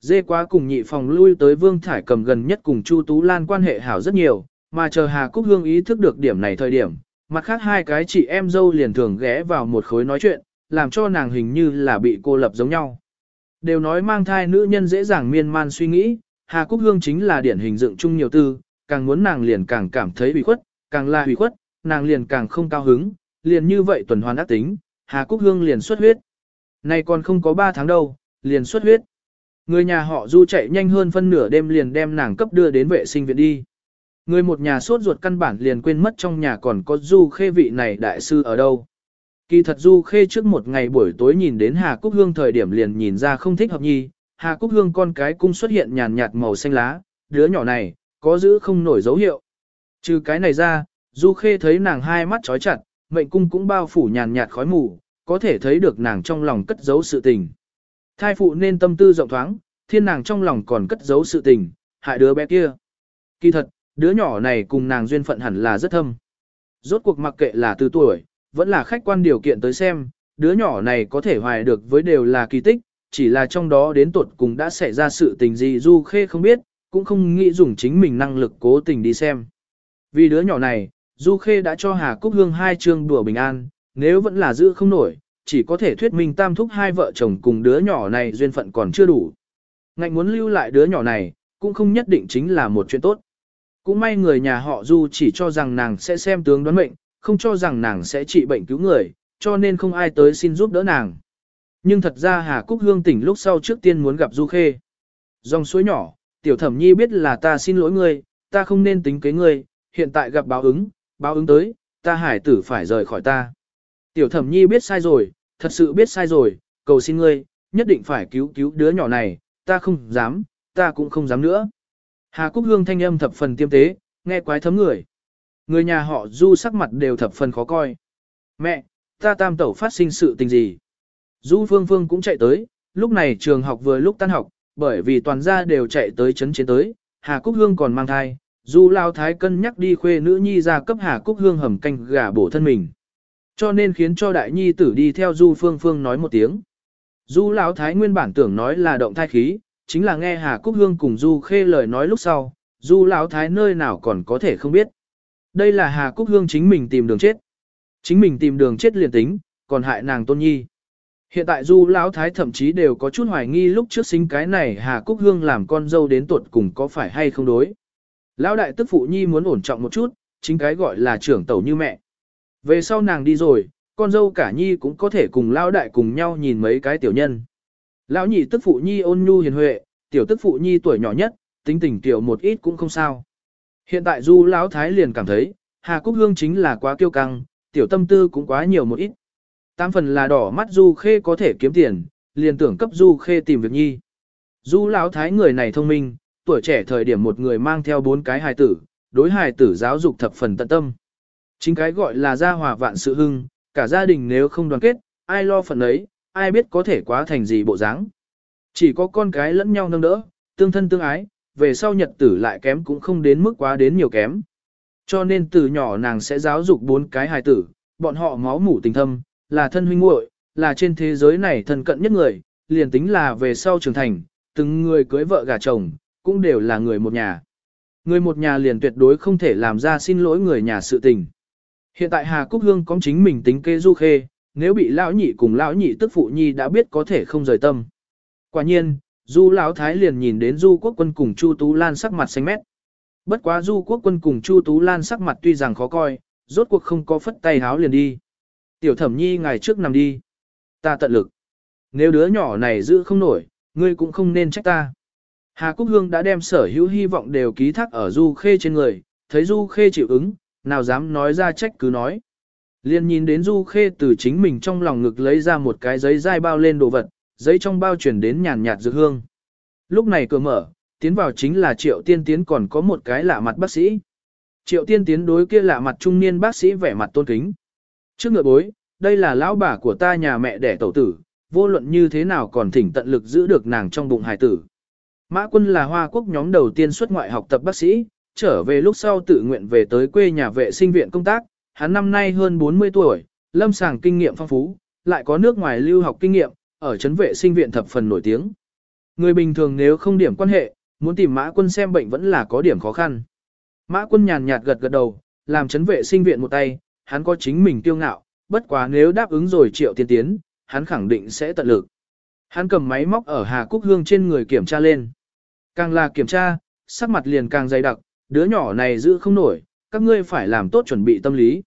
dê quá cùng nhị phòng lui tới Vương Thải cầm gần nhất cùng Chu Tú Lan quan hệ hảo rất nhiều, mà chờ Hà Cúc Hương ý thức được điểm này thời điểm, mặt khác hai cái chị em dâu liền thường ghé vào một khối nói chuyện, làm cho nàng hình như là bị cô lập giống nhau. Đều nói mang thai nữ nhân dễ dàng miên man suy nghĩ, Hà Cúc Hương chính là điển hình dựng chung nhiều tư, càng muốn nàng liền càng cảm thấy bị khuất, càng là bị khuất, nàng liền càng không cao hứng, liền như vậy tuần hoàn ác tính, Hà Cúc Hương liền xuất huyết. Này còn không có 3 tháng đâu, liền xuất huyết. Người nhà họ Du chạy nhanh hơn phân nửa đêm liền đem nàng cấp đưa đến vệ sinh viện đi. Người một nhà sốt ruột căn bản liền quên mất trong nhà còn có Du Khê vị này đại sư ở đâu. Kỳ thật Du Khê trước một ngày buổi tối nhìn đến Hà Cúc Hương thời điểm liền nhìn ra không thích hợp nhi, Hà Cúc Hương con cái cung xuất hiện nhàn nhạt màu xanh lá, đứa nhỏ này, có giữ không nổi dấu hiệu. Trừ cái này ra, Du Khê thấy nàng hai mắt trói chặt, mệnh cung cũng bao phủ nhàn nhạt khói mù, có thể thấy được nàng trong lòng cất giấu sự tình. Thai phụ nên tâm tư rộng thoáng, thiên nàng trong lòng còn cất giấu sự tình, hại đứa bé kia. Kỳ thật, đứa nhỏ này cùng nàng duyên phận hẳn là rất thâm. Rốt cuộc mặc kệ là từ tuổi, vẫn là khách quan điều kiện tới xem, đứa nhỏ này có thể hoài được với đều là kỳ tích, chỉ là trong đó đến tuột cùng đã xảy ra sự tình gì Du Khê không biết, cũng không nghĩ dùng chính mình năng lực cố tình đi xem. Vì đứa nhỏ này, Du Khê đã cho Hà Cúc Hương hai chương đùa bình an, nếu vẫn là giữ không nổi, chỉ có thể thuyết minh tam thúc hai vợ chồng cùng đứa nhỏ này duyên phận còn chưa đủ. Ngạnh muốn lưu lại đứa nhỏ này, cũng không nhất định chính là một chuyện tốt. Cũng may người nhà họ Du chỉ cho rằng nàng sẽ xem tướng đoán mệnh, không cho rằng nàng sẽ trị bệnh cứu người, cho nên không ai tới xin giúp đỡ nàng. Nhưng thật ra Hà Cúc Hương tỉnh lúc sau trước tiên muốn gặp Du Khê. Dòng suối nhỏ, tiểu thẩm nhi biết là ta xin lỗi ngươi, ta không nên tính kế ngươi, hiện tại gặp báo ứng, báo ứng tới, ta hải tử phải rời khỏi ta. Tiểu thẩm nhi biết sai rồi, thật sự biết sai rồi, cầu xin ngươi, nhất định phải cứu cứu đứa nhỏ này, ta không dám, ta cũng không dám nữa. Hà Cúc Hương thanh âm thập phần tiêm tế, nghe quái thấm người. Người nhà họ Du sắc mặt đều thập phần khó coi. Mẹ, ta tam tẩu phát sinh sự tình gì? Du Phương Phương cũng chạy tới, lúc này trường học vừa lúc tan học, bởi vì toàn gia đều chạy tới chấn chiến tới, Hà Cúc Hương còn mang thai, Du Lao Thái cân nhắc đi khuê nữ nhi ra cấp Hà Cúc Hương hầm canh gà bổ thân mình. Cho nên khiến cho đại nhi tử đi theo Du Phương Phương nói một tiếng. Du Lão Thái nguyên bản tưởng nói là động thai khí, chính là nghe Hà Cúc Hương cùng Du Khê lời nói lúc sau, Du Lão Thái nơi nào còn có thể không biết. Đây là Hà Cúc Hương chính mình tìm đường chết. Chính mình tìm đường chết liền tính, còn hại nàng tôn nhi. Hiện tại Du Lão Thái thậm chí đều có chút hoài nghi lúc trước sinh cái này Hà Cúc Hương làm con dâu đến tuột cùng có phải hay không đối. Lão đại tức phụ nhi muốn ổn trọng một chút, chính cái gọi là trưởng tẩu như mẹ. Về sau nàng đi rồi, con dâu cả nhi cũng có thể cùng lão đại cùng nhau nhìn mấy cái tiểu nhân. Lão nhị tức phụ nhi ôn nhu hiền huệ, tiểu tức phụ nhi tuổi nhỏ nhất, tính tình tiểu một ít cũng không sao. Hiện tại Du lão thái liền cảm thấy, Hà Cúc Hương chính là quá kiêu căng, tiểu tâm tư cũng quá nhiều một ít. Tam phần là đỏ mắt Du Khê có thể kiếm tiền, liền tưởng cấp Du Khê tìm việc nhi. Du lão thái người này thông minh, tuổi trẻ thời điểm một người mang theo bốn cái hài tử, đối hài tử giáo dục thập phần tận tâm. Chính cái gọi là gia hòa vạn sự hưng, cả gia đình nếu không đoàn kết, ai lo phần ấy, ai biết có thể quá thành gì bộ dáng. Chỉ có con cái lẫn nhau nâng đỡ, tương thân tương ái, về sau nhật tử lại kém cũng không đến mức quá đến nhiều kém. Cho nên từ nhỏ nàng sẽ giáo dục bốn cái hài tử, bọn họ máu mủ tình thâm, là thân huynh muội, là trên thế giới này thân cận nhất người, liền tính là về sau trưởng thành, từng người cưới vợ gả chồng, cũng đều là người một nhà. Người một nhà liền tuyệt đối không thể làm ra xin lỗi người nhà sự tình. Hiện tại Hà Cúc Hương có chính mình tính kê du khê, nếu bị lão nhị cùng lão nhị tức phụ nhi đã biết có thể không rời tâm. Quả nhiên, Du lão thái liền nhìn đến Du Quốc Quân cùng Chu Tú Lan sắc mặt xanh mét. Bất quá Du Quốc Quân cùng Chu Tú Lan sắc mặt tuy rằng khó coi, rốt cuộc không có phất tay háo liền đi. Tiểu Thẩm Nhi ngày trước nằm đi, ta tận lực. Nếu đứa nhỏ này giữ không nổi, ngươi cũng không nên trách ta. Hà Cúc Hương đã đem sở hữu hy vọng đều ký thác ở Du Khê trên người, thấy Du Khê chịu ứng, nào dám nói ra trách cứ nói. Liên nhìn đến Du Khê từ chính mình trong lòng ngực lấy ra một cái giấy dai bao lên đồ vật, giấy trong bao chuyển đến nhàn nhạt dược hương. Lúc này cửa mở, tiến vào chính là Triệu Tiên Tiến còn có một cái lạ mặt bác sĩ. Triệu Tiên Tiến đối kia lạ mặt trung niên bác sĩ vẻ mặt tôn kính. Trước ngựa bối, đây là lão bà của ta nhà mẹ đẻ tẩu tử, vô luận như thế nào còn thỉnh tận lực giữ được nàng trong bụng hài tử. Mã quân là Hoa Quốc nhóm đầu tiên xuất ngoại học tập bác sĩ, trở về lúc sau tự nguyện về tới quê nhà vệ sinh viện công tác, hắn năm nay hơn 40 tuổi, lâm sàng kinh nghiệm phong phú, lại có nước ngoài lưu học kinh nghiệm, ở chấn vệ sinh viện thập phần nổi tiếng. Người bình thường nếu không điểm quan hệ, muốn tìm mã quân xem bệnh vẫn là có điểm khó khăn. Mã quân nhàn nhạt gật gật đầu, làm chấn vệ sinh viện một tay, hắn có chính mình tiêu ngạo, bất quá nếu đáp ứng rồi triệu tiên tiến, hắn khẳng định sẽ tận lực. Hắn cầm máy móc ở Hà Cúc Hương trên người kiểm tra lên. Càng là kiểm tra, sắc mặt liền càng dày đặc, đứa nhỏ này giữ không nổi, các ngươi phải làm tốt chuẩn bị tâm lý.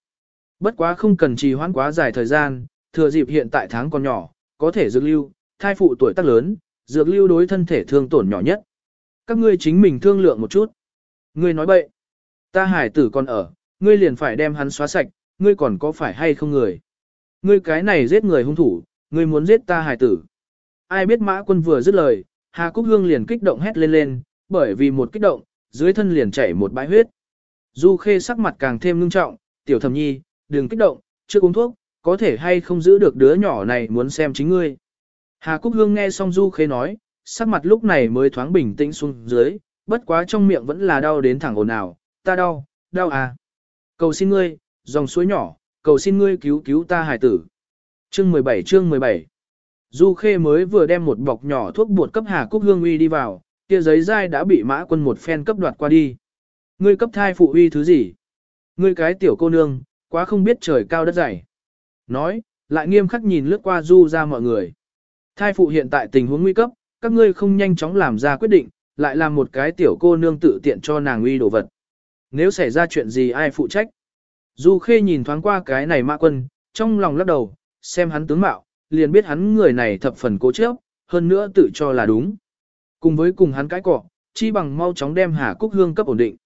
Bất quá không cần trì hoãn quá dài thời gian, thừa dịp hiện tại tháng còn nhỏ, có thể dược lưu, thai phụ tuổi tác lớn, dược lưu đối thân thể thương tổn nhỏ nhất. Các ngươi chính mình thương lượng một chút. Ngươi nói bậy. Ta hải tử còn ở, ngươi liền phải đem hắn xóa sạch, ngươi còn có phải hay không người. Ngươi cái này giết người hung thủ, ngươi muốn giết ta hải tử. Ai biết mã quân vừa dứt lời, Hà Cúc Hương liền kích động hét lên lên, bởi vì một kích động, dưới thân liền chảy một bãi huyết. Du Khê sắc mặt càng thêm ngưng trọng, tiểu thẩm nhi, đừng kích động, chưa uống thuốc, có thể hay không giữ được đứa nhỏ này muốn xem chính ngươi. Hà Cúc Hương nghe xong Du Khê nói, sắc mặt lúc này mới thoáng bình tĩnh xuống dưới, bất quá trong miệng vẫn là đau đến thẳng ồn ào, ta đau, đau à. Cầu xin ngươi, dòng suối nhỏ, cầu xin ngươi cứu cứu ta hải tử. Chương 17 chương 17 Du Khê mới vừa đem một bọc nhỏ thuốc bột cấp Hà Cúc Hương uy đi vào, kia giấy dai đã bị mã quân một phen cấp đoạt qua đi. Ngươi cấp thai phụ uy thứ gì? Ngươi cái tiểu cô nương, quá không biết trời cao đất dày. Nói, lại nghiêm khắc nhìn lướt qua Du ra mọi người. Thai phụ hiện tại tình huống nguy cấp, các ngươi không nhanh chóng làm ra quyết định, lại làm một cái tiểu cô nương tự tiện cho nàng uy đồ vật. Nếu xảy ra chuyện gì ai phụ trách? Du Khê nhìn thoáng qua cái này mã quân, trong lòng lắc đầu, xem hắn tướng mạo, liền biết hắn người này thập phần cố chấp, hơn nữa tự cho là đúng. Cùng với cùng hắn cãi cọ, chi bằng mau chóng đem Hà Cúc Hương cấp ổn định.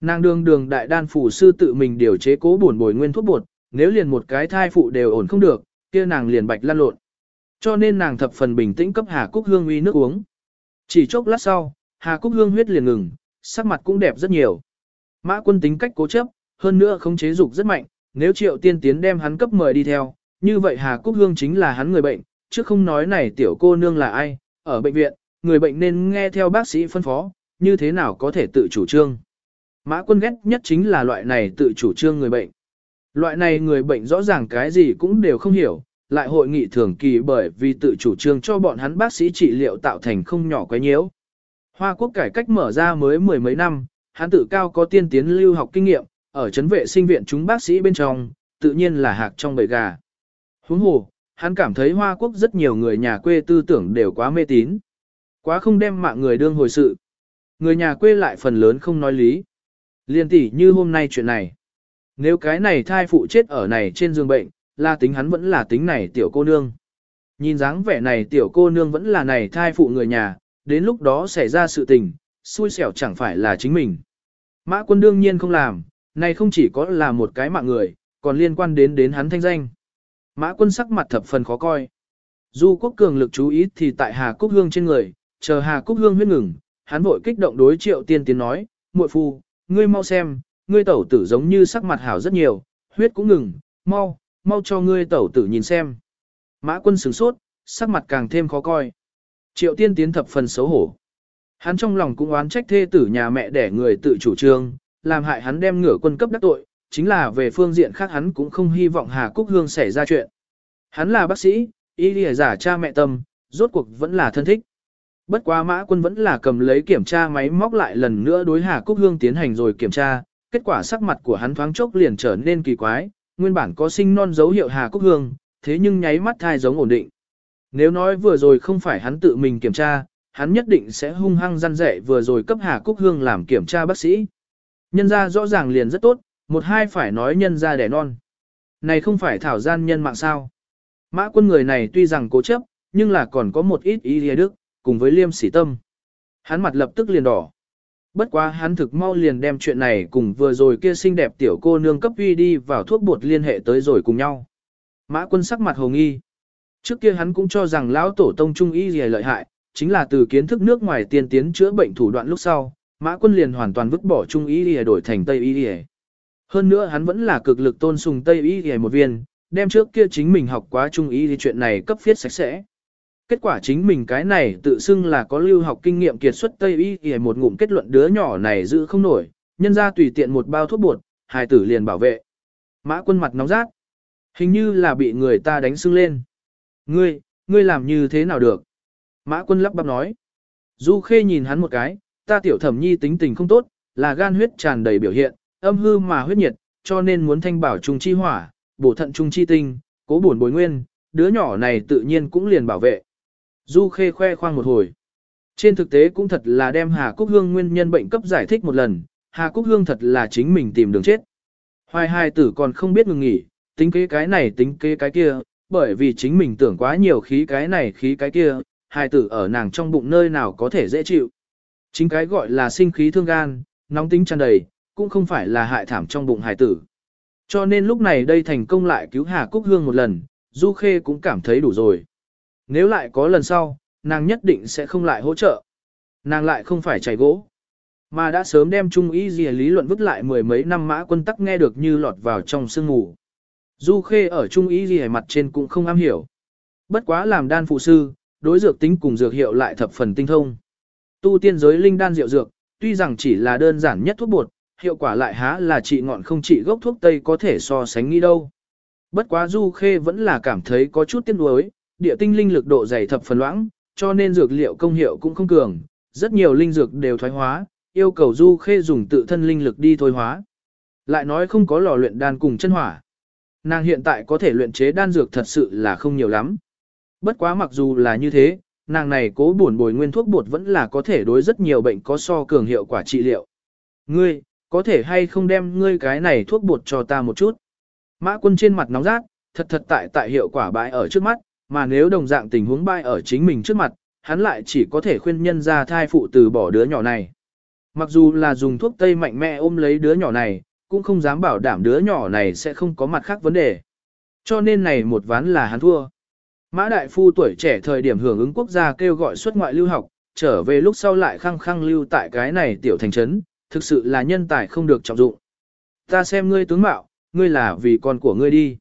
Nàng đường đường đại đan phủ sư tự mình điều chế cố bổn bồi nguyên thuốc bột, nếu liền một cái thai phụ đều ổn không được, kia nàng liền bạch lăn lộn. Cho nên nàng thập phần bình tĩnh cấp Hà Cúc Hương uy nước uống. Chỉ chốc lát sau, Hà Cúc Hương huyết liền ngừng, sắc mặt cũng đẹp rất nhiều. Mã quân tính cách cố chấp, hơn nữa không chế dục rất mạnh, nếu triệu tiên tiến đem hắn cấp mời đi theo, như vậy Hà Cúc Hương chính là hắn người bệnh, chứ không nói này tiểu cô nương là ai, ở bệnh viện, người bệnh nên nghe theo bác sĩ phân phó, như thế nào có thể tự chủ trương. Mã quân ghét nhất chính là loại này tự chủ trương người bệnh. Loại này người bệnh rõ ràng cái gì cũng đều không hiểu, lại hội nghị thường kỳ bởi vì tự chủ trương cho bọn hắn bác sĩ trị liệu tạo thành không nhỏ quá nhiễu. Hoa quốc cải cách mở ra mới mười mấy năm, hắn tự cao có tiên tiến lưu học kinh nghiệm, ở chấn vệ sinh viện chúng bác sĩ bên trong, tự nhiên là hạc trong bầy gà. Huống hồ, hắn cảm thấy Hoa Quốc rất nhiều người nhà quê tư tưởng đều quá mê tín. Quá không đem mạng người đương hồi sự. Người nhà quê lại phần lớn không nói lý. Liên tỷ như hôm nay chuyện này. Nếu cái này thai phụ chết ở này trên giường bệnh, là tính hắn vẫn là tính này tiểu cô nương. Nhìn dáng vẻ này tiểu cô nương vẫn là này thai phụ người nhà, đến lúc đó xảy ra sự tình, xui xẻo chẳng phải là chính mình. Mã quân đương nhiên không làm, này không chỉ có là một cái mạng người, còn liên quan đến đến hắn thanh danh. Mã quân sắc mặt thập phần khó coi. Du quốc cường lực chú ý thì tại Hà Cúc Hương trên người, chờ Hà Cúc Hương huyết ngừng, hắn vội kích động đối triệu tiên tiến nói, muội phu, ngươi mau xem, ngươi tẩu tử giống như sắc mặt hảo rất nhiều, huyết cũng ngừng, mau, mau cho ngươi tẩu tử nhìn xem. Mã quân sửng sốt, sắc mặt càng thêm khó coi. Triệu tiên tiến thập phần xấu hổ. Hắn trong lòng cũng oán trách thê tử nhà mẹ để người tự chủ trương, làm hại hắn đem ngửa quân cấp đắc tội, chính là về phương diện khác hắn cũng không hy vọng Hà Cúc Hương xảy ra chuyện. Hắn là bác sĩ, y lìa giả cha mẹ tâm, rốt cuộc vẫn là thân thích. Bất quá mã quân vẫn là cầm lấy kiểm tra máy móc lại lần nữa đối Hà Cúc Hương tiến hành rồi kiểm tra, kết quả sắc mặt của hắn thoáng chốc liền trở nên kỳ quái, nguyên bản có sinh non dấu hiệu Hà Cúc Hương, thế nhưng nháy mắt thai giống ổn định. Nếu nói vừa rồi không phải hắn tự mình kiểm tra, hắn nhất định sẽ hung hăng răn rẻ vừa rồi cấp Hà Cúc Hương làm kiểm tra bác sĩ. Nhân ra rõ ràng liền rất tốt, một hai phải nói nhân ra đẻ non. Này không phải thảo gian nhân mạng sao. Mã quân người này tuy rằng cố chấp, nhưng là còn có một ít ý lìa đức, cùng với liêm sỉ tâm. Hắn mặt lập tức liền đỏ. Bất quá hắn thực mau liền đem chuyện này cùng vừa rồi kia xinh đẹp tiểu cô nương cấp uy đi vào thuốc bột liên hệ tới rồi cùng nhau. Mã quân sắc mặt hồng y Trước kia hắn cũng cho rằng lão tổ tông trung y gì lợi hại, chính là từ kiến thức nước ngoài tiên tiến chữa bệnh thủ đoạn lúc sau, mã quân liền hoàn toàn vứt bỏ trung y gì đổi thành tây y gì. Hơn nữa hắn vẫn là cực lực tôn sùng tây y gì một viên, đem trước kia chính mình học quá trung y thì chuyện này cấp viết sạch sẽ. Kết quả chính mình cái này tự xưng là có lưu học kinh nghiệm kiệt xuất Tây Y thì một ngụm kết luận đứa nhỏ này giữ không nổi, nhân ra tùy tiện một bao thuốc bột, hài tử liền bảo vệ. Mã quân mặt nóng rát, hình như là bị người ta đánh sưng lên. Ngươi, ngươi làm như thế nào được? Mã quân lắp bắp nói. Du Khê nhìn hắn một cái, ta tiểu thẩm nhi tính tình không tốt, là gan huyết tràn đầy biểu hiện, âm hư mà huyết nhiệt, cho nên muốn thanh bảo trung chi hỏa, bổ thận trung chi tinh, cố bổn bồi nguyên, đứa nhỏ này tự nhiên cũng liền bảo vệ. Du Khê khoe khoang một hồi. Trên thực tế cũng thật là đem Hà Cúc Hương nguyên nhân bệnh cấp giải thích một lần, Hà Cúc Hương thật là chính mình tìm đường chết. Hoài hai tử còn không biết ngừng nghỉ, tính kế cái này tính kế cái kia, bởi vì chính mình tưởng quá nhiều khí cái này khí cái kia, hai tử ở nàng trong bụng nơi nào có thể dễ chịu. Chính cái gọi là sinh khí thương gan, nóng tính tràn đầy, cũng không phải là hại thảm trong bụng hài tử. Cho nên lúc này đây thành công lại cứu Hà Cúc Hương một lần, Du Khê cũng cảm thấy đủ rồi. Nếu lại có lần sau, nàng nhất định sẽ không lại hỗ trợ. Nàng lại không phải chảy gỗ. Mà đã sớm đem trung ý gì lý luận vứt lại mười mấy năm mã quân tắc nghe được như lọt vào trong sương ngủ. Du Khê ở trung ý gì mặt trên cũng không am hiểu. Bất quá làm đan phụ sư, đối dược tính cùng dược hiệu lại thập phần tinh thông. Tu tiên giới linh đan rượu dược, tuy rằng chỉ là đơn giản nhất thuốc bột, hiệu quả lại há là trị ngọn không trị gốc thuốc tây có thể so sánh nghĩ đâu. Bất quá Du Khê vẫn là cảm thấy có chút tiếc nuối, địa tinh linh lực độ dày thập phần loãng, cho nên dược liệu công hiệu cũng không cường, rất nhiều linh dược đều thoái hóa, yêu cầu Du Khê dùng tự thân linh lực đi thôi hóa. Lại nói không có lò luyện đan cùng chân hỏa. Nàng hiện tại có thể luyện chế đan dược thật sự là không nhiều lắm. Bất quá mặc dù là như thế, nàng này cố buồn bồi nguyên thuốc bột vẫn là có thể đối rất nhiều bệnh có so cường hiệu quả trị liệu. Ngươi, có thể hay không đem ngươi cái này thuốc bột cho ta một chút. Mã quân trên mặt nóng rát, thật thật tại tại hiệu quả bãi ở trước mắt, mà nếu đồng dạng tình huống bại ở chính mình trước mặt, hắn lại chỉ có thể khuyên nhân ra thai phụ từ bỏ đứa nhỏ này. Mặc dù là dùng thuốc tây mạnh mẽ ôm lấy đứa nhỏ này, cũng không dám bảo đảm đứa nhỏ này sẽ không có mặt khác vấn đề. Cho nên này một ván là hắn thua. Mã Đại Phu tuổi trẻ thời điểm hưởng ứng quốc gia kêu gọi xuất ngoại lưu học, trở về lúc sau lại khăng khăng lưu tại cái này tiểu thành trấn, thực sự là nhân tài không được trọng dụng. Ta xem ngươi tướng mạo, ngươi là vì con của ngươi đi.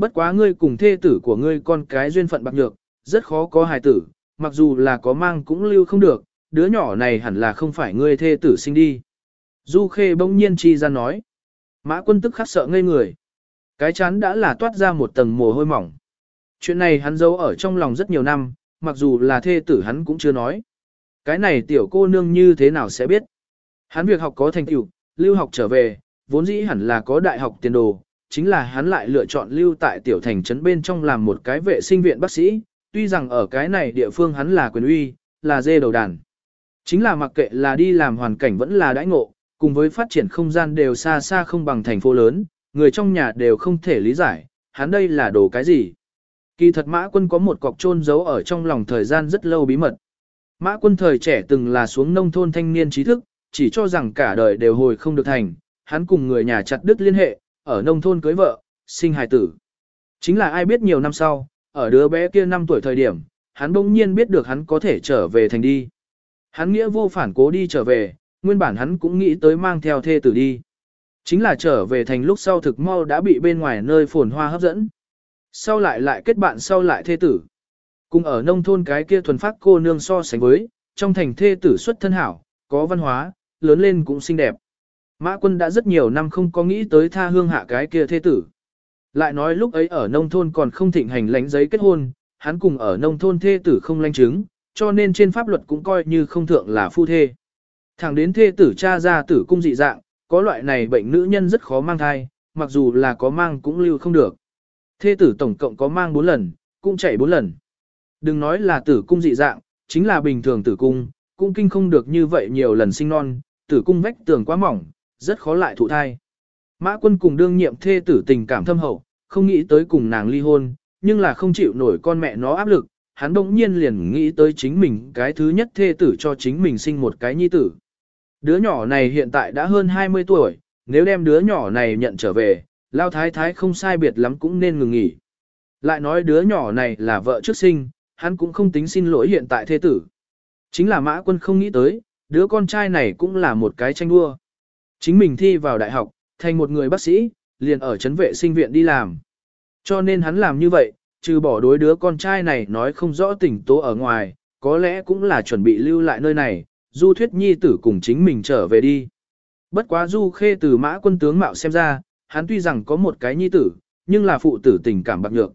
Bất quá ngươi cùng thê tử của ngươi con cái duyên phận bạc nhược, rất khó có hài tử, mặc dù là có mang cũng lưu không được, đứa nhỏ này hẳn là không phải ngươi thê tử sinh đi. Du Khê bỗng nhiên chi ra nói. Mã quân tức khắc sợ ngây người. Cái chán đã là toát ra một tầng mồ hôi mỏng. Chuyện này hắn giấu ở trong lòng rất nhiều năm, mặc dù là thê tử hắn cũng chưa nói. Cái này tiểu cô nương như thế nào sẽ biết. Hắn việc học có thành tựu, lưu học trở về, vốn dĩ hẳn là có đại học tiền đồ, chính là hắn lại lựa chọn lưu tại tiểu thành trấn bên trong làm một cái vệ sinh viện bác sĩ, tuy rằng ở cái này địa phương hắn là quyền uy, là dê đầu đàn. Chính là mặc kệ là đi làm hoàn cảnh vẫn là đãi ngộ, cùng với phát triển không gian đều xa xa không bằng thành phố lớn, người trong nhà đều không thể lý giải, hắn đây là đồ cái gì. Kỳ thật mã quân có một cọc trôn giấu ở trong lòng thời gian rất lâu bí mật. Mã quân thời trẻ từng là xuống nông thôn thanh niên trí thức, chỉ cho rằng cả đời đều hồi không được thành, hắn cùng người nhà chặt đứt liên hệ, ở nông thôn cưới vợ, sinh hài tử. Chính là ai biết nhiều năm sau, ở đứa bé kia 5 tuổi thời điểm, hắn bỗng nhiên biết được hắn có thể trở về thành đi. Hắn nghĩa vô phản cố đi trở về, nguyên bản hắn cũng nghĩ tới mang theo thê tử đi. Chính là trở về thành lúc sau thực mau đã bị bên ngoài nơi phồn hoa hấp dẫn. Sau lại lại kết bạn sau lại thê tử. Cùng ở nông thôn cái kia thuần phát cô nương so sánh với, trong thành thê tử xuất thân hảo, có văn hóa, lớn lên cũng xinh đẹp. Mã quân đã rất nhiều năm không có nghĩ tới tha hương hạ cái kia thế tử. Lại nói lúc ấy ở nông thôn còn không thịnh hành lãnh giấy kết hôn, hắn cùng ở nông thôn thê tử không lãnh chứng, cho nên trên pháp luật cũng coi như không thượng là phu thê. Thẳng đến thê tử cha ra tử cung dị dạng, có loại này bệnh nữ nhân rất khó mang thai, mặc dù là có mang cũng lưu không được. Thê tử tổng cộng có mang 4 lần, cũng chạy 4 lần. Đừng nói là tử cung dị dạng, chính là bình thường tử cung, cũng kinh không được như vậy nhiều lần sinh non, tử cung vách tường quá mỏng, rất khó lại thụ thai. Mã quân cùng đương nhiệm thê tử tình cảm thâm hậu, không nghĩ tới cùng nàng ly hôn, nhưng là không chịu nổi con mẹ nó áp lực, hắn đông nhiên liền nghĩ tới chính mình cái thứ nhất thê tử cho chính mình sinh một cái nhi tử. Đứa nhỏ này hiện tại đã hơn 20 tuổi, nếu đem đứa nhỏ này nhận trở về, lao thái thái không sai biệt lắm cũng nên ngừng nghỉ. Lại nói đứa nhỏ này là vợ trước sinh, hắn cũng không tính xin lỗi hiện tại thê tử. Chính là mã quân không nghĩ tới, đứa con trai này cũng là một cái tranh đua. Chính mình thi vào đại học, thành một người bác sĩ, liền ở chấn vệ sinh viện đi làm. Cho nên hắn làm như vậy, trừ bỏ đối đứa con trai này nói không rõ tình tố ở ngoài, có lẽ cũng là chuẩn bị lưu lại nơi này, du thuyết nhi tử cùng chính mình trở về đi. Bất quá du khê từ mã quân tướng mạo xem ra, hắn tuy rằng có một cái nhi tử, nhưng là phụ tử tình cảm bạc nhược.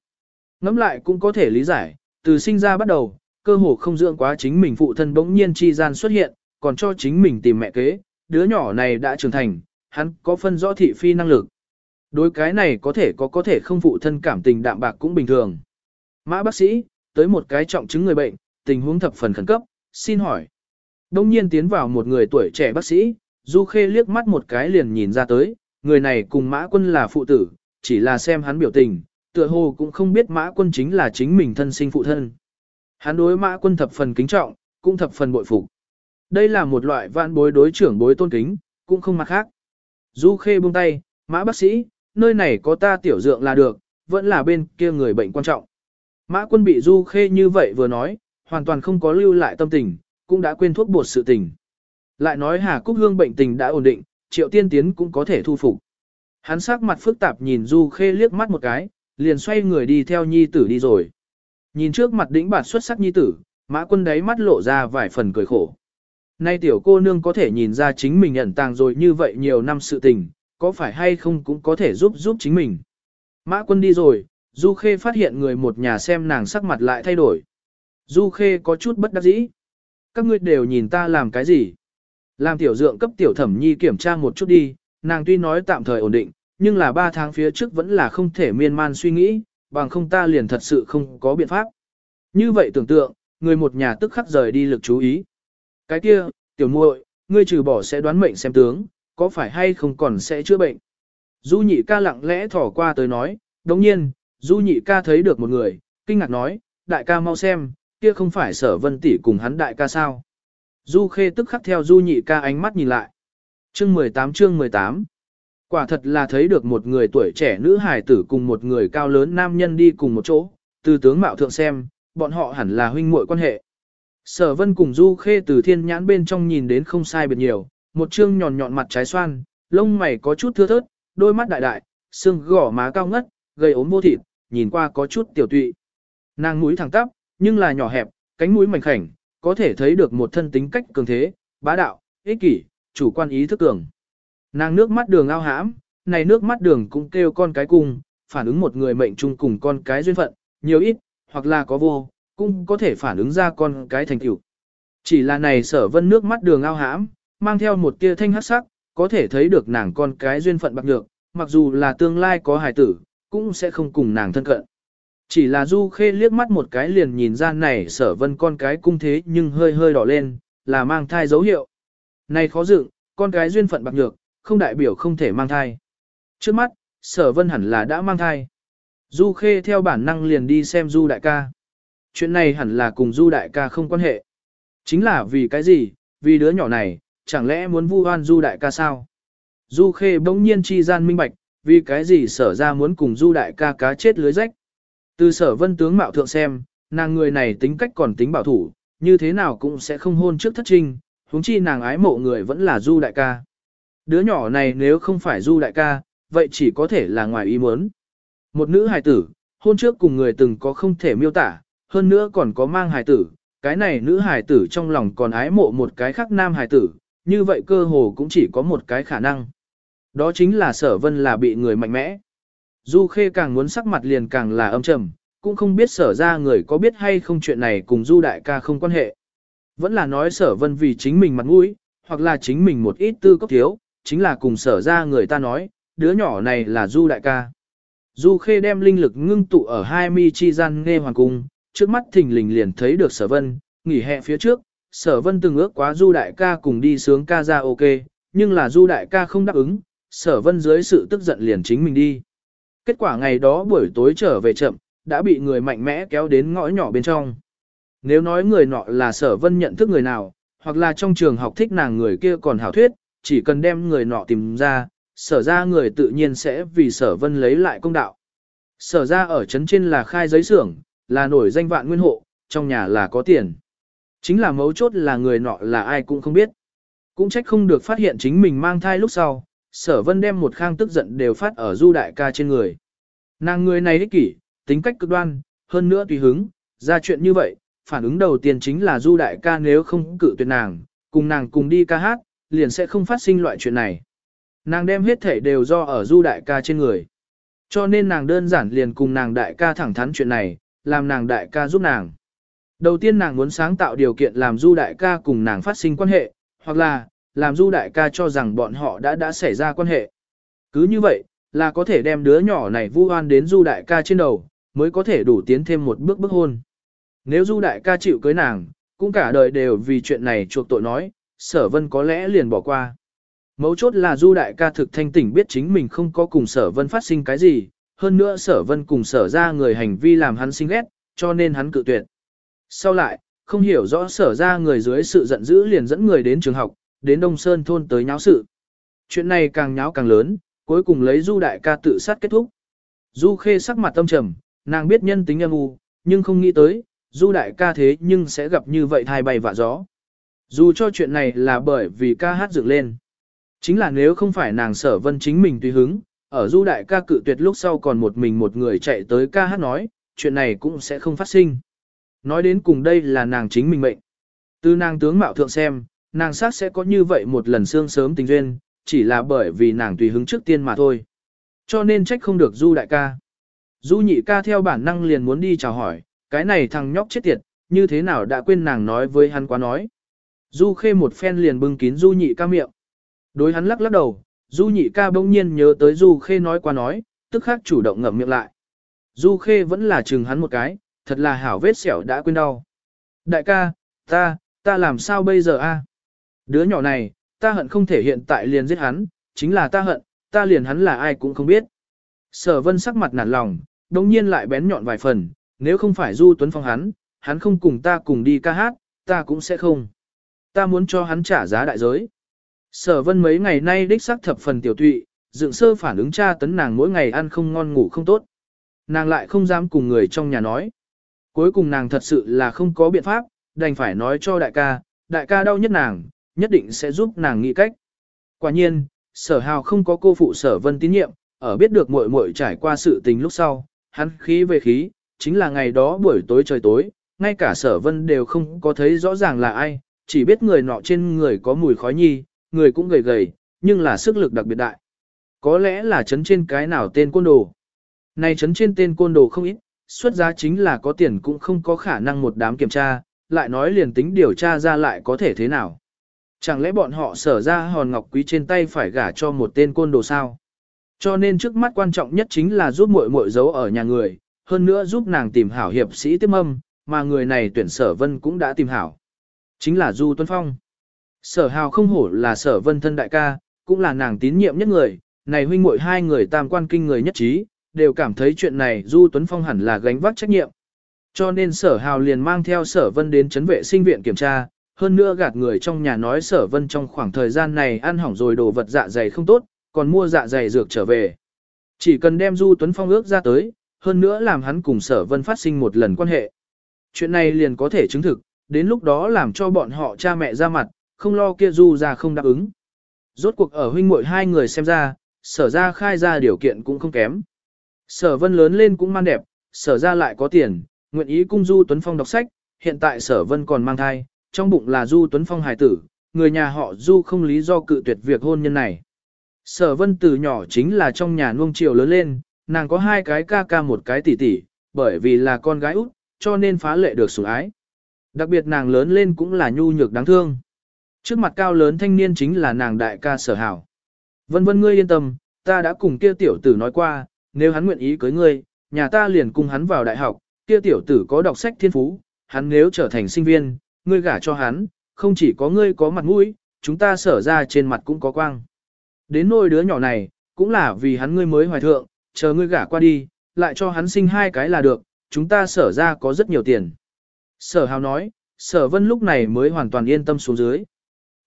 Ngắm lại cũng có thể lý giải, từ sinh ra bắt đầu, cơ hồ không dưỡng quá chính mình phụ thân bỗng nhiên chi gian xuất hiện, còn cho chính mình tìm mẹ kế, đứa nhỏ này đã trưởng thành, hắn có phân rõ thị phi năng lực. Đối cái này có thể có có thể không phụ thân cảm tình đạm bạc cũng bình thường. Mã bác sĩ, tới một cái trọng chứng người bệnh, tình huống thập phần khẩn cấp, xin hỏi. Đông nhiên tiến vào một người tuổi trẻ bác sĩ, Du Khê liếc mắt một cái liền nhìn ra tới, người này cùng Mã Quân là phụ tử, chỉ là xem hắn biểu tình, tựa hồ cũng không biết Mã Quân chính là chính mình thân sinh phụ thân. Hắn đối Mã Quân thập phần kính trọng, cũng thập phần bội phục. Đây là một loại vạn bối đối trưởng bối tôn kính, cũng không mặt khác. Du Khê buông tay, Mã bác sĩ, nơi này có ta tiểu dượng là được, vẫn là bên kia người bệnh quan trọng. Mã quân bị Du Khê như vậy vừa nói, hoàn toàn không có lưu lại tâm tình, cũng đã quên thuốc bột sự tình. Lại nói Hà Cúc Hương bệnh tình đã ổn định, Triệu Tiên Tiến cũng có thể thu phục. Hắn sắc mặt phức tạp nhìn Du Khê liếc mắt một cái, liền xoay người đi theo nhi tử đi rồi. Nhìn trước mặt đỉnh bản xuất sắc nhi tử, Mã Quân đáy mắt lộ ra vài phần cười khổ. Nay tiểu cô nương có thể nhìn ra chính mình ẩn tàng rồi như vậy nhiều năm sự tình, có phải hay không cũng có thể giúp giúp chính mình. Mã Quân đi rồi, Du Khê phát hiện người một nhà xem nàng sắc mặt lại thay đổi. Du Khê có chút bất đắc dĩ. Các ngươi đều nhìn ta làm cái gì? Làm tiểu dượng cấp tiểu thẩm nhi kiểm tra một chút đi, nàng tuy nói tạm thời ổn định, nhưng là ba tháng phía trước vẫn là không thể miên man suy nghĩ, bằng không ta liền thật sự không có biện pháp. Như vậy tưởng tượng, người một nhà tức khắc rời đi lực chú ý. Cái kia, tiểu muội, ngươi trừ bỏ sẽ đoán mệnh xem tướng, có phải hay không còn sẽ chữa bệnh. Du nhị ca lặng lẽ thỏ qua tới nói, đồng nhiên, Du nhị ca thấy được một người, kinh ngạc nói, đại ca mau xem, kia không phải sở vân tỷ cùng hắn đại ca sao. Du khê tức khắc theo du nhị ca ánh mắt nhìn lại. Chương 18 chương 18 Quả thật là thấy được một người tuổi trẻ nữ hài tử cùng một người cao lớn nam nhân đi cùng một chỗ, từ tướng mạo thượng xem, bọn họ hẳn là huynh muội quan hệ. Sở vân cùng du khê từ thiên nhãn bên trong nhìn đến không sai biệt nhiều, một trương nhọn nhọn mặt trái xoan, lông mày có chút thưa thớt, đôi mắt đại đại, xương gỏ má cao ngất, gầy ốm vô thịt, nhìn qua có chút tiểu tụy. Nàng mũi thẳng tắp, nhưng là nhỏ hẹp, cánh mũi mảnh khảnh, có thể thấy được một thân tính cách cường thế, bá đạo, ích kỷ, chủ quan ý thức cường. Nàng nước mắt đường ao hãm, này nước mắt đường cũng kêu con cái cung, phản ứng một người mệnh chung cùng con cái duyên phận, nhiều ít, hoặc là có vô, cũng có thể phản ứng ra con cái thành tựu. Chỉ là này sở vân nước mắt đường ao hãm, mang theo một tia thanh hắc sắc, có thể thấy được nàng con cái duyên phận bạc nhược, mặc dù là tương lai có hài tử, cũng sẽ không cùng nàng thân cận. Chỉ là Du Khê liếc mắt một cái liền nhìn ra này sở vân con cái cung thế nhưng hơi hơi đỏ lên, là mang thai dấu hiệu. Này khó dựng, con cái duyên phận bạc nhược, không đại biểu không thể mang thai. Trước mắt, sở vân hẳn là đã mang thai. Du Khê theo bản năng liền đi xem Du đại ca. Chuyện này hẳn là cùng Du đại ca không quan hệ. Chính là vì cái gì, vì đứa nhỏ này, chẳng lẽ muốn vu oan Du đại ca sao? Du Khê bỗng nhiên chi gian minh bạch, vì cái gì sở ra muốn cùng du đại ca cá chết lưới rách. Từ sở vân tướng mạo thượng xem, nàng người này tính cách còn tính bảo thủ, như thế nào cũng sẽ không hôn trước thất trinh, huống chi nàng ái mộ người vẫn là du đại ca. Đứa nhỏ này nếu không phải du đại ca, vậy chỉ có thể là ngoài ý muốn. Một nữ hài tử, hôn trước cùng người từng có không thể miêu tả, hơn nữa còn có mang hài tử, cái này nữ hài tử trong lòng còn ái mộ một cái khác nam hài tử, như vậy cơ hồ cũng chỉ có một cái khả năng. Đó chính là sở vân là bị người mạnh mẽ. Du Khê càng muốn sắc mặt liền càng là âm trầm, cũng không biết sở ra người có biết hay không chuyện này cùng Du đại ca không quan hệ. Vẫn là nói sở vân vì chính mình mặt mũi, hoặc là chính mình một ít tư cấp thiếu, chính là cùng sở ra người ta nói, đứa nhỏ này là Du đại ca. Du Khê đem linh lực ngưng tụ ở hai mi chi gian nghe hoàng cung, trước mắt thình lình liền thấy được sở vân, nghỉ hè phía trước, sở vân từng ước quá Du đại ca cùng đi sướng ca ra ok, nhưng là Du đại ca không đáp ứng, sở vân dưới sự tức giận liền chính mình đi. Kết quả ngày đó buổi tối trở về chậm, đã bị người mạnh mẽ kéo đến ngõ nhỏ bên trong. Nếu nói người nọ là sở vân nhận thức người nào, hoặc là trong trường học thích nàng người kia còn hảo thuyết, chỉ cần đem người nọ tìm ra, sở ra người tự nhiên sẽ vì sở vân lấy lại công đạo. Sở ra ở trấn trên là khai giấy xưởng, là nổi danh vạn nguyên hộ, trong nhà là có tiền. Chính là mấu chốt là người nọ là ai cũng không biết. Cũng trách không được phát hiện chính mình mang thai lúc sau, sở vân đem một khang tức giận đều phát ở du đại ca trên người. Nàng người này ích kỷ, tính cách cực đoan, hơn nữa tùy hứng, ra chuyện như vậy, phản ứng đầu tiên chính là du đại ca nếu không cự tuyệt nàng, cùng nàng cùng đi ca hát, liền sẽ không phát sinh loại chuyện này. Nàng đem hết thể đều do ở du đại ca trên người. Cho nên nàng đơn giản liền cùng nàng đại ca thẳng thắn chuyện này, làm nàng đại ca giúp nàng. Đầu tiên nàng muốn sáng tạo điều kiện làm du đại ca cùng nàng phát sinh quan hệ, hoặc là, làm du đại ca cho rằng bọn họ đã đã xảy ra quan hệ. Cứ như vậy, là có thể đem đứa nhỏ này vu oan đến du đại ca trên đầu, mới có thể đủ tiến thêm một bước bước hôn. Nếu du đại ca chịu cưới nàng, cũng cả đời đều vì chuyện này chuộc tội nói, sở vân có lẽ liền bỏ qua. Mấu chốt là du đại ca thực thanh tỉnh biết chính mình không có cùng sở vân phát sinh cái gì, hơn nữa sở vân cùng sở ra người hành vi làm hắn sinh ghét, cho nên hắn cự tuyệt. Sau lại, không hiểu rõ sở ra người dưới sự giận dữ liền dẫn người đến trường học, đến Đông Sơn thôn tới nháo sự. Chuyện này càng nháo càng lớn, cuối cùng lấy du đại ca tự sát kết thúc. Du khê sắc mặt tâm trầm, nàng biết nhân tính âm u, nhưng không nghĩ tới, du đại ca thế nhưng sẽ gặp như vậy thai bay vạ gió. Dù cho chuyện này là bởi vì ca hát dựng lên. Chính là nếu không phải nàng sở vân chính mình tùy hứng, ở du đại ca cự tuyệt lúc sau còn một mình một người chạy tới ca hát nói, chuyện này cũng sẽ không phát sinh. Nói đến cùng đây là nàng chính mình mệnh. Từ nàng tướng mạo thượng xem, nàng sát sẽ có như vậy một lần xương sớm tình duyên, chỉ là bởi vì nàng tùy hứng trước tiên mà thôi. Cho nên trách không được du đại ca. Du nhị ca theo bản năng liền muốn đi chào hỏi, cái này thằng nhóc chết tiệt, như thế nào đã quên nàng nói với hắn quá nói. Du khê một phen liền bưng kín du nhị ca miệng. Đối hắn lắc lắc đầu, du nhị ca bỗng nhiên nhớ tới du khê nói qua nói, tức khắc chủ động ngậm miệng lại. Du khê vẫn là chừng hắn một cái, thật là hảo vết sẹo đã quên đau. Đại ca, ta, ta làm sao bây giờ a? Đứa nhỏ này, ta hận không thể hiện tại liền giết hắn, chính là ta hận, ta liền hắn là ai cũng không biết. Sở vân sắc mặt nản lòng, đồng nhiên lại bén nhọn vài phần, nếu không phải Du Tuấn Phong hắn, hắn không cùng ta cùng đi ca hát, ta cũng sẽ không. Ta muốn cho hắn trả giá đại giới. Sở vân mấy ngày nay đích xác thập phần tiểu tụy, dựng sơ phản ứng tra tấn nàng mỗi ngày ăn không ngon ngủ không tốt. Nàng lại không dám cùng người trong nhà nói. Cuối cùng nàng thật sự là không có biện pháp, đành phải nói cho đại ca, đại ca đau nhất nàng, nhất định sẽ giúp nàng nghĩ cách. Quả nhiên, sở hào không có cô phụ sở vân tín nhiệm, ở biết được muội muội trải qua sự tình lúc sau, hắn khí về khí, chính là ngày đó buổi tối trời tối, ngay cả sở vân đều không có thấy rõ ràng là ai, chỉ biết người nọ trên người có mùi khói nhi, người cũng gầy gầy, nhưng là sức lực đặc biệt đại. Có lẽ là chấn trên cái nào tên côn đồ. Này chấn trên tên côn đồ không ít, xuất giá chính là có tiền cũng không có khả năng một đám kiểm tra, lại nói liền tính điều tra ra lại có thể thế nào. Chẳng lẽ bọn họ sở ra hòn ngọc quý trên tay phải gả cho một tên côn đồ sao? Cho nên trước mắt quan trọng nhất chính là giúp muội muội giấu ở nhà người, hơn nữa giúp nàng tìm hảo hiệp sĩ tiếp âm, mà người này tuyển sở vân cũng đã tìm hảo. Chính là Du Tuấn Phong. Sở hào không hổ là sở vân thân đại ca, cũng là nàng tín nhiệm nhất người, này huynh muội hai người tam quan kinh người nhất trí, đều cảm thấy chuyện này Du Tuấn Phong hẳn là gánh vác trách nhiệm. Cho nên sở hào liền mang theo sở vân đến chấn vệ sinh viện kiểm tra, hơn nữa gạt người trong nhà nói sở vân trong khoảng thời gian này ăn hỏng rồi đồ vật dạ dày không tốt, còn mua dạ dày dược trở về. Chỉ cần đem Du Tuấn Phong ước ra tới, hơn nữa làm hắn cùng sở vân phát sinh một lần quan hệ. Chuyện này liền có thể chứng thực, đến lúc đó làm cho bọn họ cha mẹ ra mặt, không lo kia Du ra không đáp ứng. Rốt cuộc ở huynh muội hai người xem ra, sở ra khai ra điều kiện cũng không kém. Sở vân lớn lên cũng man đẹp, sở ra lại có tiền, nguyện ý cung Du Tuấn Phong đọc sách, hiện tại sở vân còn mang thai, trong bụng là Du Tuấn Phong hài tử, người nhà họ Du không lý do cự tuyệt việc hôn nhân này. Sở vân từ nhỏ chính là trong nhà nuông chiều lớn lên, nàng có hai cái ca ca một cái tỷ tỷ, bởi vì là con gái út, cho nên phá lệ được sủng ái. Đặc biệt nàng lớn lên cũng là nhu nhược đáng thương. Trước mặt cao lớn thanh niên chính là nàng đại ca sở hảo. Vân vân ngươi yên tâm, ta đã cùng kia tiểu tử nói qua, nếu hắn nguyện ý cưới ngươi, nhà ta liền cùng hắn vào đại học, kia tiểu tử có đọc sách thiên phú, hắn nếu trở thành sinh viên, ngươi gả cho hắn, không chỉ có ngươi có mặt mũi, chúng ta sở ra trên mặt cũng có quang. Đến nôi đứa nhỏ này, cũng là vì hắn ngươi mới hoài thượng, chờ ngươi gả qua đi, lại cho hắn sinh hai cái là được, chúng ta sở ra có rất nhiều tiền. Sở hào nói, sở vân lúc này mới hoàn toàn yên tâm xuống dưới.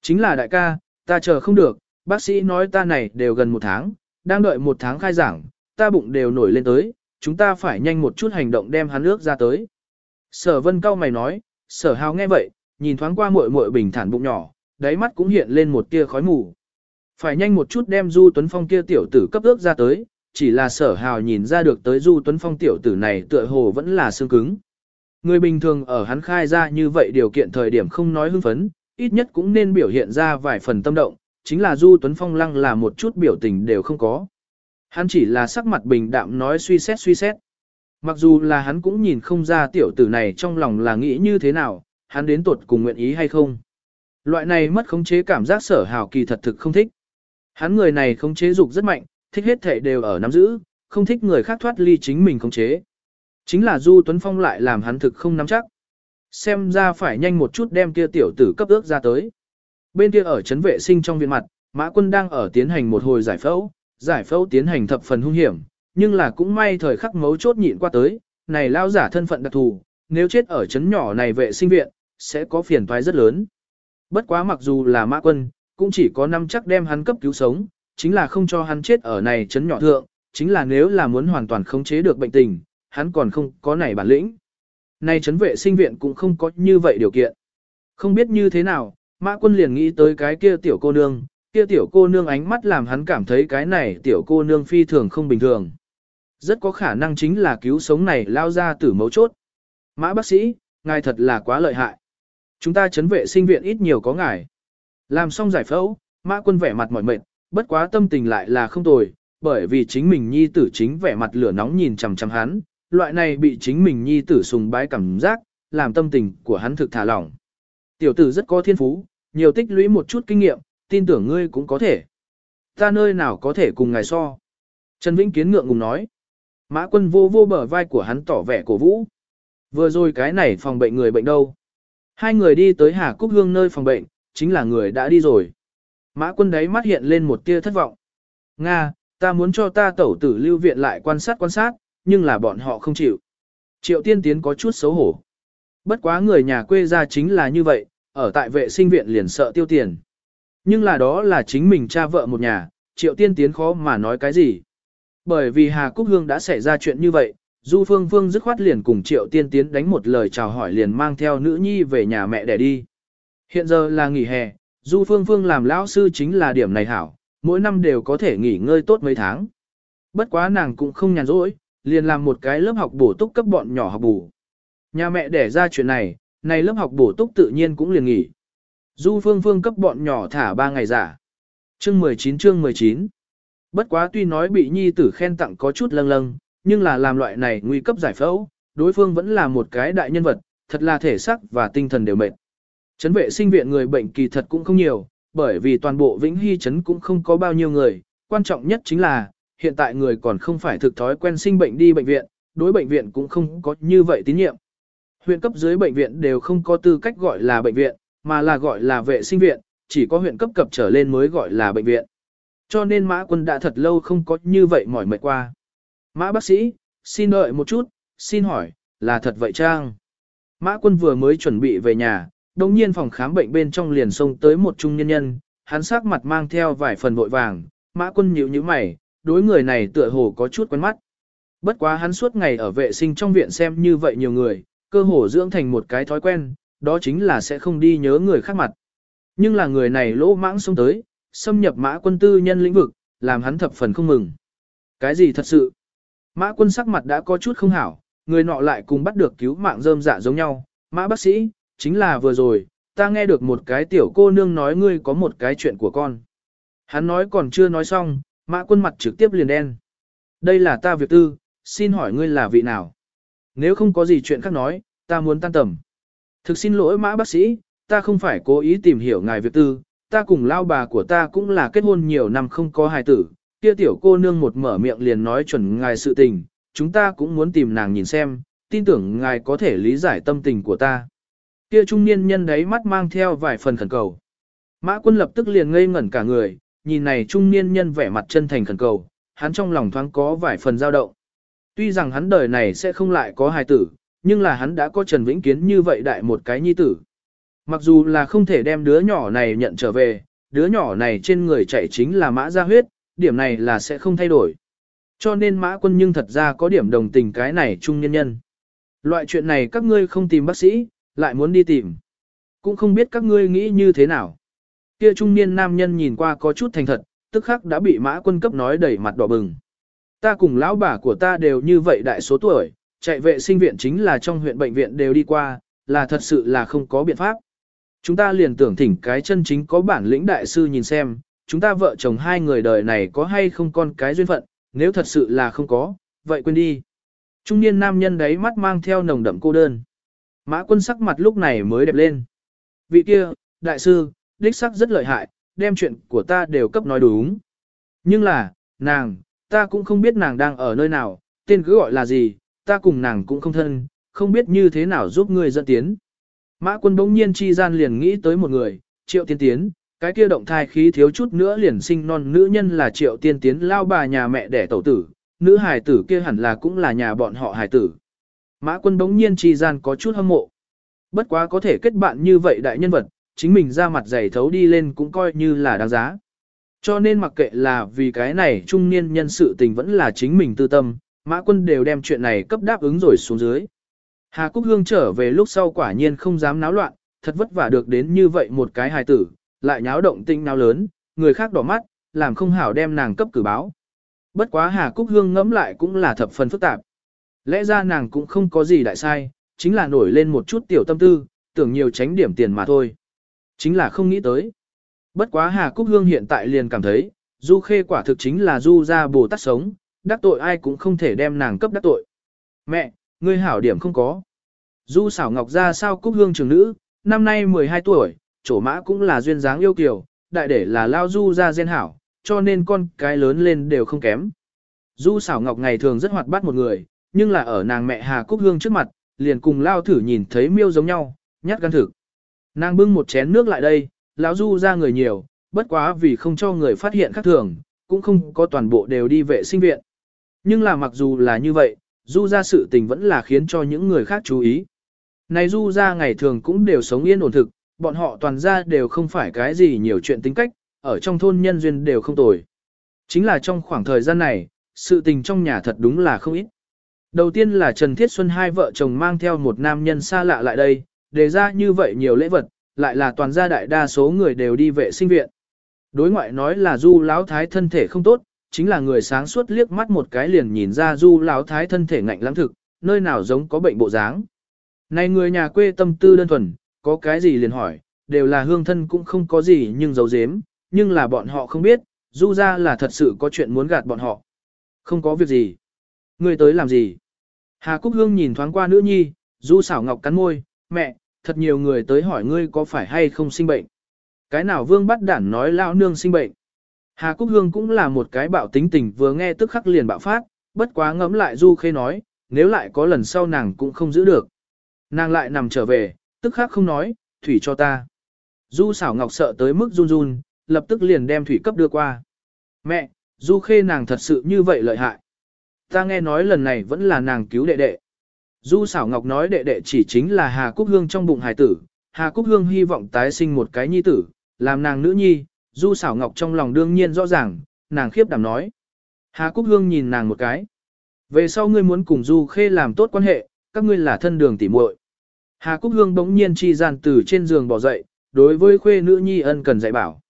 Chính là đại ca, ta chờ không được, bác sĩ nói ta này đều gần một tháng, đang đợi một tháng khai giảng, ta bụng đều nổi lên tới, chúng ta phải nhanh một chút hành động đem hắn ước ra tới. Sở vân cao mày nói, sở hào nghe vậy, nhìn thoáng qua muội muội bình thản bụng nhỏ, đáy mắt cũng hiện lên một tia khói mù. Phải nhanh một chút đem Du Tuấn Phong kia tiểu tử cấp ước ra tới, chỉ là sở hào nhìn ra được tới Du Tuấn Phong tiểu tử này tựa hồ vẫn là xương cứng. Người bình thường ở hắn khai ra như vậy điều kiện thời điểm không nói hưng phấn, ít nhất cũng nên biểu hiện ra vài phần tâm động, chính là Du Tuấn Phong lăng là một chút biểu tình đều không có. Hắn chỉ là sắc mặt bình đạm nói suy xét suy xét. Mặc dù là hắn cũng nhìn không ra tiểu tử này trong lòng là nghĩ như thế nào, hắn đến tuột cùng nguyện ý hay không. Loại này mất khống chế cảm giác sở hào kỳ thật thực không thích. Hắn người này khống chế dục rất mạnh, thích hết thể đều ở nắm giữ, không thích người khác thoát ly chính mình khống chế. Chính là Du Tuấn Phong lại làm hắn thực không nắm chắc. Xem ra phải nhanh một chút đem kia tiểu tử cấp ước ra tới. Bên kia ở trấn vệ sinh trong viện mặt, Mã Quân đang ở tiến hành một hồi giải phẫu, giải phẫu tiến hành thập phần hung hiểm, nhưng là cũng may thời khắc mấu chốt nhịn qua tới, này lao giả thân phận đặc thù, nếu chết ở trấn nhỏ này vệ sinh viện, sẽ có phiền toái rất lớn. Bất quá mặc dù là Mã Quân, cũng chỉ có năm chắc đem hắn cấp cứu sống, chính là không cho hắn chết ở này trấn nhỏ thượng, chính là nếu là muốn hoàn toàn khống chế được bệnh tình, hắn còn không có này bản lĩnh nay chấn vệ sinh viện cũng không có như vậy điều kiện. Không biết như thế nào, Mã Quân liền nghĩ tới cái kia tiểu cô nương, kia tiểu cô nương ánh mắt làm hắn cảm thấy cái này tiểu cô nương phi thường không bình thường. Rất có khả năng chính là cứu sống này lao ra tử mấu chốt. Mã bác sĩ, ngài thật là quá lợi hại. Chúng ta chấn vệ sinh viện ít nhiều có ngài. Làm xong giải phẫu, mã quân vẻ mặt mỏi mệt, bất quá tâm tình lại là không tồi, bởi vì chính mình nhi tử chính vẻ mặt lửa nóng nhìn chằm chằm hắn, loại này bị chính mình nhi tử sùng bái cảm giác, làm tâm tình của hắn thực thả lỏng. Tiểu tử rất có thiên phú, nhiều tích lũy một chút kinh nghiệm, tin tưởng ngươi cũng có thể. Ta nơi nào có thể cùng ngài so. Trần Vĩnh Kiến ngượng ngùng nói. Mã quân vô vô bờ vai của hắn tỏ vẻ cổ vũ. Vừa rồi cái này phòng bệnh người bệnh đâu. Hai người đi tới Hà Cúc Hương nơi phòng bệnh, chính là người đã đi rồi. Mã quân đấy mắt hiện lên một tia thất vọng. Nga, ta muốn cho ta tẩu tử lưu viện lại quan sát quan sát, nhưng là bọn họ không chịu. Triệu tiên tiến có chút xấu hổ. Bất quá người nhà quê ra chính là như vậy, ở tại vệ sinh viện liền sợ tiêu tiền. Nhưng là đó là chính mình cha vợ một nhà, triệu tiên tiến khó mà nói cái gì. Bởi vì Hà Cúc Hương đã xảy ra chuyện như vậy, Du Phương Phương dứt khoát liền cùng triệu tiên tiến đánh một lời chào hỏi liền mang theo nữ nhi về nhà mẹ để đi. Hiện giờ là nghỉ hè, Du Phương Phương làm lão sư chính là điểm này hảo, mỗi năm đều có thể nghỉ ngơi tốt mấy tháng. Bất quá nàng cũng không nhàn rỗi, liền làm một cái lớp học bổ túc cấp bọn nhỏ học bù. Nhà mẹ để ra chuyện này, này lớp học bổ túc tự nhiên cũng liền nghỉ. Du Phương Phương cấp bọn nhỏ thả 3 ngày giả. Chương 19 chương 19 Bất quá tuy nói bị nhi tử khen tặng có chút lâng lâng, nhưng là làm loại này nguy cấp giải phẫu, đối phương vẫn là một cái đại nhân vật, thật là thể sắc và tinh thần đều mệt. Chấn vệ sinh viện người bệnh kỳ thật cũng không nhiều, bởi vì toàn bộ Vĩnh Hy chấn cũng không có bao nhiêu người, quan trọng nhất chính là, hiện tại người còn không phải thực thói quen sinh bệnh đi bệnh viện, đối bệnh viện cũng không có như vậy tín nhiệm. Huyện cấp dưới bệnh viện đều không có tư cách gọi là bệnh viện, mà là gọi là vệ sinh viện, chỉ có huyện cấp cập trở lên mới gọi là bệnh viện. Cho nên mã quân đã thật lâu không có như vậy mỏi mệt qua. Mã bác sĩ, xin đợi một chút, xin hỏi, là thật vậy trang? Mã quân vừa mới chuẩn bị về nhà, đồng nhiên phòng khám bệnh bên trong liền xông tới một trung nhân nhân, hắn sắc mặt mang theo vài phần vội vàng, mã quân nhíu nhíu mày, đối người này tựa hồ có chút quen mắt. Bất quá hắn suốt ngày ở vệ sinh trong viện xem như vậy nhiều người, cơ hồ dưỡng thành một cái thói quen, đó chính là sẽ không đi nhớ người khác mặt. Nhưng là người này lỗ mãng xông tới, xâm nhập mã quân tư nhân lĩnh vực, làm hắn thập phần không mừng. Cái gì thật sự? Mã quân sắc mặt đã có chút không hảo, người nọ lại cùng bắt được cứu mạng rơm dạ giống nhau. Mã bác sĩ, chính là vừa rồi, ta nghe được một cái tiểu cô nương nói ngươi có một cái chuyện của con. Hắn nói còn chưa nói xong, mã quân mặt trực tiếp liền đen. Đây là ta việc tư, xin hỏi ngươi là vị nào? Nếu không có gì chuyện khác nói, ta muốn tan tầm. Thực xin lỗi mã bác sĩ, ta không phải cố ý tìm hiểu ngài việc tư, ta cùng lao bà của ta cũng là kết hôn nhiều năm không có hài tử, kia tiểu cô nương một mở miệng liền nói chuẩn ngài sự tình, chúng ta cũng muốn tìm nàng nhìn xem, tin tưởng ngài có thể lý giải tâm tình của ta. Kia trung niên nhân đấy mắt mang theo vài phần khẩn cầu. Mã quân lập tức liền ngây ngẩn cả người, nhìn này trung niên nhân vẻ mặt chân thành khẩn cầu, hắn trong lòng thoáng có vài phần dao động. Tuy rằng hắn đời này sẽ không lại có hài tử, nhưng là hắn đã có Trần Vĩnh Kiến như vậy đại một cái nhi tử. Mặc dù là không thể đem đứa nhỏ này nhận trở về, đứa nhỏ này trên người chạy chính là mã gia huyết, điểm này là sẽ không thay đổi. Cho nên mã quân nhưng thật ra có điểm đồng tình cái này trung nhân nhân. Loại chuyện này các ngươi không tìm bác sĩ, lại muốn đi tìm. Cũng không biết các ngươi nghĩ như thế nào. Kia trung niên nam nhân nhìn qua có chút thành thật, tức khắc đã bị mã quân cấp nói đẩy mặt đỏ bừng. Ta cùng lão bà của ta đều như vậy đại số tuổi, chạy vệ sinh viện chính là trong huyện bệnh viện đều đi qua, là thật sự là không có biện pháp. Chúng ta liền tưởng thỉnh cái chân chính có bản lĩnh đại sư nhìn xem, chúng ta vợ chồng hai người đời này có hay không con cái duyên phận, nếu thật sự là không có, vậy quên đi. Trung niên nam nhân đấy mắt mang theo nồng đậm cô đơn. Mã quân sắc mặt lúc này mới đẹp lên. Vị kia, đại sư, đích sắc rất lợi hại, đem chuyện của ta đều cấp nói đúng. Nhưng là, nàng, ta cũng không biết nàng đang ở nơi nào, tên cứ gọi là gì, ta cùng nàng cũng không thân, không biết như thế nào giúp ngươi dẫn tiến. Mã quân bỗng nhiên chi gian liền nghĩ tới một người, triệu tiên tiến, cái kia động thai khí thiếu chút nữa liền sinh non nữ nhân là triệu tiên tiến lao bà nhà mẹ đẻ tẩu tử, nữ hài tử kia hẳn là cũng là nhà bọn họ hài tử. Mã quân bỗng nhiên chi gian có chút hâm mộ. Bất quá có thể kết bạn như vậy đại nhân vật, chính mình ra mặt dày thấu đi lên cũng coi như là đáng giá. Cho nên mặc kệ là vì cái này trung niên nhân sự tình vẫn là chính mình tư tâm, mã quân đều đem chuyện này cấp đáp ứng rồi xuống dưới. Hà Cúc Hương trở về lúc sau quả nhiên không dám náo loạn, thật vất vả được đến như vậy một cái hài tử, lại nháo động tinh nào lớn, người khác đỏ mắt, làm không hảo đem nàng cấp cử báo. Bất quá Hà Cúc Hương ngẫm lại cũng là thập phần phức tạp. Lẽ ra nàng cũng không có gì đại sai, chính là nổi lên một chút tiểu tâm tư, tưởng nhiều tránh điểm tiền mà thôi. Chính là không nghĩ tới. Bất quá Hà Cúc Hương hiện tại liền cảm thấy, Du Khê quả thực chính là Du ra bồ tát sống, đắc tội ai cũng không thể đem nàng cấp đắc tội. Mẹ, ngươi hảo điểm không có. Du xảo ngọc ra sao Cúc Hương trường nữ, năm nay 12 tuổi, chỗ mã cũng là duyên dáng yêu kiều, đại để là lao Du ra gen hảo, cho nên con cái lớn lên đều không kém. Du xảo ngọc ngày thường rất hoạt bát một người, nhưng là ở nàng mẹ Hà Cúc Hương trước mặt, liền cùng lao thử nhìn thấy miêu giống nhau, nhát gan thực. Nàng bưng một chén nước lại đây, lão Du ra người nhiều, bất quá vì không cho người phát hiện khác thường, cũng không có toàn bộ đều đi vệ sinh viện. Nhưng là mặc dù là như vậy, Du ra sự tình vẫn là khiến cho những người khác chú ý. Này Du ra ngày thường cũng đều sống yên ổn thực, bọn họ toàn ra đều không phải cái gì nhiều chuyện tính cách, ở trong thôn nhân duyên đều không tồi. Chính là trong khoảng thời gian này, sự tình trong nhà thật đúng là không ít. Đầu tiên là Trần Thiết Xuân hai vợ chồng mang theo một nam nhân xa lạ lại đây, đề ra như vậy nhiều lễ vật, lại là toàn gia đại đa số người đều đi vệ sinh viện. Đối ngoại nói là du lão thái thân thể không tốt, chính là người sáng suốt liếc mắt một cái liền nhìn ra du lão thái thân thể ngạnh lắm thực, nơi nào giống có bệnh bộ dáng. Này người nhà quê tâm tư đơn thuần, có cái gì liền hỏi, đều là hương thân cũng không có gì nhưng giấu giếm, nhưng là bọn họ không biết, du ra là thật sự có chuyện muốn gạt bọn họ. Không có việc gì. Người tới làm gì? Hà Cúc Hương nhìn thoáng qua nữ nhi, du xảo ngọc cắn môi, mẹ, thật nhiều người tới hỏi ngươi có phải hay không sinh bệnh. Cái nào vương bắt đản nói lão nương sinh bệnh. Hà Cúc Hương cũng là một cái bạo tính tình vừa nghe tức khắc liền bạo phát, bất quá ngẫm lại Du Khê nói, nếu lại có lần sau nàng cũng không giữ được. Nàng lại nằm trở về, tức khắc không nói, thủy cho ta. Du xảo ngọc sợ tới mức run run, lập tức liền đem thủy cấp đưa qua. Mẹ, Du Khê nàng thật sự như vậy lợi hại. Ta nghe nói lần này vẫn là nàng cứu đệ đệ. Du xảo ngọc nói đệ đệ chỉ chính là Hà Cúc Hương trong bụng hài tử, Hà Cúc Hương hy vọng tái sinh một cái nhi tử, làm nàng nữ nhi, Du xảo ngọc trong lòng đương nhiên rõ ràng, nàng khiếp đảm nói. Hà Cúc Hương nhìn nàng một cái. Về sau ngươi muốn cùng Du Khê làm tốt quan hệ, các ngươi là thân đường tỉ muội. Hà Cúc Hương bỗng nhiên chi gian từ trên giường bỏ dậy, đối với khuê nữ nhi ân cần dạy bảo.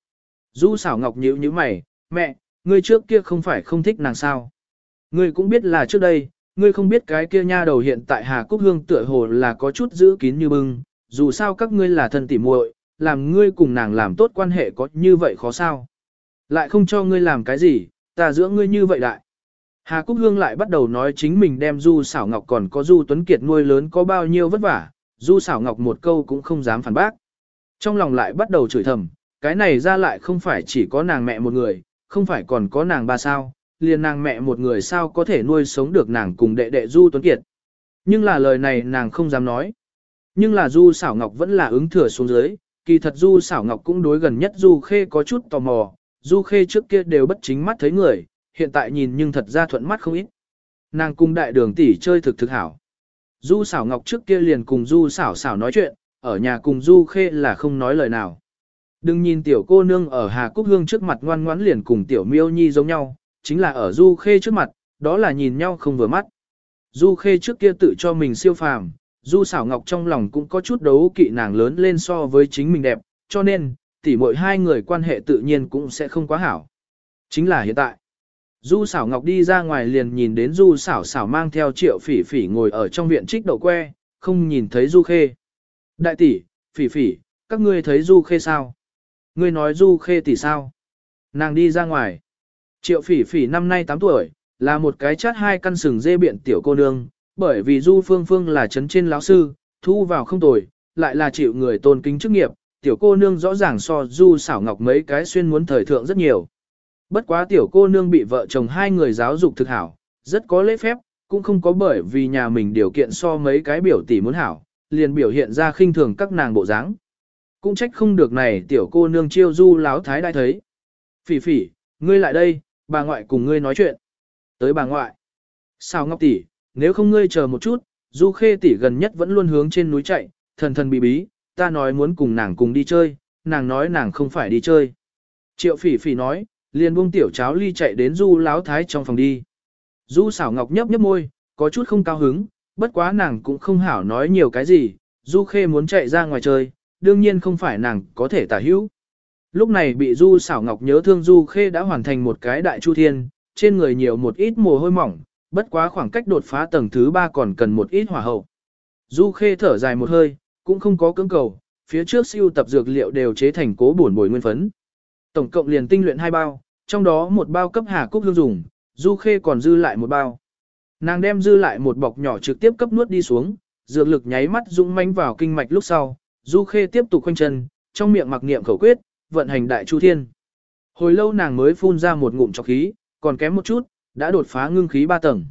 Du xảo ngọc nhíu như mày, mẹ, ngươi trước kia không phải không thích nàng sao. Ngươi cũng biết là trước đây, ngươi không biết cái kia nha đầu hiện tại Hà Cúc Hương tựa hồ là có chút giữ kín như bưng, dù sao các ngươi là thân tỉ muội, làm ngươi cùng nàng làm tốt quan hệ có như vậy khó sao. Lại không cho ngươi làm cái gì, ta dưỡng ngươi như vậy đại. Hà Cúc Hương lại bắt đầu nói chính mình đem Du Sảo Ngọc còn có Du Tuấn Kiệt nuôi lớn có bao nhiêu vất vả, Du Sảo Ngọc một câu cũng không dám phản bác. Trong lòng lại bắt đầu chửi thầm, cái này ra lại không phải chỉ có nàng mẹ một người, không phải còn có nàng ba sao, liền nàng mẹ một người sao có thể nuôi sống được nàng cùng đệ đệ Du Tuấn Kiệt. Nhưng là lời này nàng không dám nói. Nhưng là Du Sảo Ngọc vẫn là ứng thừa xuống dưới, kỳ thật Du Sảo Ngọc cũng đối gần nhất Du Khê có chút tò mò, Du Khê trước kia đều bất chính mắt thấy người, hiện tại nhìn nhưng thật ra thuận mắt không ít. Nàng cùng đại đường tỷ chơi thực thực hảo. Du Sảo Ngọc trước kia liền cùng Du Sảo Sảo nói chuyện, ở nhà cùng Du Khê là không nói lời nào. Đừng nhìn tiểu cô nương ở Hà Cúc Hương trước mặt ngoan ngoãn liền cùng tiểu miêu nhi giống nhau, chính là ở Du Khê trước mặt, đó là nhìn nhau không vừa mắt. Du Khê trước kia tự cho mình siêu phàm, Du Sảo ngọc trong lòng cũng có chút đấu kỵ nàng lớn lên so với chính mình đẹp, cho nên, tỉ mỗi hai người quan hệ tự nhiên cũng sẽ không quá hảo. Chính là hiện tại. Du Sảo ngọc đi ra ngoài liền nhìn đến Du Sảo Sảo mang theo triệu phỉ phỉ ngồi ở trong viện trích đậu que, không nhìn thấy Du Khê. Đại tỷ, phỉ phỉ, các ngươi thấy Du Khê sao? Ngươi nói Du Khê tỷ sao? Nàng đi ra ngoài. Triệu phỉ phỉ năm nay 8 tuổi, là một cái chát hai căn sừng dê biện tiểu cô nương, bởi vì Du Phương Phương là chấn trên lão sư, thu vào không tồi, lại là chịu người tôn kính chức nghiệp, tiểu cô nương rõ ràng so Du xảo ngọc mấy cái xuyên muốn thời thượng rất nhiều. Bất quá tiểu cô nương bị vợ chồng hai người giáo dục thực hảo, rất có lễ phép, cũng không có bởi vì nhà mình điều kiện so mấy cái biểu tỷ muốn hảo, liền biểu hiện ra khinh thường các nàng bộ dáng. Cũng trách không được này tiểu cô nương chiêu du láo thái đại thấy. Phỉ phỉ, ngươi lại đây, bà ngoại cùng ngươi nói chuyện. Tới bà ngoại. Sao ngọc tỷ, nếu không ngươi chờ một chút, du khê tỷ gần nhất vẫn luôn hướng trên núi chạy, thần thần bí bí, ta nói muốn cùng nàng cùng đi chơi, nàng nói nàng không phải đi chơi. Triệu phỉ phỉ nói, liền buông tiểu cháo ly chạy đến du láo thái trong phòng đi. Du xảo ngọc nhấp nhấp môi, có chút không cao hứng, bất quá nàng cũng không hảo nói nhiều cái gì, du khê muốn chạy ra ngoài chơi, đương nhiên không phải nàng có thể tả hữu. Lúc này bị du xảo ngọc nhớ thương du khê đã hoàn thành một cái đại chu thiên, trên người nhiều một ít mồ hôi mỏng, bất quá khoảng cách đột phá tầng thứ ba còn cần một ít hỏa hậu. Du khê thở dài một hơi, cũng không có cưỡng cầu, phía trước siêu tập dược liệu đều chế thành cố bổn bồi nguyên phấn. Tổng cộng liền tinh luyện hai bao, trong đó một bao cấp hà cúc hương dùng, du khê còn dư lại một bao. Nàng đem dư lại một bọc nhỏ trực tiếp cấp nuốt đi xuống, dược lực nháy mắt dũng mãnh vào kinh mạch lúc sau, du khê tiếp tục khoanh chân, trong miệng mặc niệm khẩu quyết, vận hành đại chu thiên. Hồi lâu nàng mới phun ra một ngụm trọc khí, còn kém một chút, đã đột phá ngưng khí ba tầng.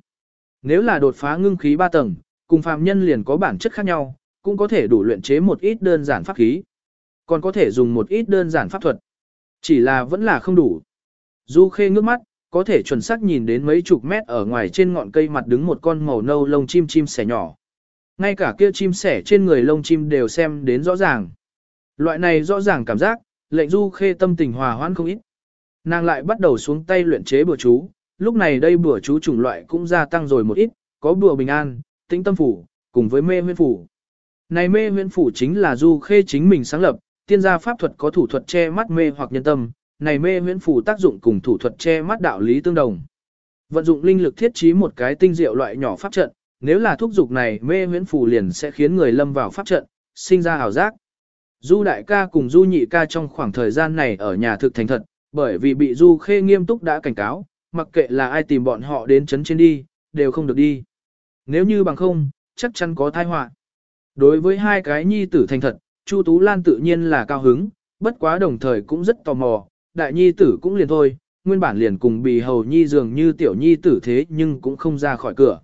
Nếu là đột phá ngưng khí ba tầng, cùng phàm nhân liền có bản chất khác nhau, cũng có thể đủ luyện chế một ít đơn giản pháp khí. Còn có thể dùng một ít đơn giản pháp thuật. Chỉ là vẫn là không đủ. Du khê ngước mắt, có thể chuẩn xác nhìn đến mấy chục mét ở ngoài trên ngọn cây mặt đứng một con màu nâu lông chim chim sẻ nhỏ. Ngay cả kia chim sẻ trên người lông chim đều xem đến rõ ràng. Loại này rõ ràng cảm giác, lệnh du khê tâm tình hòa hoãn không ít. Nàng lại bắt đầu xuống tay luyện chế bùa chú, lúc này đây bùa chú chủng loại cũng gia tăng rồi một ít, có bùa bình an, tĩnh tâm phủ, cùng với mê huyễn phủ. Này mê huyễn phủ chính là du khê chính mình sáng lập, tiên gia pháp thuật có thủ thuật che mắt mê hoặc nhân tâm, này mê huyễn phủ tác dụng cùng thủ thuật che mắt đạo lý tương đồng. Vận dụng linh lực thiết trí một cái tinh diệu loại nhỏ pháp trận, nếu là thúc dục này mê huyễn phủ liền sẽ khiến người lâm vào pháp trận, sinh ra ảo giác. Du đại ca cùng du nhị ca trong khoảng thời gian này ở nhà thực thành thật, bởi vì bị du khê nghiêm túc đã cảnh cáo, mặc kệ là ai tìm bọn họ đến chấn trên đi, đều không được đi. Nếu như bằng không, chắc chắn có tai họa. Đối với hai cái nhi tử thành thật, Chu Tú Lan tự nhiên là cao hứng, bất quá đồng thời cũng rất tò mò, đại nhi tử cũng liền thôi, nguyên bản liền cùng bì hầu nhi dường như tiểu nhi tử thế nhưng cũng không ra khỏi cửa.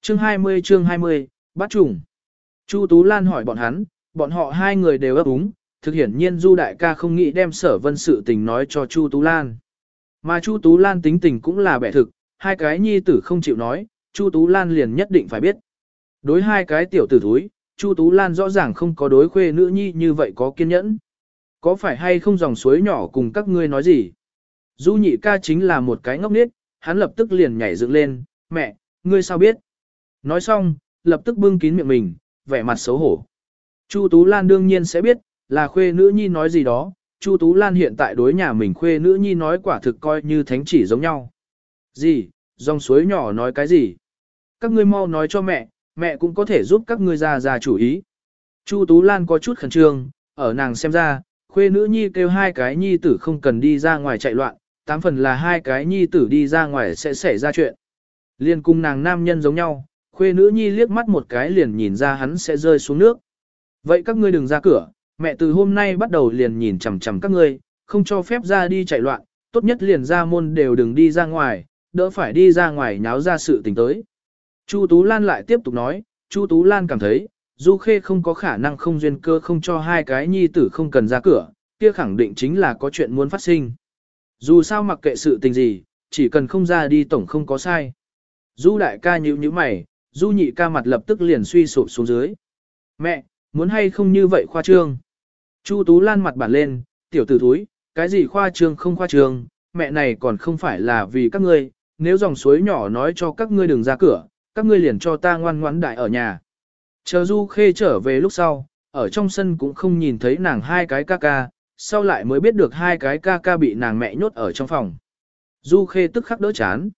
Chương 20 chương 20, bắt trùng. Chu Tú Lan hỏi bọn hắn, bọn họ hai người đều ấp úng, thực hiển nhiên Du đại ca không nghĩ đem sở vân sự tình nói cho Chu Tú Lan. Mà Chu Tú Lan tính tình cũng là bẻ thực, hai cái nhi tử không chịu nói, Chu Tú Lan liền nhất định phải biết. Đối hai cái tiểu tử thúi, Chu Tú Lan rõ ràng không có đối khuê nữ nhi như vậy có kiên nhẫn. Có phải hay không dòng suối nhỏ cùng các ngươi nói gì? Du nhị ca chính là một cái ngốc nết, hắn lập tức liền nhảy dựng lên, mẹ, ngươi sao biết? Nói xong, lập tức bưng kín miệng mình, vẻ mặt xấu hổ. Chu Tú Lan đương nhiên sẽ biết, là khuê nữ nhi nói gì đó, Chu Tú Lan hiện tại đối nhà mình khuê nữ nhi nói quả thực coi như thánh chỉ giống nhau. Gì, dòng suối nhỏ nói cái gì? Các ngươi mau nói cho mẹ, mẹ cũng có thể giúp các ngươi ra ra chủ ý. Chu Tú Lan có chút khẩn trương, ở nàng xem ra, khuê nữ nhi kêu hai cái nhi tử không cần đi ra ngoài chạy loạn, tám phần là hai cái nhi tử đi ra ngoài sẽ xảy ra chuyện. Liên cung nàng nam nhân giống nhau, khuê nữ nhi liếc mắt một cái liền nhìn ra hắn sẽ rơi xuống nước. Vậy các ngươi đừng ra cửa, mẹ từ hôm nay bắt đầu liền nhìn chằm chằm các ngươi, không cho phép ra đi chạy loạn, tốt nhất liền ra môn đều đừng đi ra ngoài, đỡ phải đi ra ngoài nháo ra sự tình tới. Chu Tú Lan lại tiếp tục nói, Chu Tú Lan cảm thấy, Du Khê không có khả năng không duyên cơ không cho hai cái nhi tử không cần ra cửa, kia khẳng định chính là có chuyện muốn phát sinh. Dù sao mặc kệ sự tình gì, chỉ cần không ra đi tổng không có sai. Du đại ca nhíu nhíu mày, Du nhị ca mặt lập tức liền suy sụp xuống dưới. Mẹ, muốn hay không như vậy khoa trương? Chu Tú Lan mặt bản lên, tiểu tử thúi, cái gì khoa trương không khoa trương, mẹ này còn không phải là vì các ngươi, nếu dòng suối nhỏ nói cho các ngươi đừng ra cửa, các ngươi liền cho ta ngoan ngoãn đại ở nhà. Chờ Du Khê trở về lúc sau, ở trong sân cũng không nhìn thấy nàng hai cái ca ca, sau lại mới biết được hai cái ca ca bị nàng mẹ nhốt ở trong phòng. Du Khê tức khắc đỡ chán.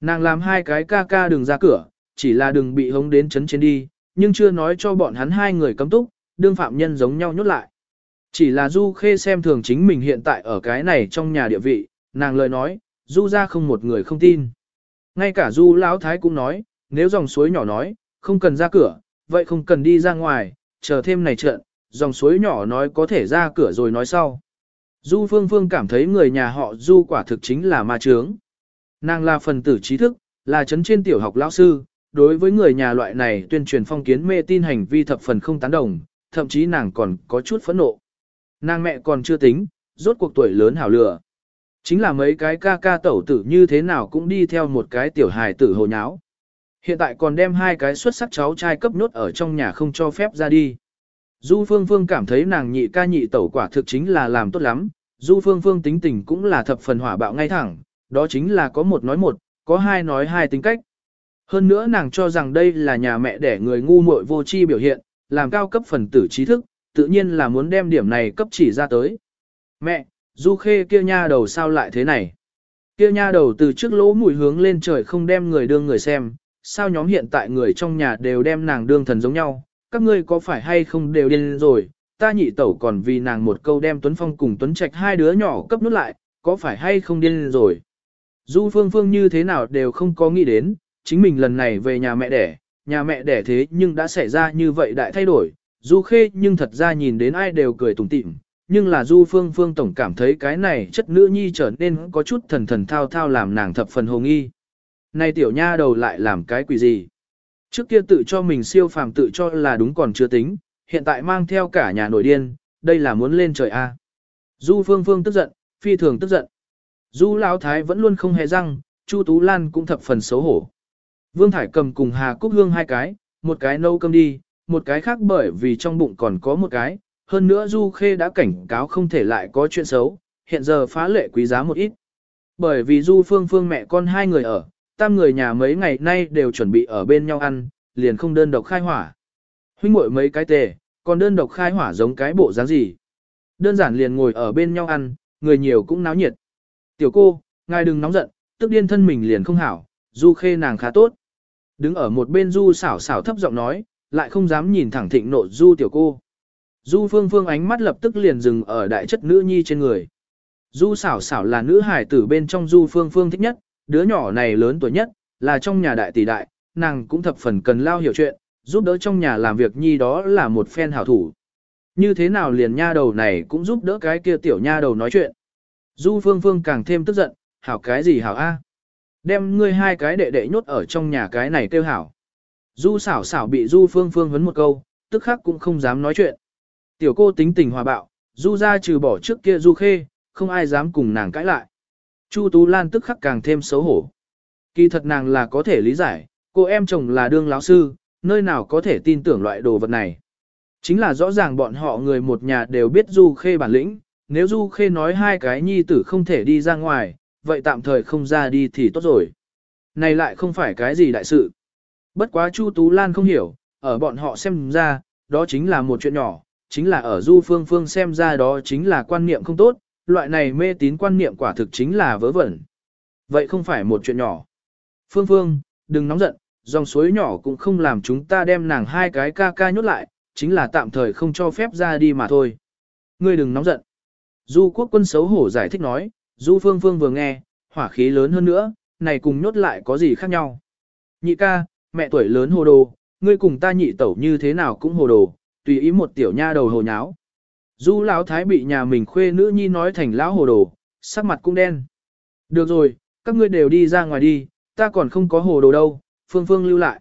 Nàng làm hai cái ca ca đừng ra cửa, chỉ là đừng bị hống đến chấn trên đi, nhưng chưa nói cho bọn hắn hai người cấm túc, đương phạm nhân giống nhau nhốt lại. Chỉ là Du Khê xem thường chính mình hiện tại ở cái này trong nhà địa vị, nàng lời nói, Du ra không một người không tin. Ngay cả Du Lão Thái cũng nói, nếu dòng suối nhỏ nói, không cần ra cửa, vậy không cần đi ra ngoài, chờ thêm này trận, dòng suối nhỏ nói có thể ra cửa rồi nói sau. Du Phương Phương cảm thấy người nhà họ Du quả thực chính là ma trướng. Nàng là phần tử trí thức, là chấn trên tiểu học lão sư, đối với người nhà loại này tuyên truyền phong kiến mê tin hành vi thập phần không tán đồng, thậm chí nàng còn có chút phẫn nộ. Nàng mẹ còn chưa tính, rốt cuộc tuổi lớn hảo lửa. Chính là mấy cái ca ca tẩu tử như thế nào cũng đi theo một cái tiểu hài tử hồ nháo. Hiện tại còn đem hai cái xuất sắc cháu trai cấp nốt ở trong nhà không cho phép ra đi. Du Phương Phương cảm thấy nàng nhị ca nhị tẩu quả thực chính là làm tốt lắm, Du Phương Phương tính tình cũng là thập phần hỏa bạo ngay thẳng, đó chính là có một nói một, có hai nói hai tính cách. Hơn nữa nàng cho rằng đây là nhà mẹ để người ngu muội vô tri biểu hiện, làm cao cấp phần tử trí thức, tự nhiên là muốn đem điểm này cấp chỉ ra tới. Mẹ, Du Khê kia nha đầu sao lại thế này? Kia nha đầu từ trước lỗ mũi hướng lên trời không đem người đương người xem, sao nhóm hiện tại người trong nhà đều đem nàng đương thần giống nhau, các ngươi có phải hay không đều điên rồi, ta nhị tẩu còn vì nàng một câu đem Tuấn Phong cùng Tuấn Trạch hai đứa nhỏ cấp nút lại, có phải hay không điên rồi. Du Phương Phương như thế nào đều không có nghĩ đến, chính mình lần này về nhà mẹ đẻ, nhà mẹ đẻ thế nhưng đã xảy ra như vậy đại thay đổi, Du Khê nhưng thật ra nhìn đến ai đều cười tủm tỉm, nhưng là Du Phương Phương tổng cảm thấy cái này chất nữ nhi trở nên có chút thần thần thao thao làm nàng thập phần hồ nghi. Này tiểu nha đầu lại làm cái quỷ gì? Trước kia tự cho mình siêu phàm tự cho là đúng còn chưa tính, hiện tại mang theo cả nhà nổi điên, đây là muốn lên trời A. Du Phương Phương tức giận, phi thường tức giận. Du Lão Thái vẫn luôn không hề răng, Chu Tú Lan cũng thập phần xấu hổ. Vương Thải cầm cùng Hà Cúc Hương hai cái, một cái nâu cơm đi, một cái khác bởi vì trong bụng còn có một cái, hơn nữa Du Khê đã cảnh cáo không thể lại có chuyện xấu, hiện giờ phá lệ quý giá một ít. Bởi vì Du Phương Phương mẹ con hai người ở, tam người nhà mấy ngày nay đều chuẩn bị ở bên nhau ăn, liền không đơn độc khai hỏa. Huynh muội mấy cái tề, còn đơn độc khai hỏa giống cái bộ dáng gì. Đơn giản liền ngồi ở bên nhau ăn, người nhiều cũng náo nhiệt. Tiểu cô, ngài đừng nóng giận, tức điên thân mình liền không hảo, du khê nàng khá tốt. Đứng ở một bên du xảo xảo thấp giọng nói, lại không dám nhìn thẳng thịnh nộ du tiểu cô. Du phương phương ánh mắt lập tức liền dừng ở đại chất nữ nhi trên người. Du xảo xảo là nữ hải tử bên trong du phương phương thích nhất, đứa nhỏ này lớn tuổi nhất, là trong nhà đại tỷ đại, nàng cũng thập phần cần lao hiểu chuyện, giúp đỡ trong nhà làm việc nhi đó là một phen hảo thủ. Như thế nào liền nha đầu này cũng giúp đỡ cái kia tiểu nha đầu nói chuyện. Du phương phương càng thêm tức giận, hảo cái gì hảo a? Đem ngươi hai cái đệ đệ nhốt ở trong nhà cái này kêu hảo. Du xảo xảo bị du phương phương vấn một câu, tức khắc cũng không dám nói chuyện. Tiểu cô tính tình hòa bạo, du ra trừ bỏ trước kia du khê, không ai dám cùng nàng cãi lại. Chu Tú Lan tức khắc càng thêm xấu hổ. Kỳ thật nàng là có thể lý giải, cô em chồng là đương lão sư, nơi nào có thể tin tưởng loại đồ vật này. Chính là rõ ràng bọn họ người một nhà đều biết Du Khê bản lĩnh, nếu Du Khê nói hai cái nhi tử không thể đi ra ngoài, vậy tạm thời không ra đi thì tốt rồi. Này lại không phải cái gì đại sự. Bất quá Chu Tú Lan không hiểu, ở bọn họ xem ra, đó chính là một chuyện nhỏ, chính là ở Du Phương Phương xem ra đó chính là quan niệm không tốt, loại này mê tín quan niệm quả thực chính là vớ vẩn. Vậy không phải một chuyện nhỏ. Phương Phương, đừng nóng giận, dòng suối nhỏ cũng không làm chúng ta đem nàng hai cái ca ca nhốt lại, chính là tạm thời không cho phép ra đi mà thôi. Ngươi đừng nóng giận. Du quốc quân xấu hổ giải thích nói, Du Phương Phương vừa nghe, hỏa khí lớn hơn nữa, này cùng nhốt lại có gì khác nhau. Nhị ca, mẹ tuổi lớn hồ đồ, ngươi cùng ta nhị tẩu như thế nào cũng hồ đồ, tùy ý một tiểu nha đầu hồ nháo. Du lão thái bị nhà mình khuê nữ nhi nói thành lão hồ đồ, sắc mặt cũng đen. Được rồi, các ngươi đều đi ra ngoài đi, ta còn không có hồ đồ đâu, phương phương lưu lại.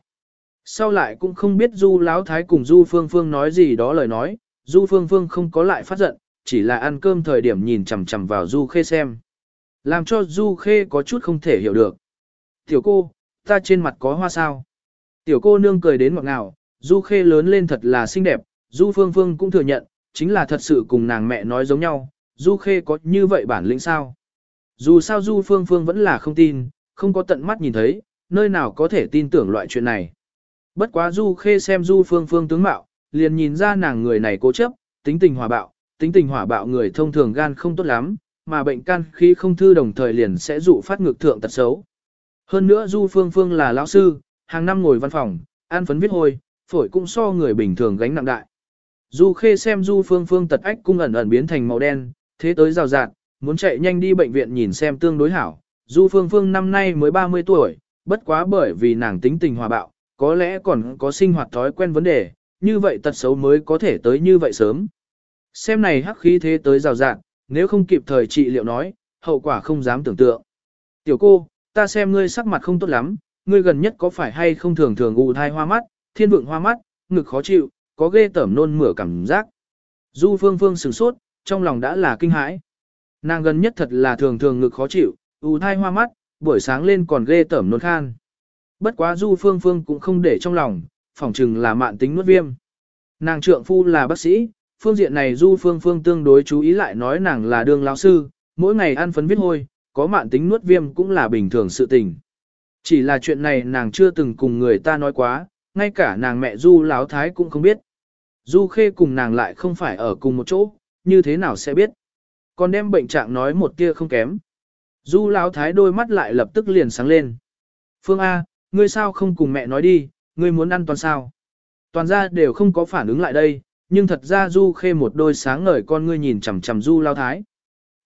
Sau lại cũng không biết du lão thái cùng du phương phương nói gì đó lời nói, du phương phương không có lại phát giận, chỉ là ăn cơm thời điểm nhìn chằm chằm vào du khê xem. Làm cho du khê có chút không thể hiểu được. Tiểu cô, ta trên mặt có hoa sao? Tiểu cô nương cười đến ngọt ngào, du khê lớn lên thật là xinh đẹp, du phương phương cũng thừa nhận, chính là thật sự cùng nàng mẹ nói giống nhau, Du Khê có như vậy bản lĩnh sao? Dù sao Du Phương Phương vẫn là không tin, không có tận mắt nhìn thấy, nơi nào có thể tin tưởng loại chuyện này. Bất quá Du Khê xem Du Phương Phương tướng mạo, liền nhìn ra nàng người này cố chấp, tính tình hỏa bạo, tính tình hỏa bạo người thông thường gan không tốt lắm, mà bệnh can khi không thư đồng thời liền sẽ dụ phát ngược thượng tật xấu. Hơn nữa Du Phương Phương là lão sư, hàng năm ngồi văn phòng, ăn phấn viết hôi, phổi cũng so người bình thường gánh nặng đại. Du Khê xem Du Phương Phương tật ách cung ẩn ẩn biến thành màu đen, thế tới rào rạt, muốn chạy nhanh đi bệnh viện nhìn xem tương đối hảo. Du Phương Phương năm nay mới 30 tuổi, bất quá bởi vì nàng tính tình hòa bạo, có lẽ còn có sinh hoạt thói quen vấn đề, như vậy tật xấu mới có thể tới như vậy sớm. Xem này hắc khí thế tới rào rạt nếu không kịp thời trị liệu nói, hậu quả không dám tưởng tượng. Tiểu cô, ta xem ngươi sắc mặt không tốt lắm, ngươi gần nhất có phải hay không thường thường ù thai hoa mắt, thiên vượng hoa mắt, ngực khó chịu, có ghê tởm nôn mửa cảm giác. Du phương phương sửng sốt, trong lòng đã là kinh hãi. Nàng gần nhất thật là thường thường ngực khó chịu, ù thai hoa mắt, buổi sáng lên còn ghê tởm nôn khan. Bất quá du phương phương cũng không để trong lòng, phỏng chừng là mạn tính nuốt viêm. Nàng trượng phu là bác sĩ, phương diện này du phương phương tương đối chú ý lại nói nàng là đương lão sư, mỗi ngày ăn phấn viết hôi, có mạn tính nuốt viêm cũng là bình thường sự tình. Chỉ là chuyện này nàng chưa từng cùng người ta nói quá, ngay cả nàng mẹ du lão thái cũng không biết. Du khê cùng nàng lại không phải ở cùng một chỗ, như thế nào sẽ biết. Còn đem bệnh trạng nói một tia không kém. Du lão thái đôi mắt lại lập tức liền sáng lên. Phương A, ngươi sao không cùng mẹ nói đi, ngươi muốn ăn toàn sao? Toàn ra đều không có phản ứng lại đây, nhưng thật ra Du Khê một đôi sáng ngời con ngươi nhìn chằm chằm Du Lão Thái.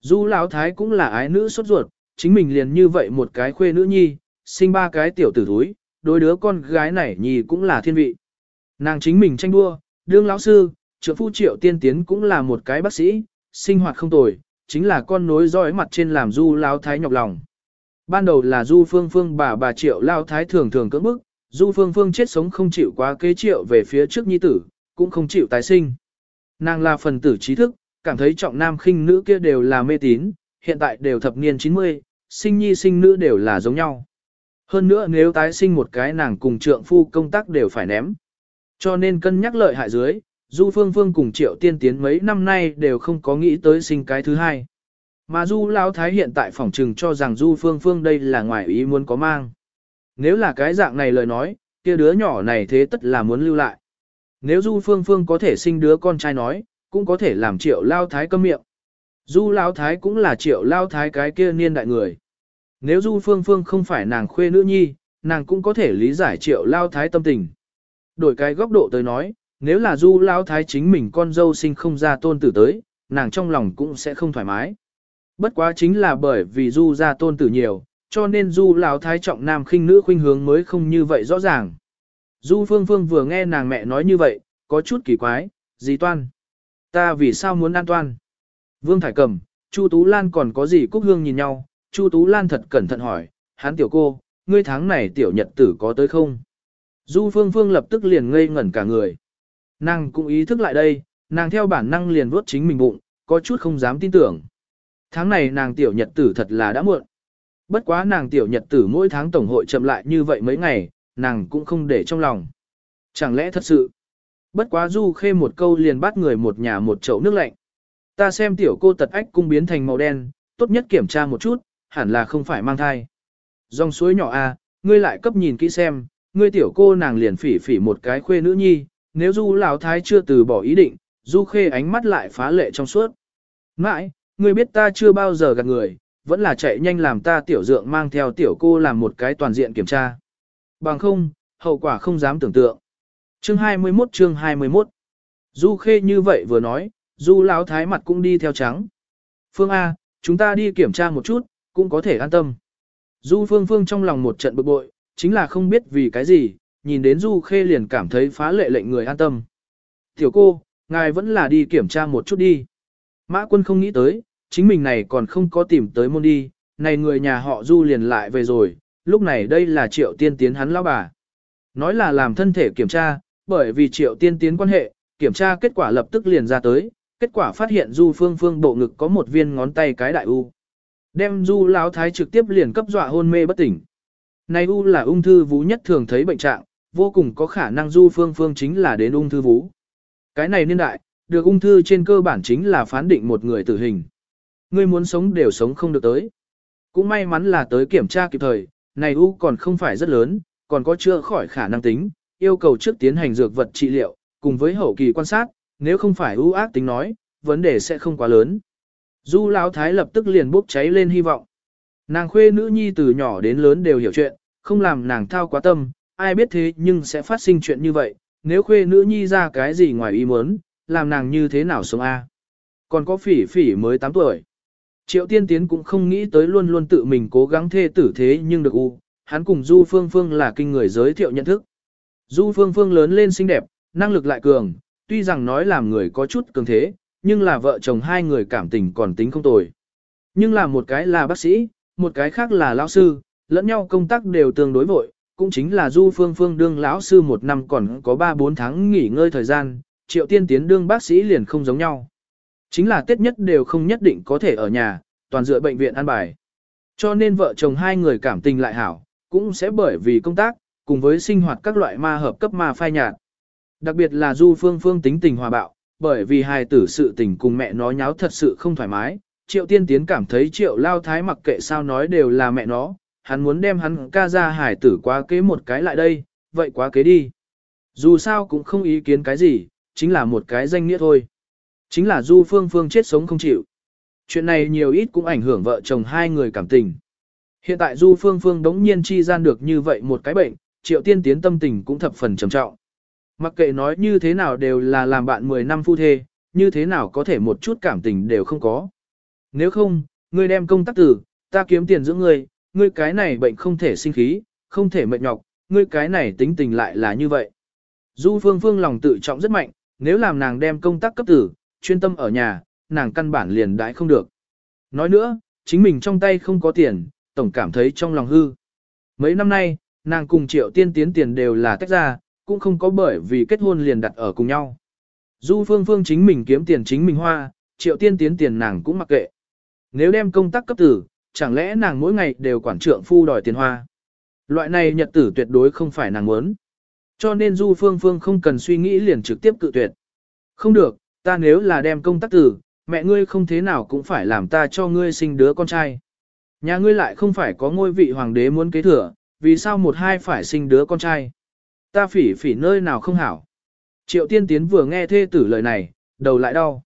Du Lão Thái cũng là ái nữ sốt ruột, chính mình liền như vậy một cái khuê nữ nhi, sinh ba cái tiểu tử thúi, đôi đứa con gái này nhi cũng là thiên vị. Nàng chính mình tranh đua, đương lão sư, trưởng phu triệu tiên tiến cũng là một cái bác sĩ, sinh hoạt không tồi, chính là con nối dõi mặt trên làm Du Lão Thái nhọc lòng. Ban đầu là Du Phương Phương bà bà triệu Lão Thái thường thường cưỡng bức, Du Phương Phương chết sống không chịu quá kế triệu về phía trước nhi tử, cũng không chịu tái sinh. Nàng là phần tử trí thức, cảm thấy trọng nam khinh nữ kia đều là mê tín, hiện tại đều thập niên 90, sinh nhi sinh nữ đều là giống nhau. Hơn nữa nếu tái sinh một cái nàng cùng trượng phu công tác đều phải ném. Cho nên cân nhắc lợi hại dưới, Du Phương Phương cùng Triệu Tiên Tiến mấy năm nay đều không có nghĩ tới sinh cái thứ hai. Mà Du Lão Thái hiện tại phỏng trừng cho rằng Du Phương Phương đây là ngoài ý muốn có mang. Nếu là cái dạng này lời nói, kia đứa nhỏ này thế tất là muốn lưu lại. Nếu Du Phương Phương có thể sinh đứa con trai nói, cũng có thể làm triệu lao thái câm miệng. Du lao thái cũng là triệu lao thái cái kia niên đại người. Nếu Du Phương Phương không phải nàng khuê nữ nhi, nàng cũng có thể lý giải triệu lao thái tâm tình. Đổi cái góc độ tới nói, nếu là Du lao thái chính mình con dâu sinh không ra tôn tử tới, nàng trong lòng cũng sẽ không thoải mái. Bất quá chính là bởi vì Du ra tôn tử nhiều, cho nên Du lão thái trọng nam khinh nữ khuynh hướng mới không như vậy rõ ràng. Du Phương Phương vừa nghe nàng mẹ nói như vậy, có chút kỳ quái, gì toan? Ta vì sao muốn an toan? Vương Thải Cầm, Chu Tú Lan còn có gì Cúc Hương nhìn nhau, Chu Tú Lan thật cẩn thận hỏi, hắn tiểu cô, ngươi tháng này tiểu nhật tử có tới không? Du Phương Phương lập tức liền ngây ngẩn cả người. Nàng cũng ý thức lại đây, nàng theo bản năng liền vuốt chính mình bụng, có chút không dám tin tưởng. Tháng này nàng tiểu nhật tử thật là đã muộn. Bất quá nàng tiểu nhật tử mỗi tháng tổng hội chậm lại như vậy mấy ngày, nàng cũng không để trong lòng. Chẳng lẽ thật sự? Bất quá du khê một câu liền bắt người một nhà một chậu nước lạnh. Ta xem tiểu cô tật ách cung biến thành màu đen, tốt nhất kiểm tra một chút, hẳn là không phải mang thai. Dòng suối nhỏ a, à, ngươi lại cấp nhìn kỹ xem, ngươi tiểu cô nàng liền phỉ phỉ một cái khuê nữ nhi, nếu du lão thái chưa từ bỏ ý định, du khê ánh mắt lại phá lệ trong suốt. Mãi, ngươi biết ta chưa bao giờ gạt người, vẫn là chạy nhanh làm ta tiểu dượng mang theo tiểu cô làm một cái toàn diện kiểm tra. Bằng không, hậu quả không dám tưởng tượng. Chương 21 chương 21 Du Khê như vậy vừa nói, Du Lão Thái mặt cũng đi theo trắng. Phương A, chúng ta đi kiểm tra một chút, cũng có thể an tâm. Du Phương Phương trong lòng một trận bực bội, chính là không biết vì cái gì, nhìn đến Du Khê liền cảm thấy phá lệ lệnh người an tâm. Tiểu cô, ngài vẫn là đi kiểm tra một chút đi. Mã quân không nghĩ tới, chính mình này còn không có tìm tới môn đi, này người nhà họ Du liền lại về rồi, lúc này đây là triệu tiên tiến hắn lão bà. Nói là làm thân thể kiểm tra, bởi vì triệu tiên tiến quan hệ, kiểm tra kết quả lập tức liền ra tới, kết quả phát hiện Du Phương Phương bộ ngực có một viên ngón tay cái đại u. Đem Du lão thái trực tiếp liền cấp dọa hôn mê bất tỉnh. Này u là ung thư vú nhất thường thấy bệnh trạng, vô cùng có khả năng Du Phương Phương chính là đến ung thư vú. Cái này niên đại, được ung thư trên cơ bản chính là phán định một người tử hình. người muốn sống đều sống không được tới. Cũng may mắn là tới kiểm tra kịp thời, này u còn không phải rất lớn, còn có chữa khỏi khả năng tính, yêu cầu trước tiến hành dược vật trị liệu, cùng với hậu kỳ quan sát, nếu không phải u ác tính nói, vấn đề sẽ không quá lớn. Du Lão Thái lập tức liền bốc cháy lên hy vọng. Nàng khuê nữ nhi từ nhỏ đến lớn đều hiểu chuyện, không làm nàng thao quá tâm, ai biết thế nhưng sẽ phát sinh chuyện như vậy, nếu khuê nữ nhi ra cái gì ngoài ý muốn, làm nàng như thế nào sống a? Còn có phỉ phỉ mới 8 tuổi. Triệu tiên tiến cũng không nghĩ tới luôn luôn tự mình cố gắng thê tử thế nhưng được u, hắn cùng Du Phương Phương là kinh người giới thiệu nhận thức. Du Phương Phương lớn lên xinh đẹp, năng lực lại cường, tuy rằng nói làm người có chút cường thế, nhưng là vợ chồng hai người cảm tình còn tính không tồi. Nhưng là một cái là bác sĩ, một cái khác là lão sư, lẫn nhau công tác đều tương đối vội, cũng chính là Du Phương Phương đương lão sư một năm còn có 3-4 tháng nghỉ ngơi thời gian, Triệu Tiên Tiến đương bác sĩ liền không giống nhau. Chính là Tết nhất đều không nhất định có thể ở nhà, toàn dựa bệnh viện an bài. Cho nên vợ chồng hai người cảm tình lại hảo, cũng sẽ bởi vì công tác, cùng với sinh hoạt các loại ma hợp cấp ma phai nhạt. Đặc biệt là Du Phương Phương tính tình hòa bạo, bởi vì hài tử sự tình cùng mẹ nó nháo thật sự không thoải mái. Triệu Tiên Tiến cảm thấy Triệu Lao Thái mặc kệ sao nói đều là mẹ nó, hắn muốn đem hắn ca ra hài tử quá kế một cái lại đây, vậy quá kế đi. Dù sao cũng không ý kiến cái gì, chính là một cái danh nghĩa thôi. Chính là Du Phương Phương chết sống không chịu. Chuyện này nhiều ít cũng ảnh hưởng vợ chồng hai người cảm tình. Hiện tại Du Phương Phương đống nhiên chi gian được như vậy một cái bệnh, Triệu Tiên Tiến tâm tình cũng thập phần trầm trọng. Mặc kệ nói như thế nào đều là làm bạn 10 năm phu thê, như thế nào có thể một chút cảm tình đều không có. Nếu không, ngươi đem công tác tử, ta kiếm tiền dưỡng ngươi, ngươi cái này bệnh không thể sinh khí, không thể mệt nhọc, ngươi cái này tính tình lại là như vậy. Du Phương Phương lòng tự trọng rất mạnh, nếu làm nàng đem công tác cấp tử, chuyên tâm ở nhà, nàng căn bản liền đãi không được. Nói nữa, chính mình trong tay không có tiền, tổng cảm thấy trong lòng hư. Mấy năm nay, nàng cùng triệu tiên tiến tiền đều là tách ra, cũng không có bởi vì kết hôn liền đặt ở cùng nhau. Du phương phương chính mình kiếm tiền chính mình hoa, triệu tiên tiến tiền nàng cũng mặc kệ. Nếu đem công tác cấp tử, chẳng lẽ nàng mỗi ngày đều quản trượng phu đòi tiền hoa. Loại này nhật tử tuyệt đối không phải nàng muốn. Cho nên Du Phương Phương không cần suy nghĩ liền trực tiếp cự tuyệt. Không được, ta nếu là đem công tác tử, mẹ ngươi không thế nào cũng phải làm ta cho ngươi sinh đứa con trai. Nhà ngươi lại không phải có ngôi vị hoàng đế muốn kế thừa, vì sao một hai phải sinh đứa con trai. Ta phỉ phỉ nơi nào không hảo. Triệu tiên tiến vừa nghe thê tử lời này, đầu lại đau.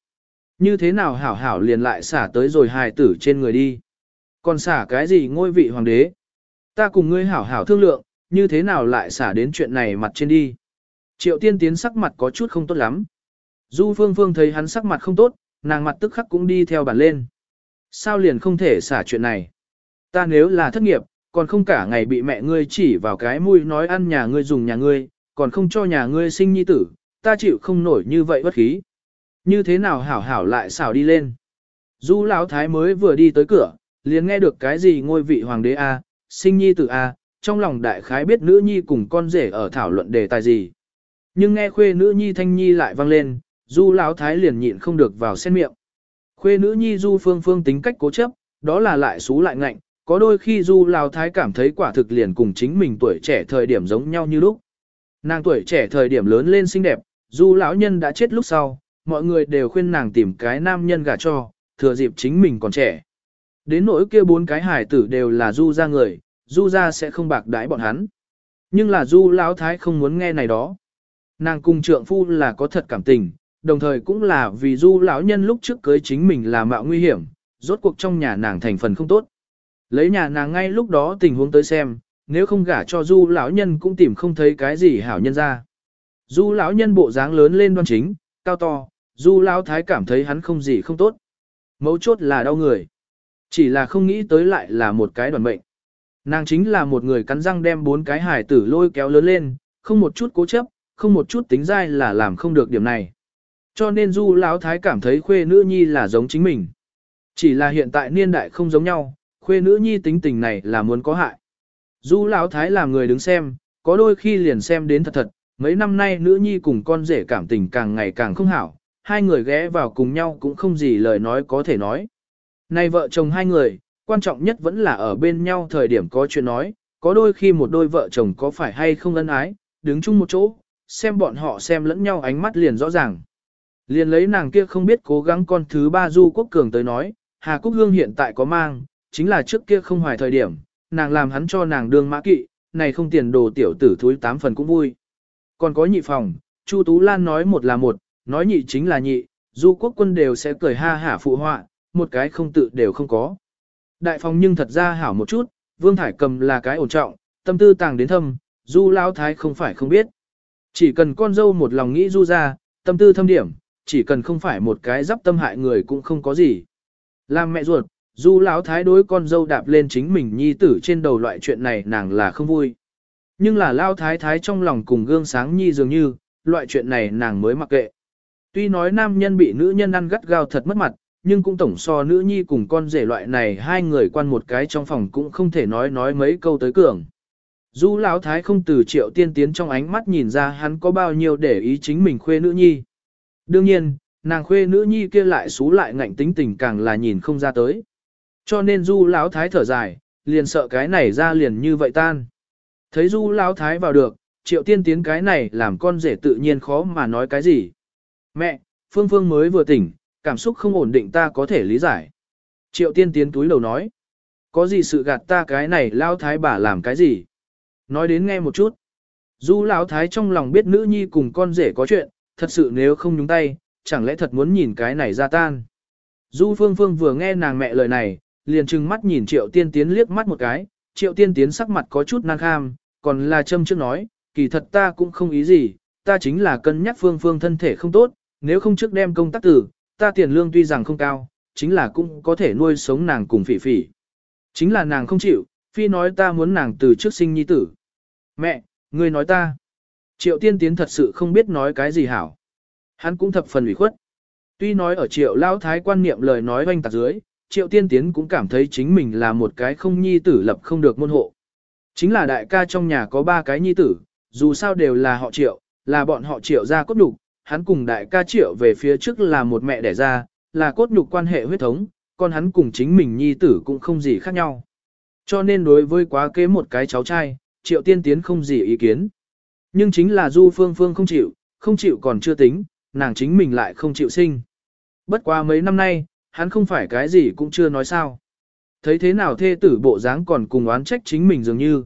Như thế nào hảo hảo liền lại xả tới rồi hài tử trên người đi. Còn xả cái gì ngôi vị hoàng đế? Ta cùng ngươi hảo hảo thương lượng, như thế nào lại xả đến chuyện này mặt trên đi. Triệu tiên tiến sắc mặt có chút không tốt lắm. Du phương phương thấy hắn sắc mặt không tốt, nàng mặt tức khắc cũng đi theo bản lên. Sao liền không thể xả chuyện này? Ta nếu là thất nghiệp, còn không cả ngày bị mẹ ngươi chỉ vào cái mũi nói ăn nhà ngươi dùng nhà ngươi, còn không cho nhà ngươi sinh nhi tử, ta chịu không nổi như vậy bất khí. Như thế nào hảo hảo lại xảo đi lên. Du lão thái mới vừa đi tới cửa, liền nghe được cái gì ngôi vị hoàng đế A, sinh nhi tử A, trong lòng đại khái biết nữ nhi cùng con rể ở thảo luận đề tài gì. Nhưng nghe khuê nữ nhi thanh nhi lại vang lên, du lão thái liền nhịn không được vào sen miệng. Khuê nữ nhi du phương phương tính cách cố chấp, đó là lại xú lại ngạnh, có đôi khi du lão thái cảm thấy quả thực liền cùng chính mình tuổi trẻ thời điểm giống nhau như lúc. Nàng tuổi trẻ thời điểm lớn lên xinh đẹp, du lão nhân đã chết lúc sau, mọi người đều khuyên nàng tìm cái nam nhân gả cho, thừa dịp chính mình còn trẻ. Đến nỗi kia bốn cái hải tử đều là du ra người, du ra sẽ không bạc đái bọn hắn. Nhưng là du lão thái không muốn nghe này đó. Nàng cùng trượng phu là có thật cảm tình, đồng thời cũng là vì du lão nhân lúc trước cưới chính mình là mạo nguy hiểm, rốt cuộc trong nhà nàng thành phần không tốt. Lấy nhà nàng ngay lúc đó tình huống tới xem, nếu không gả cho du lão nhân cũng tìm không thấy cái gì hảo nhân ra. Du lão nhân bộ dáng lớn lên đoan chính, cao to, du lão thái cảm thấy hắn không gì không tốt. Mấu chốt là đau người. Chỉ là không nghĩ tới lại là một cái đoàn mệnh. Nàng chính là một người cắn răng đem bốn cái hải tử lôi kéo lớn lên, không một chút cố chấp, không một chút tính dai là làm không được điểm này. Cho nên du lão thái cảm thấy khuê nữ nhi là giống chính mình. Chỉ là hiện tại niên đại không giống nhau, khuê nữ nhi tính tình này là muốn có hại. Du lão thái làm người đứng xem, có đôi khi liền xem đến thật thật, mấy năm nay nữ nhi cùng con rể cảm tình càng ngày càng không hảo, hai người ghé vào cùng nhau cũng không gì lời nói có thể nói. Này vợ chồng hai người, quan trọng nhất vẫn là ở bên nhau thời điểm có chuyện nói, có đôi khi một đôi vợ chồng có phải hay không ân ái, đứng chung một chỗ, xem bọn họ xem lẫn nhau ánh mắt liền rõ ràng. Liền lấy nàng kia không biết cố gắng con thứ ba Du Quốc Cường tới nói, Hà Cúc Hương hiện tại có mang, chính là trước kia không hoài thời điểm, nàng làm hắn cho nàng đương mã kỵ, này không tiền đồ tiểu tử thúi tám phần cũng vui. Còn có nhị phòng, Chu Tú Lan nói một là một, nói nhị chính là nhị, Du Quốc Quân đều sẽ cười ha hả phụ họa, một cái không tự đều không có. Đại phòng nhưng thật ra hảo một chút, Vương Thải Cầm là cái ổn trọng, tâm tư tàng đến thâm, Du Lão Thái không phải không biết. Chỉ cần con dâu một lòng nghĩ Du ra, tâm tư thâm điểm, chỉ cần không phải một cái giáp tâm hại người cũng không có gì. Làm mẹ ruột, Du lão thái đối con dâu đạp lên chính mình nhi tử trên đầu loại chuyện này nàng là không vui. Nhưng là lao thái thái trong lòng cùng gương sáng nhi dường như, loại chuyện này nàng mới mặc kệ. Tuy nói nam nhân bị nữ nhân ăn gắt gao thật mất mặt, nhưng cũng tổng so nữ nhi cùng con rể loại này hai người quan một cái trong phòng cũng không thể nói nói mấy câu tới cường. Du lão thái không từ triệu tiên tiến trong ánh mắt nhìn ra hắn có bao nhiêu để ý chính mình khuê nữ nhi. Đương nhiên, nàng khuê nữ nhi kia lại xú lại ngạnh tính tình càng là nhìn không ra tới. Cho nên du lão thái thở dài, liền sợ cái này ra liền như vậy tan. Thấy du lão thái vào được, triệu tiên tiến cái này làm con rể tự nhiên khó mà nói cái gì. Mẹ, Phương Phương mới vừa tỉnh, cảm xúc không ổn định ta có thể lý giải. Triệu tiên tiến túi đầu nói. Có gì sự gạt ta cái này lão thái bà làm cái gì? Nói đến nghe một chút. Du lão thái trong lòng biết nữ nhi cùng con rể có chuyện, thật sự nếu không nhúng tay, chẳng lẽ thật muốn nhìn cái này ra tan. Du phương phương vừa nghe nàng mẹ lời này, liền trừng mắt nhìn triệu tiên tiến liếc mắt một cái, triệu tiên tiến sắc mặt có chút năng kham, còn là châm trước nói, kỳ thật ta cũng không ý gì, ta chính là cân nhắc phương phương thân thể không tốt, nếu không trước đem công tác tử, ta tiền lương tuy rằng không cao, chính là cũng có thể nuôi sống nàng cùng phỉ phỉ. Chính là nàng không chịu, phi nói ta muốn nàng từ trước sinh nhi tử. Mẹ, ngươi nói ta. Triệu tiên tiến thật sự không biết nói cái gì hảo. Hắn cũng thập phần ủy khuất. Tuy nói ở triệu lao thái quan niệm lời nói oanh tạc dưới, triệu tiên tiến cũng cảm thấy chính mình là một cái không nhi tử lập không được môn hộ. Chính là đại ca trong nhà có ba cái nhi tử, dù sao đều là họ triệu, là bọn họ triệu ra cốt đục, hắn cùng đại ca triệu về phía trước là một mẹ đẻ ra, là cốt nhục quan hệ huyết thống, còn hắn cùng chính mình nhi tử cũng không gì khác nhau. Cho nên đối với quá kế một cái cháu trai, triệu tiên tiến không gì ý kiến. Nhưng chính là du phương phương không chịu, không chịu còn chưa tính, nàng chính mình lại không chịu sinh. Bất quá mấy năm nay, hắn không phải cái gì cũng chưa nói sao. Thấy thế nào thê tử bộ dáng còn cùng oán trách chính mình dường như.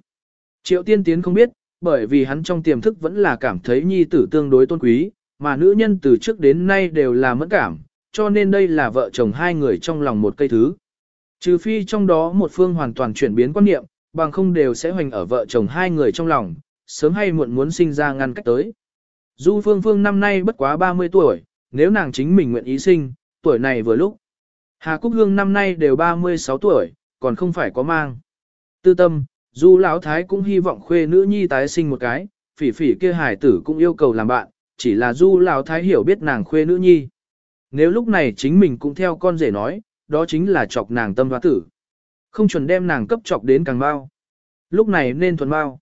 Triệu tiên tiến không biết, bởi vì hắn trong tiềm thức vẫn là cảm thấy nhi tử tương đối tôn quý, mà nữ nhân từ trước đến nay đều là mẫn cảm, cho nên đây là vợ chồng hai người trong lòng một cây thứ. Trừ phi trong đó một phương hoàn toàn chuyển biến quan niệm, bằng không đều sẽ hoành ở vợ chồng hai người trong lòng, sớm hay muộn muốn sinh ra ngăn cách tới. Du Phương Phương năm nay bất quá 30 tuổi, nếu nàng chính mình nguyện ý sinh, tuổi này vừa lúc. Hà Cúc Hương năm nay đều 36 tuổi, còn không phải có mang. Tư tâm, Du Lão Thái cũng hy vọng khuê nữ nhi tái sinh một cái, phỉ phỉ kia hải tử cũng yêu cầu làm bạn, chỉ là Du Lão Thái hiểu biết nàng khuê nữ nhi. Nếu lúc này chính mình cũng theo con rể nói, đó chính là chọc nàng tâm hoa tử. Không chuẩn đem nàng cấp chọc đến càng bao. Lúc này nên thuần bao.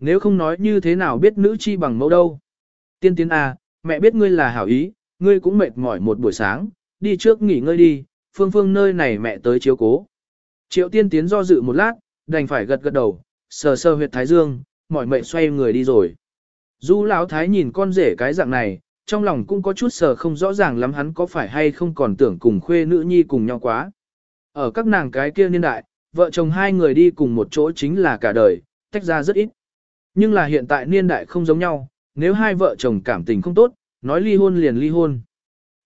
Nếu không nói như thế nào biết nữ chi bằng mẫu đâu. Tiên tiến à, mẹ biết ngươi là hảo ý, ngươi cũng mệt mỏi một buổi sáng, đi trước nghỉ ngơi đi, phương phương nơi này mẹ tới chiếu cố. Triệu tiên tiến do dự một lát, đành phải gật gật đầu, sờ sờ huyệt thái dương, mỏi mệt xoay người đi rồi. Du lão thái nhìn con rể cái dạng này, trong lòng cũng có chút sờ không rõ ràng lắm hắn có phải hay không còn tưởng cùng khuê nữ nhi cùng nhau quá. Ở các nàng cái kia niên đại, vợ chồng hai người đi cùng một chỗ chính là cả đời, tách ra rất ít. Nhưng là hiện tại niên đại không giống nhau, nếu hai vợ chồng cảm tình không tốt, nói ly hôn liền ly hôn.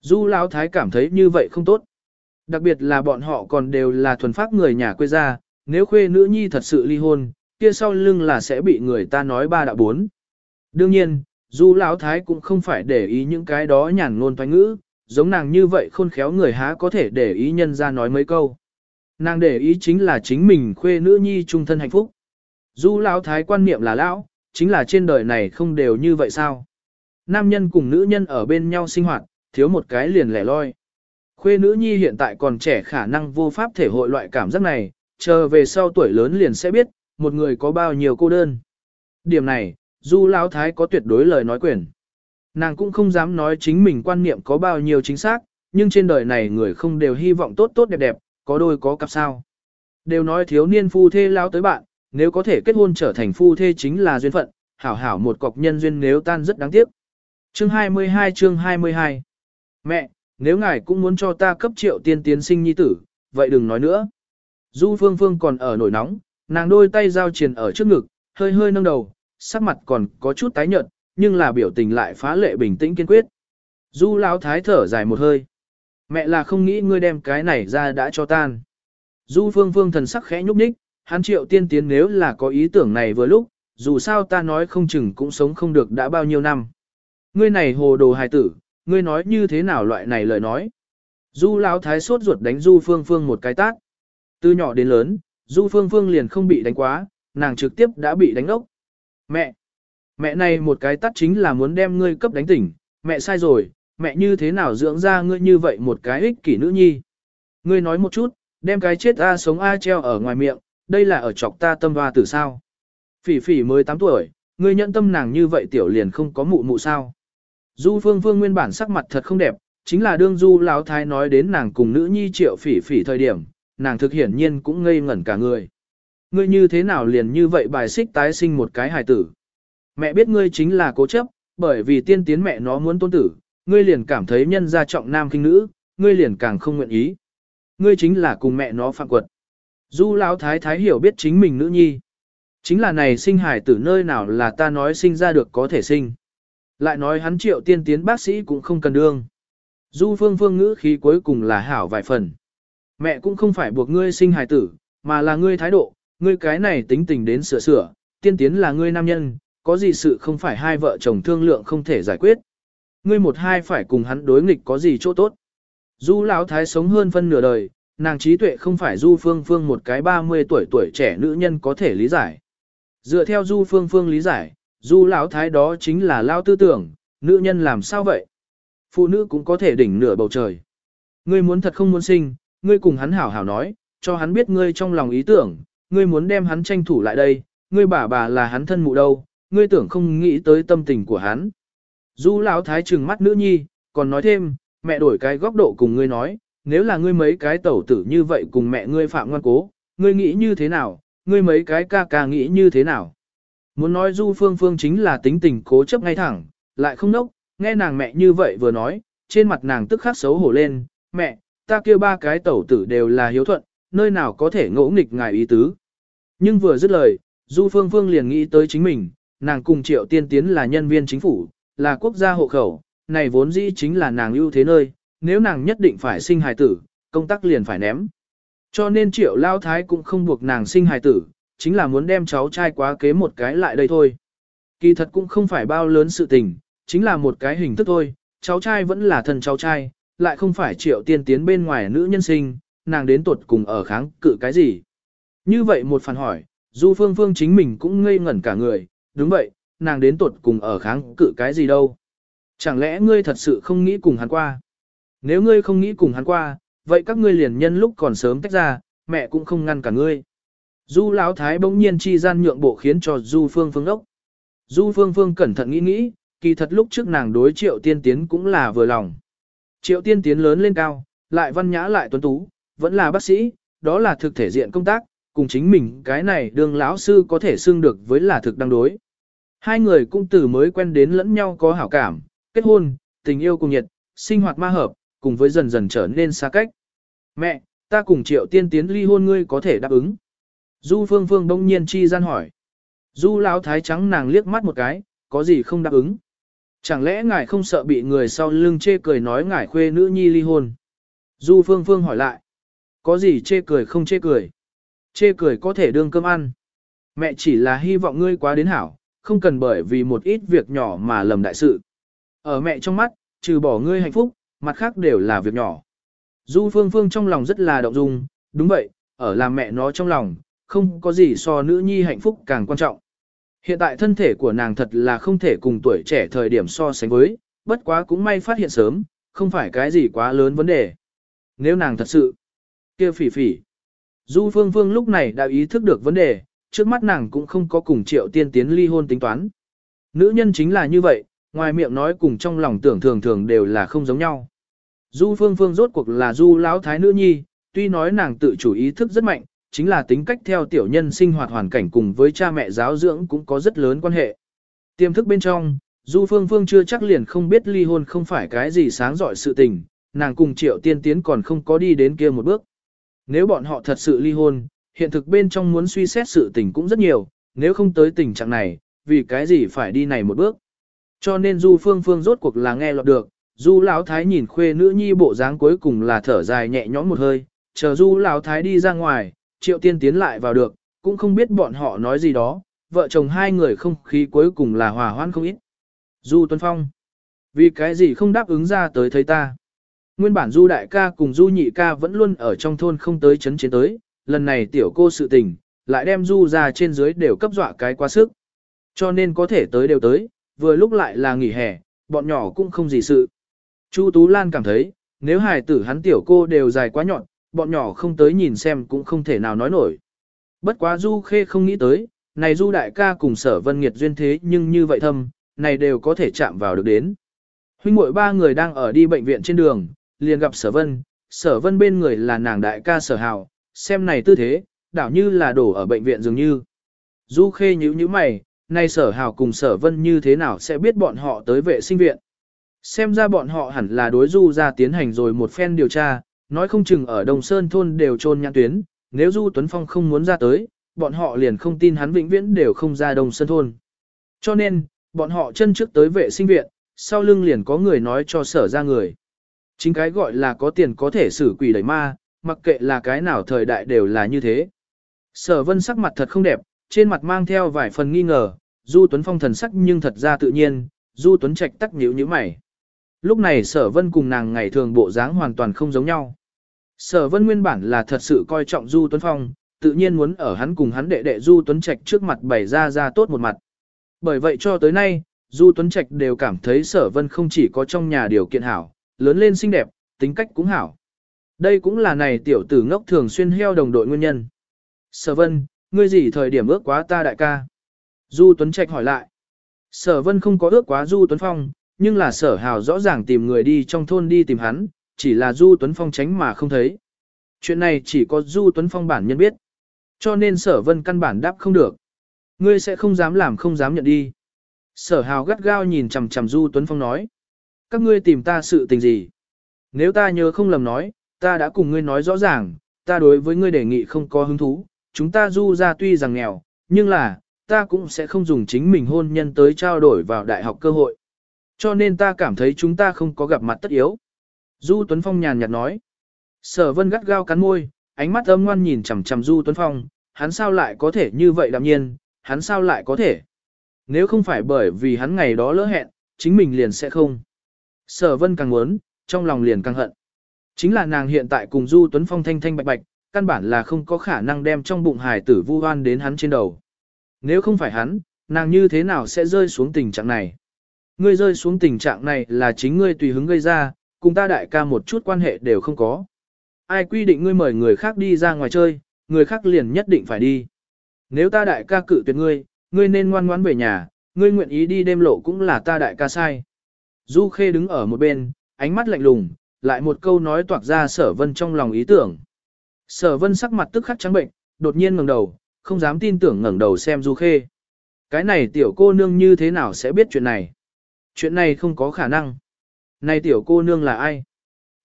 Du Lão Thái cảm thấy như vậy không tốt. Đặc biệt là bọn họ còn đều là thuần phát người nhà quê gia, nếu khuê nữ nhi thật sự ly hôn, kia sau lưng là sẽ bị người ta nói ba đạo bốn. Đương nhiên, Du Lão Thái cũng không phải để ý những cái đó nhàn ngôn toán ngữ, giống nàng như vậy khôn khéo người há có thể để ý nhân ra nói mấy câu. Nàng để ý chính là chính mình khuê nữ nhi trung thân hạnh phúc. Du Lão Thái quan niệm là lão, chính là trên đời này không đều như vậy sao? Nam nhân cùng nữ nhân ở bên nhau sinh hoạt, thiếu một cái liền lẻ loi. Khuê nữ nhi hiện tại còn trẻ khả năng vô pháp thể hội loại cảm giác này, chờ về sau tuổi lớn liền sẽ biết, một người có bao nhiêu cô đơn. Điểm này, Du Lão Thái có tuyệt đối lời nói quyền. Nàng cũng không dám nói chính mình quan niệm có bao nhiêu chính xác, nhưng trên đời này người không đều hy vọng tốt tốt đẹp đẹp, có đôi có cặp sao. Đều nói thiếu niên phu thê lao tới bạn, nếu có thể kết hôn trở thành phu thê chính là duyên phận, hảo hảo một cọc nhân duyên nếu tan rất đáng tiếc. Chương 22 chương 22 Mẹ, nếu ngài cũng muốn cho ta cấp triệu tiên tiến sinh nhi tử, vậy đừng nói nữa. Du Phương Phương còn ở nổi nóng, nàng đôi tay giao triền ở trước ngực, hơi hơi nâng đầu, sắc mặt còn có chút tái nhợt, nhưng là biểu tình lại phá lệ bình tĩnh kiên quyết. Du Lão Thái thở dài một hơi. Mẹ là không nghĩ ngươi đem cái này ra đã cho tan. Du Phương Phương thần sắc khẽ nhúc nhích, hắn triệu tiên tiến nếu là có ý tưởng này vừa lúc, dù sao ta nói không chừng cũng sống không được đã bao nhiêu năm. Ngươi này hồ đồ hài tử, ngươi nói như thế nào loại này lời nói. Du Lão Thái sốt ruột đánh Du Phương Phương một cái tát. Từ nhỏ đến lớn, Du Phương Phương liền không bị đánh quá, nàng trực tiếp đã bị đánh ốc. Mẹ! Mẹ này một cái tắt chính là muốn đem ngươi cấp đánh tỉnh, mẹ sai rồi, mẹ như thế nào dưỡng ra ngươi như vậy một cái ích kỷ nữ nhi. Ngươi nói một chút, đem cái chết A sống A treo ở ngoài miệng, đây là ở chọc ta tâm hoa tử sao. Phỉ phỉ mới 8 tuổi, ngươi nhận tâm nàng như vậy tiểu liền không có mụ mụ sao. Du phương phương nguyên bản sắc mặt thật không đẹp, chính là đương du lão thái nói đến nàng cùng nữ nhi triệu phỉ phỉ thời điểm, nàng thực hiển nhiên cũng ngây ngẩn cả người. Ngươi như thế nào liền như vậy bài xích tái sinh một cái hài tử. Mẹ biết ngươi chính là cố chấp, bởi vì tiên tiến mẹ nó muốn tôn tử, ngươi liền cảm thấy nhân gia trọng nam kinh nữ, ngươi liền càng không nguyện ý. Ngươi chính là cùng mẹ nó phạm quật. Du lão thái thái hiểu biết chính mình nữ nhi. Chính là này sinh hải tử nơi nào là ta nói sinh ra được có thể sinh. Lại nói hắn triệu tiên tiến bác sĩ cũng không cần đương. Du phương phương ngữ khí cuối cùng là hảo vài phần. Mẹ cũng không phải buộc ngươi sinh hải tử, mà là ngươi thái độ, ngươi cái này tính tình đến sửa sửa, tiên tiến là ngươi nam nhân, có gì sự không phải hai vợ chồng thương lượng không thể giải quyết. Ngươi một hai phải cùng hắn đối nghịch có gì chỗ tốt. Du lão thái sống hơn phân nửa đời, nàng trí tuệ không phải du phương phương một cái 30 tuổi tuổi trẻ nữ nhân có thể lý giải. Dựa theo du phương phương lý giải, du lão thái đó chính là lao tư tưởng, nữ nhân làm sao vậy? Phụ nữ cũng có thể đỉnh nửa bầu trời. Ngươi muốn thật không muốn sinh, ngươi cùng hắn hảo hảo nói, cho hắn biết ngươi trong lòng ý tưởng, ngươi muốn đem hắn tranh thủ lại đây, ngươi bà bà là hắn thân mụ đâu, ngươi tưởng không nghĩ tới tâm tình của hắn. Du lão thái trừng mắt nữ nhi, còn nói thêm, mẹ đổi cái góc độ cùng ngươi nói, nếu là ngươi mấy cái tẩu tử như vậy cùng mẹ ngươi phạm ngoan cố, ngươi nghĩ như thế nào, ngươi mấy cái ca ca nghĩ như thế nào. Muốn nói Du Phương Phương chính là tính tình cố chấp ngay thẳng, lại không nốc, nghe nàng mẹ như vậy vừa nói, trên mặt nàng tức khắc xấu hổ lên, mẹ, ta kêu ba cái tẩu tử đều là hiếu thuận, nơi nào có thể ngỗ nghịch ngài ý tứ. Nhưng vừa dứt lời, Du Phương Phương liền nghĩ tới chính mình, nàng cùng triệu tiên tiến là nhân viên chính phủ, là quốc gia hộ khẩu, này vốn dĩ chính là nàng ưu thế nơi, nếu nàng nhất định phải sinh hài tử, công tác liền phải ném. Cho nên triệu lao thái cũng không buộc nàng sinh hài tử, chính là muốn đem cháu trai quá kế một cái lại đây thôi. Kỳ thật cũng không phải bao lớn sự tình, chính là một cái hình thức thôi, cháu trai vẫn là thân cháu trai, lại không phải triệu tiên tiến bên ngoài nữ nhân sinh, nàng đến tuột cùng ở kháng cự cái gì. Như vậy một phản hỏi, Du Phương Phương chính mình cũng ngây ngẩn cả người, đúng vậy, nàng đến tuột cùng ở kháng cự cái gì đâu. Chẳng lẽ ngươi thật sự không nghĩ cùng hắn qua? Nếu ngươi không nghĩ cùng hắn qua, vậy các ngươi liền nhân lúc còn sớm tách ra, mẹ cũng không ngăn cả ngươi. Du Lão Thái bỗng nhiên chi gian nhượng bộ khiến cho Du Phương Phương ốc. Du Phương Phương cẩn thận nghĩ nghĩ, kỳ thật lúc trước nàng đối triệu tiên tiến cũng là vừa lòng. Triệu tiên tiến lớn lên cao, lại văn nhã lại tuấn tú, vẫn là bác sĩ, đó là thực thể diện công tác, cùng chính mình cái này đường lão sư có thể xưng được với là thực đang đối. Hai người cũng từ mới quen đến lẫn nhau có hảo cảm, kết hôn, tình yêu cùng nhiệt, sinh hoạt ma hợp, cùng với dần dần trở nên xa cách. Mẹ, ta cùng triệu tiên tiến ly hôn ngươi có thể đáp ứng. Du phương phương đông nhiên chi gian hỏi. Du lão thái trắng nàng liếc mắt một cái, có gì không đáp ứng. Chẳng lẽ ngài không sợ bị người sau lưng chê cười nói ngài khuê nữ nhi ly hôn? Du phương phương hỏi lại. Có gì chê cười không chê cười? Chê cười có thể đương cơm ăn. Mẹ chỉ là hy vọng ngươi quá đến hảo, không cần bởi vì một ít việc nhỏ mà lầm đại sự. Ở mẹ trong mắt, trừ bỏ ngươi hạnh phúc, mặt khác đều là việc nhỏ. Du Phương Phương trong lòng rất là động dung, đúng vậy, ở làm mẹ nó trong lòng, không có gì so nữ nhi hạnh phúc càng quan trọng. Hiện tại thân thể của nàng thật là không thể cùng tuổi trẻ thời điểm so sánh với, bất quá cũng may phát hiện sớm, không phải cái gì quá lớn vấn đề. Nếu nàng thật sự, kia phỉ phỉ. Du Phương Phương lúc này đã ý thức được vấn đề, trước mắt nàng cũng không có cùng triệu tiên tiến ly hôn tính toán. Nữ nhân chính là như vậy, ngoài miệng nói cùng trong lòng tưởng thường thường đều là không giống nhau. Du Phương Phương rốt cuộc là Du lão thái nữ nhi, tuy nói nàng tự chủ ý thức rất mạnh, chính là tính cách theo tiểu nhân sinh hoạt hoàn cảnh cùng với cha mẹ giáo dưỡng cũng có rất lớn quan hệ. Tiềm thức bên trong, Du Phương Phương chưa chắc liền không biết ly hôn không phải cái gì sáng giỏi sự tình, nàng cùng Triệu Tiên Tiến còn không có đi đến kia một bước. Nếu bọn họ thật sự ly hôn, hiện thực bên trong muốn suy xét sự tình cũng rất nhiều, nếu không tới tình trạng này, vì cái gì phải đi này một bước. Cho nên Du Phương Phương rốt cuộc là nghe lọt được, Du Lão Thái nhìn khuê nữ nhi bộ dáng cuối cùng là thở dài nhẹ nhõm một hơi, chờ Du Lão Thái đi ra ngoài, Triệu Tiên tiến lại vào được, cũng không biết bọn họ nói gì đó, vợ chồng hai người không khí cuối cùng là hòa hoãn không ít. Du Tuấn Phong, vì cái gì không đáp ứng ra tới thấy ta. Nguyên bản Du Đại ca cùng Du Nhị ca vẫn luôn ở trong thôn không tới chấn chiến tới, lần này tiểu cô sự tình, lại đem du ra trên dưới đều cấp dọa cái quá sức. Cho nên có thể tới đều tới, vừa lúc lại là nghỉ hè, bọn nhỏ cũng không gì sự. Chu Tú Lan cảm thấy, nếu hài tử hắn tiểu cô đều dài quá nhọn, bọn nhỏ không tới nhìn xem cũng không thể nào nói nổi. Bất quá Du Khê không nghĩ tới, này Du đại ca cùng sở vân nghiệt duyên thế nhưng như vậy thâm, này đều có thể chạm vào được đến. Huynh muội ba người đang ở đi bệnh viện trên đường, liền gặp sở vân, sở vân bên người là nàng đại ca sở hào, xem này tư thế, đảo như là đổ ở bệnh viện dường như. Du Khê nhíu nhíu mày, nay sở hào cùng sở vân như thế nào sẽ biết bọn họ tới vệ sinh viện. Xem ra bọn họ hẳn là đối du ra tiến hành rồi một phen điều tra, nói không chừng ở Đồng Sơn thôn đều trôn nhãn tuyến, nếu Du Tuấn Phong không muốn ra tới, bọn họ liền không tin hắn vĩnh viễn đều không ra Đồng Sơn thôn. Cho nên, bọn họ chân trước tới vệ sinh viện, sau lưng liền có người nói cho sở ra người. Chính cái gọi là có tiền có thể xử quỷ đẩy ma, mặc kệ là cái nào thời đại đều là như thế. Sở vân sắc mặt thật không đẹp, trên mặt mang theo vài phần nghi ngờ, Du Tuấn Phong thần sắc nhưng thật ra tự nhiên, Du Tuấn Trạch tắc nhíu như mày. Lúc này sở vân cùng nàng ngày thường bộ dáng hoàn toàn không giống nhau. Sở vân nguyên bản là thật sự coi trọng Du Tuấn Phong, tự nhiên muốn ở hắn cùng hắn đệ đệ Du Tuấn Trạch trước mặt bày ra ra tốt một mặt. Bởi vậy cho tới nay, Du Tuấn Trạch đều cảm thấy sở vân không chỉ có trong nhà điều kiện hảo, lớn lên xinh đẹp, tính cách cũng hảo. Đây cũng là này tiểu tử ngốc thường xuyên heo đồng đội nguyên nhân. Sở vân, ngươi gì thời điểm ước quá ta đại ca? Du Tuấn Trạch hỏi lại. Sở vân không có ước quá Du Tuấn Phong, nhưng là sở hào rõ ràng tìm người đi trong thôn đi tìm hắn, chỉ là Du Tuấn Phong tránh mà không thấy. Chuyện này chỉ có Du Tuấn Phong bản nhân biết. Cho nên sở vân căn bản đáp không được. Ngươi sẽ không dám làm không dám nhận đi. Sở hào gắt gao nhìn chằm chằm Du Tuấn Phong nói. Các ngươi tìm ta sự tình gì? Nếu ta nhớ không lầm nói, ta đã cùng ngươi nói rõ ràng, ta đối với ngươi đề nghị không có hứng thú. Chúng ta du ra tuy rằng nghèo, nhưng là, ta cũng sẽ không dùng chính mình hôn nhân tới trao đổi vào đại học cơ hội. Cho nên ta cảm thấy chúng ta không có gặp mặt tất yếu. Du Tuấn Phong nhàn nhạt nói. Sở vân gắt gao cắn môi, ánh mắt âm ngoan nhìn chằm chằm Du Tuấn Phong, hắn sao lại có thể như vậy đạm nhiên, hắn sao lại có thể. Nếu không phải bởi vì hắn ngày đó lỡ hẹn, chính mình liền sẽ không. Sở vân càng muốn, trong lòng liền càng hận. Chính là nàng hiện tại cùng Du Tuấn Phong thanh thanh bạch bạch, căn bản là không có khả năng đem trong bụng hài tử vu oan đến hắn trên đầu. Nếu không phải hắn, nàng như thế nào sẽ rơi xuống tình trạng này? Ngươi rơi xuống tình trạng này là chính ngươi tùy hứng gây ra, cùng ta đại ca một chút quan hệ đều không có. Ai quy định ngươi mời người khác đi ra ngoài chơi, người khác liền nhất định phải đi. Nếu ta đại ca cự tuyệt ngươi, ngươi nên ngoan ngoãn về nhà, ngươi nguyện ý đi đêm lộ cũng là ta đại ca sai. Du Khê đứng ở một bên, ánh mắt lạnh lùng, lại một câu nói toạc ra sở vân trong lòng ý tưởng. Sở vân sắc mặt tức khắc trắng bệnh, đột nhiên ngẩng đầu, không dám tin tưởng ngẩng đầu xem Du Khê. Cái này tiểu cô nương như thế nào sẽ biết chuyện này? Chuyện này không có khả năng. Này tiểu cô nương là ai?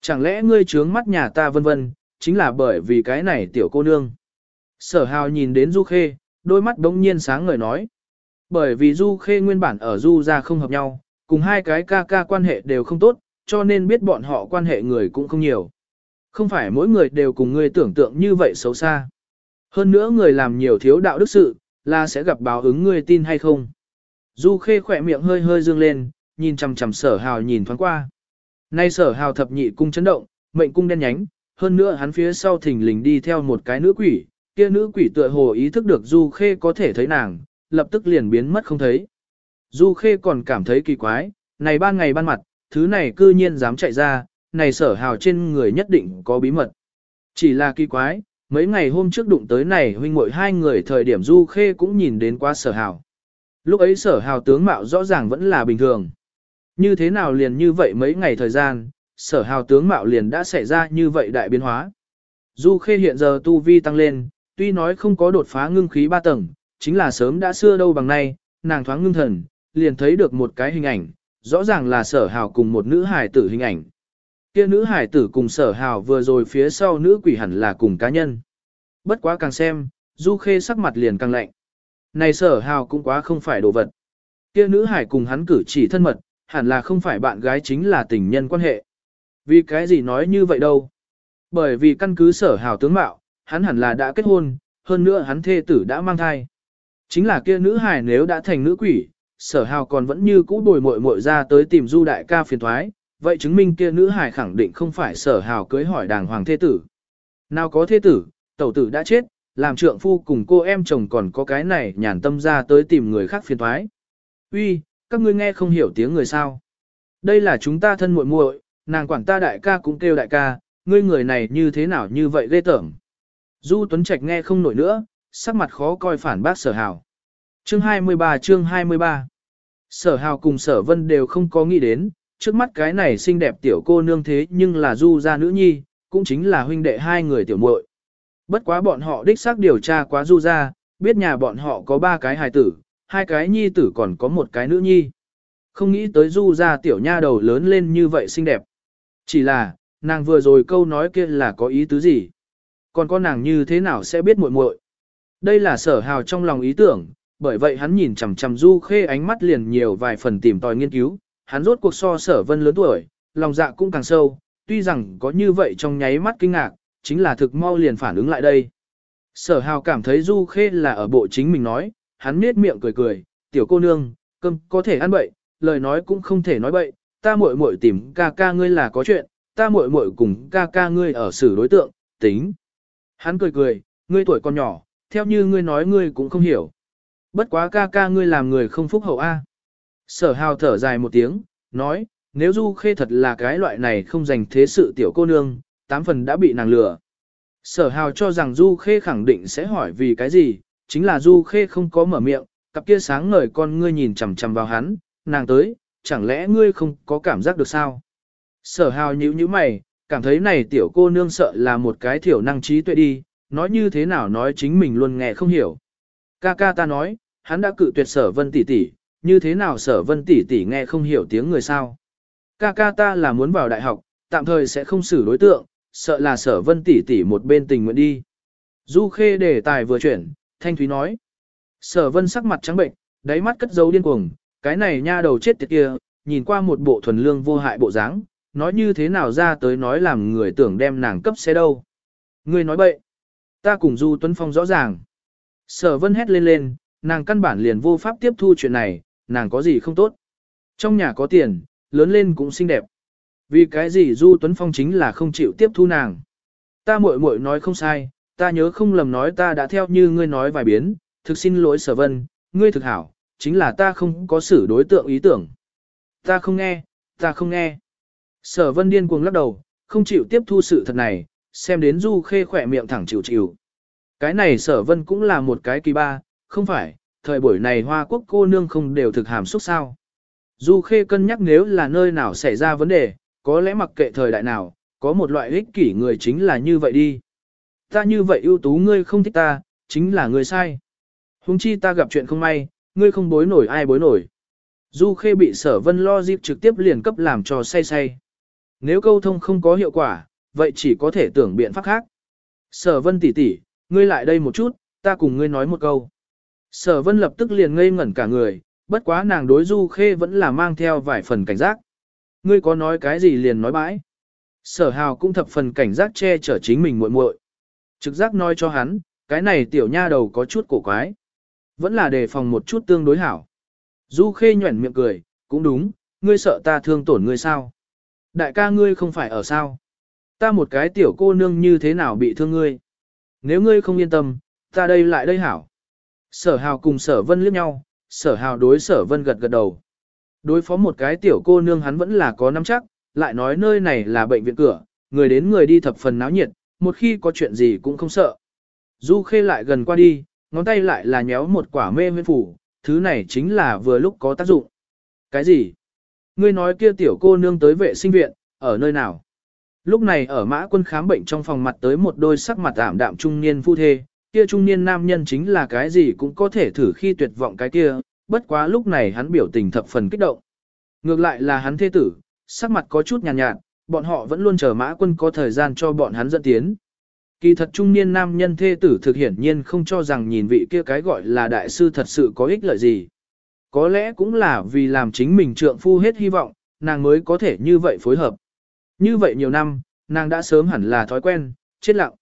Chẳng lẽ ngươi trướng mắt nhà ta vân vân, chính là bởi vì cái này tiểu cô nương. Sở hào nhìn đến Du Khê, đôi mắt đống nhiên sáng ngời nói. Bởi vì Du Khê nguyên bản ở Du ra không hợp nhau, cùng hai cái ca ca quan hệ đều không tốt, cho nên biết bọn họ quan hệ người cũng không nhiều. Không phải mỗi người đều cùng ngươi tưởng tượng như vậy xấu xa. Hơn nữa người làm nhiều thiếu đạo đức sự, là sẽ gặp báo ứng ngươi tin hay không. Du Khê khỏe miệng hơi hơi dương lên, nhìn chằm chằm sở hào nhìn thoáng qua. Nay sở hào thập nhị cung chấn động, mệnh cung đen nhánh, hơn nữa hắn phía sau thình lình đi theo một cái nữ quỷ, kia nữ quỷ tựa hồ ý thức được Du Khê có thể thấy nàng, lập tức liền biến mất không thấy. Du Khê còn cảm thấy kỳ quái, này ban ngày ban mặt, thứ này cư nhiên dám chạy ra, này sở hào trên người nhất định có bí mật. Chỉ là kỳ quái, mấy ngày hôm trước đụng tới này huynh muội hai người thời điểm Du Khê cũng nhìn đến qua sở hào. Lúc ấy sở hào tướng mạo rõ ràng vẫn là bình thường. Như thế nào liền như vậy mấy ngày thời gian, sở hào tướng mạo liền đã xảy ra như vậy đại biến hóa. Du Khê hiện giờ tu vi tăng lên, tuy nói không có đột phá ngưng khí ba tầng, chính là sớm đã xưa đâu bằng nay, nàng thoáng ngưng thần, liền thấy được một cái hình ảnh, rõ ràng là sở hào cùng một nữ hải tử hình ảnh. Kia nữ hải tử cùng sở hào vừa rồi phía sau nữ quỷ hẳn là cùng cá nhân. Bất quá càng xem, Du Khê sắc mặt liền càng lạnh. Này sở hào cũng quá không phải đồ vật. Kia nữ hải cùng hắn cử chỉ thân mật, hẳn là không phải bạn gái chính là tình nhân quan hệ. Vì cái gì nói như vậy đâu? Bởi vì căn cứ sở hào tướng mạo, hắn hẳn là đã kết hôn, hơn nữa hắn thê tử đã mang thai. Chính là kia nữ hài nếu đã thành nữ quỷ, sở hào còn vẫn như cũ bồi mội mội ra tới tìm du đại ca phiền thoái, vậy chứng minh kia nữ hài khẳng định không phải sở hào cưới hỏi đàng hoàng thê tử. Nào có thê tử, tẩu tử đã chết, làm trượng phu cùng cô em chồng còn có cái này nhàn tâm ra tới tìm người khác phiền thoái. Uy, các ngươi nghe không hiểu tiếng người sao. Đây là chúng ta thân muội muội, nàng quản ta đại ca cũng kêu đại ca, ngươi người này như thế nào như vậy ghê tởm. Du Tuấn Trạch nghe không nổi nữa, sắc mặt khó coi phản bác sở hào. Chương 23 chương 23 Sở hào cùng sở vân đều không có nghĩ đến, trước mắt cái này xinh đẹp tiểu cô nương thế nhưng là du gia nữ nhi, cũng chính là huynh đệ hai người tiểu muội. Bất quá bọn họ đích xác điều tra quá du gia, biết nhà bọn họ có ba cái hài tử, hai cái nhi tử còn có một cái nữ nhi. Không nghĩ tới du gia tiểu nha đầu lớn lên như vậy xinh đẹp. Chỉ là, nàng vừa rồi câu nói kia là có ý tứ gì? Còn con nàng như thế nào sẽ biết muội muội? Đây là sở hào trong lòng ý tưởng, bởi vậy hắn nhìn chằm chằm du khê ánh mắt liền nhiều vài phần tìm tòi nghiên cứu, hắn rốt cuộc so sở vân lớn tuổi, lòng dạ cũng càng sâu, tuy rằng có như vậy trong nháy mắt kinh ngạc, chính là thực mau liền phản ứng lại đây. Sở hào cảm thấy du khê là ở bộ chính mình nói, hắn nết miệng cười cười, tiểu cô nương, cơm có thể ăn bậy, lời nói cũng không thể nói bậy, ta muội muội tìm ca ca ngươi là có chuyện, ta muội muội cùng ca ca ngươi ở xử đối tượng, tính. Hắn cười cười, ngươi tuổi còn nhỏ, theo như ngươi nói ngươi cũng không hiểu. Bất quá ca ca ngươi làm người không phúc hậu a. Sở hào thở dài một tiếng, nói, nếu du khê thật là cái loại này không dành thế sự tiểu cô nương, tám phần đã bị nàng lừa. Sở hào cho rằng du khê khẳng định sẽ hỏi vì cái gì, chính là du khê không có mở miệng, cặp kia sáng ngời con ngươi nhìn chằm chằm vào hắn, nàng tới, chẳng lẽ ngươi không có cảm giác được sao? Sở hào nhíu nhíu mày, cảm thấy này tiểu cô nương sợ là một cái thiểu năng trí tuệ đi, nói như thế nào nói chính mình luôn nghe không hiểu. Ca ca ta nói, hắn đã cự tuyệt sở vân tỷ tỷ, như thế nào sở vân tỷ tỷ nghe không hiểu tiếng người sao. Ca ca ta là muốn vào đại học, tạm thời sẽ không xử đối tượng, sợ là sở vân tỷ tỷ một bên tình nguyện đi. Du khê đề tài vừa chuyển, thanh thúy nói. Sở vân sắc mặt trắng bệnh, đáy mắt cất dấu điên cuồng, cái này nha đầu chết tiệt kia, nhìn qua một bộ thuần lương vô hại bộ dáng, nói như thế nào ra tới nói làm người tưởng đem nàng cấp xe đâu. Ngươi nói bậy. Ta cùng Du Tuấn Phong rõ ràng. Sở vân hét lên lên, nàng căn bản liền vô pháp tiếp thu chuyện này, nàng có gì không tốt. Trong nhà có tiền, lớn lên cũng xinh đẹp. Vì cái gì Du Tuấn Phong chính là không chịu tiếp thu nàng. Ta muội muội nói không sai, ta nhớ không lầm nói ta đã theo như ngươi nói vài biến, thực xin lỗi sở vân, ngươi thực hảo, chính là ta không có xử đối tượng ý tưởng. Ta không nghe, ta không nghe. Sở vân điên cuồng lắc đầu, không chịu tiếp thu sự thật này, xem đến Du Khê khỏe miệng thẳng chịu chịu. Cái này sở vân cũng là một cái kỳ ba, không phải, thời buổi này hoa quốc cô nương không đều thực hàm xúc sao. Du Khê cân nhắc nếu là nơi nào xảy ra vấn đề, có lẽ mặc kệ thời đại nào, có một loại ích kỷ người chính là như vậy đi. Ta như vậy ưu tú ngươi không thích ta, chính là ngươi sai. Hùng chi ta gặp chuyện không may, ngươi không bối nổi ai bối nổi. Du Khê bị sở vân lo dịp trực tiếp liền cấp làm cho say say. Nếu câu thông không có hiệu quả, vậy chỉ có thể tưởng biện pháp khác. Sở vân tỷ tỷ, ngươi lại đây một chút, ta cùng ngươi nói một câu. Sở vân lập tức liền ngây ngẩn cả người, bất quá nàng đối du khê vẫn là mang theo vài phần cảnh giác. Ngươi có nói cái gì liền nói bãi. Sở hào cũng thập phần cảnh giác che chở chính mình muội muội. Trực giác nói cho hắn, cái này tiểu nha đầu có chút cổ quái. Vẫn là đề phòng một chút tương đối hảo. Du khê nhuẩn miệng cười, cũng đúng, ngươi sợ ta thương tổn ngươi sao? Đại ca ngươi không phải ở sao? Ta một cái tiểu cô nương như thế nào bị thương ngươi? Nếu ngươi không yên tâm, ta đây lại đây hảo. Sở hào cùng sở vân liếc nhau, sở hào đối sở vân gật gật đầu. Đối phó một cái tiểu cô nương hắn vẫn là có nắm chắc, lại nói nơi này là bệnh viện cửa, người đến người đi thập phần náo nhiệt, một khi có chuyện gì cũng không sợ. Du khê lại gần qua đi, ngón tay lại là nhéo một quả mê nguyên phủ, thứ này chính là vừa lúc có tác dụng. Cái gì? Ngươi nói kia tiểu cô nương tới vệ sinh viện, ở nơi nào? Lúc này ở mã quân khám bệnh trong phòng mặt tới một đôi sắc mặt ảm đạm trung niên phu thê, kia trung niên nam nhân chính là cái gì cũng có thể thử khi tuyệt vọng cái kia, bất quá lúc này hắn biểu tình thập phần kích động. Ngược lại là hắn thê tử, sắc mặt có chút nhàn nhạt, nhạt, bọn họ vẫn luôn chờ mã quân có thời gian cho bọn hắn dẫn tiến. Kỳ thật trung niên nam nhân thê tử thực hiển nhiên không cho rằng nhìn vị kia cái gọi là đại sư thật sự có ích lợi gì. Có lẽ cũng là vì làm chính mình trượng phu hết hy vọng, nàng mới có thể như vậy phối hợp. Như vậy nhiều năm, nàng đã sớm hẳn là thói quen, chết lặng.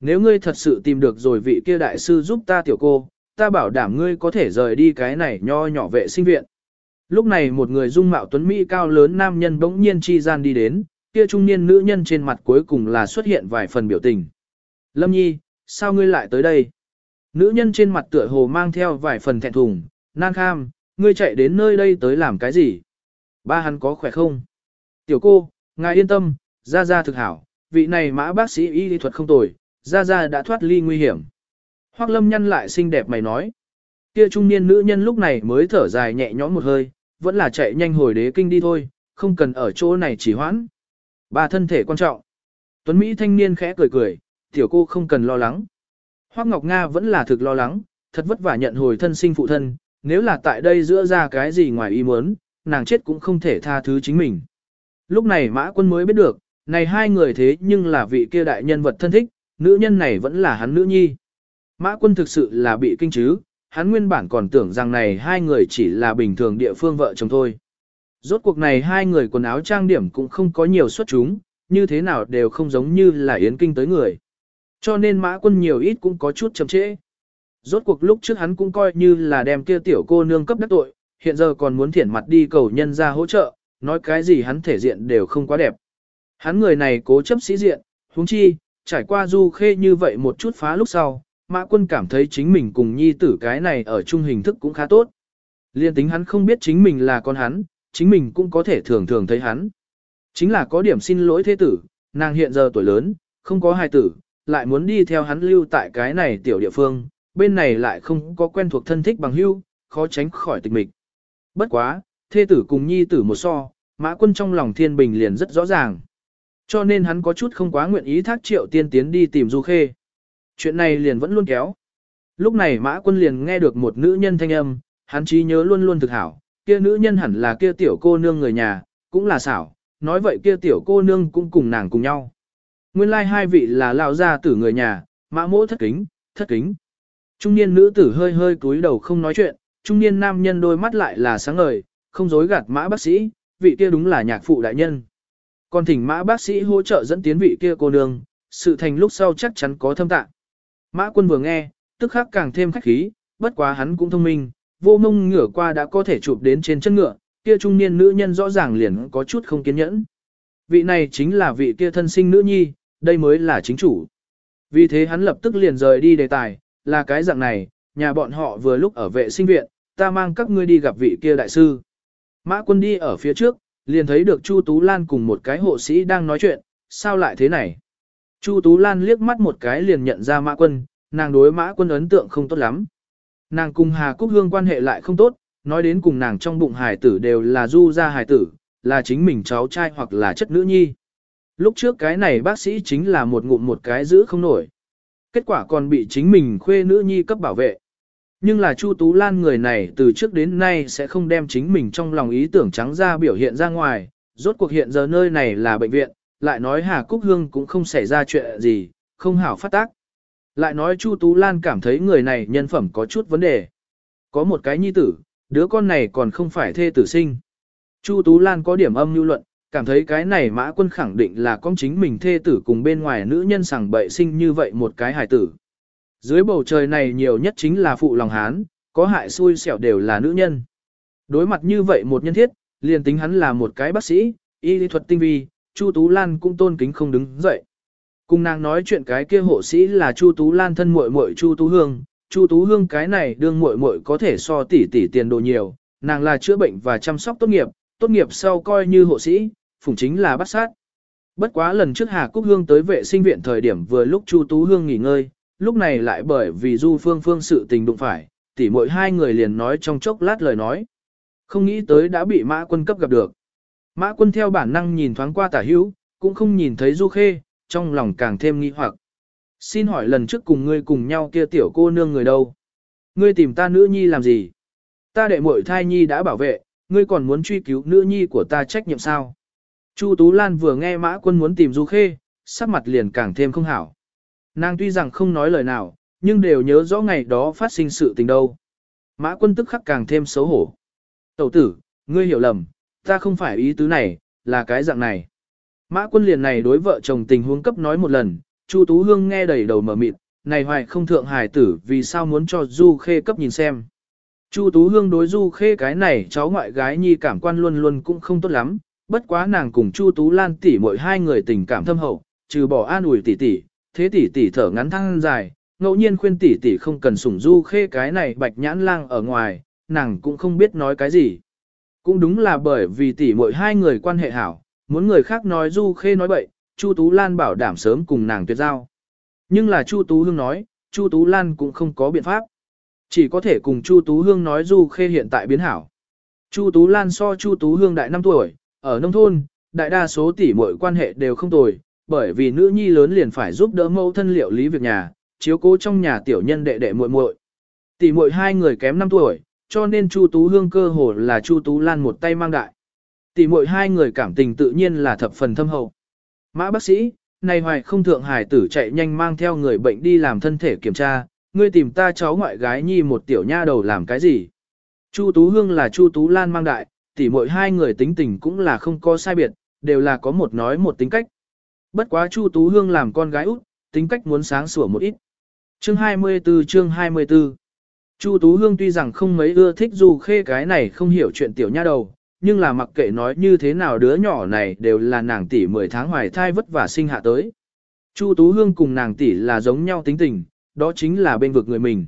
Nếu ngươi thật sự tìm được rồi vị kia đại sư giúp ta tiểu cô, ta bảo đảm ngươi có thể rời đi cái này nho nhỏ vệ sinh viện. Lúc này một người dung mạo tuấn Mỹ cao lớn nam nhân bỗng nhiên chi gian đi đến, kia trung niên nữ nhân trên mặt cuối cùng là xuất hiện vài phần biểu tình. Lâm Nhi, sao ngươi lại tới đây? Nữ nhân trên mặt tựa hồ mang theo vài phần thẹn thùng, nan kham, ngươi chạy đến nơi đây tới làm cái gì? Ba hắn có khỏe không? Tiểu cô, ngài yên tâm, ra ra thực hảo, vị này mã bác sĩ y lý thuật không tồi, ra ra đã thoát ly nguy hiểm. Hoác lâm nhăn lại xinh đẹp mày nói. Kia trung niên nữ nhân lúc này mới thở dài nhẹ nhõm một hơi, vẫn là chạy nhanh hồi đế kinh đi thôi, không cần ở chỗ này chỉ hoãn bà thân thể quan trọng. Tuấn Mỹ thanh niên khẽ cười cười, tiểu cô không cần lo lắng. Hoác Ngọc Nga vẫn là thực lo lắng, thật vất vả nhận hồi thân sinh phụ thân, nếu là tại đây giữa ra cái gì ngoài ý muốn, nàng chết cũng không thể tha thứ chính mình. Lúc này mã quân mới biết được, này hai người thế nhưng là vị kia đại nhân vật thân thích, nữ nhân này vẫn là hắn nữ nhi. Mã quân thực sự là bị kinh chứ, hắn nguyên bản còn tưởng rằng này hai người chỉ là bình thường địa phương vợ chồng thôi. Rốt cuộc này hai người quần áo trang điểm cũng không có nhiều xuất chúng, như thế nào đều không giống như là yến kinh tới người. Cho nên mã quân nhiều ít cũng có chút chậm trễ. Rốt cuộc lúc trước hắn cũng coi như là đem kia tiểu cô nương cấp đắc tội, hiện giờ còn muốn thiển mặt đi cầu nhân ra hỗ trợ, nói cái gì hắn thể diện đều không quá đẹp. Hắn người này cố chấp sĩ diện, huống chi, trải qua du khê như vậy một chút phá lúc sau, mã quân cảm thấy chính mình cùng nhi tử cái này ở chung hình thức cũng khá tốt. Liên tính hắn không biết chính mình là con hắn, chính mình cũng có thể thường thường thấy hắn. Chính là có điểm xin lỗi thế tử, nàng hiện giờ tuổi lớn, không có hài tử, lại muốn đi theo hắn lưu tại cái này tiểu địa phương, bên này lại không có quen thuộc thân thích bằng hưu, khó tránh khỏi tịch mịch. Bất quá, thê tử cùng nhi tử một so, mã quân trong lòng thiên bình liền rất rõ ràng. Cho nên hắn có chút không quá nguyện ý thác triệu tiên tiến đi tìm du khê. Chuyện này liền vẫn luôn kéo. Lúc này mã quân liền nghe được một nữ nhân thanh âm, hắn trí nhớ luôn luôn thực hảo, kia nữ nhân hẳn là kia tiểu cô nương người nhà, cũng là xảo, nói vậy kia tiểu cô nương cũng cùng nàng cùng nhau. Nguyên lai like hai vị là lao gia tử người nhà, mã mỗ thất kính, thất kính. Trung niên nữ tử hơi hơi cúi đầu không nói chuyện, trung niên nam nhân đôi mắt lại là sáng ngời, không dối gạt mã bác sĩ, vị kia đúng là nhạc phụ đại nhân. Còn thỉnh mã bác sĩ hỗ trợ dẫn tiến vị kia cô nương, sự thành lúc sau chắc chắn có thâm tạng. Mã quân vừa nghe, tức khắc càng thêm khách khí, bất quá hắn cũng thông minh, vô mông ngửa qua đã có thể chụp đến trên chân ngựa, kia trung niên nữ nhân rõ ràng liền có chút không kiên nhẫn. Vị này chính là vị kia thân sinh nữ nhi, đây mới là chính chủ. Vì thế hắn lập tức liền rời đi đề tài, là cái dạng này, nhà bọn họ vừa lúc ở vệ sinh viện, ta mang các ngươi đi gặp vị kia đại sư. Mã quân đi ở phía trước, liền thấy được Chu Tú Lan cùng một cái hộ sĩ đang nói chuyện, sao lại thế này? Chu Tú Lan liếc mắt một cái liền nhận ra Mã quân, nàng đối Mã quân ấn tượng không tốt lắm. Nàng cùng Hà Cúc Hương quan hệ lại không tốt, nói đến cùng nàng trong bụng hài tử đều là du gia hài tử, là chính mình cháu trai hoặc là chất nữ nhi. Lúc trước cái này bác sĩ chính là một ngụm một cái giữ không nổi. Kết quả còn bị chính mình khuê nữ nhi cấp bảo vệ. Nhưng là Chu Tú Lan người này từ trước đến nay sẽ không đem chính mình trong lòng ý tưởng trắng ra biểu hiện ra ngoài, rốt cuộc hiện giờ nơi này là bệnh viện, lại nói Hà Cúc Hương cũng không xảy ra chuyện gì, không hảo phát tác. Lại nói Chu Tú Lan cảm thấy người này nhân phẩm có chút vấn đề. Có một cái nhi tử, đứa con này còn không phải thê tử sinh. Chu Tú Lan có điểm âm lưu luận, cảm thấy cái này mã quân khẳng định là con chính mình thê tử cùng bên ngoài nữ nhân sằng bậy sinh như vậy một cái hài tử. Dưới bầu trời này nhiều nhất chính là phụ lòng hán, có hại xui xẻo đều là nữ nhân. Đối mặt như vậy một nhân thiết, liền tính hắn là một cái bác sĩ, y lý thuật tinh vi, Chu Tú Lan cũng tôn kính không đứng dậy. Cùng nàng nói chuyện cái kia hộ sĩ là Chu Tú Lan thân muội muội Chu Tú Hương, Chu Tú Hương cái này đương muội muội có thể so tỷ tỷ tiền đồ nhiều, nàng là chữa bệnh và chăm sóc tốt nghiệp, tốt nghiệp sau coi như hộ sĩ, phụng chính là bắt sát. Bất quá lần trước Hà Cúc Hương tới vệ sinh viện thời điểm vừa lúc Chu Tú Hương nghỉ ngơi, lúc này lại bởi vì Du Phương Phương sự tình đụng phải, tỷ muội hai người liền nói trong chốc lát lời nói. Không nghĩ tới đã bị Mã Quân cấp gặp được. Mã Quân theo bản năng nhìn thoáng qua Tả Hữu, cũng không nhìn thấy Du Khê, trong lòng càng thêm nghi hoặc. Xin hỏi lần trước cùng ngươi cùng nhau kia tiểu cô nương người đâu? Ngươi tìm ta nữ nhi làm gì? Ta đệ muội thai nhi đã bảo vệ, ngươi còn muốn truy cứu nữ nhi của ta trách nhiệm sao? Chu Tú Lan vừa nghe Mã Quân muốn tìm Du Khê, sắc mặt liền càng thêm không hảo. Nàng tuy rằng không nói lời nào, nhưng đều nhớ rõ ngày đó phát sinh sự tình đâu. Mã Quân tức khắc càng thêm xấu hổ. Tẩu tử, ngươi hiểu lầm, ta không phải ý tứ này, là cái dạng này. Mã Quân liền này đối vợ chồng tình huống cấp nói một lần, Chu Tú Hương nghe đầy đầu mở mịt, này hoài không thượng hài tử vì sao muốn cho Du Khê cấp nhìn xem. Chu Tú Hương đối Du Khê cái này cháu ngoại gái nhi cảm quan luôn luôn cũng không tốt lắm, bất quá nàng cùng Chu Tú Lan tỷ mỗi hai người tình cảm thâm hậu, trừ bỏ an ủi tỷ tỷ, thế tỷ tỷ thở ngắn thăng dài, ngẫu nhiên khuyên tỷ tỷ không cần sủng du khê cái này bạch nhãn lang ở ngoài, nàng cũng không biết nói cái gì. Cũng đúng là bởi vì tỷ mỗi hai người quan hệ hảo, muốn người khác nói du khê nói bậy, Chu Tú Lan bảo đảm sớm cùng nàng tuyệt giao. Nhưng là Chu Tú Hương nói, Chu Tú Lan cũng không có biện pháp. Chỉ có thể cùng Chu Tú Hương nói du khê hiện tại biến hảo. Chu Tú Lan so Chu Tú Hương đại 5 tuổi, ở nông thôn, đại đa số tỷ muội quan hệ đều không tồi, bởi vì nữ nhi lớn liền phải giúp đỡ mẫu thân liệu lý việc nhà, chiếu cố trong nhà tiểu nhân đệ đệ muội muội. Tỷ muội hai người kém 5 tuổi, cho nên Chu Tú Hương cơ hồ là Chu Tú Lan một tay mang đại. Tỷ muội hai người cảm tình tự nhiên là thập phần thâm hậu. Mã bác sĩ, này hoài không thượng hải tử chạy nhanh mang theo người bệnh đi làm thân thể kiểm tra, ngươi tìm ta cháu ngoại gái nhi một tiểu nha đầu làm cái gì? Chu Tú Hương là Chu Tú Lan mang đại, tỷ muội hai người tính tình cũng là không có sai biệt, đều là có một nói một tính cách. Bất quá Chu Tú Hương làm con gái út, tính cách muốn sáng sủa một ít. Chương 24 chương 24 Chu Tú Hương tuy rằng không mấy ưa thích dù khê cái này không hiểu chuyện tiểu nha đầu, nhưng là mặc kệ nói như thế nào đứa nhỏ này đều là nàng tỷ 10 tháng hoài thai vất vả sinh hạ tới. Chu Tú Hương cùng nàng tỷ là giống nhau tính tình, đó chính là bên vực người mình.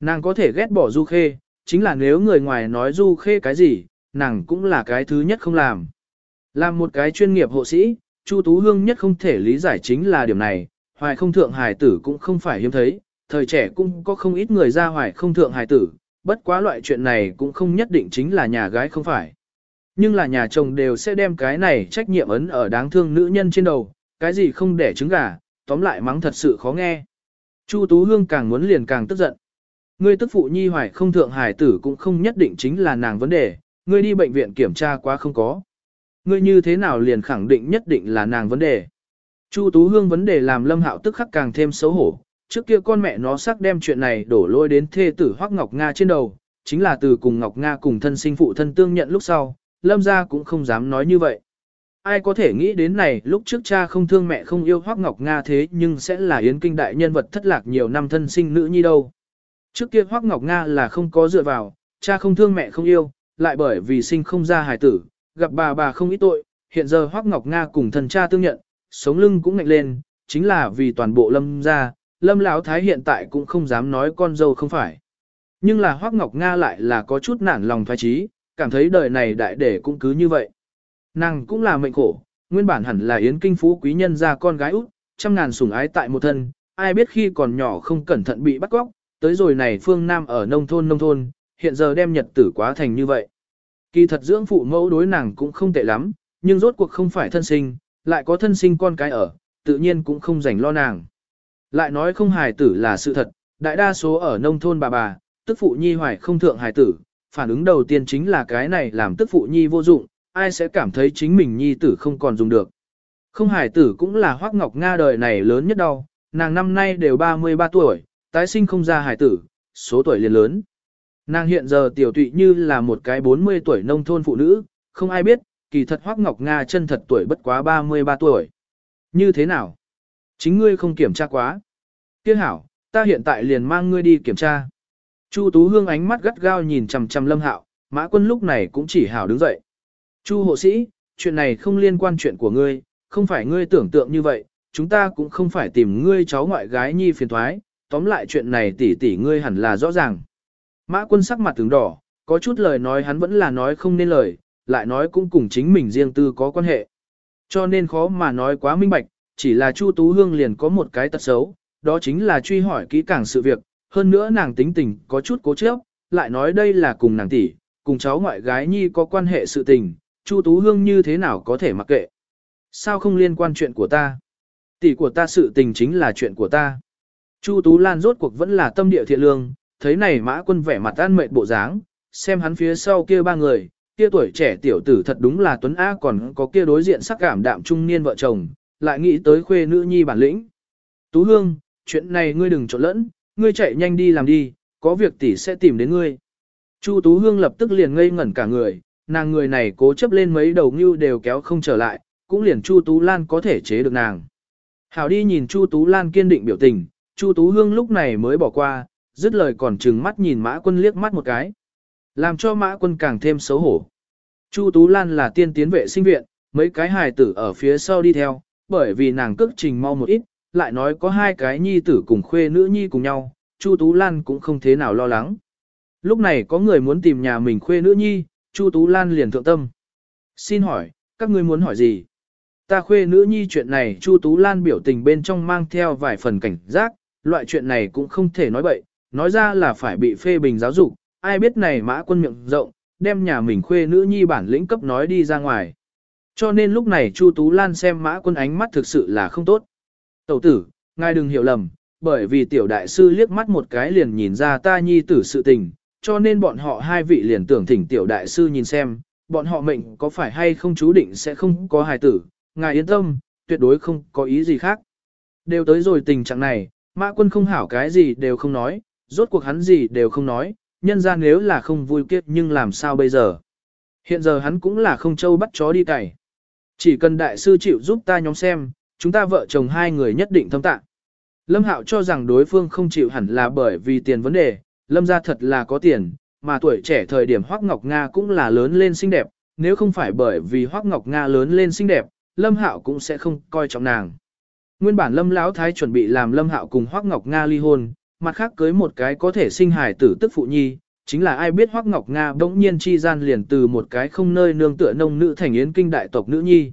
Nàng có thể ghét bỏ Du Khê, chính là nếu người ngoài nói Du Khê cái gì, nàng cũng là cái thứ nhất không làm. Làm một cái chuyên nghiệp hộ sĩ, Chu Tú Hương nhất không thể lý giải chính là điểm này, hoài không thượng hài tử cũng không phải hiếm thấy, thời trẻ cũng có không ít người ra hoài không thượng hài tử, bất quá loại chuyện này cũng không nhất định chính là nhà gái không phải. Nhưng là nhà chồng đều sẽ đem cái này trách nhiệm ấn ở đáng thương nữ nhân trên đầu, cái gì không để trứng gà, tóm lại mắng thật sự khó nghe. Chu Tú Hương càng muốn liền càng tức giận. Ngươi tức phụ nhi hoài không thượng hài tử cũng không nhất định chính là nàng vấn đề, ngươi đi bệnh viện kiểm tra quá không có. Ngươi như thế nào liền khẳng định nhất định là nàng vấn đề. Chu Tú Hương vấn đề làm Lâm Hạo tức khắc càng thêm xấu hổ, trước kia con mẹ nó sắc đem chuyện này đổ lôi đến thê tử Hoắc Ngọc Nga trên đầu, chính là từ cùng Ngọc Nga cùng thân sinh phụ thân tương nhận lúc sau, Lâm gia cũng không dám nói như vậy. Ai có thể nghĩ đến này lúc trước cha không thương mẹ không yêu Hoắc Ngọc Nga thế nhưng sẽ là yến kinh đại nhân vật thất lạc nhiều năm thân sinh nữ nhi đâu. Trước kia Hoắc Ngọc Nga là không có dựa vào, cha không thương mẹ không yêu, lại bởi vì sinh không ra hài tử, gặp bà bà không ít tội, hiện giờ Hoắc Ngọc Nga cùng thần cha tương nhận, sống lưng cũng ngạnh lên, chính là vì toàn bộ lâm gia, lâm lão thái hiện tại cũng không dám nói con dâu không phải. Nhưng là Hoắc Ngọc Nga lại là có chút nản lòng thoái trí, cảm thấy đời này đại để cũng cứ như vậy. Nàng cũng là mệnh khổ, nguyên bản hẳn là yến kinh phú quý nhân ra con gái út, trăm ngàn sủng ái tại một thân, ai biết khi còn nhỏ không cẩn thận bị bắt cóc, tới rồi này phương Nam ở nông thôn nông thôn, hiện giờ đem nhật tử quá thành như vậy. Kỳ thật dưỡng phụ mẫu đối nàng cũng không tệ lắm, nhưng rốt cuộc không phải thân sinh, lại có thân sinh con cái ở, tự nhiên cũng không rảnh lo nàng. Lại nói không hài tử là sự thật, đại đa số ở nông thôn bà bà, tức phụ nhi hoài không thượng hài tử, phản ứng đầu tiên chính là cái này làm tức phụ nhi vô dụng, ai sẽ cảm thấy chính mình nhi tử không còn dùng được. Không Hải tử cũng là hoác ngọc Nga đời này lớn nhất đau, nàng năm nay đều 33 tuổi, tái sinh không ra Hải tử, số tuổi liền lớn. Nàng hiện giờ tiểu tụy như là một cái 40 tuổi nông thôn phụ nữ, không ai biết, kỳ thật hoác ngọc Nga chân thật tuổi bất quá 33 tuổi. Như thế nào? Chính ngươi không kiểm tra quá. Tiếc hảo, ta hiện tại liền mang ngươi đi kiểm tra. Chu Tú Hương ánh mắt gắt gao nhìn chằm chằm Lâm Hạo, Mã Quân lúc này cũng chỉ hảo đứng dậy. Chu hộ sĩ, chuyện này không liên quan chuyện của ngươi, không phải ngươi tưởng tượng như vậy, chúng ta cũng không phải tìm ngươi cháu ngoại gái nhi phiền thoái, tóm lại chuyện này tỷ tỷ ngươi hẳn là rõ ràng. Mã Quân sắc mặt tướng đỏ, có chút lời nói hắn vẫn là nói không nên lời, lại nói cũng cùng chính mình riêng tư có quan hệ. Cho nên khó mà nói quá minh bạch, chỉ là Chu Tú Hương liền có một cái tật xấu, đó chính là truy hỏi kỹ càng sự việc, hơn nữa nàng tính tình có chút cố chấp, lại nói đây là cùng nàng tỷ, cùng cháu ngoại gái nhi có quan hệ sự tình, Chu Tú Hương như thế nào có thể mặc kệ. Sao không liên quan chuyện của ta? Tỷ của ta sự tình chính là chuyện của ta. Chu Tú Lan rốt cuộc vẫn là tâm địa thiện lương, thấy này mã quân vẻ mặt an mệt bộ dáng, xem hắn phía sau kia ba người, kia tuổi trẻ tiểu tử thật đúng là tuấn á còn có kia đối diện sắc cảm đạm trung niên vợ chồng, lại nghĩ tới khuê nữ nhi bản lĩnh. Tú Hương, chuyện này ngươi đừng trộn lẫn, ngươi chạy nhanh đi làm đi, có việc tỷ sẽ tìm đến ngươi. Chu Tú Hương lập tức liền ngây ngẩn cả người, nàng người này cố chấp lên mấy đầu ngưu đều kéo không trở lại, cũng liền Chu Tú Lan có thể chế được nàng. Hảo đi nhìn Chu Tú Lan kiên định biểu tình, Chu Tú Hương lúc này mới bỏ qua, dứt lời còn trừng mắt nhìn Mã Quân liếc mắt một cái. Làm cho Mã Quân càng thêm xấu hổ. Chu Tú Lan là tiên tiến vệ sinh viện, mấy cái hài tử ở phía sau đi theo, bởi vì nàng cước trình mau một ít, lại nói có hai cái nhi tử cùng khuê nữ nhi cùng nhau, Chu Tú Lan cũng không thế nào lo lắng. Lúc này có người muốn tìm nhà mình khuê nữ nhi, Chu Tú Lan liền thượng tâm. Xin hỏi, các ngươi muốn hỏi gì? Ta khuê nữ nhi chuyện này Chu Tú Lan biểu tình bên trong mang theo vài phần cảnh giác, loại chuyện này cũng không thể nói bậy, nói ra là phải bị phê bình giáo dục, ai biết này mã quân miệng rộng, đem nhà mình khuê nữ nhi bản lĩnh cấp nói đi ra ngoài. Cho nên lúc này Chu Tú Lan xem mã quân ánh mắt thực sự là không tốt. Tẩu tử, ngài đừng hiểu lầm, bởi vì tiểu đại sư liếc mắt một cái liền nhìn ra ta nhi tử sự tình, cho nên bọn họ hai vị liền tưởng thỉnh tiểu đại sư nhìn xem, bọn họ mệnh có phải hay không chú định sẽ không có hài tử, ngài yên tâm, tuyệt đối không có ý gì khác. Đều tới rồi tình trạng này, mã quân không hảo cái gì đều không nói, rốt cuộc hắn gì đều không nói, nhân ra nếu là không vui kiếp nhưng làm sao bây giờ. Hiện giờ hắn cũng là không châu bắt chó đi cày. Chỉ cần đại sư chịu giúp ta nhóm xem, chúng ta vợ chồng hai người nhất định thâm tạng. Lâm Hạo cho rằng đối phương không chịu hẳn là bởi vì tiền vấn đề, Lâm gia thật là có tiền, mà tuổi trẻ thời điểm Hoắc Ngọc Nga cũng là lớn lên xinh đẹp, nếu không phải bởi vì Hoắc Ngọc Nga lớn lên xinh đẹp, Lâm Hạo cũng sẽ không coi trọng nàng. Nguyên bản Lâm Lão Thái chuẩn bị làm Lâm Hạo cùng Hoắc Ngọc Nga ly hôn, mặt khác cưới một cái có thể sinh hài tử tức phụ nhi, chính là ai biết Hoắc Ngọc Nga bỗng nhiên chi gian liền từ một cái không nơi nương tựa nông nữ thành yến kinh đại tộc nữ nhi.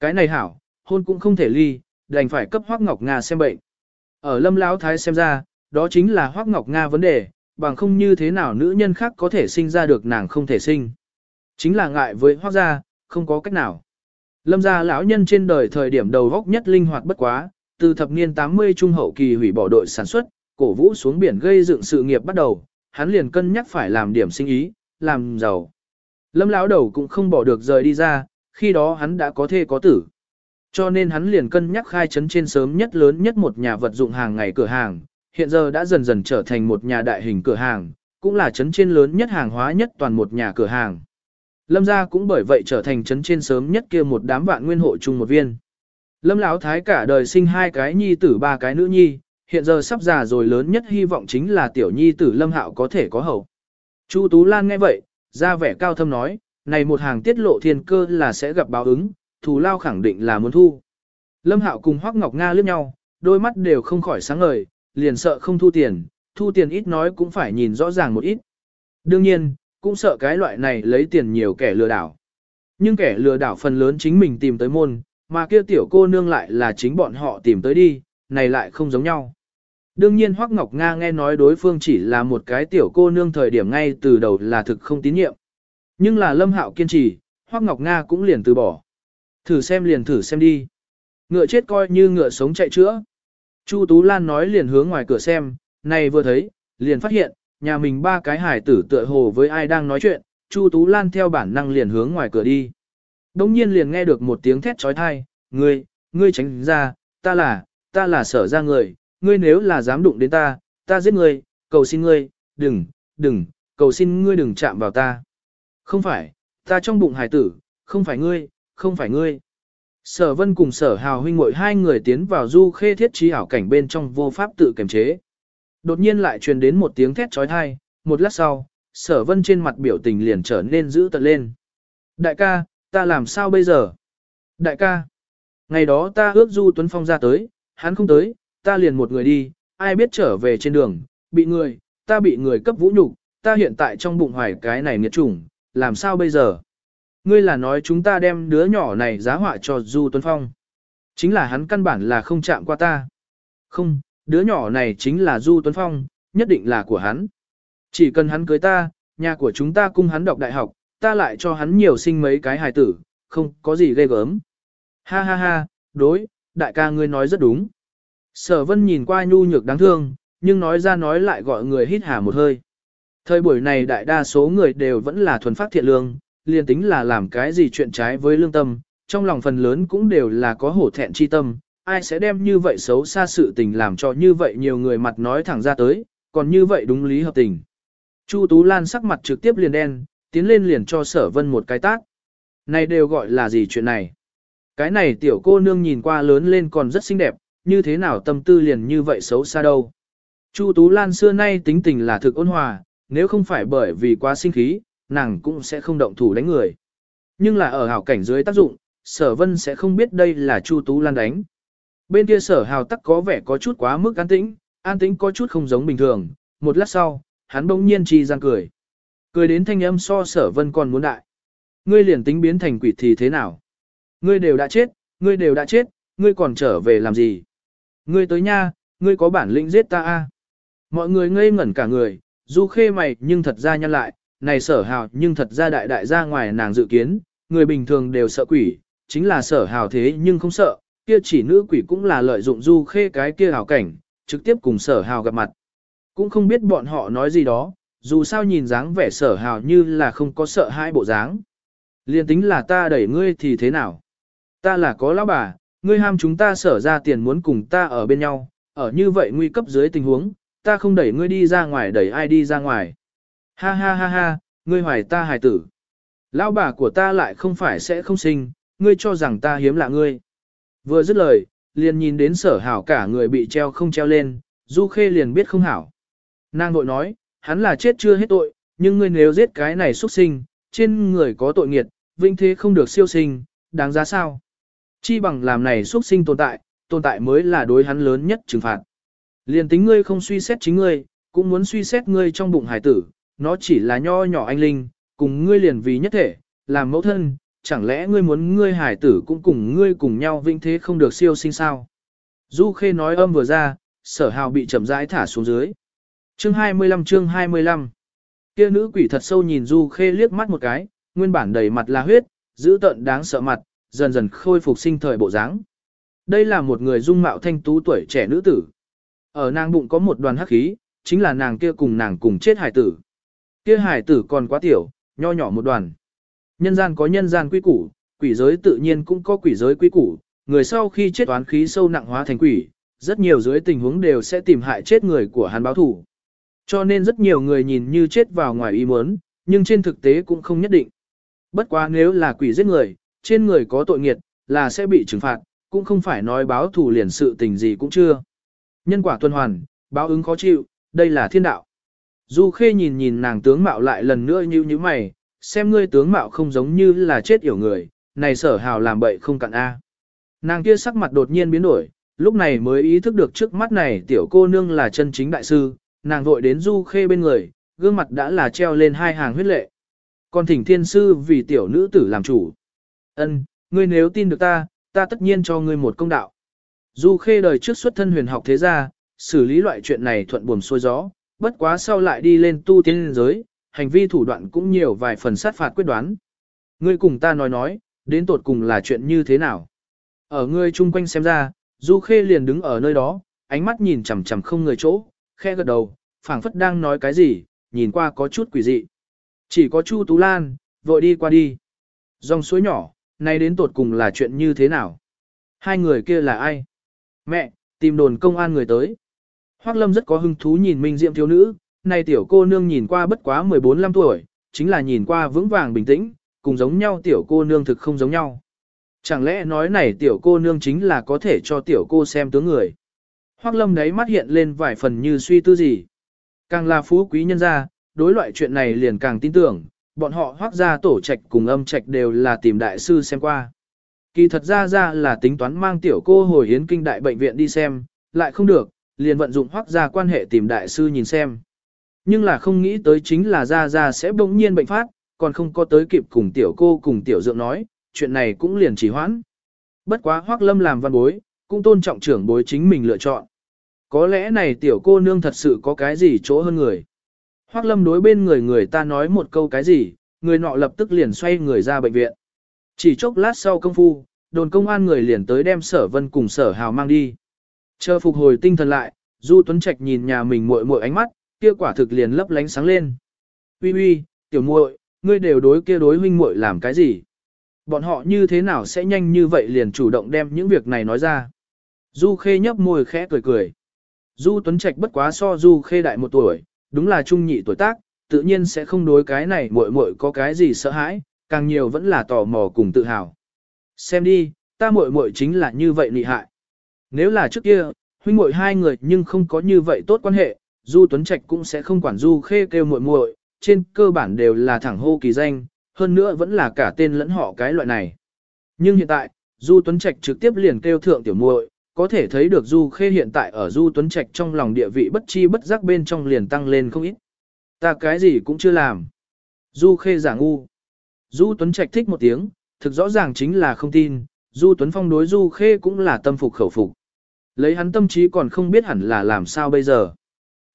Cái này hảo, hôn cũng không thể ly, đành phải cấp Hoắc Ngọc Nga xem bệnh. Ở Lâm Lão Thái xem ra, đó chính là Hoắc Ngọc Nga vấn đề, bằng không như thế nào nữ nhân khác có thể sinh ra được nàng không thể sinh. Chính là ngại với Hoắc gia, không có cách nào. Lâm gia lão nhân trên đời thời điểm đầu góc nhất linh hoạt bất quá, từ thập niên 80 trung hậu kỳ hủy bỏ đội sản xuất, cổ vũ xuống biển gây dựng sự nghiệp bắt đầu, hắn liền cân nhắc phải làm điểm sinh ý, làm giàu. Lâm lão đầu cũng không bỏ được rời đi ra, khi đó hắn đã có thê có tử. Cho nên hắn liền cân nhắc khai trấn trên sớm nhất lớn nhất một nhà vật dụng hàng ngày cửa hàng, hiện giờ đã dần dần trở thành một nhà đại hình cửa hàng, cũng là trấn trên lớn nhất hàng hóa nhất toàn một nhà cửa hàng. Lâm gia cũng bởi vậy trở thành trấn trên sớm nhất kia một đám vạn nguyên hộ chung một viên. Lâm lão thái cả đời sinh hai cái nhi tử ba cái nữ nhi, hiện giờ sắp già rồi lớn nhất hy vọng chính là tiểu nhi tử Lâm Hạo có thể có hậu. Chu Tú Lan nghe vậy, ra vẻ cao thâm nói, này một hàng tiết lộ thiên cơ là sẽ gặp báo ứng, thù lao khẳng định là muốn thu. Lâm Hạo cùng Hoắc Ngọc Nga liếc nhau, đôi mắt đều không khỏi sáng ngời, liền sợ không thu tiền, thu tiền ít nói cũng phải nhìn rõ ràng một ít. Đương nhiên, cũng sợ cái loại này lấy tiền nhiều kẻ lừa đảo. Nhưng kẻ lừa đảo phần lớn chính mình tìm tới môn, mà kia tiểu cô nương lại là chính bọn họ tìm tới đi, này lại không giống nhau. Đương nhiên Hoắc Ngọc Nga nghe nói đối phương chỉ là một cái tiểu cô nương thời điểm ngay từ đầu là thực không tín nhiệm. Nhưng là Lâm Hạo kiên trì, Hoắc Ngọc Nga cũng liền từ bỏ. Thử xem liền thử xem đi. Ngựa chết coi như ngựa sống chạy chữa. Chu Tú Lan nói liền hướng ngoài cửa xem, này vừa thấy, liền phát hiện, nhà mình ba cái hải tử tựa hồ với ai đang nói chuyện, Chu Tú Lan theo bản năng liền hướng ngoài cửa đi. Đông nhiên liền nghe được một tiếng thét trói thai, ngươi, ngươi tránh ra, ta là, ta là sở ra người, ngươi nếu là dám đụng đến ta, ta giết ngươi, cầu xin ngươi, đừng, đừng, cầu xin ngươi đừng chạm vào ta. Không phải, ta trong bụng hải tử, không phải ngươi, không phải ngươi. Sở vân cùng sở hào huynh muội hai người tiến vào du khê thiết trí ảo cảnh bên trong vô pháp tự kiềm chế. Đột nhiên lại truyền đến một tiếng thét trói thai, một lát sau, sở vân trên mặt biểu tình liền trở nên dữ tợn lên. Đại ca, ta làm sao bây giờ? Đại ca, ngày đó ta ước du Tuấn Phong ra tới, hắn không tới, ta liền một người đi, ai biết trở về trên đường, bị người, ta bị người cấp vũ nhục, ta hiện tại trong bụng hoài cái này nghiệt chủng, làm sao bây giờ? Ngươi là nói chúng ta đem đứa nhỏ này giá họa cho Du Tuấn Phong. Chính là hắn căn bản là không chạm qua ta. Không, đứa nhỏ này chính là Du Tuấn Phong, nhất định là của hắn. Chỉ cần hắn cưới ta, nhà của chúng ta cung hắn đọc đại học, ta lại cho hắn nhiều sinh mấy cái hài tử, không có gì ghê gớm. Ha ha ha, đối, đại ca ngươi nói rất đúng. Sở vân nhìn qua nhu nhược đáng thương, nhưng nói ra nói lại gọi người hít hà một hơi. Thời buổi này đại đa số người đều vẫn là thuần phát thiện lương, liền tính là làm cái gì chuyện trái với lương tâm, trong lòng phần lớn cũng đều là có hổ thẹn chi tâm, ai sẽ đem như vậy xấu xa sự tình làm cho như vậy nhiều người mặt nói thẳng ra tới, còn như vậy đúng lý hợp tình. Chu Tú Lan sắc mặt trực tiếp liền đen, tiến lên liền cho sở vân một cái tác. Này đều gọi là gì chuyện này? Cái này tiểu cô nương nhìn qua lớn lên còn rất xinh đẹp, như thế nào tâm tư liền như vậy xấu xa đâu. Chu Tú Lan xưa nay tính tình là thực ôn hòa, nếu không phải bởi vì quá sinh khí, nàng cũng sẽ không động thủ đánh người. Nhưng là ở hảo cảnh dưới tác dụng, sở vân sẽ không biết đây là Chu Tú Lan đánh. Bên kia sở hào tắc có vẻ có chút quá mức an tĩnh, an tĩnh có chút không giống bình thường, một lát sau, hắn bỗng nhiên chi gian cười. Cười đến thanh âm so sở vân còn muốn đại. Ngươi liền tính biến thành quỷ thì thế nào? Ngươi đều đã chết, ngươi đều đã chết, ngươi còn trở về làm gì? Ngươi tới nha, ngươi có bản lĩnh giết ta a. Mọi người ngây ngẩn cả người, du khê mày nhưng thật ra nhăn lại, này sở hào nhưng thật ra đại đại ra ngoài nàng dự kiến, người bình thường đều sợ quỷ, chính là sở hào thế nhưng không sợ, kia chỉ nữ quỷ cũng là lợi dụng du khê cái kia hào cảnh, trực tiếp cùng sở hào gặp mặt. Cũng không biết bọn họ nói gì đó, dù sao nhìn dáng vẻ sở hào như là không có sợ hai bộ dáng. Liên tính là ta đẩy ngươi thì thế nào? Ta là có lão bà, ngươi ham chúng ta sở ra tiền muốn cùng ta ở bên nhau, ở như vậy nguy cấp dưới tình huống, ta không đẩy ngươi đi ra ngoài đẩy ai đi ra ngoài. Ha ha ha ha, ngươi hoài ta hài tử. Lão bà của ta lại không phải sẽ không sinh, ngươi cho rằng ta hiếm lạ ngươi. Vừa dứt lời, liền nhìn đến sở hảo cả người bị treo không treo lên, du khê liền biết không hảo. Nàng vội nói, hắn là chết chưa hết tội, nhưng ngươi nếu giết cái này xuất sinh, trên người có tội nghiệt, vinh thế không được siêu sinh, đáng giá sao? Chi bằng làm này xuất sinh tồn tại, tồn tại mới là đối hắn lớn nhất trừng phạt. Liền tính ngươi không suy xét chính ngươi, cũng muốn suy xét ngươi trong bụng hải tử, nó chỉ là nho nhỏ anh linh, cùng ngươi liền vì nhất thể, làm mẫu thân, chẳng lẽ ngươi muốn ngươi hải tử cũng cùng ngươi cùng nhau vinh thế không được siêu sinh sao? Du Khê nói âm vừa ra, sở hào bị chậm rãi thả xuống dưới. Chương 25 chương 25 Kia nữ quỷ thật sâu nhìn Du Khê liếc mắt một cái, nguyên bản đầy mặt là huyết, giữ tận đáng sợ mặt, dần dần khôi phục sinh thời bộ dáng. Đây là một người dung mạo thanh tú tuổi trẻ nữ tử. Ở nàng bụng có một đoàn hắc khí, chính là nàng kia cùng nàng cùng chết hải tử. Kia hải tử còn quá tiểu, nho nhỏ một đoàn. Nhân gian có nhân gian quy củ, quỷ giới tự nhiên cũng có quỷ giới quy củ, người sau khi chết toán khí sâu nặng hóa thành quỷ, rất nhiều dưới tình huống đều sẽ tìm hại chết người của hắn báo thủ. Cho nên rất nhiều người nhìn như chết vào ngoài ý muốn, nhưng trên thực tế cũng không nhất định. Bất quá nếu là quỷ giết người, trên người có tội nghiệt, là sẽ bị trừng phạt, cũng không phải nói báo thù liền sự tình gì cũng chưa. Nhân quả tuần hoàn, báo ứng khó chịu, đây là thiên đạo. Du Khê nhìn nhìn nàng tướng mạo lại lần nữa như như mày, xem ngươi tướng mạo không giống như là chết yểu người, này sở hào làm bậy không cặn A. Nàng kia sắc mặt đột nhiên biến đổi, lúc này mới ý thức được trước mắt này tiểu cô nương là chân chính đại sư, nàng vội đến Du Khê bên người, gương mặt đã là treo lên hai hàng huyết lệ. Còn thỉnh thiên sư vì tiểu nữ tử làm chủ. Ân, ngươi nếu tin được ta, ta tất nhiên cho ngươi một công đạo. Du Khê đời trước xuất thân huyền học thế gia, xử lý loại chuyện này thuận buồm xuôi gió, bất quá sau lại đi lên tu tiên giới, hành vi thủ đoạn cũng nhiều vài phần sát phạt quyết đoán. Ngươi cùng ta nói nói, đến tột cùng là chuyện như thế nào? Ở ngươi chung quanh xem ra, Du Khê liền đứng ở nơi đó, ánh mắt nhìn chằm chằm không người chỗ, khe gật đầu, phảng phất đang nói cái gì, nhìn qua có chút quỷ dị. Chỉ có Chu Tú Lan, vội đi qua đi. Dòng suối nhỏ, nay đến tột cùng là chuyện như thế nào? Hai người kia là ai? Mẹ, tìm đồn công an người tới. Hoác Lâm rất có hứng thú nhìn Minh Diệm thiếu nữ, này tiểu cô nương nhìn qua bất quá 14-15 tuổi, chính là nhìn qua vững vàng bình tĩnh, cùng giống nhau tiểu cô nương thực không giống nhau. Chẳng lẽ nói này tiểu cô nương chính là có thể cho tiểu cô xem tướng người. Hoác Lâm đấy mắt hiện lên vài phần như suy tư gì. Càng là phú quý nhân gia, đối loại chuyện này liền càng tin tưởng, bọn họ hoác ra tổ trạch cùng âm trạch đều là tìm đại sư xem qua. Kỳ thật ra ra là tính toán mang tiểu cô hồi hiến kinh đại bệnh viện đi xem, lại không được, liền vận dụng hoác ra quan hệ tìm đại sư nhìn xem. Nhưng là không nghĩ tới chính là ra ra sẽ bỗng nhiên bệnh phát, còn không có tới kịp cùng tiểu cô cùng tiểu dượng nói, chuyện này cũng liền chỉ hoãn. Bất quá hoác lâm làm văn bối, cũng tôn trọng trưởng bối chính mình lựa chọn. Có lẽ này tiểu cô nương thật sự có cái gì chỗ hơn người. Hoác lâm đối bên người người ta nói một câu cái gì, người nọ lập tức liền xoay người ra bệnh viện. Chỉ chốc lát sau công phu, đồn công an người liền tới đem sở vân cùng sở hào mang đi. Chờ phục hồi tinh thần lại, Du Tuấn Trạch nhìn nhà mình muội muội ánh mắt, kia quả thực liền lấp lánh sáng lên. Uy uy, tiểu muội, ngươi đều đối kia đối huynh muội làm cái gì? Bọn họ như thế nào sẽ nhanh như vậy liền chủ động đem những việc này nói ra? Du Khê nhấp môi khẽ cười cười. Du Tuấn Trạch bất quá so Du Khê đại một tuổi, đúng là trung nhị tuổi tác, tự nhiên sẽ không đối cái này muội muội có cái gì sợ hãi, càng nhiều vẫn là tò mò cùng tự hào. Xem đi, ta muội muội chính là như vậy nị hại. Nếu là trước kia, huynh muội hai người nhưng không có như vậy tốt quan hệ, Du Tuấn Trạch cũng sẽ không quản Du Khê kêu muội muội, trên cơ bản đều là thẳng hô kỳ danh, hơn nữa vẫn là cả tên lẫn họ cái loại này. Nhưng hiện tại, Du Tuấn Trạch trực tiếp liền kêu thượng tiểu muội, có thể thấy được Du Khê hiện tại ở Du Tuấn Trạch trong lòng địa vị bất chi bất giác bên trong liền tăng lên không ít. Ta cái gì cũng chưa làm. Du Khê giả ngu. Du Tuấn Trạch thích một tiếng, thực rõ ràng chính là không tin, Du Tuấn Phong đối Du Khê cũng là tâm phục khẩu phục. Lấy hắn tâm trí còn không biết hẳn là làm sao bây giờ.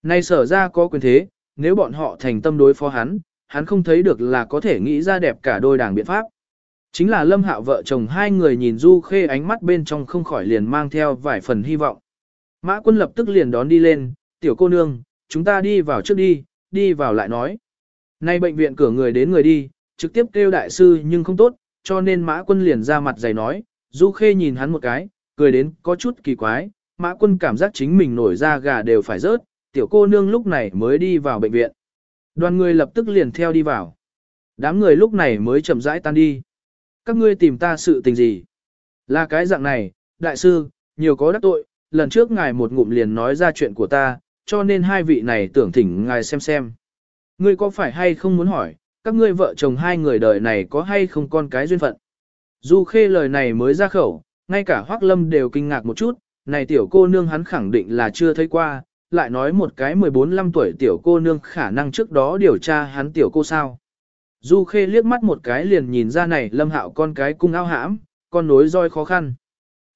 Nay sở ra có quyền thế, nếu bọn họ thành tâm đối phó hắn, hắn không thấy được là có thể nghĩ ra đẹp cả đôi đảng biện pháp. Chính là lâm hạo vợ chồng hai người nhìn Du Khê ánh mắt bên trong không khỏi liền mang theo vài phần hy vọng. Mã quân lập tức liền đón đi lên, tiểu cô nương, chúng ta đi vào trước đi, đi vào lại nói. Nay bệnh viện cửa người đến người đi, trực tiếp kêu đại sư nhưng không tốt, cho nên mã quân liền ra mặt dày nói, Du Khê nhìn hắn một cái, cười đến có chút kỳ quái, mã quân cảm giác chính mình nổi ra gà đều phải rớt, tiểu cô nương lúc này mới đi vào bệnh viện. Đoàn người lập tức liền theo đi vào. Đám người lúc này mới chậm rãi tan đi. Các ngươi tìm ta sự tình gì? Là cái dạng này, đại sư, nhiều có đắc tội, lần trước ngài một ngụm liền nói ra chuyện của ta, cho nên hai vị này tưởng thỉnh ngài xem xem. Ngươi có phải hay không muốn hỏi, các ngươi vợ chồng hai người đời này có hay không con cái duyên phận? Du khê lời này mới ra khẩu, ngay cả Hoác Lâm đều kinh ngạc một chút, này tiểu cô nương hắn khẳng định là chưa thấy qua, lại nói một cái 14-15 tuổi tiểu cô nương khả năng trước đó điều tra hắn tiểu cô sao. Du Khê liếc mắt một cái liền nhìn ra này lâm hạo con cái cung ao hãm, con nối roi khó khăn.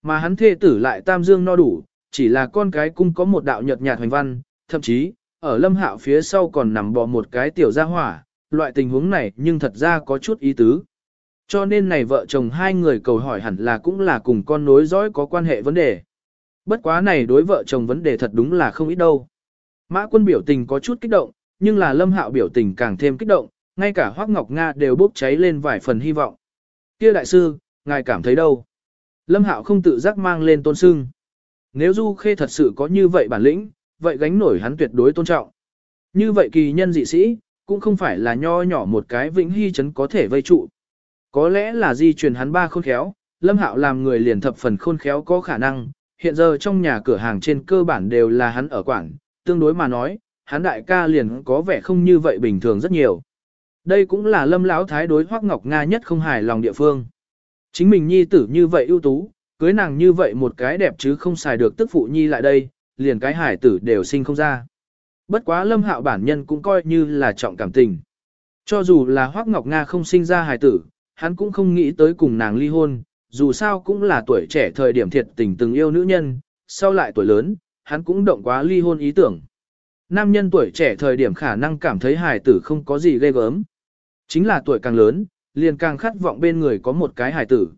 Mà hắn thê tử lại tam dương no đủ, chỉ là con cái cung có một đạo nhợt nhạt hoành văn, thậm chí, ở lâm hạo phía sau còn nằm bò một cái tiểu gia hỏa, loại tình huống này nhưng thật ra có chút ý tứ. Cho nên này vợ chồng hai người cầu hỏi hẳn là cũng là cùng con nối dõi có quan hệ vấn đề. Bất quá này đối vợ chồng vấn đề thật đúng là không ít đâu. Mã quân biểu tình có chút kích động, nhưng là lâm hạo biểu tình càng thêm kích động, ngay cả Hoác Ngọc Nga đều bốc cháy lên vài phần hy vọng. Kia đại sư, ngài cảm thấy đâu? Lâm hạo không tự giác mang lên tôn sưng. Nếu Du Khê thật sự có như vậy bản lĩnh, vậy gánh nổi hắn tuyệt đối tôn trọng. Như vậy kỳ nhân dị sĩ, cũng không phải là nho nhỏ một cái vĩnh hy chấn có thể vây trụ. Có lẽ là di truyền hắn ba khôn khéo, Lâm Hạo làm người liền thập phần khôn khéo có khả năng, hiện giờ trong nhà cửa hàng trên cơ bản đều là hắn ở quảng, tương đối mà nói, hắn đại ca liền có vẻ không như vậy bình thường rất nhiều. Đây cũng là Lâm lão thái đối Hoắc Ngọc Nga nhất không hài lòng địa phương. Chính mình nhi tử như vậy ưu tú, cưới nàng như vậy một cái đẹp chứ không xài được tức phụ nhi lại đây, liền cái hải tử đều sinh không ra. Bất quá Lâm Hạo bản nhân cũng coi như là trọng cảm tình. Cho dù là Hoắc Ngọc Nga không sinh ra hài tử, hắn cũng không nghĩ tới cùng nàng ly hôn, dù sao cũng là tuổi trẻ thời điểm thiệt tình từng yêu nữ nhân, sau lại tuổi lớn, hắn cũng động quá ly hôn ý tưởng. Nam nhân tuổi trẻ thời điểm khả năng cảm thấy hài tử không có gì ghê gớm. Chính là tuổi càng lớn, liền càng khát vọng bên người có một cái hài tử.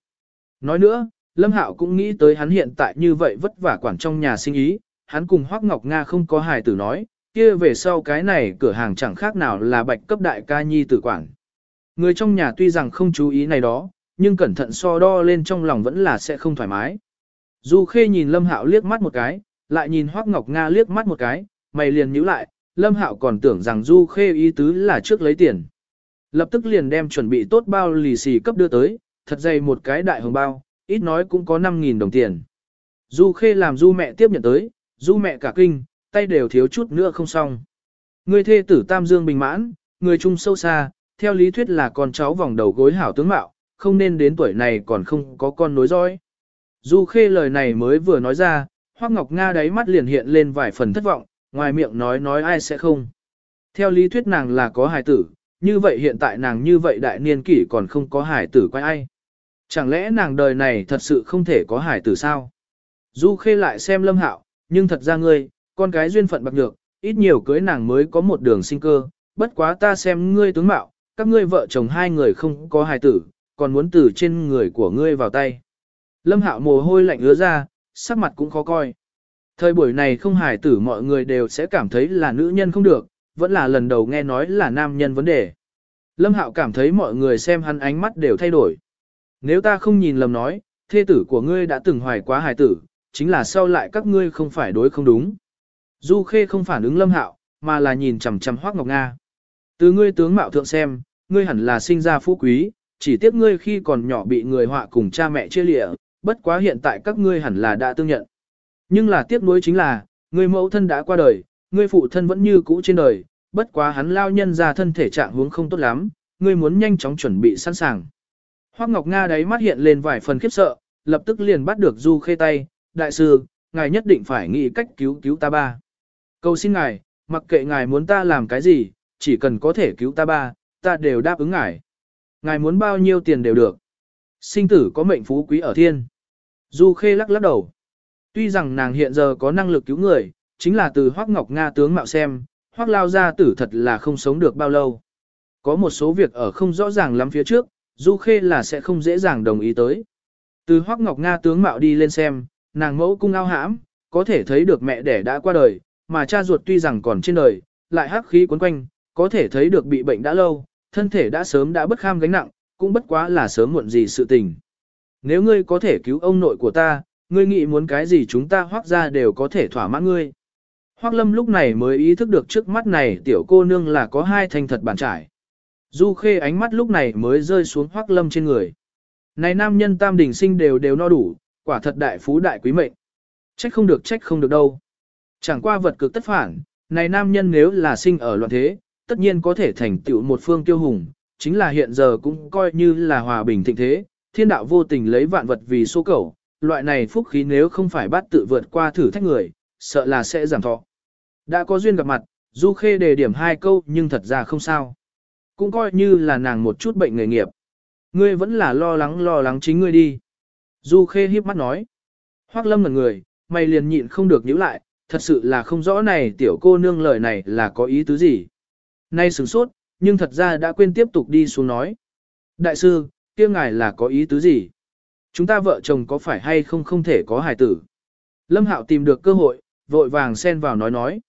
Nói nữa, Lâm Hạo cũng nghĩ tới hắn hiện tại như vậy vất vả quản trong nhà sinh ý, hắn cùng Hoắc Ngọc Nga không có hài tử nói, kia về sau cái này cửa hàng chẳng khác nào là bạch cấp đại ca nhi tử quản. Người trong nhà tuy rằng không chú ý này đó, nhưng cẩn thận so đo lên trong lòng vẫn là sẽ không thoải mái. Du Khê nhìn Lâm Hạo liếc mắt một cái, lại nhìn Hoắc Ngọc Nga liếc mắt một cái, mày liền nhíu lại, Lâm Hạo còn tưởng rằng Du Khê ý tứ là trước lấy tiền. Lập tức liền đem chuẩn bị tốt bao lì xì cấp đưa tới, thật dày một cái đại hồng bao, ít nói cũng có 5.000 đồng tiền. Du Khê làm Du mẹ tiếp nhận tới, Du mẹ cả kinh, tay đều thiếu chút nữa không xong. Người thê tử Tam Dương bình mãn, người trung sâu xa, theo lý thuyết là con cháu vòng đầu gối hảo tướng mạo, không nên đến tuổi này còn không có con nối dõi. Du Khê lời này mới vừa nói ra, Hoắc Ngọc Nga đáy mắt liền hiện lên vài phần thất vọng, ngoài miệng nói nói ai sẽ không. Theo lý thuyết nàng là có hài tử, như vậy hiện tại nàng như vậy đại niên kỷ còn không có hài tử quay ai. Chẳng lẽ nàng đời này thật sự không thể có hài tử sao? Du Khê lại xem Lâm Hạo, nhưng thật ra ngươi, con cái duyên phận bạc nhược, ít nhiều cưới nàng mới có một đường sinh cơ, bất quá ta xem ngươi tướng mạo, các ngươi vợ chồng hai người không có hài tử, còn muốn từ trên người của ngươi vào tay. Lâm hạo mồ hôi lạnh ứa ra, sắc mặt cũng khó coi. Thời buổi này không hài tử mọi người đều sẽ cảm thấy là nữ nhân không được, vẫn là lần đầu nghe nói là nam nhân vấn đề. Lâm hạo cảm thấy mọi người xem hắn ánh mắt đều thay đổi. Nếu ta không nhìn lầm nói, thê tử của ngươi đã từng hoài quá hài tử, chính là sau lại các ngươi không phải đối không đúng. Du Khê không phản ứng Lâm Hạo, mà là nhìn chằm chằm Hoắc Ngọc Nga. Từ ngươi tướng mạo thượng xem, ngươi hẳn là sinh ra phú quý, chỉ tiếc ngươi khi còn nhỏ bị người họa cùng cha mẹ chia lịa, bất quá hiện tại các ngươi hẳn là đã tương nhận. Nhưng là tiếc nuối chính là, ngươi mẫu thân đã qua đời, ngươi phụ thân vẫn như cũ trên đời, bất quá hắn lao nhân ra thân thể trạng huống không tốt lắm, ngươi muốn nhanh chóng chuẩn bị sẵn sàng. Hoắc Ngọc Nga đáy mắt hiện lên vài phần khiếp sợ, lập tức liền bắt được Du Khê tay, đại sư, ngài nhất định phải nghĩ cách cứu cứu ta ba. Cầu xin ngài, mặc kệ ngài muốn ta làm cái gì, chỉ cần có thể cứu ta ba, ta đều đáp ứng ngài. Ngài muốn bao nhiêu tiền đều được. Sinh tử có mệnh phú quý ở thiên. Du Khê lắc lắc đầu. Tuy rằng nàng hiện giờ có năng lực cứu người, chính là từ Hoắc Ngọc Nga tướng mạo xem, Hoắc lao gia tử thật là không sống được bao lâu. Có một số việc ở không rõ ràng lắm phía trước, Du Khê là sẽ không dễ dàng đồng ý tới. Từ Hoắc Ngọc Nga tướng mạo đi lên xem, nàng mẫu cung ao hãm, có thể thấy được mẹ đẻ đã qua đời, mà cha ruột tuy rằng còn trên đời, lại hắc khí quấn quanh, có thể thấy được bị bệnh đã lâu, thân thể đã sớm đã bất kham gánh nặng, cũng bất quá là sớm muộn gì sự tình. Nếu ngươi có thể cứu ông nội của ta, ngươi nghĩ muốn cái gì chúng ta hoác ra đều có thể thỏa mãn ngươi. Hoác lâm lúc này mới ý thức được trước mắt này tiểu cô nương là có hai thanh thật bản trải. Du khê ánh mắt lúc này mới rơi xuống hoác lâm trên người. Này nam nhân tam đỉnh sinh đều đều no đủ, quả thật đại phú đại quý mệnh. Trách không được trách không được đâu. Chẳng qua vật cực tất phản, này nam nhân nếu là sinh ở loạn thế, tất nhiên có thể thành tựu một phương tiêu hùng, chính là hiện giờ cũng coi như là hòa bình thịnh thế, thiên đạo vô tình lấy vạn vật vì số cầu, loại này phúc khí nếu không phải bắt tự vượt qua thử thách người, sợ là sẽ giảm thọ. Đã có duyên gặp mặt, Du Khê đề điểm hai câu nhưng thật ra không sao. Cũng coi như là nàng một chút bệnh nghề nghiệp. Ngươi vẫn là lo lắng lo lắng chính ngươi đi. Du Khê hiếp mắt nói. Hoác lâm ngần người, mày liền nhịn không được nhíu lại, thật sự là không rõ này tiểu cô nương lời này là có ý tứ gì. Nay sửng sốt, nhưng thật ra đã quên tiếp tục đi xuống nói. Đại sư, kia ngài là có ý tứ gì? Chúng ta vợ chồng có phải hay không không thể có hài tử? Lâm Hạo tìm được cơ hội, vội vàng xen vào nói nói.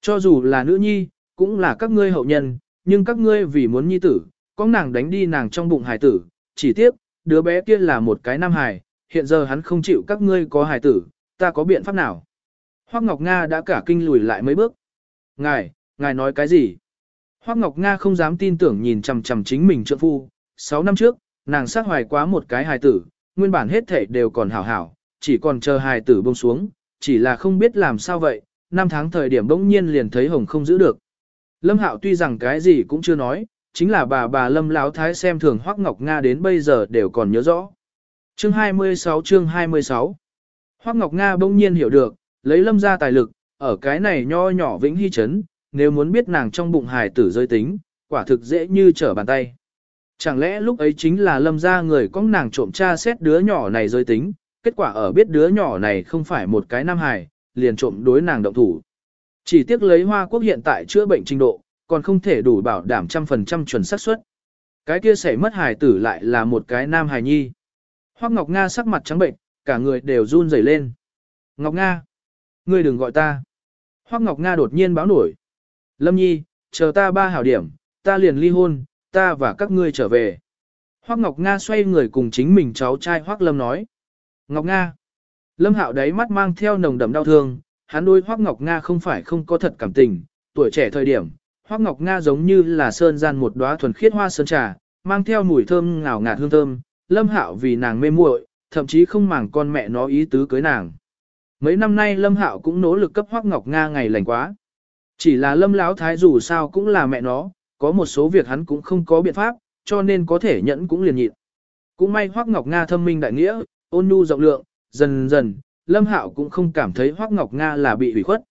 Cho dù là nữ nhi, cũng là các ngươi hậu nhân, nhưng các ngươi vì muốn nhi tử, có nàng đánh đi nàng trong bụng hài tử, chỉ tiếp đứa bé kia là một cái nam hài, hiện giờ hắn không chịu các ngươi có hài tử, ta có biện pháp nào? Hoắc Ngọc Nga đã cả kinh lùi lại mấy bước. Ngài, ngài nói cái gì? Hoắc Ngọc Nga không dám tin tưởng nhìn chằm chằm chính mình trượng phu. Sáu năm trước, nàng sát hoài quá một cái hài tử, nguyên bản hết thể đều còn hảo hảo, chỉ còn chờ hài tử buông xuống, chỉ là không biết làm sao vậy, năm tháng thời điểm bỗng nhiên liền thấy hồng không giữ được. Lâm Hạo tuy rằng cái gì cũng chưa nói, chính là bà bà Lâm Lão Thái xem thường Hoắc Ngọc Nga đến bây giờ đều còn nhớ rõ. Chương 26 chương 26 Hoắc Ngọc Nga bỗng nhiên hiểu được, lấy Lâm ra tài lực, ở cái này nho nhỏ vĩnh hy chấn, nếu muốn biết nàng trong bụng hài tử rơi tính, quả thực dễ như trở bàn tay. Chẳng lẽ lúc ấy chính là lâm ra người có nàng trộm tra xét đứa nhỏ này rơi tính, kết quả ở biết đứa nhỏ này không phải một cái nam hài, liền trộm đối nàng động thủ. Chỉ tiếc lấy Hoa Quốc hiện tại chữa bệnh trình độ, còn không thể đủ bảo đảm trăm phần trăm chuẩn xác suất. Cái kia xảy mất hài tử lại là một cái nam hài nhi. Hoắc Ngọc Nga sắc mặt trắng bệnh, cả người đều run rẩy lên. Ngọc Nga, ngươi đừng gọi ta. Hoắc Ngọc Nga đột nhiên báo nổi. Lâm Nhi, chờ ta ba hảo điểm, ta liền ly hôn, ta và các ngươi trở về. Hoắc Ngọc Nga xoay người cùng chính mình cháu trai Hoắc Lâm nói. Ngọc Nga. Lâm Hạo đáy mắt mang theo nồng đậm đau thương, hắn đôi Hoắc Ngọc Nga không phải không có thật cảm tình, tuổi trẻ thời điểm, Hoắc Ngọc Nga giống như là sơn gian một đóa thuần khiết hoa sơn trà, mang theo mùi thơm ngào ngạt hương thơm, Lâm Hạo vì nàng mê muội, thậm chí không màng con mẹ nó ý tứ cưới nàng. Mấy năm nay Lâm Hạo cũng nỗ lực cấp Hoắc Ngọc Nga ngày lành quá. Chỉ là lâm lão thái dù sao cũng là mẹ nó, có một số việc hắn cũng không có biện pháp, cho nên có thể nhẫn cũng liền nhịn. Cũng may Hoắc Ngọc Nga thâm minh đại nghĩa, ôn nhu rộng lượng, dần dần, Lâm Hạo cũng không cảm thấy Hoắc Ngọc Nga là bị hủy khuất.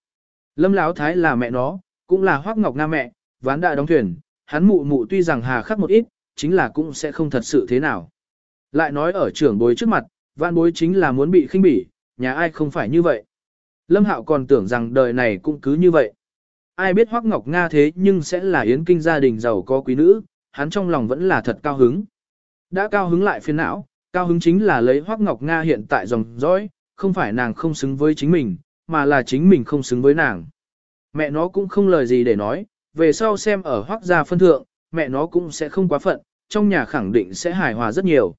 Lâm lão thái là mẹ nó, cũng là Hoắc Ngọc Nga mẹ, ván đã đóng thuyền, hắn mụ mụ tuy rằng hà khắc một ít, chính là cũng sẽ không thật sự thế nào. Lại nói ở trưởng bối trước mặt, vạn bối chính là muốn bị khinh bỉ, nhà ai không phải như vậy. Lâm Hạo còn tưởng rằng đời này cũng cứ như vậy ai biết Hoắc Ngọc Nga thế nhưng sẽ là yến kinh gia đình giàu có quý nữ, hắn trong lòng vẫn là thật cao hứng. Đã cao hứng lại phiền não, cao hứng chính là lấy Hoắc Ngọc Nga hiện tại dòng dõi, không phải nàng không xứng với chính mình, mà là chính mình không xứng với nàng. Mẹ nó cũng không lời gì để nói, về sau xem ở Hoắc gia phân thượng, mẹ nó cũng sẽ không quá phận, trong nhà khẳng định sẽ hài hòa rất nhiều.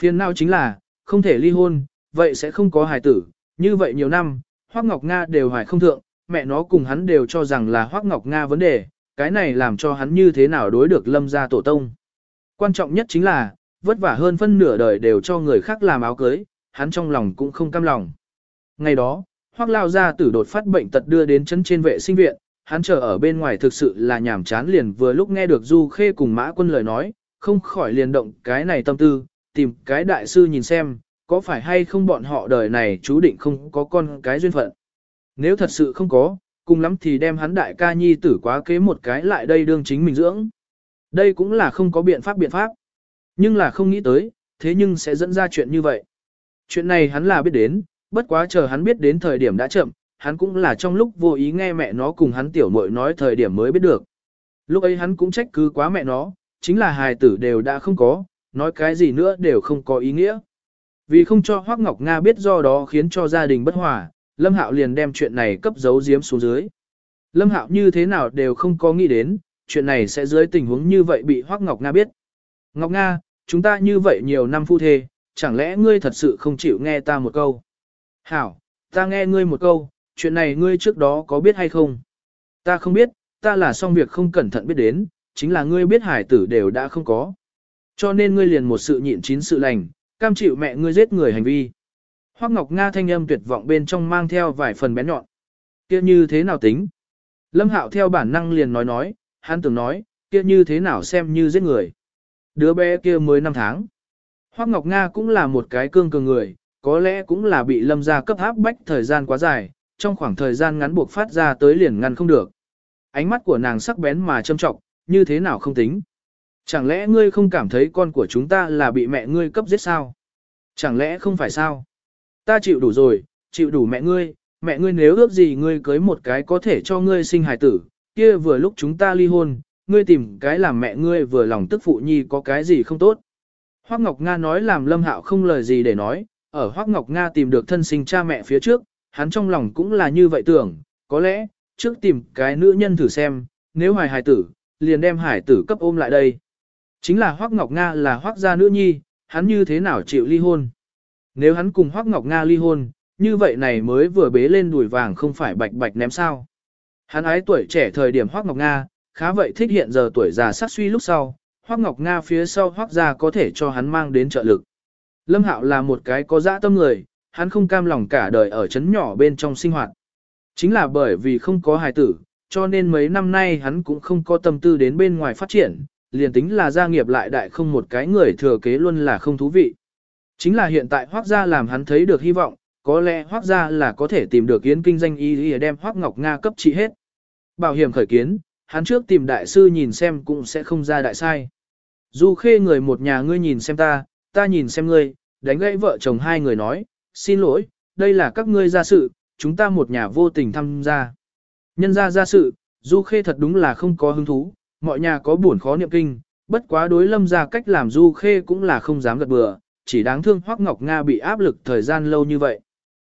Phiền não chính là, không thể ly hôn, vậy sẽ không có hài tử, như vậy nhiều năm, Hoắc Ngọc Nga đều hài không thượng, mẹ nó cùng hắn đều cho rằng là Hoác Ngọc Nga vấn đề, cái này làm cho hắn như thế nào đối được lâm gia tổ tông. Quan trọng nhất chính là, vất vả hơn phân nửa đời đều cho người khác làm áo cưới, hắn trong lòng cũng không cam lòng. Ngày đó, Hoác Lao gia tử đột phát bệnh tật đưa đến chân trên vệ sinh viện, hắn chờ ở bên ngoài thực sự là nhảm chán liền vừa lúc nghe được Du Khê cùng Mã Quân lời nói, không khỏi liền động cái này tâm tư, tìm cái đại sư nhìn xem, có phải hay không bọn họ đời này chú định không có con cái duyên phận. Nếu thật sự không có, cùng lắm thì đem hắn đại ca nhi tử quá kế một cái lại đây đương chính mình dưỡng. Đây cũng là không có biện pháp biện pháp. Nhưng là không nghĩ tới, thế nhưng sẽ dẫn ra chuyện như vậy. Chuyện này hắn là biết đến, bất quá chờ hắn biết đến thời điểm đã chậm, hắn cũng là trong lúc vô ý nghe mẹ nó cùng hắn tiểu muội nói thời điểm mới biết được. Lúc ấy hắn cũng trách cứ quá mẹ nó, chính là hài tử đều đã không có, nói cái gì nữa đều không có ý nghĩa. Vì không cho Hoắc Ngọc Nga biết do đó khiến cho gia đình bất hòa, Lâm Hạo liền đem chuyện này cấp giấu giếm xuống dưới. Lâm Hạo như thế nào đều không có nghĩ đến, chuyện này sẽ dưới tình huống như vậy bị Hoắc Ngọc Nga biết. Ngọc Nga, chúng ta như vậy nhiều năm phu thê, chẳng lẽ ngươi thật sự không chịu nghe ta một câu? Hảo, ta nghe ngươi một câu, chuyện này ngươi trước đó có biết hay không? Ta không biết, ta là xong việc không cẩn thận biết đến, chính là ngươi biết hải tử đều đã không có. Cho nên ngươi liền một sự nhịn chín sự lành, cam chịu mẹ ngươi giết người hành vi. Hoắc Ngọc Nga thanh âm tuyệt vọng bên trong mang theo vài phần bén nhọn. Kia như thế nào tính? Lâm Hạo theo bản năng liền nói nói, hắn tưởng nói, kia như thế nào xem như giết người. Đứa bé kia mới 5 tháng. Hoắc Ngọc Nga cũng là một cái cương cường người, có lẽ cũng là bị lâm gia cấp áp bách thời gian quá dài, trong khoảng thời gian ngắn buộc phát ra tới liền ngăn không được. Ánh mắt của nàng sắc bén mà châm trọng, như thế nào không tính. Chẳng lẽ ngươi không cảm thấy con của chúng ta là bị mẹ ngươi cấp giết sao? Chẳng lẽ không phải sao? Ta chịu đủ rồi, chịu đủ mẹ ngươi, mẹ ngươi nếu ước gì ngươi cưới một cái có thể cho ngươi sinh hài tử, kia vừa lúc chúng ta ly hôn, ngươi tìm cái làm mẹ ngươi vừa lòng tức phụ nhi có cái gì không tốt. Hoắc Ngọc Nga nói làm Lâm Hạo không lời gì để nói, ở Hoắc Ngọc Nga tìm được thân sinh cha mẹ phía trước, hắn trong lòng cũng là như vậy tưởng, có lẽ, trước tìm cái nữ nhân thử xem, nếu hoài hài tử, liền đem hải tử cấp ôm lại đây. Chính là Hoắc Ngọc Nga là Hoắc gia nữ nhi, hắn như thế nào chịu ly hôn. Nếu hắn cùng Hoắc Ngọc Nga ly hôn, như vậy này mới vừa bế lên đùi vàng không phải bạch bạch ném sao. Hắn ái tuổi trẻ thời điểm Hoắc Ngọc Nga, khá vậy thích hiện giờ tuổi già sát suy lúc sau, Hoắc Ngọc Nga phía sau Hoắc gia có thể cho hắn mang đến trợ lực. Lâm Hạo là một cái có dã tâm người, hắn không cam lòng cả đời ở chấn nhỏ bên trong sinh hoạt. Chính là bởi vì không có hài tử, cho nên mấy năm nay hắn cũng không có tâm tư đến bên ngoài phát triển, liền tính là gia nghiệp lại đại không một cái người thừa kế luôn là không thú vị. Chính là hiện tại Hoắc gia làm hắn thấy được hy vọng, có lẽ Hoắc gia là có thể tìm được yến kinh danh y y đem Hoắc Ngọc Nga cấp trị hết. Bảo hiểm khởi kiến, hắn trước tìm đại sư nhìn xem cũng sẽ không ra đại sai. Du khê người một nhà ngươi nhìn xem ta, ta nhìn xem ngươi, đánh gãy vợ chồng hai người nói, xin lỗi, đây là các ngươi gia sự, chúng ta một nhà vô tình tham gia. Nhân ra gia sự, Du khê thật đúng là không có hứng thú, mọi nhà có buồn khó niệm kinh, bất quá đối lâm gia cách làm Du khê cũng là không dám gật bừa, chỉ đáng thương Hoắc Ngọc Nga bị áp lực thời gian lâu như vậy.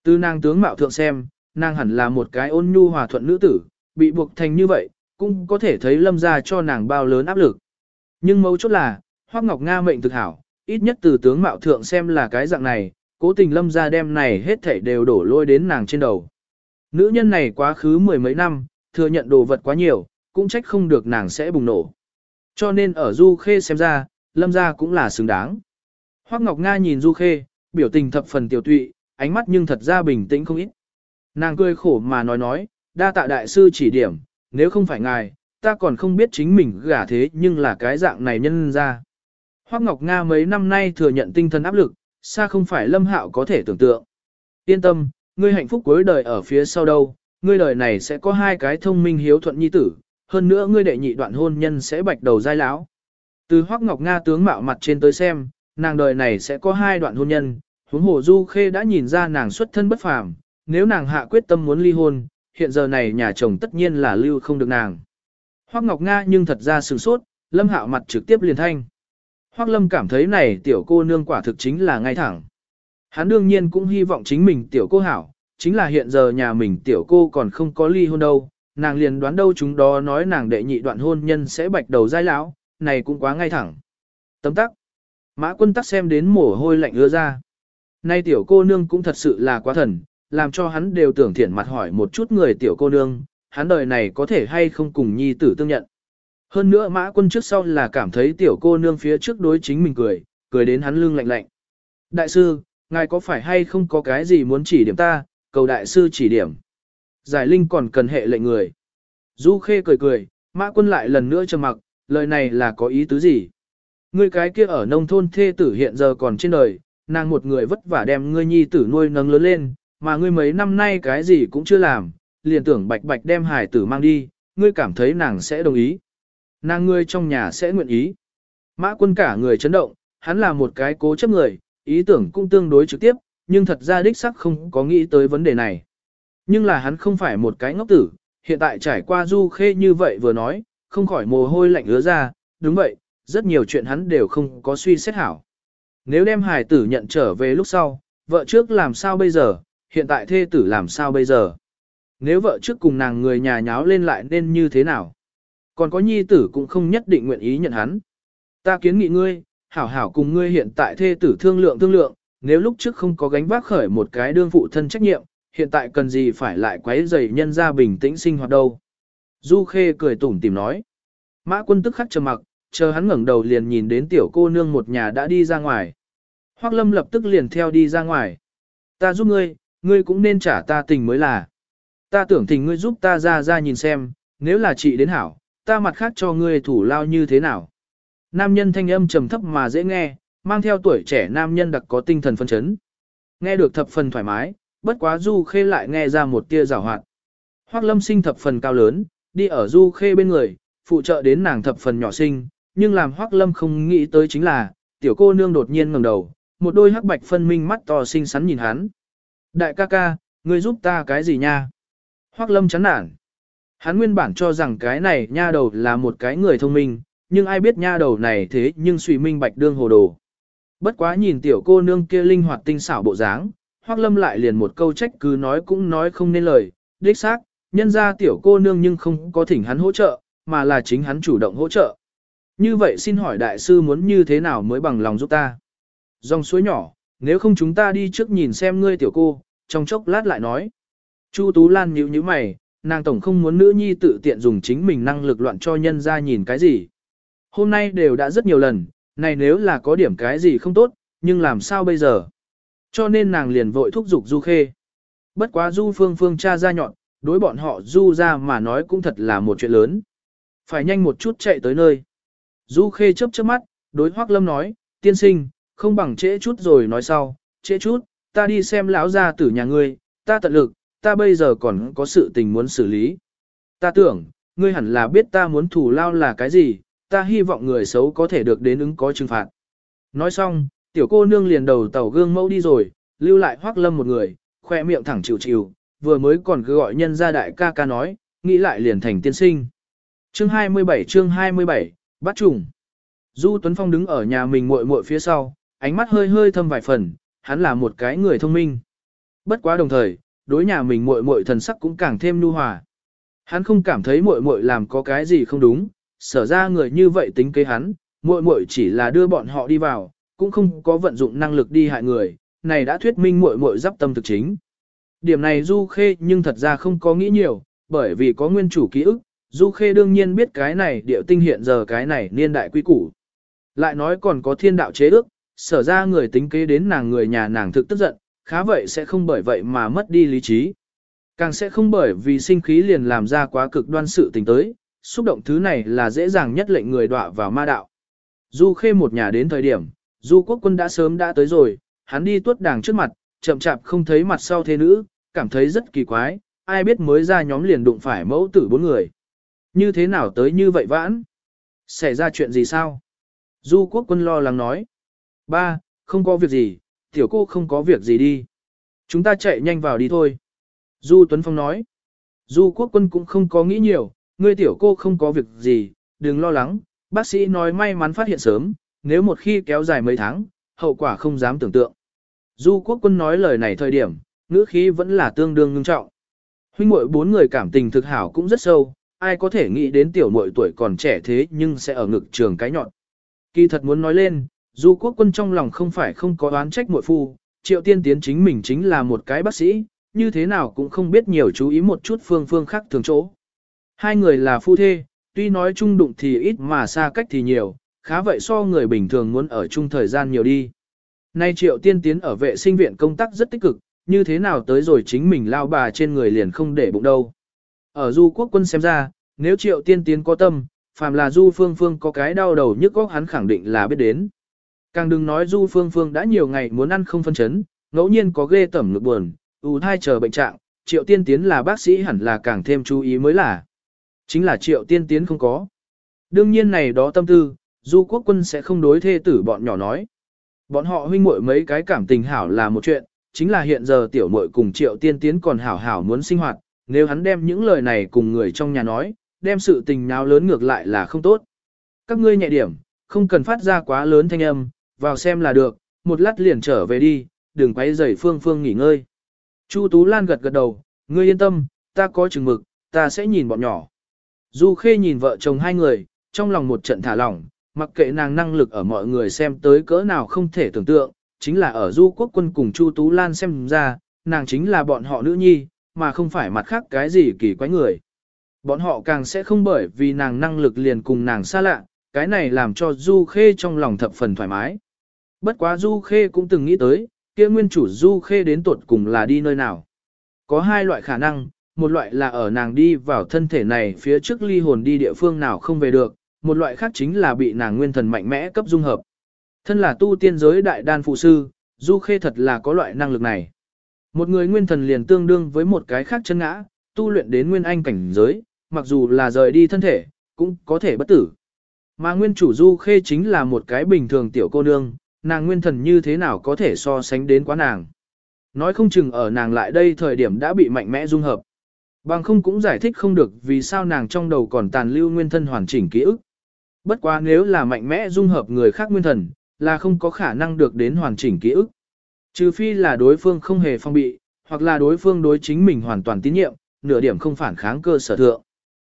Từ nàng tướng mạo thượng xem, nàng hẳn là một cái ôn nhu hòa thuận nữ tử, bị buộc thành như vậy, cũng có thể thấy lâm ra cho nàng bao lớn áp lực. Nhưng mấu chốt là, Hoắc Ngọc Nga mệnh thực hảo, ít nhất từ tướng mạo thượng xem là cái dạng này, cố tình lâm ra đem này hết thảy đều đổ lôi đến nàng trên đầu. Nữ nhân này quá khứ mười mấy năm, thừa nhận đồ vật quá nhiều, cũng trách không được nàng sẽ bùng nổ. Cho nên ở Du Khê xem ra, lâm ra cũng là xứng đáng. Hoắc Ngọc Nga nhìn Du Khê, biểu tình thập phần tiểu tụy, ánh mắt nhưng thật ra bình tĩnh không ít. Nàng cười khổ mà nói nói, đa tạ đại sư chỉ điểm, nếu không phải ngài, ta còn không biết chính mình gả thế nhưng là cái dạng này nhân ra. Hoắc Ngọc Nga mấy năm nay thừa nhận tinh thần áp lực, xa không phải lâm hạo có thể tưởng tượng. Yên tâm, ngươi hạnh phúc cuối đời ở phía sau đâu, ngươi đời này sẽ có hai cái thông minh hiếu thuận nhi tử, hơn nữa ngươi đệ nhị đoạn hôn nhân sẽ bạch đầu giai lão. Từ Hoắc Ngọc Nga tướng mạo mặt trên tới xem, nàng đời này sẽ có hai đoạn hôn nhân, huống hồ Du Khê đã nhìn ra nàng xuất thân bất phàm, nếu nàng hạ quyết tâm muốn ly hôn, hiện giờ này nhà chồng tất nhiên là lưu không được nàng. Hoắc Ngọc Nga nhưng thật ra sửng sốt, Lâm Hạo mặt trực tiếp liền thanh. Hoắc Lâm cảm thấy này tiểu cô nương quả thực chính là ngay thẳng. Hắn đương nhiên cũng hy vọng chính mình tiểu cô hảo, chính là hiện giờ nhà mình tiểu cô còn không có ly hôn đâu, nàng liền đoán đâu chúng đó nói nàng đệ nhị đoạn hôn nhân sẽ bạch đầu giai lão, này cũng quá ngay thẳng. Tấm tắc. Mã quân tắc xem đến mồ hôi lạnh ưa ra. Nay tiểu cô nương cũng thật sự là quá thần, làm cho hắn đều tưởng thiện mặt hỏi một chút người tiểu cô nương, hắn đời này có thể hay không cùng nhi tử tương nhận. Hơn nữa mã quân trước sau là cảm thấy tiểu cô nương phía trước đối chính mình cười, cười đến hắn lưng lạnh lạnh. Đại sư, ngài có phải hay không có cái gì muốn chỉ điểm ta, cầu đại sư chỉ điểm. Giải linh còn cần hệ lệnh người. Du khê cười cười, mã quân lại lần nữa trầm mặc, lời này là có ý tứ gì? Ngươi cái kia ở nông thôn thê tử hiện giờ còn trên đời, nàng một người vất vả đem ngươi nhi tử nuôi nấng lớn lên, mà ngươi mấy năm nay cái gì cũng chưa làm, liền tưởng bạch bạch đem hải tử mang đi, ngươi cảm thấy nàng sẽ đồng ý. Nàng ngươi trong nhà sẽ nguyện ý. Mã quân cả người chấn động, hắn là một cái cố chấp người, ý tưởng cũng tương đối trực tiếp, nhưng thật ra đích sắc không có nghĩ tới vấn đề này. Nhưng là hắn không phải một cái ngốc tử, hiện tại trải qua du khê như vậy vừa nói, không khỏi mồ hôi lạnh ứa ra, đúng vậy, rất nhiều chuyện hắn đều không có suy xét hảo. Nếu đem hài tử nhận trở về lúc sau, vợ trước làm sao bây giờ, hiện tại thê tử làm sao bây giờ? Nếu vợ trước cùng nàng người nhà nháo lên lại nên như thế nào? Còn có nhi tử cũng không nhất định nguyện ý nhận hắn. Ta kiến nghị ngươi, hảo hảo cùng ngươi hiện tại thê tử thương lượng thương lượng, nếu lúc trước không có gánh vác khởi một cái đương phụ thân trách nhiệm, hiện tại cần gì phải lại quấy rầy nhân ra bình tĩnh sinh hoạt đâu. Du Khê cười tủm tìm nói. Mã quân tức khắc trầm mặc, chờ hắn ngẩng đầu liền nhìn đến tiểu cô nương một nhà đã đi ra ngoài. Hoắc Lâm lập tức liền theo đi ra ngoài. Ta giúp ngươi, ngươi cũng nên trả ta tình mới là. Ta tưởng tình ngươi giúp ta ra ra nhìn xem, nếu là chị đến hảo, ta mặt khác cho ngươi thủ lao như thế nào. Nam nhân thanh âm trầm thấp mà dễ nghe, mang theo tuổi trẻ nam nhân đặc có tinh thần phân chấn. Nghe được thập phần thoải mái, bất quá Du Khê lại nghe ra một tia rào hoạt. Hoắc Lâm sinh thập phần cao lớn, đi ở Du Khê bên người, phụ trợ đến nàng thập phần nhỏ sinh, nhưng làm Hoắc Lâm không nghĩ tới chính là, tiểu cô nương đột nhiên ngẩng đầu, một đôi hắc bạch phân minh mắt to xinh xắn nhìn hắn. Đại ca ca, ngươi giúp ta cái gì nha? Hoắc Lâm chán nản. Hắn nguyên bản cho rằng cái này nha đầu là một cái người thông minh, nhưng ai biết nha đầu này thế nhưng suy minh bạch đương hồ đồ. Bất quá nhìn tiểu cô nương kia linh hoạt tinh xảo bộ dáng, Hoắc Lâm lại liền một câu trách cứ nói cũng nói không nên lời, đích xác, nhân ra tiểu cô nương nhưng không có thỉnh hắn hỗ trợ, mà là chính hắn chủ động hỗ trợ. Như vậy xin hỏi đại sư muốn như thế nào mới bằng lòng giúp ta? Dòng suối nhỏ, nếu không chúng ta đi trước nhìn xem ngươi tiểu cô, trong chốc lát lại nói. Chu Tú Lan nhíu nhíu mày, nàng tổng không muốn nữ nhi tự tiện dùng chính mình năng lực loạn cho nhân ra nhìn cái gì. Hôm nay đều đã rất nhiều lần, này nếu là có điểm cái gì không tốt, nhưng làm sao bây giờ? Cho nên nàng liền vội thúc giục Du Khê. Bất quá Du Phương Phương cha ra nhọn, đối bọn họ Du ra mà nói cũng thật là một chuyện lớn. Phải nhanh một chút chạy tới nơi. Du Khê chớp chớp mắt, đối Hoắc Lâm nói, tiên sinh, không bằng trễ chút rồi nói sau, trễ chút, ta đi xem lão gia tử nhà ngươi, ta tận lực, ta bây giờ còn có sự tình muốn xử lý. Ta tưởng, ngươi hẳn là biết ta muốn thủ lao là cái gì, ta hy vọng người xấu có thể được đến ứng có trừng phạt. Nói xong, tiểu cô nương liền đầu tàu gương mẫu đi rồi, lưu lại hoắc lâm một người, khoe miệng thẳng chịu chịu, vừa mới còn cứ gọi nhân gia đại ca ca nói, nghĩ lại liền thành tiên sinh. Chương 27 chương 27, bắt trùng. Du Tuấn Phong đứng ở nhà mình muội muội phía sau, ánh mắt hơi hơi thâm vài phần, hắn là một cái người thông minh. Bất quá đồng thời, đối nhà mình muội muội thần sắc cũng càng thêm nhu hòa. Hắn không cảm thấy muội muội làm có cái gì không đúng, sở ra người như vậy tính kế hắn, muội muội chỉ là đưa bọn họ đi vào, cũng không có vận dụng năng lực đi hại người, này đã thuyết minh muội muội giáp tâm thực chính. Điểm này Du Khê nhưng thật ra không có nghĩ nhiều, bởi vì có nguyên chủ ký ức, Du Khê đương nhiên biết cái này điệu tinh hiện giờ cái này niên đại quy củ. Lại nói còn có thiên đạo chế ước, sở ra người tính kế đến nàng người nhà nàng thực tức giận, khá vậy sẽ không bởi vậy mà mất đi lý trí. Càng sẽ không bởi vì sinh khí liền làm ra quá cực đoan sự tình tới, xúc động thứ này là dễ dàng nhất lệnh người đọa vào ma đạo. Du khê một nhà đến thời điểm, du quốc quân đã sớm đã tới rồi, hắn đi tuốt đàng trước mặt, chậm chạp không thấy mặt sau thế nữ, cảm thấy rất kỳ quái, ai biết mới ra nhóm liền đụng phải mẫu tử bốn người. Như thế nào tới như vậy vãn? Xảy ra chuyện gì sao? Du quốc quân lo lắng nói. Ba, không có việc gì, tiểu cô không có việc gì đi. Chúng ta chạy nhanh vào đi thôi. Du Tuấn Phong nói. Du quốc quân cũng không có nghĩ nhiều, ngươi tiểu cô không có việc gì, đừng lo lắng, bác sĩ nói may mắn phát hiện sớm, nếu một khi kéo dài mấy tháng, hậu quả không dám tưởng tượng. Du quốc quân nói lời này thời điểm, ngữ khí vẫn là tương đương ngưng trọng. Huynh muội bốn người cảm tình thực hảo cũng rất sâu, ai có thể nghĩ đến tiểu muội tuổi còn trẻ thế nhưng sẽ ở ngực trường cái nhọn. Kỳ thật muốn nói lên, Du quốc quân trong lòng không phải không có oán trách muội phu, triệu tiên tiến chính mình chính là một cái bác sĩ, như thế nào cũng không biết nhiều chú ý một chút phương phương khác thường chỗ. Hai người là phu thê, tuy nói chung đụng thì ít mà xa cách thì nhiều, khá vậy so người bình thường muốn ở chung thời gian nhiều đi. Nay triệu tiên tiến ở vệ sinh viện công tác rất tích cực, như thế nào tới rồi chính mình lao bà trên người liền không để bụng đâu. Ở du quốc quân xem ra, nếu triệu tiên tiến có tâm, phàm là du phương phương có cái đau đầu nhức góc hắn khẳng định là biết đến. Càng đừng nói Du Phương Phương đã nhiều ngày muốn ăn không phân chấn, ngẫu nhiên có ghê tẩm ngực buồn, ù thai chờ bệnh trạng, triệu tiên tiến là bác sĩ hẳn là càng thêm chú ý mới là. Chính là triệu tiên tiến không có. Đương nhiên này đó tâm tư, Du quốc quân sẽ không đối thê tử bọn nhỏ nói. Bọn họ huynh muội mấy cái cảm tình hảo là một chuyện, chính là hiện giờ tiểu muội cùng triệu tiên tiến còn hảo hảo muốn sinh hoạt, nếu hắn đem những lời này cùng người trong nhà nói, đem sự tình nào lớn ngược lại là không tốt. Các ngươi nhẹ điểm, không cần phát ra quá lớn thanh âm, vào xem là được, một lát liền trở về đi, đừng quấy rầy phương phương nghỉ ngơi. Chu Tú Lan gật gật đầu, ngươi yên tâm, ta có chừng mực, ta sẽ nhìn bọn nhỏ. Du Khê nhìn vợ chồng hai người, trong lòng một trận thả lỏng, mặc kệ nàng năng lực ở mọi người xem tới cỡ nào không thể tưởng tượng, chính là ở Du Quốc Quân cùng Chu Tú Lan xem ra, nàng chính là bọn họ nữ nhi, mà không phải mặt khác cái gì kỳ quái người. Bọn họ càng sẽ không bởi vì nàng năng lực liền cùng nàng xa lạ, cái này làm cho Du Khê trong lòng thập phần thoải mái. Bất quá Du Khê cũng từng nghĩ tới, kia nguyên chủ Du Khê đến tuột cùng là đi nơi nào. Có hai loại khả năng, một loại là ở nàng đi vào thân thể này phía trước ly hồn đi địa phương nào không về được, một loại khác chính là bị nàng nguyên thần mạnh mẽ cấp dung hợp. Thân là tu tiên giới đại đan phụ sư, Du Khê thật là có loại năng lực này. Một người nguyên thần liền tương đương với một cái khác chân ngã, tu luyện đến nguyên anh cảnh giới, mặc dù là rời đi thân thể, cũng có thể bất tử. Mà nguyên chủ Du Khê chính là một cái bình thường tiểu cô nương, nàng nguyên thần như thế nào có thể so sánh đến quá nàng. Nói không chừng ở nàng lại đây thời điểm đã bị mạnh mẽ dung hợp. Bằng không cũng giải thích không được vì sao nàng trong đầu còn tàn lưu nguyên thân hoàn chỉnh ký ức. Bất quá nếu là mạnh mẽ dung hợp người khác nguyên thần, là không có khả năng được đến hoàn chỉnh ký ức. Trừ phi là đối phương không hề phong bị, hoặc là đối phương đối chính mình hoàn toàn tín nhiệm, nửa điểm không phản kháng cơ sở thượng.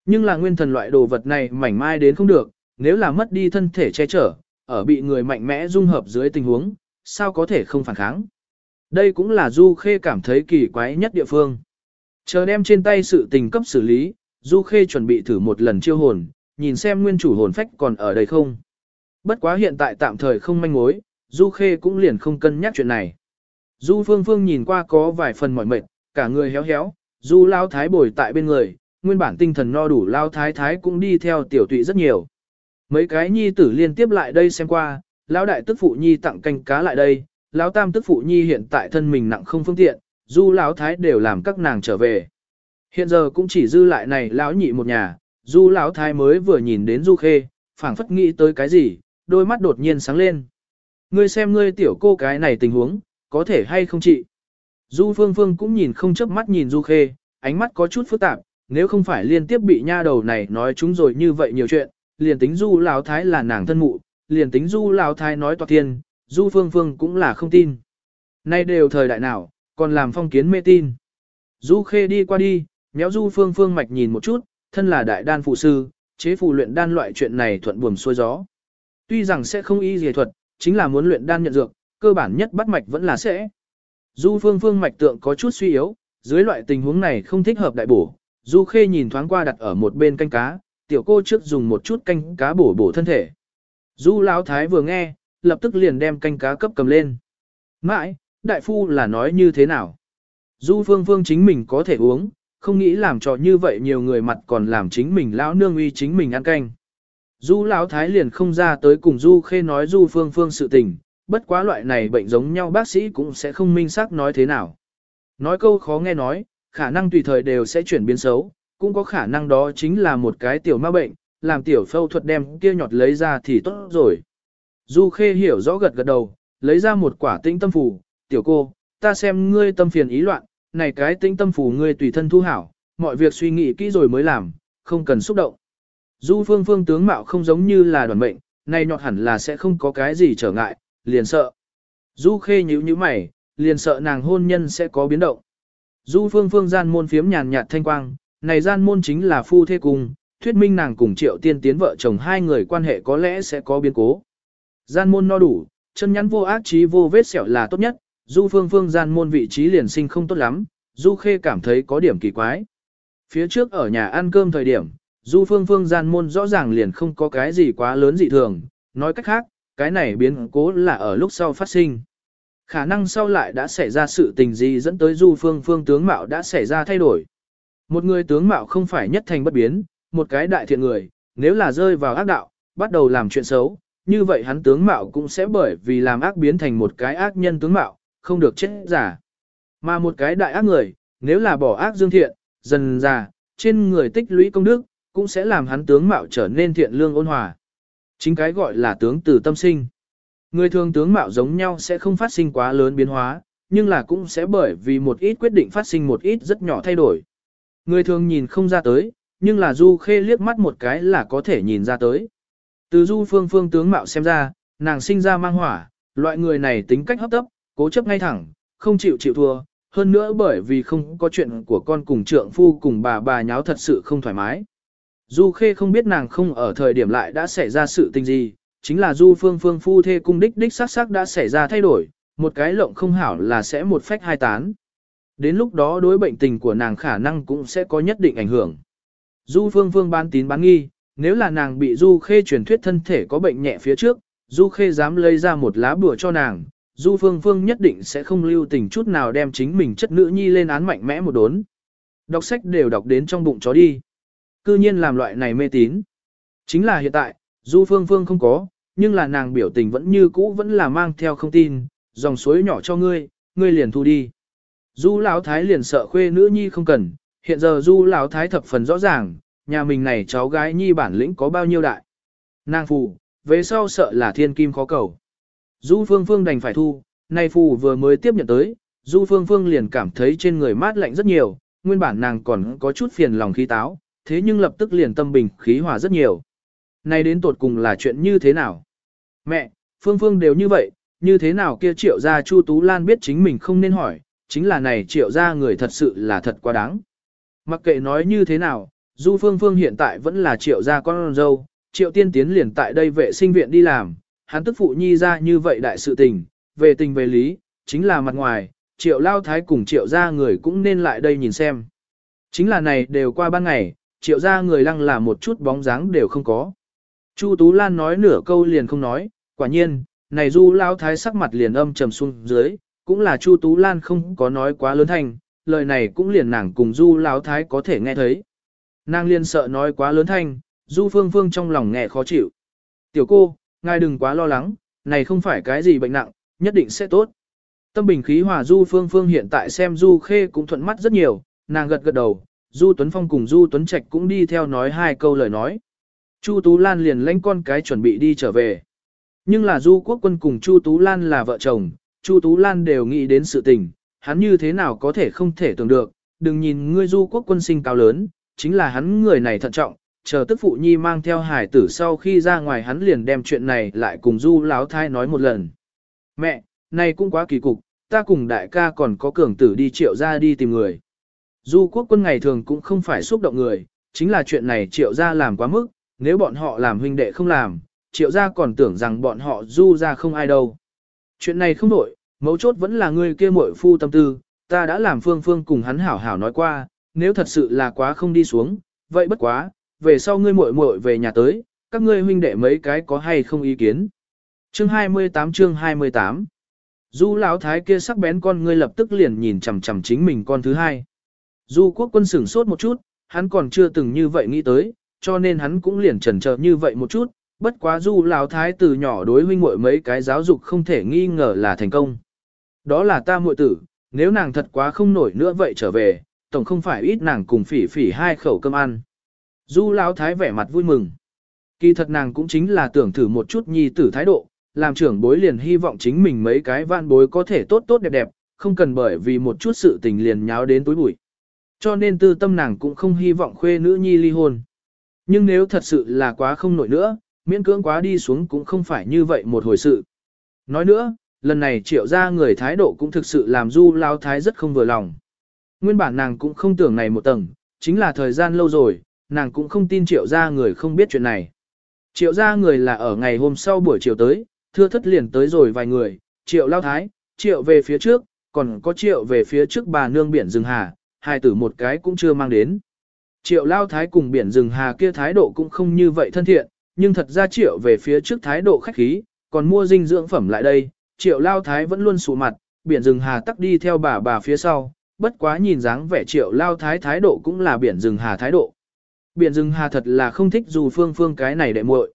Nhưng là nguyên thần loại đồ vật này mảnh mai đến không được, nếu là mất đi thân thể che chở, ở bị người mạnh mẽ dung hợp dưới tình huống, sao có thể không phản kháng. Đây cũng là Du Khê cảm thấy kỳ quái nhất địa phương. Chờ đem trên tay sự tình cấp xử lý, Du Khê chuẩn bị thử một lần chiêu hồn, nhìn xem nguyên chủ hồn phách còn ở đây không. Bất quá hiện tại tạm thời không manh mối, Du Khê cũng liền không cân nhắc chuyện này. Du Phương Phương nhìn qua có vài phần mỏi mệt, cả người héo héo, Du Lao Thái bồi tại bên người, nguyên bản tinh thần no đủ Lao Thái Thái cũng đi theo tiểu tụy rất nhiều. Mấy cái nhi tử liên tiếp lại đây xem qua, Lão Đại tức phụ nhi tặng canh cá lại đây, Lão Tam tức phụ nhi hiện tại thân mình nặng không phương tiện, Du Lão Thái đều làm các nàng trở về. Hiện giờ cũng chỉ dư lại này Lão nhị một nhà, Du Lão Thái mới vừa nhìn đến Du Khê, phảng phất nghĩ tới cái gì, đôi mắt đột nhiên sáng lên. Ngươi xem ngươi tiểu cô cái này tình huống, có thể hay không chị? Du Phương Phương cũng nhìn không chớp mắt nhìn Du Khê, ánh mắt có chút phức tạp, nếu không phải liên tiếp bị nha đầu này nói chúng rồi như vậy nhiều chuyện, liền tính Du Lão Thái là nàng thân mụ, liền tính Du Lão Thái nói toạc thiên, Du Phương Phương cũng là không tin. Nay đều thời đại nào, còn làm phong kiến mê tin. Du Khê đi qua đi, méo Du Phương Phương mạch nhìn một chút, thân là đại đan phụ sư, chế phù luyện đan loại chuyện này thuận buồm xuôi gió. Tuy rằng sẽ không y dề thuật, chính là muốn luyện đan nhận dược, cơ bản nhất bắt mạch vẫn là sẽ. Du phương phương mạch tượng có chút suy yếu, dưới loại tình huống này không thích hợp đại bổ. Du khê nhìn thoáng qua đặt ở một bên canh cá, tiểu cô trước dùng một chút canh cá bổ bổ thân thể. Du lão thái vừa nghe, lập tức liền đem canh cá cấp cầm lên. Mãi, đại phu là nói như thế nào? Du phương phương chính mình có thể uống, không nghĩ làm cho như vậy nhiều người mặt còn làm chính mình lão nương uy chính mình ăn canh. Du lão thái liền không ra tới cùng Du Khê nói Du Phương Phương sự tình, bất quá loại này bệnh giống nhau bác sĩ cũng sẽ không minh xác nói thế nào. Nói câu khó nghe nói, khả năng tùy thời đều sẽ chuyển biến xấu, cũng có khả năng đó chính là một cái tiểu ma bệnh, làm tiểu phẫu thuật đem kia nhọt lấy ra thì tốt rồi. Du Khê hiểu rõ gật gật đầu, lấy ra một quả tĩnh tâm phù, tiểu cô, ta xem ngươi tâm phiền ý loạn, này cái tĩnh tâm phù ngươi tùy thân thu hảo, mọi việc suy nghĩ kỹ rồi mới làm, không cần xúc động. Du phương phương tướng mạo không giống như là đoàn mệnh, này nhọt hẳn là sẽ không có cái gì trở ngại, liền sợ. Du khê nhíu nhíu mày, liền sợ nàng hôn nhân sẽ có biến động. Du phương phương gian môn phiếm nhàn nhạt thanh quang, này gian môn chính là phu thê cùng, thuyết minh nàng cùng triệu tiên tiến vợ chồng hai người quan hệ có lẽ sẽ có biến cố. Gian môn no đủ, chân nhắn vô ác trí vô vết sẹo là tốt nhất, du phương phương gian môn vị trí liền sinh không tốt lắm, du khê cảm thấy có điểm kỳ quái. Phía trước ở nhà ăn cơm thời điểm, Du phương phương gian môn rõ ràng liền không có cái gì quá lớn dị thường, nói cách khác, cái này biến cố là ở lúc sau phát sinh. Khả năng sau lại đã xảy ra sự tình gì dẫn tới du phương phương tướng mạo đã xảy ra thay đổi. Một người tướng mạo không phải nhất thành bất biến, một cái đại thiện người, nếu là rơi vào ác đạo, bắt đầu làm chuyện xấu, như vậy hắn tướng mạo cũng sẽ bởi vì làm ác biến thành một cái ác nhân tướng mạo, không được chết giả. Mà một cái đại ác người, nếu là bỏ ác dương thiện, dần già, trên người tích lũy công đức, cũng sẽ làm hắn tướng mạo trở nên thiện lương ôn hòa. Chính cái gọi là tướng từ tâm sinh. Người thường tướng mạo giống nhau sẽ không phát sinh quá lớn biến hóa, nhưng là cũng sẽ bởi vì một ít quyết định phát sinh một ít rất nhỏ thay đổi. Người thường nhìn không ra tới, nhưng là Du Khê liếc mắt một cái là có thể nhìn ra tới. Từ Du Phương Phương tướng mạo xem ra, nàng sinh ra mang hỏa, loại người này tính cách hấp tấp, cố chấp ngay thẳng, không chịu chịu thua, hơn nữa bởi vì không có chuyện của con cùng trượng phu cùng bà bà nháo thật sự không thoải mái. Du Khê không biết nàng không ở thời điểm lại đã xảy ra sự tình gì, chính là Du Phương Phương phu thê cung đích đích sắc sắc đã xảy ra thay đổi, một cái lộng không hảo là sẽ một phách hai tán. Đến lúc đó đối bệnh tình của nàng khả năng cũng sẽ có nhất định ảnh hưởng. Du Phương Phương bán tín bán nghi, nếu là nàng bị Du Khê truyền thuyết thân thể có bệnh nhẹ phía trước, Du Khê dám lấy ra một lá bùa cho nàng, Du Phương Phương nhất định sẽ không lưu tình chút nào đem chính mình chất nữ nhi lên án mạnh mẽ một đốn. Đọc sách đều đọc đến trong bụng chó đi. Cư nhiên làm loại này mê tín. Chính là hiện tại, Du Phương Phương không có, nhưng là nàng biểu tình vẫn như cũ vẫn là mang theo không tin, dòng suối nhỏ cho ngươi, ngươi liền thu đi. Du Lão Thái liền sợ khuê nữ nhi không cần, hiện giờ Du Lão Thái thập phần rõ ràng, nhà mình này cháu gái nhi bản lĩnh có bao nhiêu đại. Nàng phù, về sau sợ là thiên kim khó cầu. Du Phương Phương đành phải thu, nay phù vừa mới tiếp nhận tới, Du Phương Phương liền cảm thấy trên người mát lạnh rất nhiều, nguyên bản nàng còn có chút phiền lòng khí táo, thế nhưng lập tức liền tâm bình khí hòa rất nhiều. nay đến tột cùng là chuyện như thế nào? Mẹ, Phương Phương đều như vậy, như thế nào kia triệu gia Chu Tú Lan biết chính mình không nên hỏi, chính là này triệu gia người thật sự là thật quá đáng. Mặc kệ nói như thế nào, Du Phương Phương hiện tại vẫn là triệu gia con dâu, triệu tiên tiến liền tại đây vệ sinh viện đi làm, hắn tức phụ nhi ra như vậy đại sự tình, về tình về lý, chính là mặt ngoài, triệu lao thái cùng triệu gia người cũng nên lại đây nhìn xem. Chính là này đều qua ban ngày, triệu gia người lăng là một chút bóng dáng đều không có. Chu Tú Lan nói nửa câu liền không nói, quả nhiên, này du lao thái sắc mặt liền âm trầm xuống dưới, cũng là Chu Tú Lan không có nói quá lớn thanh, lời này cũng liền nàng cùng du lao thái có thể nghe thấy. Nàng liền sợ nói quá lớn thanh, du phương phương trong lòng nghe khó chịu. Tiểu cô, ngài đừng quá lo lắng, này không phải cái gì bệnh nặng, nhất định sẽ tốt. Tâm bình khí hòa du phương phương hiện tại xem du khê cũng thuận mắt rất nhiều, nàng gật gật đầu, du Tuấn Phong cùng du Tuấn Trạch cũng đi theo nói hai câu lời nói. Chu Tú Lan liền lãnh con cái chuẩn bị đi trở về. Nhưng là Du Quốc Quân cùng Chu Tú Lan là vợ chồng, Chu Tú Lan đều nghĩ đến sự tình, hắn như thế nào có thể không thể tưởng được, đừng nhìn ngươi Du Quốc Quân sinh cao lớn, chính là hắn người này thận trọng, chờ tức phụ nhi mang theo hải tử sau khi ra ngoài hắn liền đem chuyện này lại cùng Du Láo Thai nói một lần. Mẹ, này cũng quá kỳ cục, ta cùng đại ca còn có cường tử đi triệu ra đi tìm người. Du quốc quân ngày thường cũng không phải xúc động người, chính là chuyện này triệu gia làm quá mức, nếu bọn họ làm huynh đệ không làm, triệu gia còn tưởng rằng bọn họ du ra không ai đâu. Chuyện này không đổi, mấu chốt vẫn là người kia muội phu tâm tư, ta đã làm phương phương cùng hắn hảo hảo nói qua, nếu thật sự là quá không đi xuống, vậy bất quá, về sau ngươi muội muội về nhà tới, các ngươi huynh đệ mấy cái có hay không ý kiến. Chương 28 chương 28 Du lão thái kia sắc bén con ngươi lập tức liền nhìn chằm chằm chính mình con thứ hai. Du quốc quân sửng sốt một chút, hắn còn chưa từng như vậy nghĩ tới, cho nên hắn cũng liền chần chờ như vậy một chút, bất quá du lão thái từ nhỏ đối huynh muội mấy cái giáo dục không thể nghi ngờ là thành công. Đó là ta muội tử, nếu nàng thật quá không nổi nữa vậy trở về, tổng không phải ít nàng cùng phỉ phỉ hai khẩu cơm ăn. Du lão thái vẻ mặt vui mừng. Kỳ thật nàng cũng chính là tưởng thử một chút nhi tử thái độ, làm trưởng bối liền hy vọng chính mình mấy cái vạn bối có thể tốt tốt đẹp đẹp, không cần bởi vì một chút sự tình liền nháo đến tối bụi. Cho nên tư tâm nàng cũng không hy vọng khuê nữ nhi ly hôn. Nhưng nếu thật sự là quá không nổi nữa, miễn cưỡng quá đi xuống cũng không phải như vậy một hồi sự. Nói nữa, lần này triệu ra người thái độ cũng thực sự làm du lao thái rất không vừa lòng. Nguyên bản nàng cũng không tưởng này một tầng, chính là thời gian lâu rồi, nàng cũng không tin triệu ra người không biết chuyện này. Triệu ra người là ở ngày hôm sau buổi chiều tới, thưa thất liền tới rồi vài người, triệu lao thái, triệu về phía trước, còn có triệu về phía trước bà nương biển rừng hà, hai tử một cái cũng chưa mang đến. Triệu lao thái cùng biển rừng hà kia thái độ cũng không như vậy thân thiện, nhưng thật ra triệu về phía trước thái độ khách khí, còn mua dinh dưỡng phẩm lại đây, triệu lao thái vẫn luôn sụ mặt, biển rừng hà tắc đi theo bà bà phía sau, bất quá nhìn dáng vẻ triệu lao thái thái độ cũng là biển rừng hà thái độ. Biển rừng hà thật là không thích dù phương phương cái này đệ muội.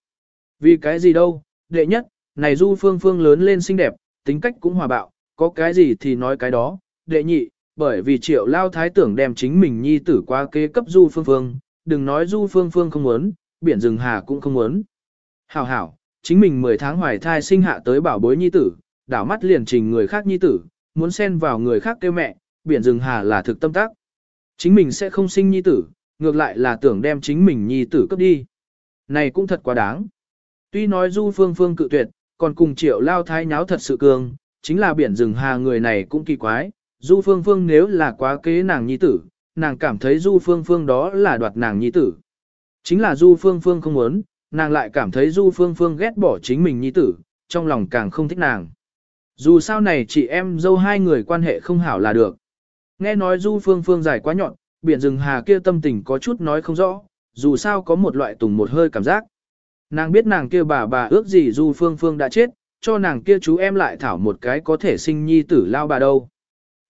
Vì cái gì đâu, đệ nhất, này du phương phương lớn lên xinh đẹp, tính cách cũng hòa bạo, có cái gì thì nói cái đó, đệ nhị, bởi vì triệu lao thái tưởng đem chính mình nhi tử qua kế cấp du phương phương, đừng nói du phương phương không muốn, biển rừng hà cũng không muốn. Hảo hảo, chính mình 10 tháng hoài thai sinh hạ tới bảo bối nhi tử, đảo mắt liền trình người khác nhi tử, muốn xen vào người khác kêu mẹ, biển rừng hà là thực tâm tác. Chính mình sẽ không sinh nhi tử, ngược lại là tưởng đem chính mình nhi tử cấp đi. Này cũng thật quá đáng. Tuy nói du phương phương cự tuyệt, còn cùng triệu lao thái nháo thật sự cường, chính là biển rừng hà người này cũng kỳ quái. Du phương phương nếu là quá kế nàng nhi tử, nàng cảm thấy du phương phương đó là đoạt nàng nhi tử. Chính là du phương phương không muốn, nàng lại cảm thấy du phương phương ghét bỏ chính mình nhi tử, trong lòng càng không thích nàng. Dù sao này chị em dâu hai người quan hệ không hảo là được. Nghe nói du phương phương dài quá nhọn, biển rừng hà kia tâm tình có chút nói không rõ, dù sao có một loại tùng một hơi cảm giác. Nàng biết nàng kia bà bà ước gì du phương phương đã chết, cho nàng kia chú em lại thảo một cái có thể sinh nhi tử lao bà đâu.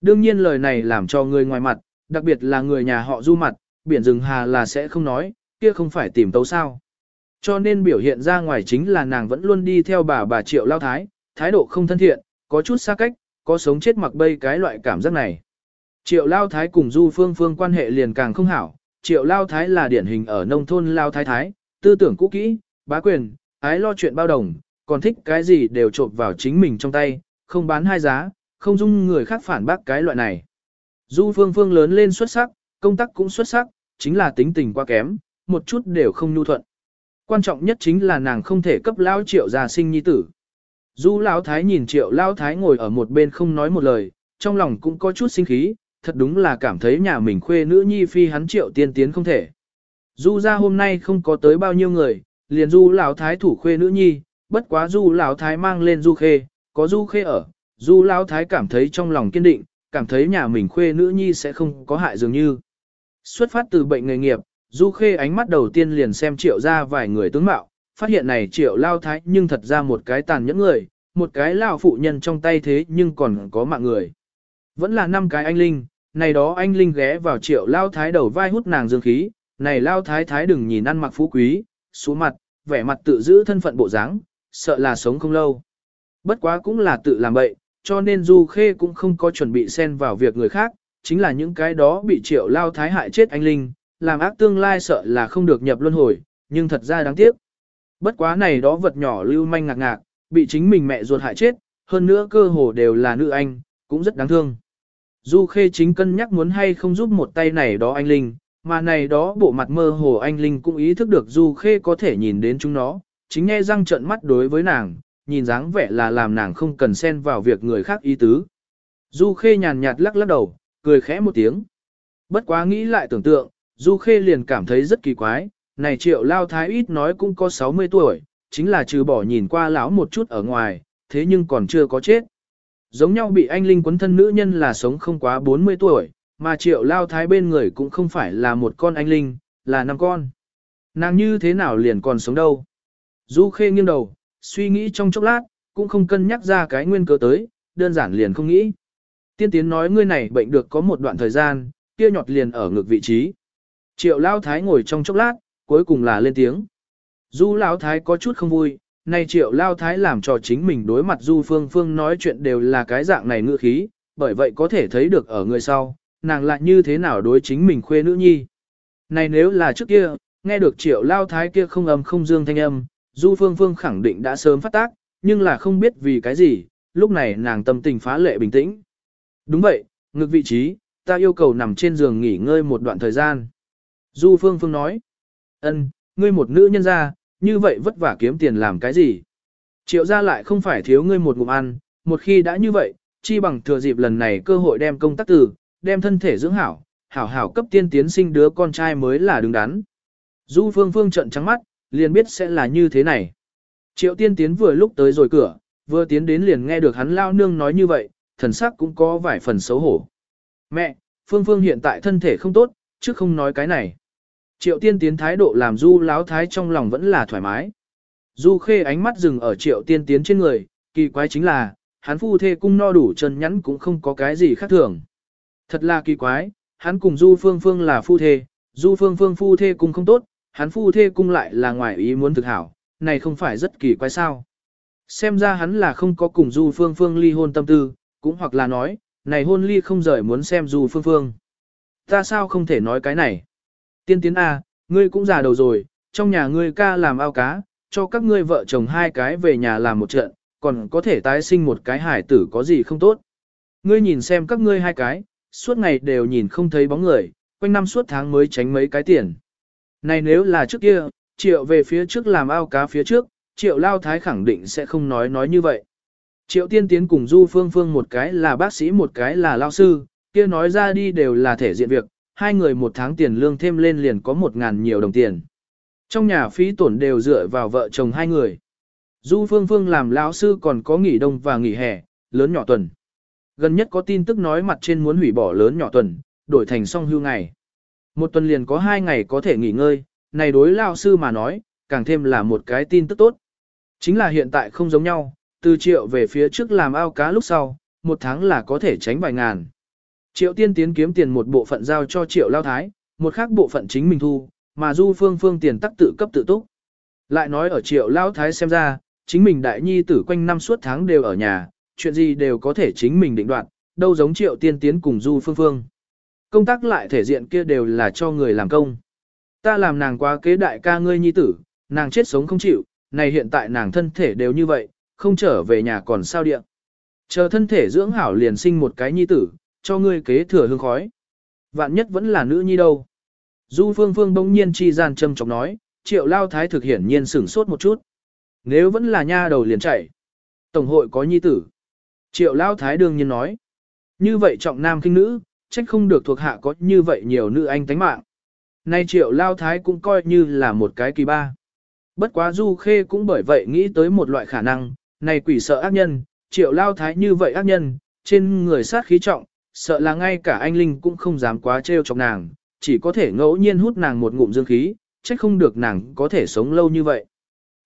Đương nhiên lời này làm cho người ngoài mặt, đặc biệt là người nhà họ du mặt, biển rừng hà là sẽ không nói, kia không phải tìm tấu sao. Cho nên biểu hiện ra ngoài chính là nàng vẫn luôn đi theo bà bà triệu lao thái, thái độ không thân thiện, có chút xa cách, có sống chết mặc bay cái loại cảm giác này. Triệu lao thái cùng du phương phương quan hệ liền càng không hảo, triệu lao thái là điển hình ở nông thôn lao thái thái, tư tưởng cũ kỹ, bá quyền, ái lo chuyện bao đồng, còn thích cái gì đều trộn vào chính mình trong tay, không bán hai giá, không dung người khác phản bác cái loại này. Du phương phương lớn lên xuất sắc, công tác cũng xuất sắc, chính là tính tình quá kém, một chút đều không nhu thuận. Quan trọng nhất chính là nàng không thể cấp lao triệu gia sinh nhi tử. Du lão thái nhìn triệu lao thái ngồi ở một bên không nói một lời, trong lòng cũng có chút sinh khí, thật đúng là cảm thấy nhà mình khuê nữ nhi phi hắn triệu tiên tiến không thể. Du ra hôm nay không có tới bao nhiêu người, liền du lão thái thủ khuê nữ nhi, bất quá du lão thái mang lên du khê, có du khê ở, du lão thái cảm thấy trong lòng kiên định, cảm thấy nhà mình khuê nữ nhi sẽ không có hại dường như. Xuất phát từ bệnh nghề nghiệp, du khê ánh mắt đầu tiên liền xem triệu ra vài người tướng mạo, phát hiện này triệu lao thái nhưng thật ra một cái tàn nhẫn người, một cái lao phụ nhân trong tay thế nhưng còn có mạng người. Vẫn là năm cái anh linh, này đó anh linh ghé vào triệu lao thái đầu vai hút nàng dương khí, này lao thái thái đừng nhìn ăn mặc phú quý, xuống mặt, vẻ mặt tự giữ thân phận bộ dáng, sợ là sống không lâu. Bất quá cũng là tự làm bậy, cho nên Du Khê cũng không có chuẩn bị xen vào việc người khác, chính là những cái đó bị triệu lao thái hại chết anh Linh, làm ác tương lai sợ là không được nhập luân hồi, nhưng thật ra đáng tiếc. Bất quá này đó vật nhỏ lưu manh ngạc ngạc, bị chính mình mẹ ruột hại chết, hơn nữa cơ hồ đều là nữ anh, cũng rất đáng thương. Du Khê chính cân nhắc muốn hay không giúp một tay này đó anh Linh, mà này đó bộ mặt mơ hồ anh Linh cũng ý thức được Du Khê có thể nhìn đến chúng nó, chính nghe răng trợn mắt đối với nàng, nhìn dáng vẻ là làm nàng không cần xen vào việc người khác ý tứ. Du Khê nhàn nhạt lắc lắc đầu, cười khẽ một tiếng. Bất quá nghĩ lại tưởng tượng, Du Khê liền cảm thấy rất kỳ quái, này triệu lao thái ít nói cũng có 60 tuổi, chính là trừ bỏ nhìn qua lão một chút ở ngoài, thế nhưng còn chưa có chết. Giống nhau bị anh Linh quấn thân nữ nhân là sống không quá 40 tuổi, mà triệu lao thái bên người cũng không phải là một con anh Linh, là năm con. Nàng như thế nào liền còn sống đâu. Du khê nghiêng đầu, suy nghĩ trong chốc lát, cũng không cân nhắc ra cái nguyên cớ tới, đơn giản liền không nghĩ. Tiên tiến nói ngươi này bệnh được có một đoạn thời gian, kia nhọt liền ở ngược vị trí. Triệu lao thái ngồi trong chốc lát, cuối cùng là lên tiếng. Du Lão thái có chút không vui, nay triệu lao thái làm cho chính mình đối mặt du phương phương nói chuyện đều là cái dạng này ngựa khí, bởi vậy có thể thấy được ở người sau, nàng lại như thế nào đối chính mình khuê nữ nhi. Này nếu là trước kia, nghe được triệu lao thái kia không âm không dương thanh âm, du phương phương khẳng định đã sớm phát tác, nhưng là không biết vì cái gì, lúc này nàng tâm tình phá lệ bình tĩnh. Đúng vậy, ngược vị trí, ta yêu cầu nằm trên giường nghỉ ngơi một đoạn thời gian. Du phương phương nói, ân, ngươi một nữ nhân ra, như vậy vất vả kiếm tiền làm cái gì? Triệu ra lại không phải thiếu ngươi một ngụm ăn, một khi đã như vậy, chi bằng thừa dịp lần này cơ hội đem công tác từ, đem thân thể dưỡng hảo, hảo hảo cấp tiên tiến sinh đứa con trai mới là đứng đắn. Du phương phương trận trắng mắt, liền biết sẽ là như thế này. Triệu tiên tiến vừa lúc tới rồi cửa, vừa tiến đến liền nghe được hắn lao nương nói như vậy, thần sắc cũng có vài phần xấu hổ. Mẹ, phương phương hiện tại thân thể không tốt, chứ không nói cái này. Triệu tiên tiến thái độ làm du láo thái trong lòng vẫn là thoải mái. Du khê ánh mắt dừng ở triệu tiên tiến trên người, kỳ quái chính là, hắn phu thê cung no đủ chân nhắn cũng không có cái gì khác thường. Thật là kỳ quái, hắn cùng du phương phương là phu thê, du phương phương phu thê cung không tốt, hắn phu thê cung lại là ngoài ý muốn thực hảo, này không phải rất kỳ quái sao. xem ra hắn là không có cùng Du Phương Phương ly hôn tâm tư, cũng hoặc là nói, này hôn ly không rời muốn xem Du Phương Phương. Ta sao không thể nói cái này? Tiên tiến A, ngươi cũng già đầu rồi, trong nhà ngươi ca làm ao cá, cho các ngươi vợ chồng hai cái về nhà làm một trận, còn có thể tái sinh một cái hải tử có gì không tốt. Ngươi nhìn xem các ngươi hai cái, suốt ngày đều nhìn không thấy bóng người, quanh năm suốt tháng mới tránh mấy cái tiền. Này nếu là trước kia, triệu về phía trước làm ao cá phía trước, triệu lao thái khẳng định sẽ không nói nói như vậy. Triệu tiên tiến cùng Du Phương Phương một cái là bác sĩ một cái là lao sư, kia nói ra đi đều là thể diện việc, hai người một tháng tiền lương thêm lên liền có một ngàn nhiều đồng tiền. Trong nhà phí tổn đều dựa vào vợ chồng hai người. Du Phương Phương làm lão sư còn có nghỉ đông và nghỉ hè, lớn nhỏ tuần. Gần nhất có tin tức nói mặt trên muốn hủy bỏ lớn nhỏ tuần, đổi thành song hưu ngày. Một tuần liền có hai ngày có thể nghỉ ngơi, này đối lao sư mà nói, càng thêm là một cái tin tức tốt. Chính là hiện tại không giống nhau, từ triệu về phía trước làm ao cá lúc sau, một tháng là có thể tránh vài ngàn. Triệu tiên tiến kiếm tiền một bộ phận giao cho triệu lao thái, một khác bộ phận chính mình thu, mà du phương phương tiền tắc tự cấp tự túc. Lại nói ở triệu lao thái xem ra, chính mình đại nhi tử quanh năm suốt tháng đều ở nhà, chuyện gì đều có thể chính mình định đoạt, đâu giống triệu tiên tiến cùng du phương phương. Công tác lại thể diện kia đều là cho người làm công. Ta làm nàng quá kế đại ca ngươi nhi tử, nàng chết sống không chịu, này hiện tại nàng thân thể đều như vậy, không trở về nhà còn sao điện. Chờ thân thể dưỡng hảo liền sinh một cái nhi tử, cho ngươi kế thừa hương khói. Vạn nhất vẫn là nữ nhi đâu. Du phương phương bỗng nhiên chi gian châm chọc nói, triệu lao thái thực hiển nhiên sửng sốt một chút. Nếu vẫn là nha đầu liền chạy. Tổng hội có nhi tử. Triệu lao thái đương nhiên nói. Như vậy trọng nam kinh nữ, trách không được thuộc hạ có như vậy nhiều nữ anh tánh mạng. Nay triệu lao thái cũng coi như là một cái kỳ ba. Bất quá du khê cũng bởi vậy nghĩ tới một loại khả năng, này quỷ sợ ác nhân, triệu lao thái như vậy ác nhân, trên người sát khí trọng, sợ là ngay cả anh Linh cũng không dám quá trêu chọc nàng, chỉ có thể ngẫu nhiên hút nàng một ngụm dương khí, trách không được nàng có thể sống lâu như vậy.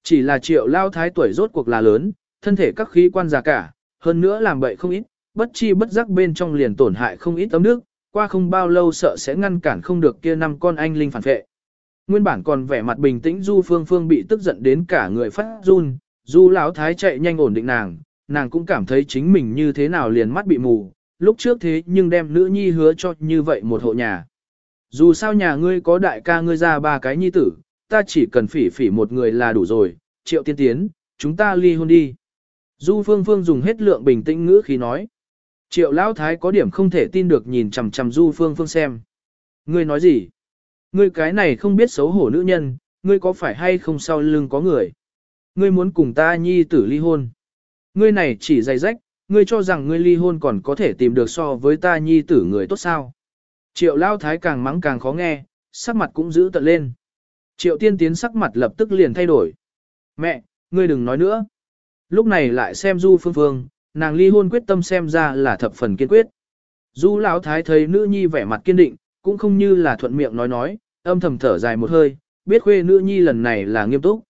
Chỉ là triệu lao thái tuổi rốt cuộc là lớn, thân thể các khí quan già cả, hơn nữa làm bậy không ít, bất chi bất giác bên trong liền tổn hại không ít tấm nước, qua không bao lâu sợ sẽ ngăn cản không được kia năm con anh Linh phản vệ. Nguyên bản còn vẻ mặt bình tĩnh Du Phương Phương bị tức giận đến cả người phát run, Du lão thái chạy nhanh ổn định nàng, nàng cũng cảm thấy chính mình như thế nào liền mắt bị mù, lúc trước thế nhưng đem nữ nhi hứa cho như vậy một hộ nhà. Dù sao nhà ngươi có đại ca ngươi ra ba cái nhi tử, ta chỉ cần phỉ phỉ một người là đủ rồi, triệu tiên tiến, chúng ta ly hôn đi. Du Phương Phương dùng hết lượng bình tĩnh ngữ khi nói. Triệu Lão Thái có điểm không thể tin được nhìn chằm chằm Du Phương Phương xem. Ngươi nói gì? Ngươi cái này không biết xấu hổ nữ nhân, ngươi có phải hay không sau lưng có người? Ngươi muốn cùng ta nhi tử ly hôn. Ngươi này chỉ dày rách, ngươi cho rằng ngươi ly hôn còn có thể tìm được so với ta nhi tử người tốt sao. Triệu Lão thái càng mắng càng khó nghe, sắc mặt cũng giữ tận lên. Triệu tiên tiến sắc mặt lập tức liền thay đổi. Mẹ, ngươi đừng nói nữa. Lúc này lại xem du phương phương, nàng ly hôn quyết tâm xem ra là thập phần kiên quyết. Du lão thái thấy nữ nhi vẻ mặt kiên định, cũng không như là thuận miệng nói nói, âm thầm thở dài một hơi, biết khuê nữ nhi lần này là nghiêm túc.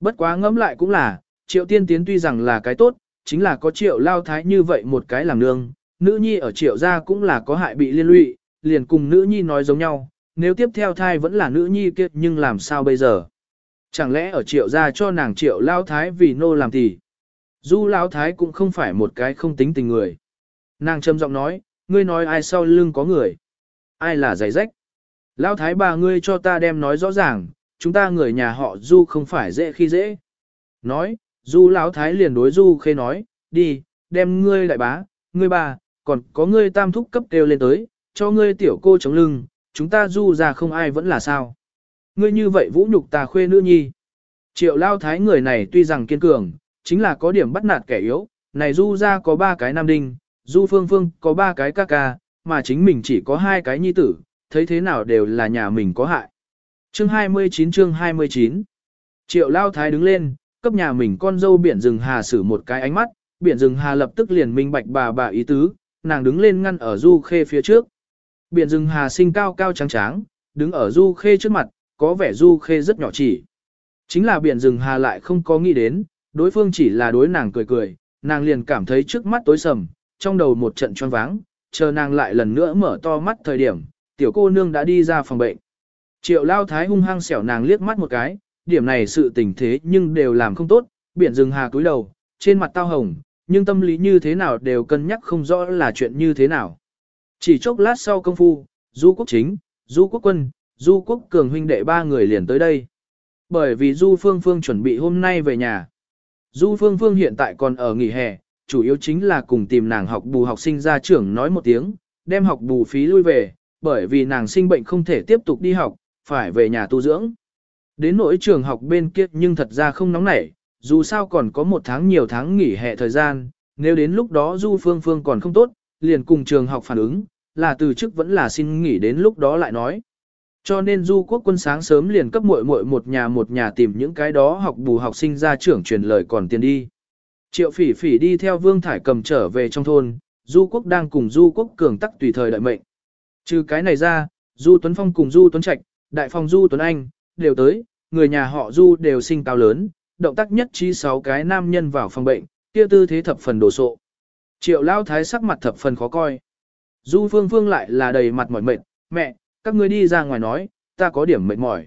Bất quá ngẫm lại cũng là, triệu tiên tiến tuy rằng là cái tốt, chính là có triệu lao thái như vậy một cái làm nương, nữ nhi ở triệu gia cũng là có hại bị liên lụy, liền cùng nữ nhi nói giống nhau, nếu tiếp theo thai vẫn là nữ nhi kia nhưng làm sao bây giờ? Chẳng lẽ ở triệu gia cho nàng triệu lao thái vì nô làm thì? Du Lão thái cũng không phải một cái không tính tình người. Nàng trầm giọng nói, ngươi nói ai sau lưng có người? Ai là giày rách? Lão thái bà ngươi cho ta đem nói rõ ràng, chúng ta người nhà họ Du không phải dễ khi dễ. Nói, Du Lão Thái liền đối Du Khê nói, đi, đem ngươi đại bá, ngươi bà, còn có ngươi tam thúc cấp kêu lên tới, cho ngươi tiểu cô chống lưng, chúng ta Du ra không ai vẫn là sao. Ngươi như vậy vũ nhục ta khuê nữ nhi. Triệu Lao Thái người này tuy rằng kiên cường, chính là có điểm bắt nạt kẻ yếu, này Du ra có ba cái nam đinh, Du Phương Phương có ba cái ca ca, mà chính mình chỉ có hai cái nhi tử, thấy thế nào đều là nhà mình có hại. Chương 29 chương 29 Triệu Lao Thái đứng lên, cấp nhà mình con dâu biển rừng hà xử một cái ánh mắt, biển rừng hà lập tức liền minh bạch bà bà ý tứ, nàng đứng lên ngăn ở du khê phía trước. Biển rừng hà sinh cao cao trắng trắng, đứng ở du khê trước mặt, có vẻ du khê rất nhỏ chỉ. Chính là biển rừng hà lại không có nghĩ đến, đối phương chỉ là đối nàng cười cười, nàng liền cảm thấy trước mắt tối sầm, trong đầu một trận choáng váng, chờ nàng lại lần nữa mở to mắt thời điểm, tiểu cô nương đã đi ra phòng bệnh. Triệu lao thái hung hăng xẻo nàng liếc mắt một cái, điểm này sự tình thế nhưng đều làm không tốt, biển rừng hà cúi đầu, trên mặt tao hồng, nhưng tâm lý như thế nào đều cân nhắc không rõ là chuyện như thế nào. Chỉ chốc lát sau công phu, Du Quốc Chính, Du Quốc Quân, Du Quốc Cường huynh đệ ba người liền tới đây. Bởi vì Du Phương Phương chuẩn bị hôm nay về nhà. Du Phương Phương hiện tại còn ở nghỉ hè, chủ yếu chính là cùng tìm nàng học bù học sinh ra trưởng nói một tiếng, đem học bù phí lui về, bởi vì nàng sinh bệnh không thể tiếp tục đi học, phải về nhà tu dưỡng. Đến nỗi trường học bên kia nhưng thật ra không nóng nảy, dù sao còn có một tháng nhiều tháng nghỉ hè thời gian, nếu đến lúc đó Du Phương Phương còn không tốt, liền cùng trường học phản ứng, là từ chức vẫn là xin nghỉ đến lúc đó lại nói. Cho nên Du Quốc quân sáng sớm liền cấp muội muội một nhà một nhà tìm những cái đó học bù học sinh ra trưởng truyền lời còn tiền đi. Triệu phỉ phỉ đi theo Vương Thải cầm trở về trong thôn, Du Quốc đang cùng Du Quốc cường tắc tùy thời đợi mệnh. Trừ cái này ra, Du Tuấn Phong cùng Du Tuấn Trạch, Đại Phong Du Tuấn Anh, đều tới, người nhà họ Du đều sinh cao lớn, động tác nhất trí sáu cái nam nhân vào phòng bệnh, kia tư thế thập phần đồ sộ. Triệu Lao Thái sắc mặt thập phần khó coi. Du Phương Phương lại là đầy mặt mỏi mệt, mẹ, các ngươi đi ra ngoài nói, ta có điểm mệt mỏi.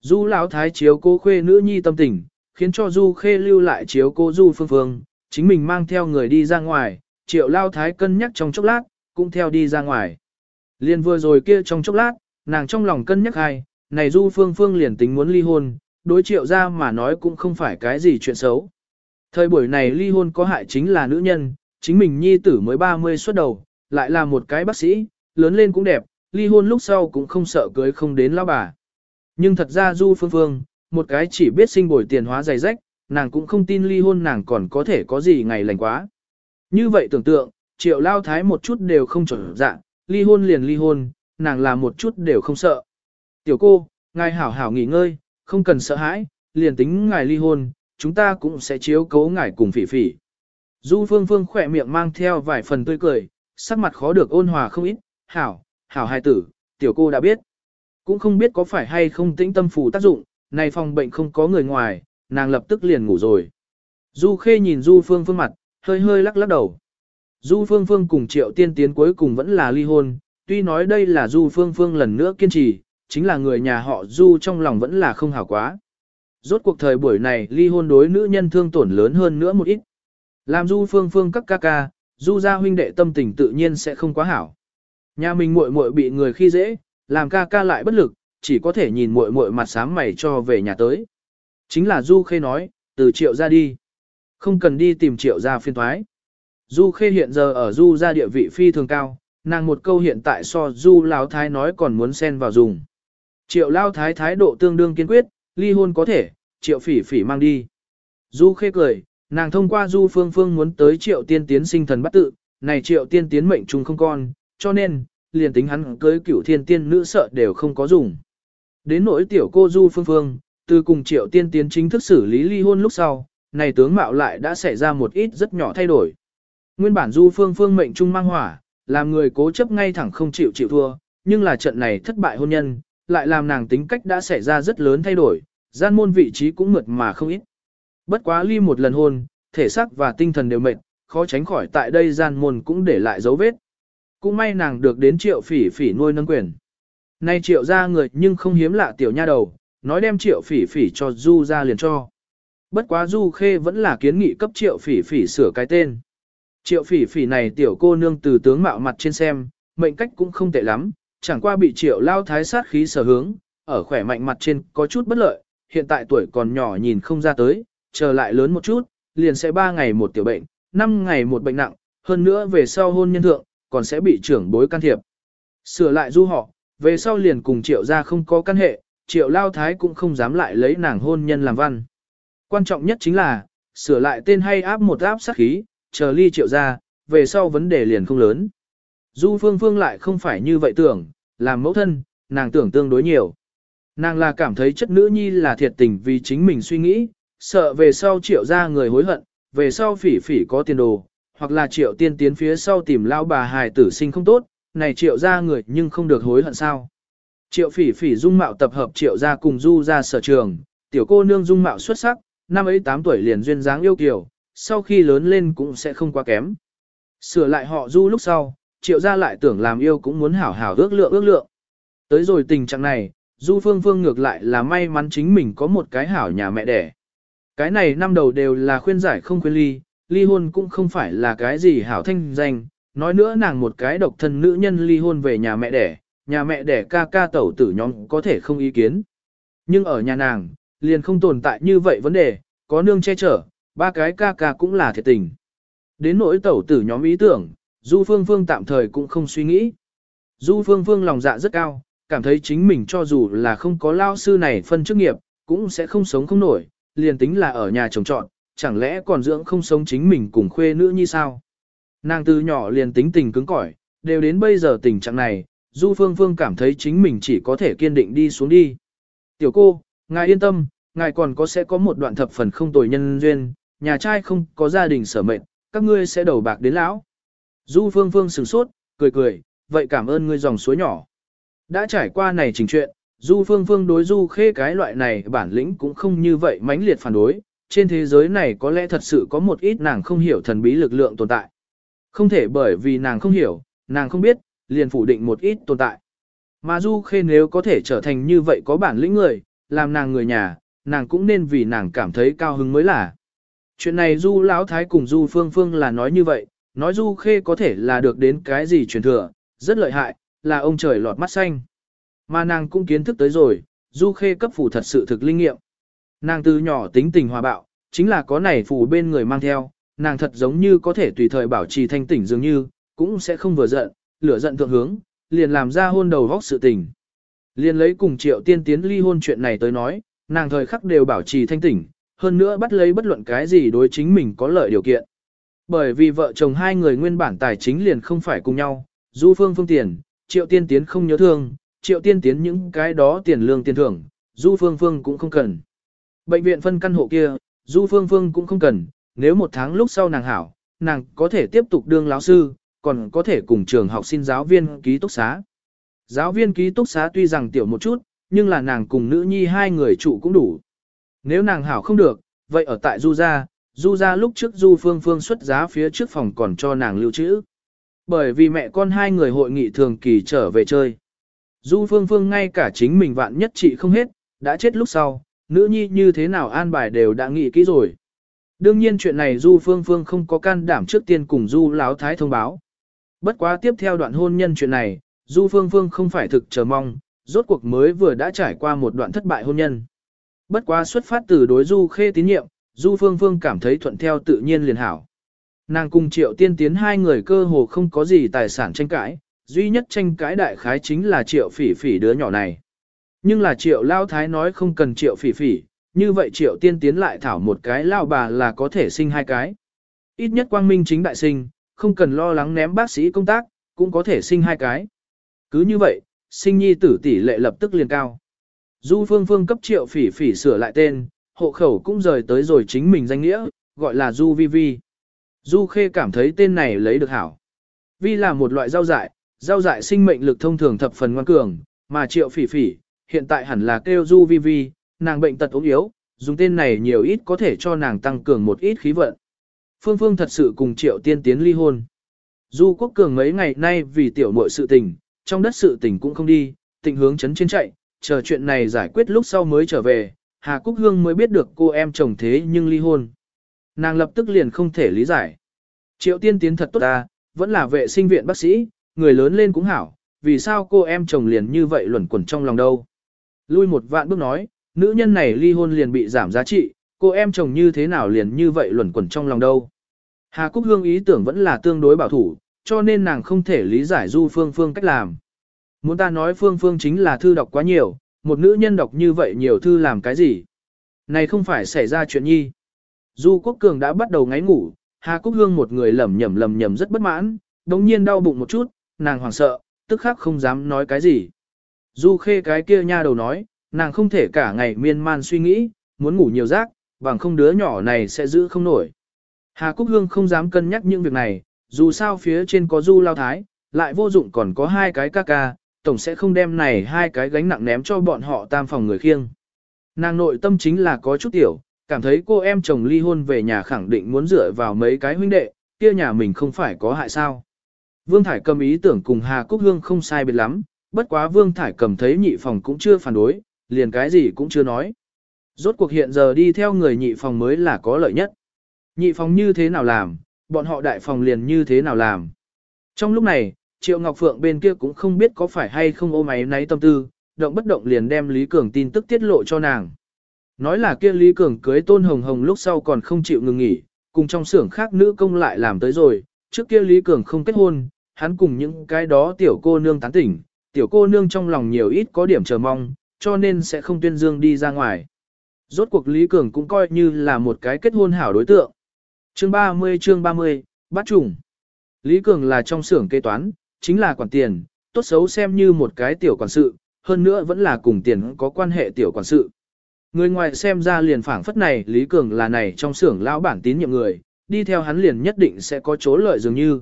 Du Lão Thái chiếu cô khuê nữ nhi tâm tình, khiến cho Du Khê lưu lại chiếu cô Du Phương Phương, chính mình mang theo người đi ra ngoài, Triệu Lao Thái cân nhắc trong chốc lát, cũng theo đi ra ngoài. Liên vừa rồi kia trong chốc lát, nàng trong lòng cân nhắc hai, này Du Phương Phương liền tính muốn ly hôn, đối triệu ra mà nói cũng không phải cái gì chuyện xấu. Thời buổi này ly hôn có hại chính là nữ nhân, chính mình nhi tử mới 30 xuất đầu, lại là một cái bác sĩ, lớn lên cũng đẹp, ly hôn lúc sau cũng không sợ cưới không đến lão bà. Nhưng thật ra Du Phương Phương, một cái chỉ biết sinh bồi tiền hóa dày rách, nàng cũng không tin ly hôn nàng còn có thể có gì ngày lành quá. Như vậy tưởng tượng, triệu lao thái một chút đều không trở dạng, ly hôn liền ly hôn, nàng làm một chút đều không sợ. Tiểu cô, ngài hảo hảo nghỉ ngơi, không cần sợ hãi, liền tính ngài ly hôn, chúng ta cũng sẽ chiếu cố ngài cùng phỉ phỉ. Du phương phương khỏe miệng mang theo vài phần tươi cười, sắc mặt khó được ôn hòa không ít, hảo, hảo hài tử, tiểu cô đã biết. Cũng không biết có phải hay không tĩnh tâm phù tác dụng, này phòng bệnh không có người ngoài, nàng lập tức liền ngủ rồi. Du khê nhìn Du phương phương mặt, hơi hơi lắc lắc đầu. Du phương phương cùng triệu tiên tiến cuối cùng vẫn là ly hôn, tuy nói đây là Du phương phương lần nữa kiên trì, chính là người nhà họ Du trong lòng vẫn là không hảo quá. Rốt cuộc thời buổi này ly hôn đối nữ nhân thương tổn lớn hơn nữa một ít. Làm Du phương phương các ca ca, Du gia huynh đệ tâm tình tự nhiên sẽ không quá hảo. Nhà mình muội muội bị người khi dễ, làm ca ca lại bất lực, chỉ có thể nhìn muội muội mặt sáng mày cho về nhà tới. Chính là Du Khê nói, từ triệu ra đi. Không cần đi tìm triệu ra phiên thoái. Du Khê hiện giờ ở Du gia địa vị phi thường cao, nàng một câu hiện tại so Du Lão Thái nói còn muốn xen vào dùng. Triệu Lão Thái thái độ tương đương kiên quyết, ly hôn có thể, triệu phỉ phỉ mang đi. Du Khê cười, nàng thông qua Du Phương Phương muốn tới triệu tiên tiến sinh thần bắt tự, này triệu tiên tiến mệnh trùng không con, cho nên, liền tính hắn cưới cửu thiên tiên nữ sợ đều không có dùng. Đến nỗi tiểu cô Du Phương Phương, từ cùng triệu tiên tiến chính thức xử lý ly hôn lúc sau, này tướng mạo lại đã xảy ra một ít rất nhỏ thay đổi. Nguyên bản Du Phương Phương mệnh trung mang hỏa, làm người cố chấp ngay thẳng không chịu chịu thua, nhưng là trận này thất bại hôn nhân, lại làm nàng tính cách đã xảy ra rất lớn thay đổi, gian môn vị trí cũng mượt mà không ít. Bất quá ly một lần hôn, thể xác và tinh thần đều mệt, khó tránh khỏi tại đây gian môn cũng để lại dấu vết. Cũng may nàng được đến triệu phỉ phỉ nuôi nâng quyền. Nay triệu ra người nhưng không hiếm lạ tiểu nha đầu, nói đem triệu phỉ phỉ cho Du ra liền cho. Bất quá Du Khê vẫn là kiến nghị cấp triệu phỉ phỉ sửa cái tên. Triệu phỉ phỉ này tiểu cô nương từ tướng mạo mặt trên xem, mệnh cách cũng không tệ lắm, chẳng qua bị triệu lao thái sát khí sở hướng, ở khỏe mạnh mặt trên có chút bất lợi, hiện tại tuổi còn nhỏ nhìn không ra tới, chờ lại lớn một chút, liền sẽ 3 ngày một tiểu bệnh, 5 ngày một bệnh nặng, hơn nữa về sau hôn nhân thượng, còn sẽ bị trưởng bối can thiệp. Sửa lại du họ, về sau liền cùng triệu gia không có căn hệ, triệu lao thái cũng không dám lại lấy nàng hôn nhân làm văn. Quan trọng nhất chính là, sửa lại tên hay áp một áp sát khí, chờ ly triệu gia, về sau vấn đề liền không lớn. Du phương phương lại không phải như vậy tưởng, làm mẫu thân, nàng tưởng tương đối nhiều. Nàng là cảm thấy chất nữ nhi là thiệt tình vì chính mình suy nghĩ, sợ về sau triệu ra người hối hận, về sau phỉ phỉ có tiền đồ, hoặc là triệu tiên tiến phía sau tìm lao bà hài tử sinh không tốt, này triệu ra người nhưng không được hối hận sao. Triệu phỉ phỉ dung mạo tập hợp triệu ra cùng du ra sở trường, tiểu cô nương dung mạo xuất sắc, năm ấy 8 tuổi liền duyên dáng yêu kiều, sau khi lớn lên cũng sẽ không quá kém. Sửa lại họ du lúc sau, triệu gia lại tưởng làm yêu cũng muốn hảo hảo ước lượng ước lượng. Tới rồi tình trạng này, du phương phương ngược lại là may mắn chính mình có một cái hảo nhà mẹ đẻ. Cái này năm đầu đều là khuyên giải không khuyên ly, ly hôn cũng không phải là cái gì hảo thanh danh, nói nữa nàng một cái độc thân nữ nhân ly hôn về nhà mẹ đẻ, nhà mẹ đẻ ca ca tẩu tử nhóm có thể không ý kiến. Nhưng ở nhà nàng, liền không tồn tại như vậy vấn đề, có nương che chở, ba cái ca ca cũng là thiệt tình. Đến nỗi tẩu tử nhóm ý tưởng, Du Phương Phương tạm thời cũng không suy nghĩ. Du Phương Phương lòng dạ rất cao, cảm thấy chính mình cho dù là không có lao sư này phân chức nghiệp, cũng sẽ không sống không nổi, liền tính là ở nhà chồng trọn, chẳng lẽ còn dưỡng không sống chính mình cùng khuê nữ như sao? Nàng từ nhỏ liền tính tình cứng cỏi, đều đến bây giờ tình trạng này, Du Phương Phương cảm thấy chính mình chỉ có thể kiên định đi xuống đi. Tiểu cô, ngài yên tâm, ngài còn có sẽ có một đoạn thập phần không tồi nhân duyên, nhà trai không có gia đình sở mệnh, các ngươi sẽ đầu bạc đến lão. Du Phương Phương sửng sốt, cười cười, vậy cảm ơn ngươi dòng suối nhỏ. Đã trải qua này trình chuyện, Du Phương Phương đối Du Khê cái loại này bản lĩnh cũng không như vậy mãnh liệt phản đối, trên thế giới này có lẽ thật sự có một ít nàng không hiểu thần bí lực lượng tồn tại. Không thể bởi vì nàng không hiểu, nàng không biết, liền phủ định một ít tồn tại. Mà Du Khê nếu có thể trở thành như vậy có bản lĩnh người, làm nàng người nhà, nàng cũng nên vì nàng cảm thấy cao hứng mới là. Chuyện này Du Lão Thái cùng Du Phương Phương là nói như vậy, nói Du Khê có thể là được đến cái gì truyền thừa, rất lợi hại, là ông trời lọt mắt xanh. Mà nàng cũng kiến thức tới rồi, Du Khê cấp phủ thật sự thực linh nghiệm. Nàng từ nhỏ tính tình hòa bạo, chính là có này phù bên người mang theo, nàng thật giống như có thể tùy thời bảo trì thanh tỉnh dường như, cũng sẽ không vừa giận, lửa giận thượng hướng, liền làm ra hôn đầu vóc sự tình. Liền lấy cùng triệu tiên tiến ly hôn chuyện này tới nói, nàng thời khắc đều bảo trì thanh tỉnh, hơn nữa bắt lấy bất luận cái gì đối chính mình có lợi điều kiện. Bởi vì vợ chồng hai người nguyên bản tài chính liền không phải cùng nhau, du phương phương tiền, triệu tiên tiến không nhớ thương, triệu tiên tiến những cái đó tiền lương tiền thưởng, du phương phương cũng không cần. Bệnh viện phân căn hộ kia, du phương phương cũng không cần, nếu một tháng lúc sau nàng hảo, nàng có thể tiếp tục đương lão sư, còn có thể cùng trường học xin giáo viên ký túc xá. Giáo viên ký túc xá tuy rằng tiểu một chút, nhưng là nàng cùng nữ nhi hai người trụ cũng đủ. Nếu nàng hảo không được, vậy ở tại Du gia, Du gia lúc trước Du Phương Phương xuất giá phía trước phòng còn cho nàng lưu trữ. Bởi vì mẹ con hai người hội nghị thường kỳ trở về chơi. Du Phương Phương ngay cả chính mình vạn nhất trị không hết, đã chết lúc sau, nữ nhi như thế nào an bài đều đã nghĩ kỹ rồi. Đương nhiên chuyện này Du Phương Phương không có can đảm trước tiên cùng Du Láo Thái thông báo. Bất quá tiếp theo đoạn hôn nhân chuyện này, Du Phương Phương không phải thực chờ mong, rốt cuộc mới vừa đã trải qua một đoạn thất bại hôn nhân. Bất quá xuất phát từ đối Du Khê tín nhiệm, Du Phương Phương cảm thấy thuận theo tự nhiên liền hảo. Nàng cùng Triệu Tiên Tiến hai người cơ hồ không có gì tài sản tranh cãi, duy nhất tranh cãi đại khái chính là Triệu Phỉ Phỉ đứa nhỏ này. Nhưng là Triệu Lao Thái nói không cần Triệu Phỉ Phỉ, như vậy Triệu Tiên Tiến lại thảo một cái lao bà là có thể sinh hai cái. Ít nhất quang minh chính đại sinh, không cần lo lắng ném bác sĩ công tác, cũng có thể sinh hai cái. Cứ như vậy, sinh nhi tử tỷ lệ lập tức liền cao. Du Phương Phương cấp triệu phỉ phỉ sửa lại tên, hộ khẩu cũng rời tới rồi chính mình danh nghĩa, gọi là Du Vi Vi. Du Khê cảm thấy tên này lấy được hảo. Vi là một loại rau dại, rau dại sinh mệnh lực thông thường thập phần ngoan cường, mà triệu phỉ phỉ, hiện tại hẳn là kêu Du Vi Vi, nàng bệnh tật ốm yếu, dùng tên này nhiều ít có thể cho nàng tăng cường một ít khí vận. Phương Phương thật sự cùng triệu tiên tiến ly hôn. Du Quốc Cường mấy ngày nay vì tiểu muội sự tình, trong đất sự tình cũng không đi, tình hướng chấn trên chạy, chờ chuyện này giải quyết lúc sau mới trở về, Hà Cúc Hương mới biết được cô em chồng thế nhưng ly hôn. Nàng lập tức liền không thể lý giải. Triệu tiên tiến thật tốt ta, vẫn là vệ sinh viện bác sĩ, người lớn lên cũng hảo, vì sao cô em chồng liền như vậy luẩn quẩn trong lòng đâu. Lui một vạn bước nói, nữ nhân này ly hôn liền bị giảm giá trị, cô em chồng như thế nào liền như vậy luẩn quẩn trong lòng đâu. Hà Cúc Hương ý tưởng vẫn là tương đối bảo thủ, cho nên nàng không thể lý giải Du Phương Phương cách làm. Muốn ta nói Phương Phương chính là thư đọc quá nhiều, một nữ nhân đọc như vậy nhiều thư làm cái gì? Này không phải xảy ra chuyện nhi. Du Quốc Cường đã bắt đầu ngáy ngủ, Hà Cúc Hương một người lẩm nhẩm lẩm nhẩm rất bất mãn, đồng nhiên đau bụng một chút, nàng hoảng sợ, tức khắc không dám nói cái gì. Du Khê cái kia nha đầu nói, nàng không thể cả ngày miên man suy nghĩ, muốn ngủ nhiều giấc, bằng không đứa nhỏ này sẽ giữ không nổi. Hà Cúc Hương không dám cân nhắc những việc này, dù sao phía trên có du lao thái, lại vô dụng còn có hai cái ca ca, tổng sẽ không đem này hai cái gánh nặng ném cho bọn họ tam phòng người khiêng. Nàng nội tâm chính là có chút tiểu, cảm thấy cô em chồng ly hôn về nhà khẳng định muốn dựa vào mấy cái huynh đệ, kia nhà mình không phải có hại sao. Vương Thải cầm ý tưởng cùng Hà Cúc Hương không sai biệt lắm, bất quá Vương Thải cầm thấy nhị phòng cũng chưa phản đối, liền cái gì cũng chưa nói. Rốt cuộc hiện giờ đi theo người nhị phòng mới là có lợi nhất. Nhị phòng như thế nào làm, bọn họ đại phòng liền như thế nào làm. Trong lúc này, Triệu Ngọc Phượng bên kia cũng không biết có phải hay không ôm máy náy tâm tư, động bất động liền đem Lý Cường tin tức tiết lộ cho nàng. Nói là kia Lý Cường cưới Tôn Hồng Hồng lúc sau còn không chịu ngừng nghỉ, cùng trong xưởng khác nữ công lại làm tới rồi, trước kia Lý Cường không kết hôn, hắn cùng những cái đó tiểu cô nương tán tỉnh, tiểu cô nương trong lòng nhiều ít có điểm chờ mong, cho nên sẽ không tuyên dương đi ra ngoài. Rốt cuộc Lý Cường cũng coi như là một cái kết hôn hảo đối tượng. Chương 30 chương 30, bắt trùng. Lý Cường là trong xưởng kế toán, chính là quản tiền, tốt xấu xem như một cái tiểu quản sự, hơn nữa vẫn là cùng tiền có quan hệ tiểu quản sự. Người ngoài xem ra liền phảng phất này Lý Cường là này trong xưởng lão bản tín nhiệm người, đi theo hắn liền nhất định sẽ có chỗ lợi dường như.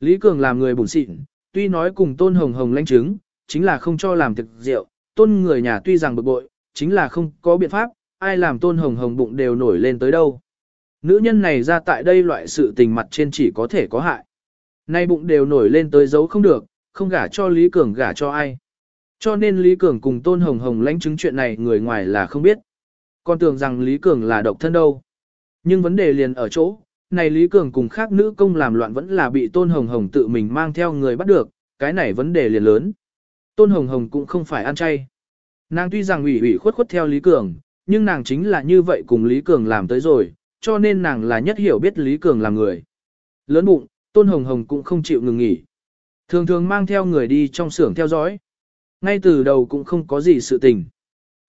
Lý Cường làm người bùn xịn, tuy nói cùng Tôn Hồng Hồng lãnh chứng, chính là không cho làm thực rượu, Tôn người nhà tuy rằng bực bội, chính là không có biện pháp, ai làm Tôn Hồng Hồng bụng đều nổi lên tới đâu. Nữ nhân này ra tại đây loại sự tình mặt trên chỉ có thể có hại. Nay bụng đều nổi lên tới giấu không được, không gả cho Lý Cường gả cho ai. Cho nên Lý Cường cùng Tôn Hồng Hồng lãnh chứng chuyện này người ngoài là không biết. Còn tưởng rằng Lý Cường là độc thân đâu. Nhưng vấn đề liền ở chỗ, này Lý Cường cùng khác nữ công làm loạn vẫn là bị Tôn Hồng Hồng tự mình mang theo người bắt được, cái này vấn đề liền lớn. Tôn Hồng Hồng cũng không phải ăn chay. Nàng tuy rằng ủy ủy khuất khuất theo Lý Cường, nhưng nàng chính là như vậy cùng Lý Cường làm tới rồi, cho nên nàng là nhất hiểu biết Lý Cường là người. Lớn bụng, Tôn Hồng Hồng cũng không chịu ngừng nghỉ. Thường thường mang theo người đi trong xưởng theo dõi. Ngay từ đầu cũng không có gì sự tình.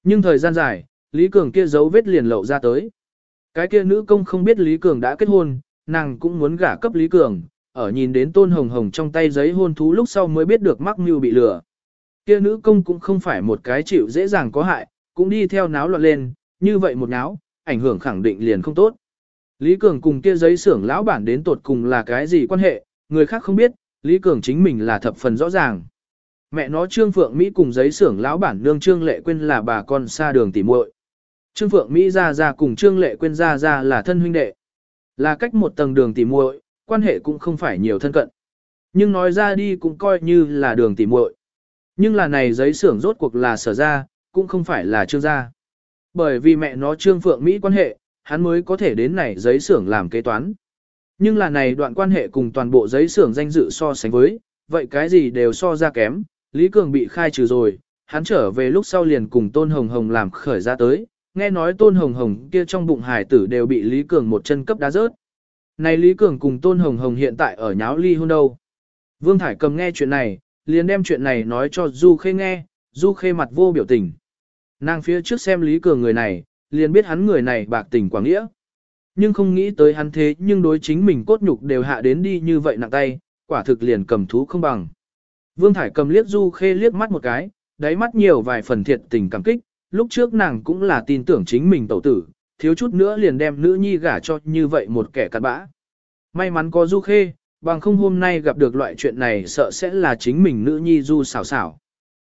Nhưng thời gian dài, Lý Cường kia dấu vết liền lộ ra tới. Cái kia nữ công không biết Lý Cường đã kết hôn, nàng cũng muốn gả cấp Lý Cường, ở nhìn đến Tôn Hồng Hồng trong tay giấy hôn thú lúc sau mới biết được mắc mưu bị lừa. Kia nữ công cũng không phải một cái chịu dễ dàng có hại, cũng đi theo náo loạn lên, như vậy một náo, ảnh hưởng khẳng định liền không tốt. Lý Cường cùng kia giấy xưởng lão bản đến tột cùng là cái gì quan hệ, người khác không biết, Lý Cường chính mình là thập phần rõ ràng. Mẹ nó Trương Phượng Mỹ cùng giấy xưởng lão bản nương Trương Lệ Quyên là bà con xa đường tỉ muội. Trương Phượng Mỹ ra ra cùng Trương Lệ Quyên ra ra là thân huynh đệ. Là cách một tầng đường tỉ muội, quan hệ cũng không phải nhiều thân cận. Nhưng nói ra đi cũng coi như là đường tỉ muội. Nhưng là này giấy xưởng rốt cuộc là sở ra, cũng không phải là trương gia. Bởi vì mẹ nó Trương Phượng Mỹ quan hệ, hắn mới có thể đến này giấy xưởng làm kế toán. Nhưng là này đoạn quan hệ cùng toàn bộ giấy xưởng danh dự so sánh với, vậy cái gì đều so ra kém, Lý Cường bị khai trừ rồi, hắn trở về lúc sau liền cùng Tôn Hồng Hồng làm khởi ra tới, nghe nói Tôn Hồng Hồng kia trong bụng hải tử đều bị Lý Cường một chân cấp đá rớt. Này Lý Cường cùng Tôn Hồng Hồng hiện tại ở nháo ly hôn đâu. Vương Thải cầm nghe chuyện này, liền đem chuyện này nói cho Du Khê nghe, Du Khê mặt vô biểu tình. Nàng phía trước xem Lý Cường người này, liền biết hắn người này bạc tình quảng nghĩa. Nhưng không nghĩ tới hắn thế nhưng đối chính mình cốt nhục đều hạ đến đi như vậy nặng tay, quả thực liền cầm thú không bằng. Vương Thải cầm liếc Du Khê liếc mắt một cái, đáy mắt nhiều vài phần thiệt tình cảm kích, lúc trước nàng cũng là tin tưởng chính mình tẩu tử, thiếu chút nữa liền đem nữ nhi gả cho như vậy một kẻ cặn bã. May mắn có Du Khê, bằng không hôm nay gặp được loại chuyện này sợ sẽ là chính mình nữ nhi Du xảo xảo.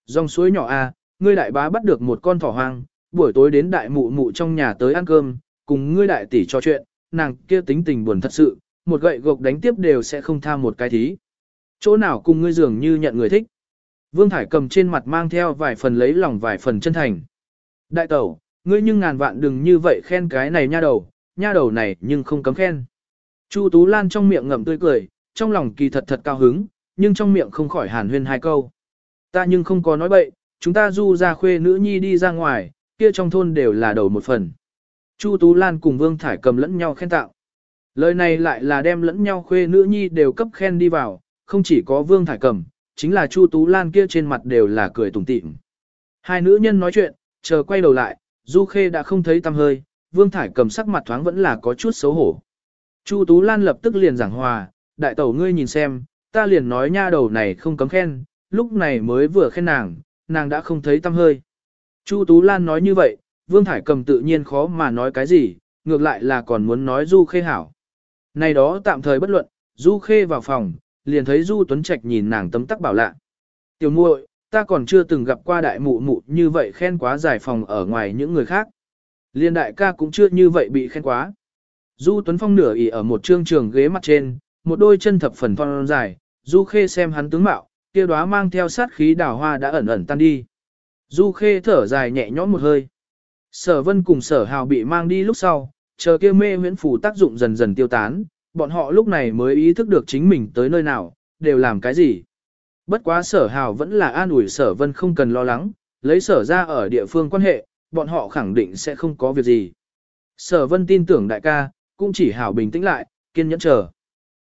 Dòng suối nhỏ A, ngươi đại bá bắt được một con thỏ hoang, buổi tối đến đại mụ mụ trong nhà tới ăn cơm, cùng ngươi đại tỷ trò chuyện, nàng kia tính tình buồn thật sự, một gậy gộc đánh tiếp đều sẽ không tha một cái thí. Chỗ nào cùng ngươi dường như nhận người thích. Vương Thải cầm trên mặt mang theo vài phần lấy lòng vài phần chân thành. Đại tẩu, ngươi nhưng ngàn vạn đừng như vậy khen cái này nha đầu, nha đầu này nhưng không cấm khen. Chu Tú Lan trong miệng ngậm tươi cười, trong lòng kỳ thật thật cao hứng, nhưng trong miệng không khỏi hàn huyên hai câu. Ta nhưng không có nói bậy, chúng ta du ra khuê nữ nhi đi ra ngoài, kia trong thôn đều là đầu một phần. Chu Tú Lan cùng Vương Thải cầm lẫn nhau khen tạo. Lời này lại là đem lẫn nhau khuê nữ nhi đều cấp khen đi vào, không chỉ có Vương Thải cầm, chính là Chu Tú Lan kia trên mặt đều là cười tủm tỉm. Hai nữ nhân nói chuyện, chờ quay đầu lại, Du Khê đã không thấy tăm hơi, Vương Thải cầm sắc mặt thoáng vẫn là có chút xấu hổ. Chu Tú Lan lập tức liền giảng hòa, đại tẩu ngươi nhìn xem, ta liền nói nha đầu này không cấm khen, lúc này mới vừa khen nàng, nàng đã không thấy tăm hơi. Chu Tú Lan nói như vậy, Vương Thải cầm tự nhiên khó mà nói cái gì, ngược lại là còn muốn nói Du Khê hảo. Này đó tạm thời bất luận, Du Khê vào phòng, liền thấy Du Tuấn Trạch nhìn nàng tấm tắc bảo lạ. Tiểu muội, ta còn chưa từng gặp qua đại mụ mụ như vậy khen quá giải phòng ở ngoài những người khác. Liên đại ca cũng chưa như vậy bị khen quá. Du Tuấn Phong nửa ỉ ở một trương trường ghế mặt trên, một đôi chân thập phần phong dài, Du Khê xem hắn tướng mạo, kia đóa mang theo sát khí đào hoa đã ẩn ẩn tan đi. Du Khê thở dài nhẹ nhõm một hơi. Sở vân cùng sở hào bị mang đi lúc sau, chờ kia mê huyễn phủ tác dụng dần dần tiêu tán, bọn họ lúc này mới ý thức được chính mình tới nơi nào, đều làm cái gì. Bất quá sở hào vẫn là an ủi sở vân không cần lo lắng, lấy sở ra ở địa phương quan hệ, bọn họ khẳng định sẽ không có việc gì. Sở vân tin tưởng đại ca, cũng chỉ hảo bình tĩnh lại, kiên nhẫn chờ.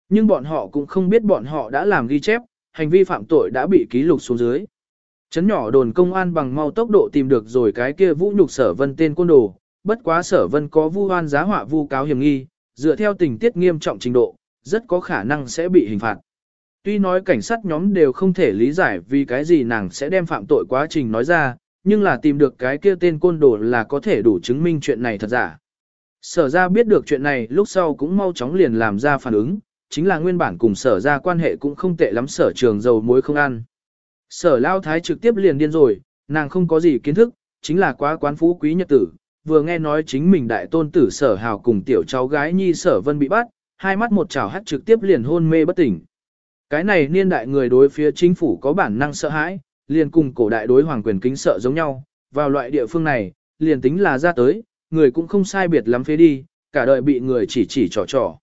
Nhưng bọn họ cũng không biết bọn họ đã làm ghi chép, hành vi phạm tội đã bị ký lục xuống dưới. Chấn nhỏ đồn công an bằng mau tốc độ tìm được rồi cái kia vũ nhục sở vân tên côn đồ, bất quá sở vân có vu oan giá họa vu cáo hiểm nghi, dựa theo tình tiết nghiêm trọng trình độ, rất có khả năng sẽ bị hình phạt. Tuy nói cảnh sát nhóm đều không thể lý giải vì cái gì nàng sẽ đem phạm tội quá trình nói ra, nhưng là tìm được cái kia tên côn đồ là có thể đủ chứng minh chuyện này thật giả. Sở ra biết được chuyện này lúc sau cũng mau chóng liền làm ra phản ứng, chính là nguyên bản cùng sở ra quan hệ cũng không tệ lắm sở trường dầu muối không ăn. Sở lao thái trực tiếp liền điên rồi, nàng không có gì kiến thức, chính là quá quán phú quý nhật tử, vừa nghe nói chính mình đại tôn tử sở hào cùng tiểu cháu gái nhi sở vân bị bắt, hai mắt một chảo hắt trực tiếp liền hôn mê bất tỉnh. Cái này niên đại người đối phía chính phủ có bản năng sợ hãi, liền cùng cổ đại đối hoàng quyền kính sợ giống nhau, vào loại địa phương này, liền tính là ra tới, người cũng không sai biệt lắm phế đi, cả đời bị người chỉ chỉ trò trò.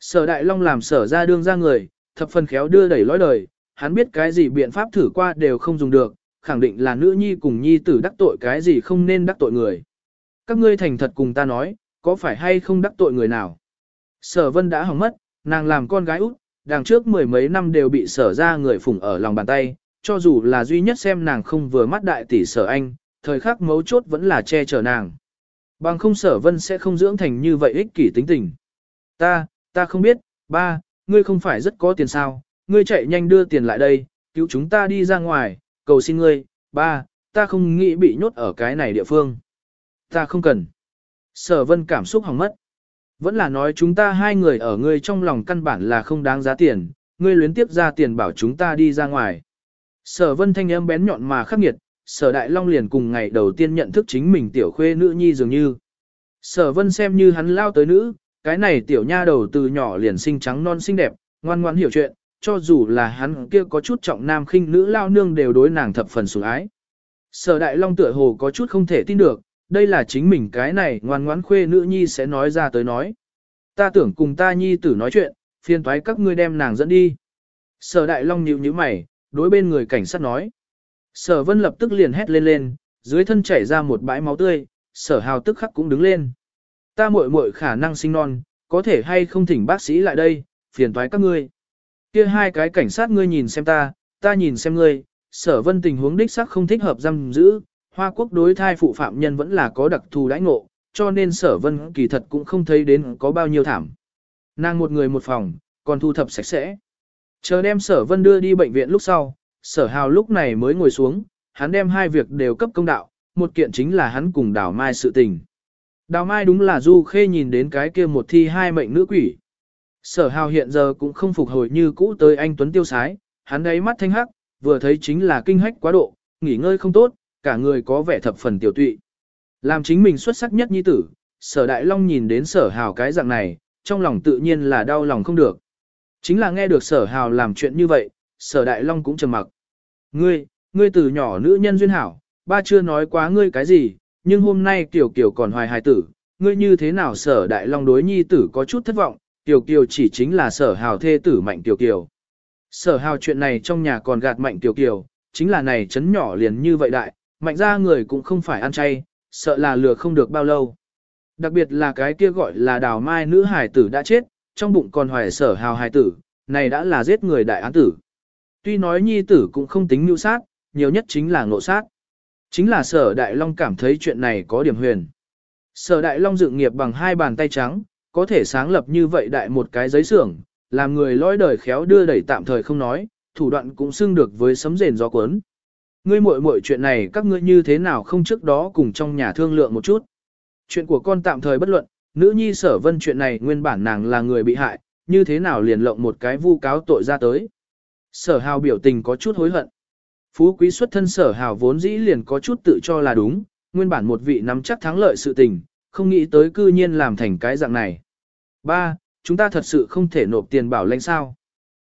Sở đại long làm sở ra đương ra người, thập phần khéo đưa đẩy lối đời, hắn biết cái gì biện pháp thử qua đều không dùng được, khẳng định là nữ nhi cùng nhi tử đắc tội cái gì không nên đắc tội người. Các ngươi thành thật cùng ta nói, có phải hay không đắc tội người nào? Sở vân đã hỏng mất, nàng làm con gái út, đằng trước mười mấy năm đều bị sở ra người phụng ở lòng bàn tay, cho dù là duy nhất xem nàng không vừa mắt đại tỷ sở anh, thời khắc mấu chốt vẫn là che chở nàng. Bằng không sở vân sẽ không dưỡng thành như vậy ích kỷ tính tình. Ta, ta không biết, ba, ngươi không phải rất có tiền sao, ngươi chạy nhanh đưa tiền lại đây, cứu chúng ta đi ra ngoài, cầu xin ngươi, ba, ta không nghĩ bị nhốt ở cái này địa phương. Ta không cần. Sở vân cảm xúc hỏng mất. Vẫn là nói chúng ta hai người ở ngươi trong lòng căn bản là không đáng giá tiền, ngươi luyến tiếp ra tiền bảo chúng ta đi ra ngoài. Sở vân thanh âm bén nhọn mà khắc nghiệt, sở đại long liền cùng ngày đầu tiên nhận thức chính mình tiểu khuê nữ nhi dường như. Sở vân xem như hắn lao tới nữ, cái này tiểu nha đầu từ nhỏ liền xinh trắng non xinh đẹp, ngoan ngoan hiểu chuyện, cho dù là hắn kia có chút trọng nam khinh nữ lao nương đều đối nàng thập phần sủng ái. Sở đại long tựa hồ có chút không thể tin được, đây là chính mình cái này ngoan ngoãn khuê nữ nhi sẽ nói ra tới nói. Ta tưởng cùng ta nhi tử nói chuyện, phiền toái các ngươi đem nàng dẫn đi. Sở đại long nhíu nhíu mày, đối bên người cảnh sát nói. Sở vân lập tức liền hét lên lên, dưới thân chảy ra một bãi máu tươi, sở hào tức khắc cũng đứng lên. Ta muội muội khả năng sinh non, có thể hay không thỉnh bác sĩ lại đây, phiền toái các ngươi. Kia hai cái cảnh sát ngươi nhìn xem ta, ta nhìn xem ngươi, sở vân tình huống đích xác không thích hợp giam giữ, Hoa Quốc đối thai phụ phạm nhân vẫn là có đặc thù đãi ngộ, cho nên sở vân kỳ thật cũng không thấy đến có bao nhiêu thảm. Nàng một người một phòng, còn thu thập sạch sẽ. Chờ đem sở vân đưa đi bệnh viện lúc sau, sở hào lúc này mới ngồi xuống, hắn đem hai việc đều cấp công đạo, một kiện chính là hắn cùng đào mai sự tình. Đào mai đúng là du khê nhìn đến cái kia một thi hai mệnh nữ quỷ. Sở hào hiện giờ cũng không phục hồi như cũ tới anh Tuấn Tiêu Sái, hắn ấy mắt thanh hắc, vừa thấy chính là kinh hách quá độ, nghỉ ngơi không tốt, cả người có vẻ thập phần tiểu tụy. Làm chính mình xuất sắc nhất nhi tử, sở đại long nhìn đến sở hào cái dạng này, trong lòng tự nhiên là đau lòng không được. Chính là nghe được sở hào làm chuyện như vậy, sở đại long cũng trầm mặc. Ngươi, ngươi từ nhỏ nữ nhân duyên hảo, ba chưa nói quá ngươi cái gì, nhưng hôm nay tiểu kiều còn hoài hài tử, ngươi như thế nào sở đại long đối nhi tử có chút thất vọng, tiểu kiều chỉ chính là sở hào thê tử mạnh tiểu kiều. Sở hào chuyện này trong nhà còn gạt mạnh tiểu kiều, chính là này chấn nhỏ liền như vậy đại, mạnh ra người cũng không phải ăn chay, sợ là lừa không được bao lâu. Đặc biệt là cái kia gọi là đào mai nữ hải tử đã chết, trong bụng còn hoài sở hào hải tử, này đã là giết người đại án tử. Tuy nói nhi tử cũng không tính mưu sát, nhiều nhất chính là ngộ sát. Chính là sở đại long cảm thấy chuyện này có điểm huyền. Sở đại long dựng nghiệp bằng hai bàn tay trắng, có thể sáng lập như vậy đại một cái giấy xưởng, làm người lõi đời khéo đưa đẩy tạm thời không nói, thủ đoạn cũng xưng được với sấm rền gió cuốn. Ngươi muội muội chuyện này các ngươi như thế nào không trước đó cùng trong nhà thương lượng một chút. Chuyện của con tạm thời bất luận, nữ nhi sở vân chuyện này nguyên bản nàng là người bị hại, như thế nào liền lộng một cái vu cáo tội ra tới. Sở hào biểu tình có chút hối hận. Phú quý xuất thân sở hào vốn dĩ liền có chút tự cho là đúng, nguyên bản một vị nắm chắc thắng lợi sự tình, không nghĩ tới cư nhiên làm thành cái dạng này. Ba, chúng ta thật sự không thể nộp tiền bảo lãnh sao.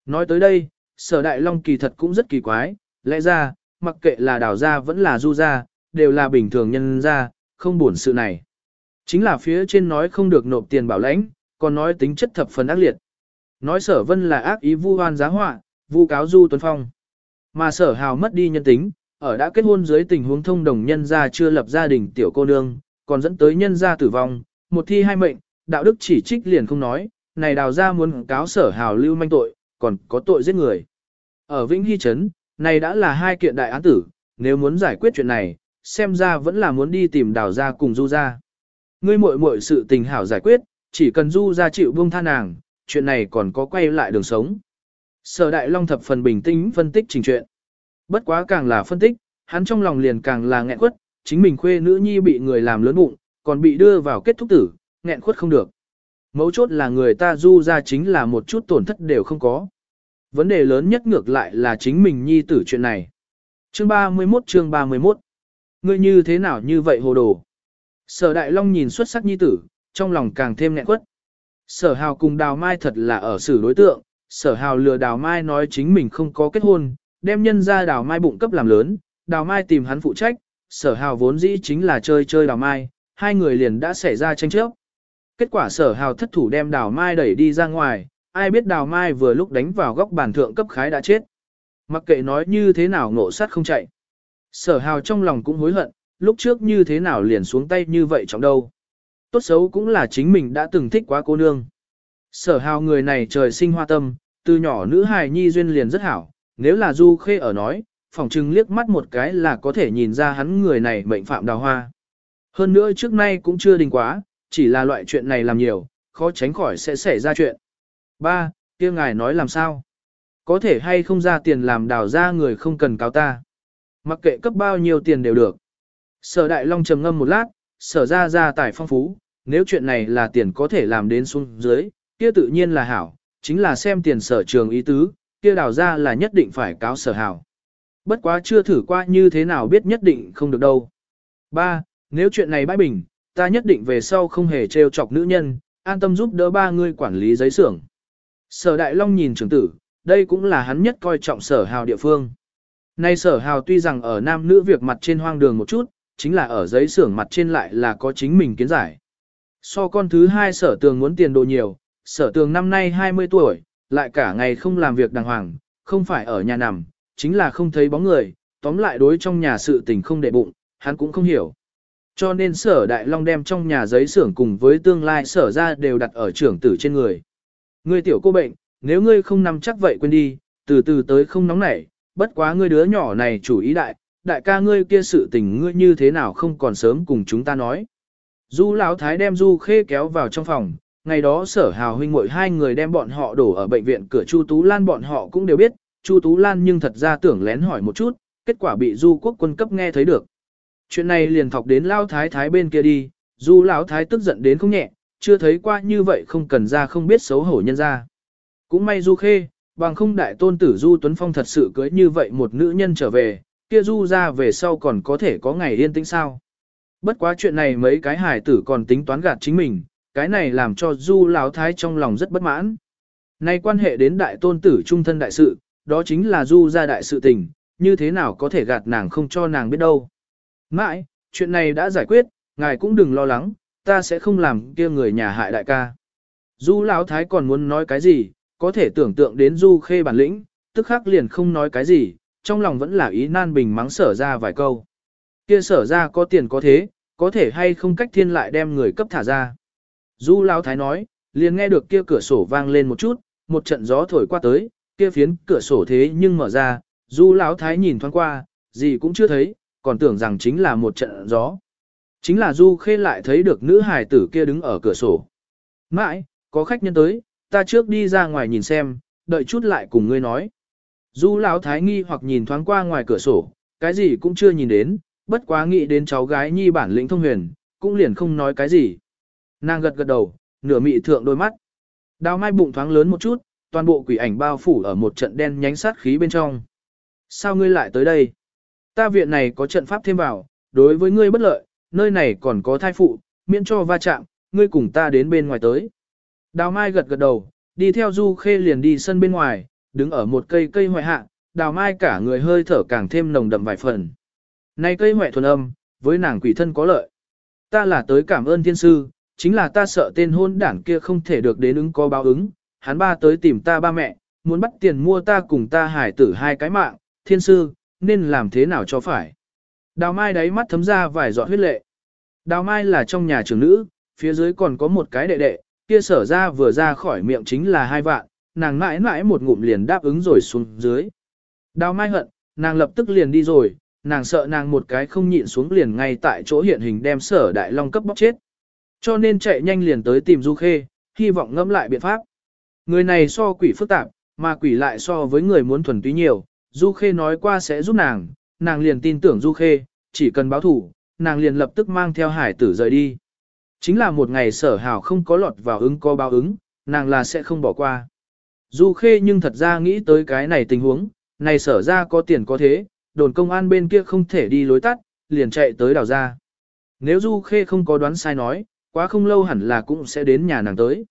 Nói tới đây, sở đại long kỳ thật cũng rất kỳ quái, lẽ ra, mặc kệ là đào gia vẫn là du gia, đều là bình thường nhân gia, không buồn sự này. Chính là phía trên nói không được nộp tiền bảo lãnh, còn nói tính chất thập phần ác liệt. Nói sở vân là ác ý vu hoan giá họa, vu cáo du tuấn phong. Mà sở hào mất đi nhân tính, ở đã kết hôn dưới tình huống thông đồng nhân gia chưa lập gia đình tiểu cô nương, còn dẫn tới nhân gia tử vong, một thi hai mệnh, đạo đức chỉ trích liền không nói, này đào gia muốn cáo sở hào lưu manh tội, còn có tội giết người. Ở Vĩnh Hy Trấn, này đã là hai kiện đại án tử, nếu muốn giải quyết chuyện này, xem ra vẫn là muốn đi tìm đào ra cùng du ra. Ngươi muội muội sự tình hảo giải quyết, chỉ cần du ra chịu buông tha nàng, chuyện này còn có quay lại đường sống. Sở Đại Long thập phần bình tĩnh phân tích trình chuyện. Bất quá càng là phân tích, hắn trong lòng liền càng là nghẹn quất, chính mình khuê nữ nhi bị người làm lớn bụng, còn bị đưa vào kết thúc tử, nghẹn khuất không được. Mấu chốt là người ta du ra chính là một chút tổn thất đều không có. Vấn đề lớn nhất ngược lại là chính mình nhi tử chuyện này. Chương 31 chương 31 Ngươi như thế nào như vậy hồ đồ? Sở Đại Long nhìn xuất sắc nhi tử, trong lòng càng thêm nghẹn quất. Sở Hào cùng Đào Mai thật là ở xử đối tượng, Sở Hào lừa Đào Mai nói chính mình không có kết hôn, đem nhân ra Đào Mai bụng cấp làm lớn, Đào Mai tìm hắn phụ trách, Sở Hào vốn dĩ chính là chơi chơi Đào Mai, hai người liền đã xảy ra tranh chấp. Kết quả Sở Hào thất thủ đem Đào Mai đẩy đi ra ngoài, ai biết Đào Mai vừa lúc đánh vào góc bàn thượng cấp khái đã chết. Mặc kệ nói như thế nào ngộ sát không chạy. Sở Hào trong lòng cũng hối hận, lúc trước như thế nào liền xuống tay như vậy trong đâu. Tốt xấu cũng là chính mình đã từng thích quá cô nương. Sở hào người này trời sinh hoa tâm, từ nhỏ nữ hài nhi duyên liền rất hảo, nếu là du khê ở nói, phỏng chừng liếc mắt một cái là có thể nhìn ra hắn người này mệnh phạm đào hoa. Hơn nữa trước nay cũng chưa đình quá, chỉ là loại chuyện này làm nhiều, khó tránh khỏi sẽ xảy ra chuyện. Ba, kia ngài nói làm sao? Có thể hay không ra tiền làm đào ra người không cần cáo ta. Mặc kệ cấp bao nhiêu tiền đều được. Sở Đại Long trầm ngâm một lát, sở ra ra tài phong phú, nếu chuyện này là tiền có thể làm đến xuống dưới, kia tự nhiên là hảo, chính là xem tiền sở trường ý tứ, kia đào ra là nhất định phải cáo sở hảo. Bất quá chưa thử qua như thế nào biết nhất định không được đâu. Ba, nếu chuyện này bãi bình, ta nhất định về sau không hề trêu chọc nữ nhân, an tâm giúp đỡ ba người quản lý giấy xưởng. Sở Đại Long nhìn trưởng tử, đây cũng là hắn nhất coi trọng sở hào địa phương. Nay sở hào tuy rằng ở nam nữ việc mặt trên hoang đường một chút, chính là ở giấy xưởng mặt trên lại là có chính mình kiến giải. So con thứ hai sở tường muốn tiền đồ nhiều, sở tường năm nay 20 tuổi, lại cả ngày không làm việc đàng hoàng, không phải ở nhà nằm, chính là không thấy bóng người, tóm lại đối trong nhà sự tình không để bụng, hắn cũng không hiểu. Cho nên sở đại long đem trong nhà giấy xưởng cùng với tương lai sở ra đều đặt ở trưởng tử trên người. Ngươi tiểu cô bệnh, nếu ngươi không nằm chắc vậy quên đi, từ từ tới không nóng nảy, bất quá ngươi đứa nhỏ này chủ ý đại, đại ca ngươi kia sự tình ngươi như thế nào không còn sớm cùng chúng ta nói. Du Lão Thái đem Du Khê kéo vào trong phòng, ngày đó sở hào huynh muội hai người đem bọn họ đổ ở bệnh viện cửa Chu Tú Lan bọn họ cũng đều biết, Chu Tú Lan nhưng thật ra tưởng lén hỏi một chút, kết quả bị Du quốc quân cấp nghe thấy được. Chuyện này liền thọc đến Lão Thái Thái bên kia đi, Du Lão Thái tức giận đến không nhẹ, chưa thấy qua như vậy không cần ra không biết xấu hổ nhân ra. Cũng may Du Khê, bằng không đại tôn tử Du Tuấn Phong thật sự cưới như vậy một nữ nhân trở về, kia Du ra về sau còn có thể có ngày yên tĩnh sao. Bất quá chuyện này mấy cái hải tử còn tính toán gạt chính mình, cái này làm cho Du Lão Thái trong lòng rất bất mãn. Nay quan hệ đến đại tôn tử trung thân đại sự, đó chính là Du ra đại sự tình, như thế nào có thể gạt nàng không cho nàng biết đâu. Mãi, chuyện này đã giải quyết, ngài cũng đừng lo lắng, ta sẽ không làm kia người nhà hại đại ca. Du Lão Thái còn muốn nói cái gì, có thể tưởng tượng đến Du Khê bản lĩnh, tức khắc liền không nói cái gì, trong lòng vẫn là ý nan bình mắng sở ra vài câu. Kia sở ra có tiền có thế, có thể hay không cách thiên lại đem người cấp thả ra. Du Lão Thái nói, liền nghe được kia cửa sổ vang lên một chút, một trận gió thổi qua tới, kia phiến cửa sổ thế nhưng mở ra, Du Lão Thái nhìn thoáng qua, gì cũng chưa thấy, còn tưởng rằng chính là một trận gió. Chính là Du Khê lại thấy được nữ hài tử kia đứng ở cửa sổ. Mãi, có khách nhân tới, ta trước đi ra ngoài nhìn xem, đợi chút lại cùng ngươi nói. Du Lão Thái nghi hoặc nhìn thoáng qua ngoài cửa sổ, cái gì cũng chưa nhìn đến, bất quá nghĩ đến cháu gái nhi bản lĩnh thông huyền, cũng liền không nói cái gì. Nàng gật gật đầu, nửa mị thượng đôi mắt. Đào mai bụng thoáng lớn một chút, toàn bộ quỷ ảnh bao phủ ở một trận đen nhánh sát khí bên trong. Sao ngươi lại tới đây? Ta viện này có trận pháp thêm vào, đối với ngươi bất lợi, nơi này còn có thai phụ, miễn cho va chạm, ngươi cùng ta đến bên ngoài tới. Đào mai gật gật đầu, đi theo du khê liền đi sân bên ngoài, đứng ở một cây cây hoại hạ, đào mai cả người hơi thở càng thêm nồng đậm vài phần. Này cây hoại thuần âm, với nàng quỷ thân có lợi. Ta là tới cảm ơn thiên sư, chính là ta sợ tên hôn đảng kia không thể được đến ứng có báo ứng, hắn ba tới tìm ta ba mẹ, muốn bắt tiền mua ta cùng ta hải tử hai cái mạng, thiên sư, nên làm thế nào cho phải. Đào Mai đáy mắt thấm ra vài giọt huyết lệ. Đào Mai là trong nhà trưởng nữ, phía dưới còn có một cái đệ đệ, kia sở ra vừa ra khỏi miệng chính là hai vạn, nàng mãi mãi một ngụm liền đáp ứng rồi xuống dưới. Đào Mai hận, nàng lập tức liền đi rồi, nàng sợ nàng một cái không nhịn xuống liền ngay tại chỗ hiện hình đem sở đại long cấp bóc chết. Cho nên chạy nhanh liền tới tìm Du Khê, hy vọng ngẫm lại biện pháp. Người này so quỷ phức tạp, mà quỷ lại so với người muốn thuần túy nhiều, Du Khê nói qua sẽ giúp nàng, nàng liền tin tưởng Du Khê, chỉ cần báo thủ, nàng liền lập tức mang theo hải tử rời đi. Chính là một ngày sở hào không có lọt vào ứng có báo ứng, nàng là sẽ không bỏ qua. Du Khê nhưng thật ra nghĩ tới cái này tình huống, này sở ra có tiền có thế, đồn công an bên kia không thể đi lối tắt, liền chạy tới đào ra. Nếu Du Khê không có đoán sai nói, quá không lâu hẳn là cũng sẽ đến nhà nàng tới.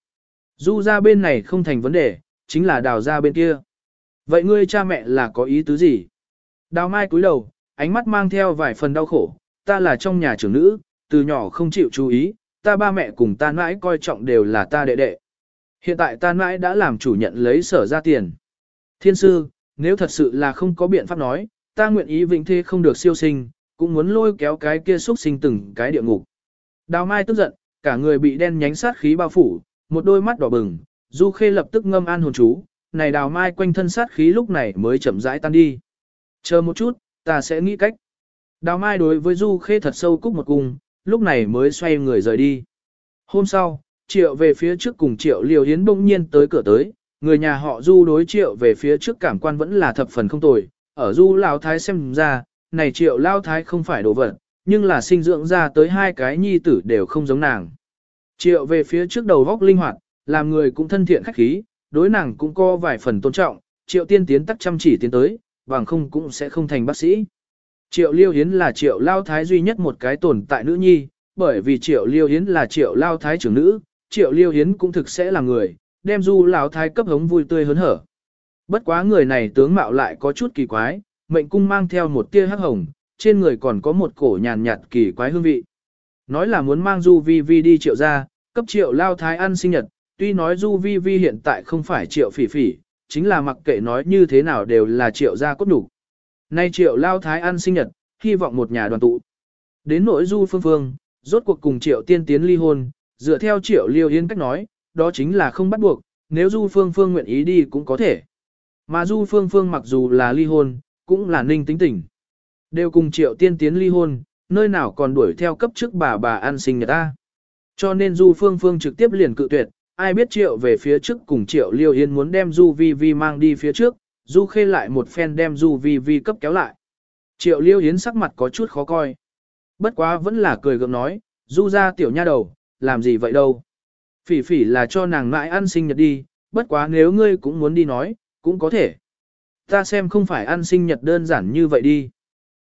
Du ra bên này không thành vấn đề, chính là đào ra bên kia. Vậy ngươi cha mẹ là có ý tứ gì? Đào mai cúi đầu, ánh mắt mang theo vài phần đau khổ, ta là trong nhà trưởng nữ, từ nhỏ không chịu chú ý, ta ba mẹ cùng ta mãi coi trọng đều là ta đệ đệ. Hiện tại ta mãi đã làm chủ nhận lấy sở ra tiền. Thiên sư, nếu thật sự là không có biện pháp nói, ta nguyện ý vĩnh thế không được siêu sinh, cũng muốn lôi kéo cái kia xuất sinh từng cái địa ngục. Đào Mai tức giận, cả người bị đen nhánh sát khí bao phủ, một đôi mắt đỏ bừng, Du Khê lập tức ngâm an hồn chú, này Đào Mai quanh thân sát khí lúc này mới chậm rãi tan đi. Chờ một chút, ta sẽ nghĩ cách. Đào Mai đối với Du Khê thật sâu cúc một cung, lúc này mới xoay người rời đi. Hôm sau, Triệu về phía trước cùng Triệu Liều Hiến bỗng nhiên tới cửa tới, người nhà họ Du đối Triệu về phía trước cảm quan vẫn là thập phần không tồi, ở Du Lao Thái xem ra, này Triệu Lao Thái không phải đồ vật, nhưng là sinh dưỡng ra tới hai cái nhi tử đều không giống nàng. Triệu về phía trước đầu góc linh hoạt, làm người cũng thân thiện khách khí, đối nàng cũng có vài phần tôn trọng, Triệu tiên tiến tắc chăm chỉ tiến tới, bằng không cũng sẽ không thành bác sĩ. Triệu Liêu Hiến là Triệu Lao Thái duy nhất một cái tồn tại nữ nhi, bởi vì Triệu Liêu Hiến là Triệu Lao Thái trưởng nữ, Triệu Liêu Hiến cũng thực sẽ là người, đem du Lao Thái cấp hống vui tươi hớn hở. Bất quá người này tướng mạo lại có chút kỳ quái, mệnh cung mang theo một tia hắc hồng, trên người còn có một cổ nhàn nhạt kỳ quái hương vị. Nói là muốn mang Du Vi Vi đi triệu ra, cấp triệu lao thái ăn sinh nhật, tuy nói Du Vi Vi hiện tại không phải triệu phỉ phỉ, chính là mặc kệ nói như thế nào đều là triệu gia cốt đủ. Nay triệu lao thái ăn sinh nhật, hy vọng một nhà đoàn tụ. Đến nỗi Du Phương Phương, rốt cuộc cùng triệu tiên tiến ly hôn, dựa theo triệu liêu yên cách nói, đó chính là không bắt buộc, nếu Du Phương Phương nguyện ý đi cũng có thể. Mà Du Phương Phương mặc dù là ly hôn, cũng là ninh tính tình. Đều cùng triệu tiên tiến ly hôn, nơi nào còn đuổi theo cấp trước bà bà ăn sinh nhật ta. Cho nên Du Phương Phương trực tiếp liền cự tuyệt, ai biết triệu về phía trước cùng triệu liêu yên muốn đem Du Vi Vi mang đi phía trước, Du khê lại một phen đem Du Vi Vi cấp kéo lại. Triệu liêu yến sắc mặt có chút khó coi. Bất quá vẫn là cười gượng nói, Du ra tiểu nha đầu, làm gì vậy đâu. Phỉ phỉ là cho nàng mãi ăn sinh nhật đi, bất quá nếu ngươi cũng muốn đi nói, cũng có thể. Ta xem không phải ăn sinh nhật đơn giản như vậy đi.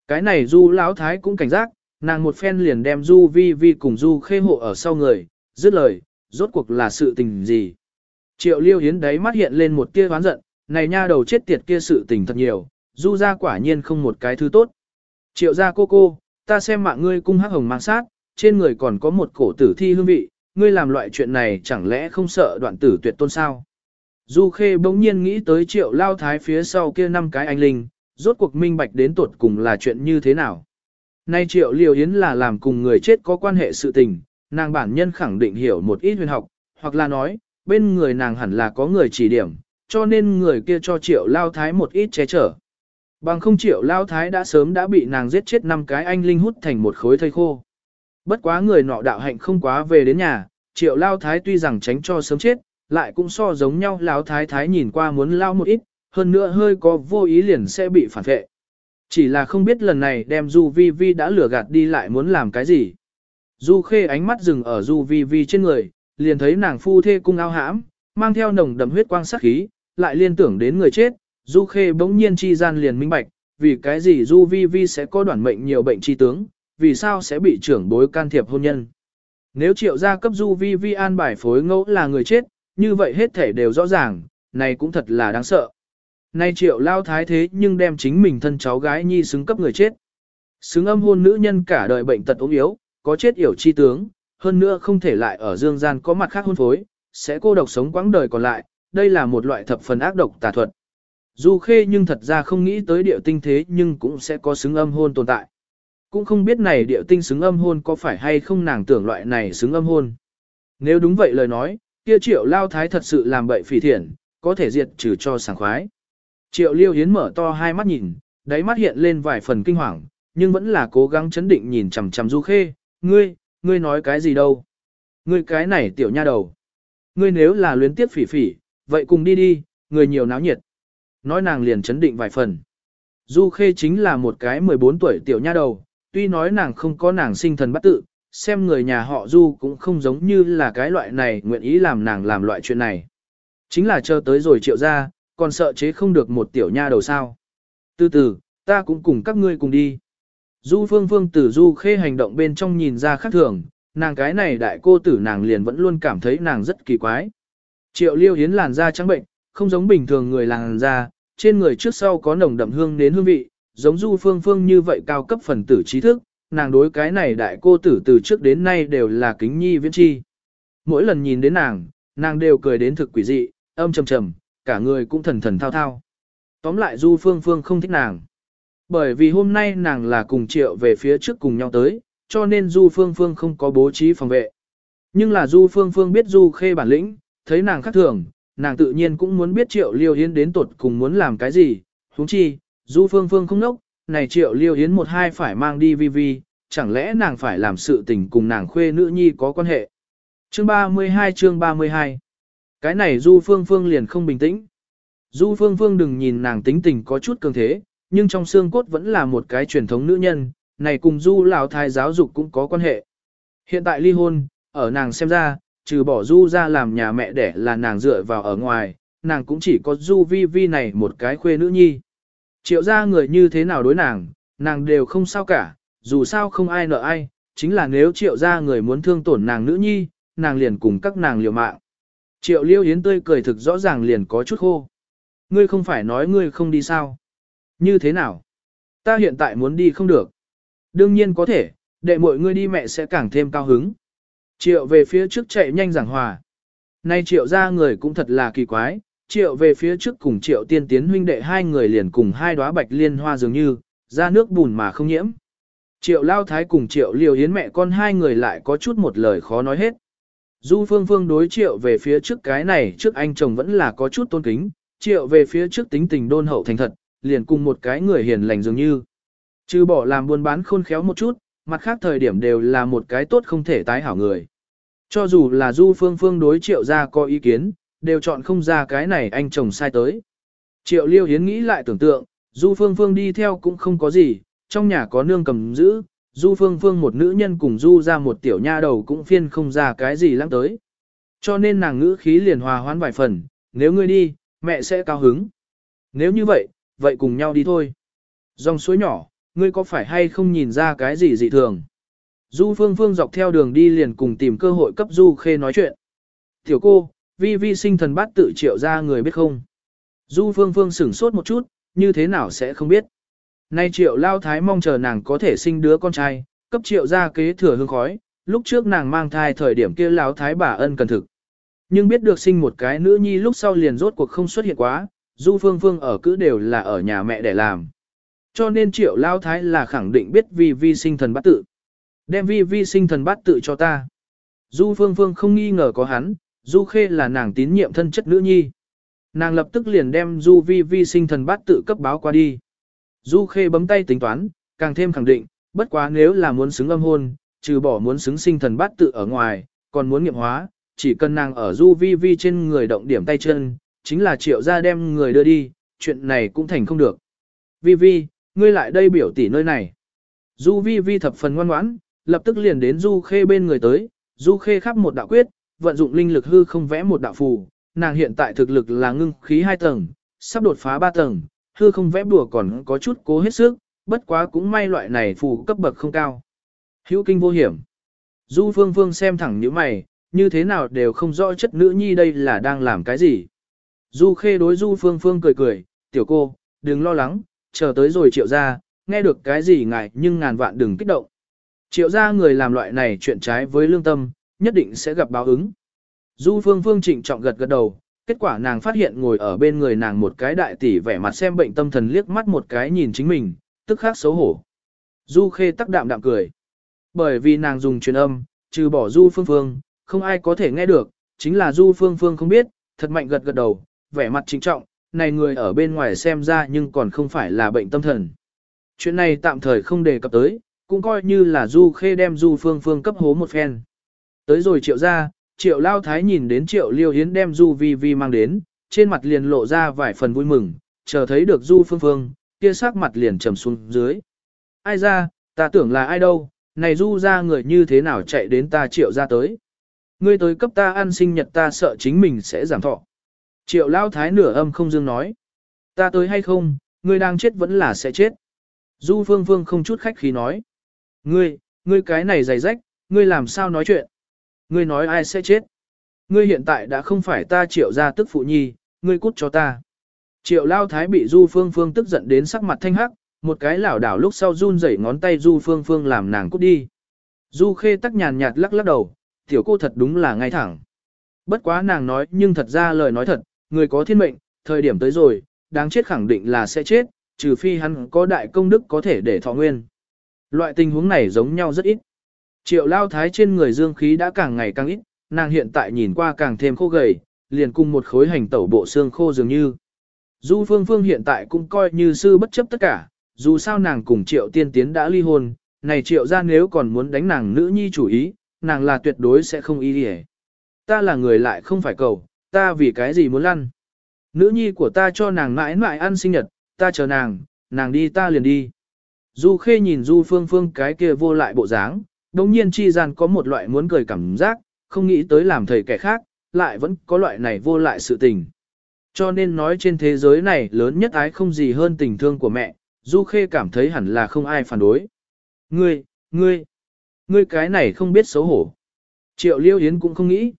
Cái này Du lão thái cũng cảnh giác, nàng một phen liền đem Du Vi Vi cùng Du khê hộ ở sau người, dứt lời, rốt cuộc là sự tình gì. Triệu liêu hiến đấy mắt hiện lên một tia oán giận, này nha đầu chết tiệt kia sự tình thật nhiều, Du ra quả nhiên không một cái thứ tốt. Triệu ra cô cô, ta xem mạng ngươi cung hắc hồng mang sát, trên người còn có một cổ tử thi hương vị, ngươi làm loại chuyện này chẳng lẽ không sợ đoạn tử tuyệt tôn sao. Du Khê bỗng nhiên nghĩ tới triệu lao thái phía sau kia năm cái anh linh, rốt cuộc minh bạch đến tuột cùng là chuyện như thế nào. Nay triệu liều yến là làm cùng người chết có quan hệ sự tình, nàng bản nhân khẳng định hiểu một ít huyền học, hoặc là nói, bên người nàng hẳn là có người chỉ điểm, cho nên người kia cho triệu lao thái một ít che chở. Bằng không triệu lao thái đã sớm đã bị nàng giết chết năm cái anh linh hút thành một khối thây khô. Bất quá người nọ đạo hạnh không quá về đến nhà, triệu lao thái tuy rằng tránh cho sớm chết, lại cũng so giống nhau lao thái thái nhìn qua muốn lao một ít, hơn nữa hơi có vô ý liền sẽ bị phản vệ. Chỉ là không biết lần này đem Du Vi Vi đã lừa gạt đi lại muốn làm cái gì. Du Khê ánh mắt dừng ở Du Vi Vi trên người, liền thấy nàng phu thê cung ao hãm, mang theo nồng đậm huyết quang sát khí, lại liên tưởng đến người chết, Du Khê bỗng nhiên chi gian liền minh bạch, vì cái gì Du Vi Vi sẽ có đoạn mệnh nhiều bệnh chi tướng, vì sao sẽ bị trưởng bối can thiệp hôn nhân. Nếu triệu gia cấp Du Vi Vi an bài phối ngẫu là người chết, như vậy hết thể đều rõ ràng, này cũng thật là đáng sợ. Nay triệu lao thái thế nhưng đem chính mình thân cháu gái nhi xứng cấp người chết. Xứng âm hôn nữ nhân cả đời bệnh tật ốm yếu, có chết yểu chi tướng, hơn nữa không thể lại ở dương gian có mặt khác hôn phối, sẽ cô độc sống quãng đời còn lại, đây là một loại thập phần ác độc tà thuật. Du khê nhưng thật ra không nghĩ tới điệu tinh thế nhưng cũng sẽ có xứng âm hôn tồn tại. Cũng không biết này điệu tinh xứng âm hôn có phải hay không nàng tưởng loại này xứng âm hôn. Nếu đúng vậy lời nói, kia triệu lao thái thật sự làm bậy phỉ thiện, có thể diệt trừ cho sảng khoái. Triệu liêu hiến mở to hai mắt nhìn, đáy mắt hiện lên vài phần kinh hoàng, nhưng vẫn là cố gắng chấn định nhìn chằm chằm du khê, ngươi, ngươi nói cái gì đâu. Ngươi cái này tiểu nha đầu. Ngươi nếu là luyến tiếp phỉ phỉ, vậy cùng đi đi, người nhiều náo nhiệt. Nói nàng liền chấn định vài phần. Du khê chính là một cái 14 tuổi tiểu nha đầu, tuy nói nàng không có nàng sinh thần bắt tự, xem người nhà họ Du cũng không giống như là cái loại này nguyện ý làm nàng làm loại chuyện này. Chính là chờ tới rồi triệu ra, còn sợ chế không được một tiểu nha đầu sao. Từ từ, ta cũng cùng các ngươi cùng đi. Du phương phương từ Du khê hành động bên trong nhìn ra khác thường, nàng cái này đại cô tử nàng liền vẫn luôn cảm thấy nàng rất kỳ quái. Triệu liêu hiến làn da trắng bệnh, không giống bình thường người làn da, trên người trước sau có nồng đậm hương đến hương vị, giống du phương phương như vậy cao cấp phần tử trí thức, nàng đối cái này đại cô tử từ trước đến nay đều là kính nhi viễn chi. Mỗi lần nhìn đến nàng, nàng đều cười đến thực quỷ dị, âm trầm trầm, cả người cũng thần thần thao thao. Tóm lại du phương phương không thích nàng. Bởi vì hôm nay nàng là cùng triệu về phía trước cùng nhau tới, cho nên du phương phương không có bố trí phòng vệ. Nhưng là du phương phương biết du khê bản lĩnh, thấy nàng khác thường, nàng tự nhiên cũng muốn biết triệu liêu hiến đến tuột cùng muốn làm cái gì, huống chi, du phương phương không nốc, này triệu liêu hiến một hai phải mang đi vi vi, chẳng lẽ nàng phải làm sự tình cùng nàng khuê nữ nhi có quan hệ. Chương 32 chương 32 Cái này du phương phương liền không bình tĩnh. Du phương phương đừng nhìn nàng tính tình có chút cường thế, nhưng trong xương cốt vẫn là một cái truyền thống nữ nhân, này cùng du lão thái giáo dục cũng có quan hệ. Hiện tại ly hôn, ở nàng xem ra, trừ bỏ du ra làm nhà mẹ đẻ là nàng dựa vào ở ngoài, nàng cũng chỉ có du vi vi này một cái khuê nữ nhi. Triệu ra người như thế nào đối nàng, nàng đều không sao cả, dù sao không ai nợ ai, chính là nếu triệu ra người muốn thương tổn nàng nữ nhi, nàng liền cùng các nàng liều mạng. Triệu liêu yến tươi cười thực rõ ràng liền có chút khô. Ngươi không phải nói ngươi không đi sao? Như thế nào? Ta hiện tại muốn đi không được. Đương nhiên có thể, đệ mọi ngươi đi mẹ sẽ càng thêm cao hứng. Triệu về phía trước chạy nhanh giảng hòa. Nay triệu ra người cũng thật là kỳ quái, triệu về phía trước cùng triệu tiên tiến huynh đệ hai người liền cùng hai đóa bạch liên hoa dường như, ra nước bùn mà không nhiễm. Triệu lao thái cùng triệu liều hiến mẹ con hai người lại có chút một lời khó nói hết. Du phương phương đối triệu về phía trước cái này trước anh chồng vẫn là có chút tôn kính, triệu về phía trước tính tình đôn hậu thành thật, liền cùng một cái người hiền lành dường như. Chứ bỏ làm buôn bán khôn khéo một chút, mặt khác thời điểm đều là một cái tốt không thể tái hảo người. Cho dù là du phương phương đối triệu ra có ý kiến, đều chọn không ra cái này anh chồng sai tới. Triệu liêu hiến nghĩ lại tưởng tượng, du phương phương đi theo cũng không có gì, trong nhà có nương cầm giữ, du phương phương một nữ nhân cùng du ra một tiểu nha đầu cũng phiên không ra cái gì lắm tới. Cho nên nàng ngữ khí liền hòa hoãn vài phần, nếu ngươi đi, mẹ sẽ cao hứng. Nếu như vậy, vậy cùng nhau đi thôi. Dòng suối nhỏ, ngươi có phải hay không nhìn ra cái gì dị thường? Du Phương Phương dọc theo đường đi liền cùng tìm cơ hội cấp Du Khê nói chuyện. Tiểu cô, vi vi sinh thần bát tự triệu ra người biết không? Du Phương Phương sửng sốt một chút, như thế nào sẽ không biết? Nay triệu lao thái mong chờ nàng có thể sinh đứa con trai, cấp triệu ra kế thừa hương khói, lúc trước nàng mang thai thời điểm kia lao thái bà ân cần thực. Nhưng biết được sinh một cái nữ nhi lúc sau liền rốt cuộc không xuất hiện quá, Du Phương Phương ở cứ đều là ở nhà mẹ để làm. Cho nên triệu lao thái là khẳng định biết vi vi sinh thần bát tự. Đem vi vi sinh thần bát tự cho ta. Du Phương Phương không nghi ngờ có hắn, Du Khê là nàng tín nhiệm thân chất nữ nhi. Nàng lập tức liền đem Du vi vi sinh thần bát tự cấp báo qua đi. Du Khê bấm tay tính toán, càng thêm khẳng định, bất quá nếu là muốn xứng âm hôn, trừ bỏ muốn xứng sinh thần bát tự ở ngoài, còn muốn nghiệm hóa, chỉ cần nàng ở Du vi vi trên người động điểm tay chân, chính là triệu gia đem người đưa đi, chuyện này cũng thành không được. Vi vi, ngươi lại đây biểu tỷ nơi này. Du vi vi thập phần ngoan ngoãn, lập tức liền đến Du Khê bên người tới, Du Khê khắp một đạo quyết, vận dụng linh lực hư không vẽ một đạo phù, nàng hiện tại thực lực là ngưng khí 2 tầng, sắp đột phá 3 tầng, hư không vẽ bùa còn có chút cố hết sức, bất quá cũng may loại này phù cấp bậc không cao. Hữu kinh vô hiểm. Du Phương Phương xem thẳng như mày, như thế nào đều không rõ chất nữ nhi đây là đang làm cái gì. Du Khê đối Du Phương Phương cười cười, tiểu cô, đừng lo lắng, chờ tới rồi triệu ra, nghe được cái gì ngại nhưng ngàn vạn đừng kích động. Triệu gia người làm loại này chuyện trái với lương tâm, nhất định sẽ gặp báo ứng. Du Phương Phương trịnh trọng gật gật đầu, kết quả nàng phát hiện ngồi ở bên người nàng một cái đại tỷ vẻ mặt xem bệnh tâm thần liếc mắt một cái nhìn chính mình, tức khắc xấu hổ. Du Khê tắc đạm đạm cười. Bởi vì nàng dùng truyền âm, trừ bỏ Du Phương Phương, không ai có thể nghe được, chính là Du Phương Phương không biết, thật mạnh gật gật đầu, vẻ mặt trịnh trọng, này người ở bên ngoài xem ra nhưng còn không phải là bệnh tâm thần. Chuyện này tạm thời không đề cập tới, cũng coi như là Du Khê đem Du Phương Phương cấp hố một phen. Tới rồi triệu ra, triệu lao thái nhìn đến triệu liêu hiến đem Du Vi Vi mang đến, trên mặt liền lộ ra vài phần vui mừng, chờ thấy được Du Phương Phương, kia sắc mặt liền trầm xuống dưới. Ai ra, ta tưởng là ai đâu, này Du ra người như thế nào chạy đến ta triệu ra tới. Ngươi tới cấp ta ăn sinh nhật ta sợ chính mình sẽ giảm thọ. Triệu lao thái nửa âm không dương nói. Ta tới hay không, ngươi đang chết vẫn là sẽ chết. Du Phương Phương không chút khách khí nói. Ngươi, ngươi cái này dày rách, ngươi làm sao nói chuyện? Ngươi nói ai sẽ chết? Ngươi hiện tại đã không phải ta triệu ra tức phụ nhi, ngươi cút cho ta. Triệu lao thái bị Du Phương Phương tức giận đến sắc mặt thanh hắc, một cái lảo đảo lúc sau run rẩy ngón tay Du Phương Phương làm nàng cút đi. Du Khê tắc nhàn nhạt lắc lắc đầu, tiểu cô thật đúng là ngay thẳng. Bất quá nàng nói nhưng thật ra lời nói thật, người có thiên mệnh, thời điểm tới rồi, đáng chết khẳng định là sẽ chết, trừ phi hắn có đại công đức có thể để thọ nguyên. Loại tình huống này giống nhau rất ít. Triệu lao thái trên người dương khí đã càng ngày càng ít, nàng hiện tại nhìn qua càng thêm khô gầy, liền cùng một khối hành tẩu bộ xương khô dường như. Du Phương Phương hiện tại cũng coi như sư bất chấp tất cả, dù sao nàng cùng Triệu Tiên Tiến đã ly hôn, này Triệu ra nếu còn muốn đánh nàng nữ nhi chủ ý, nàng là tuyệt đối sẽ không ý đi Ta là người lại không phải cầu, ta vì cái gì muốn lăn. Nữ nhi của ta cho nàng mãi mãi ăn sinh nhật, ta chờ nàng, nàng đi ta liền đi. Du Khê nhìn Du Phương Phương cái kia vô lại bộ dáng, đồng nhiên chi gian có một loại muốn cười cảm giác, không nghĩ tới làm thầy kẻ khác, lại vẫn có loại này vô lại sự tình. Cho nên nói trên thế giới này lớn nhất ái không gì hơn tình thương của mẹ, Du Khê cảm thấy hẳn là không ai phản đối. Ngươi, ngươi, ngươi cái này không biết xấu hổ. Triệu Liêu Yến cũng không nghĩ.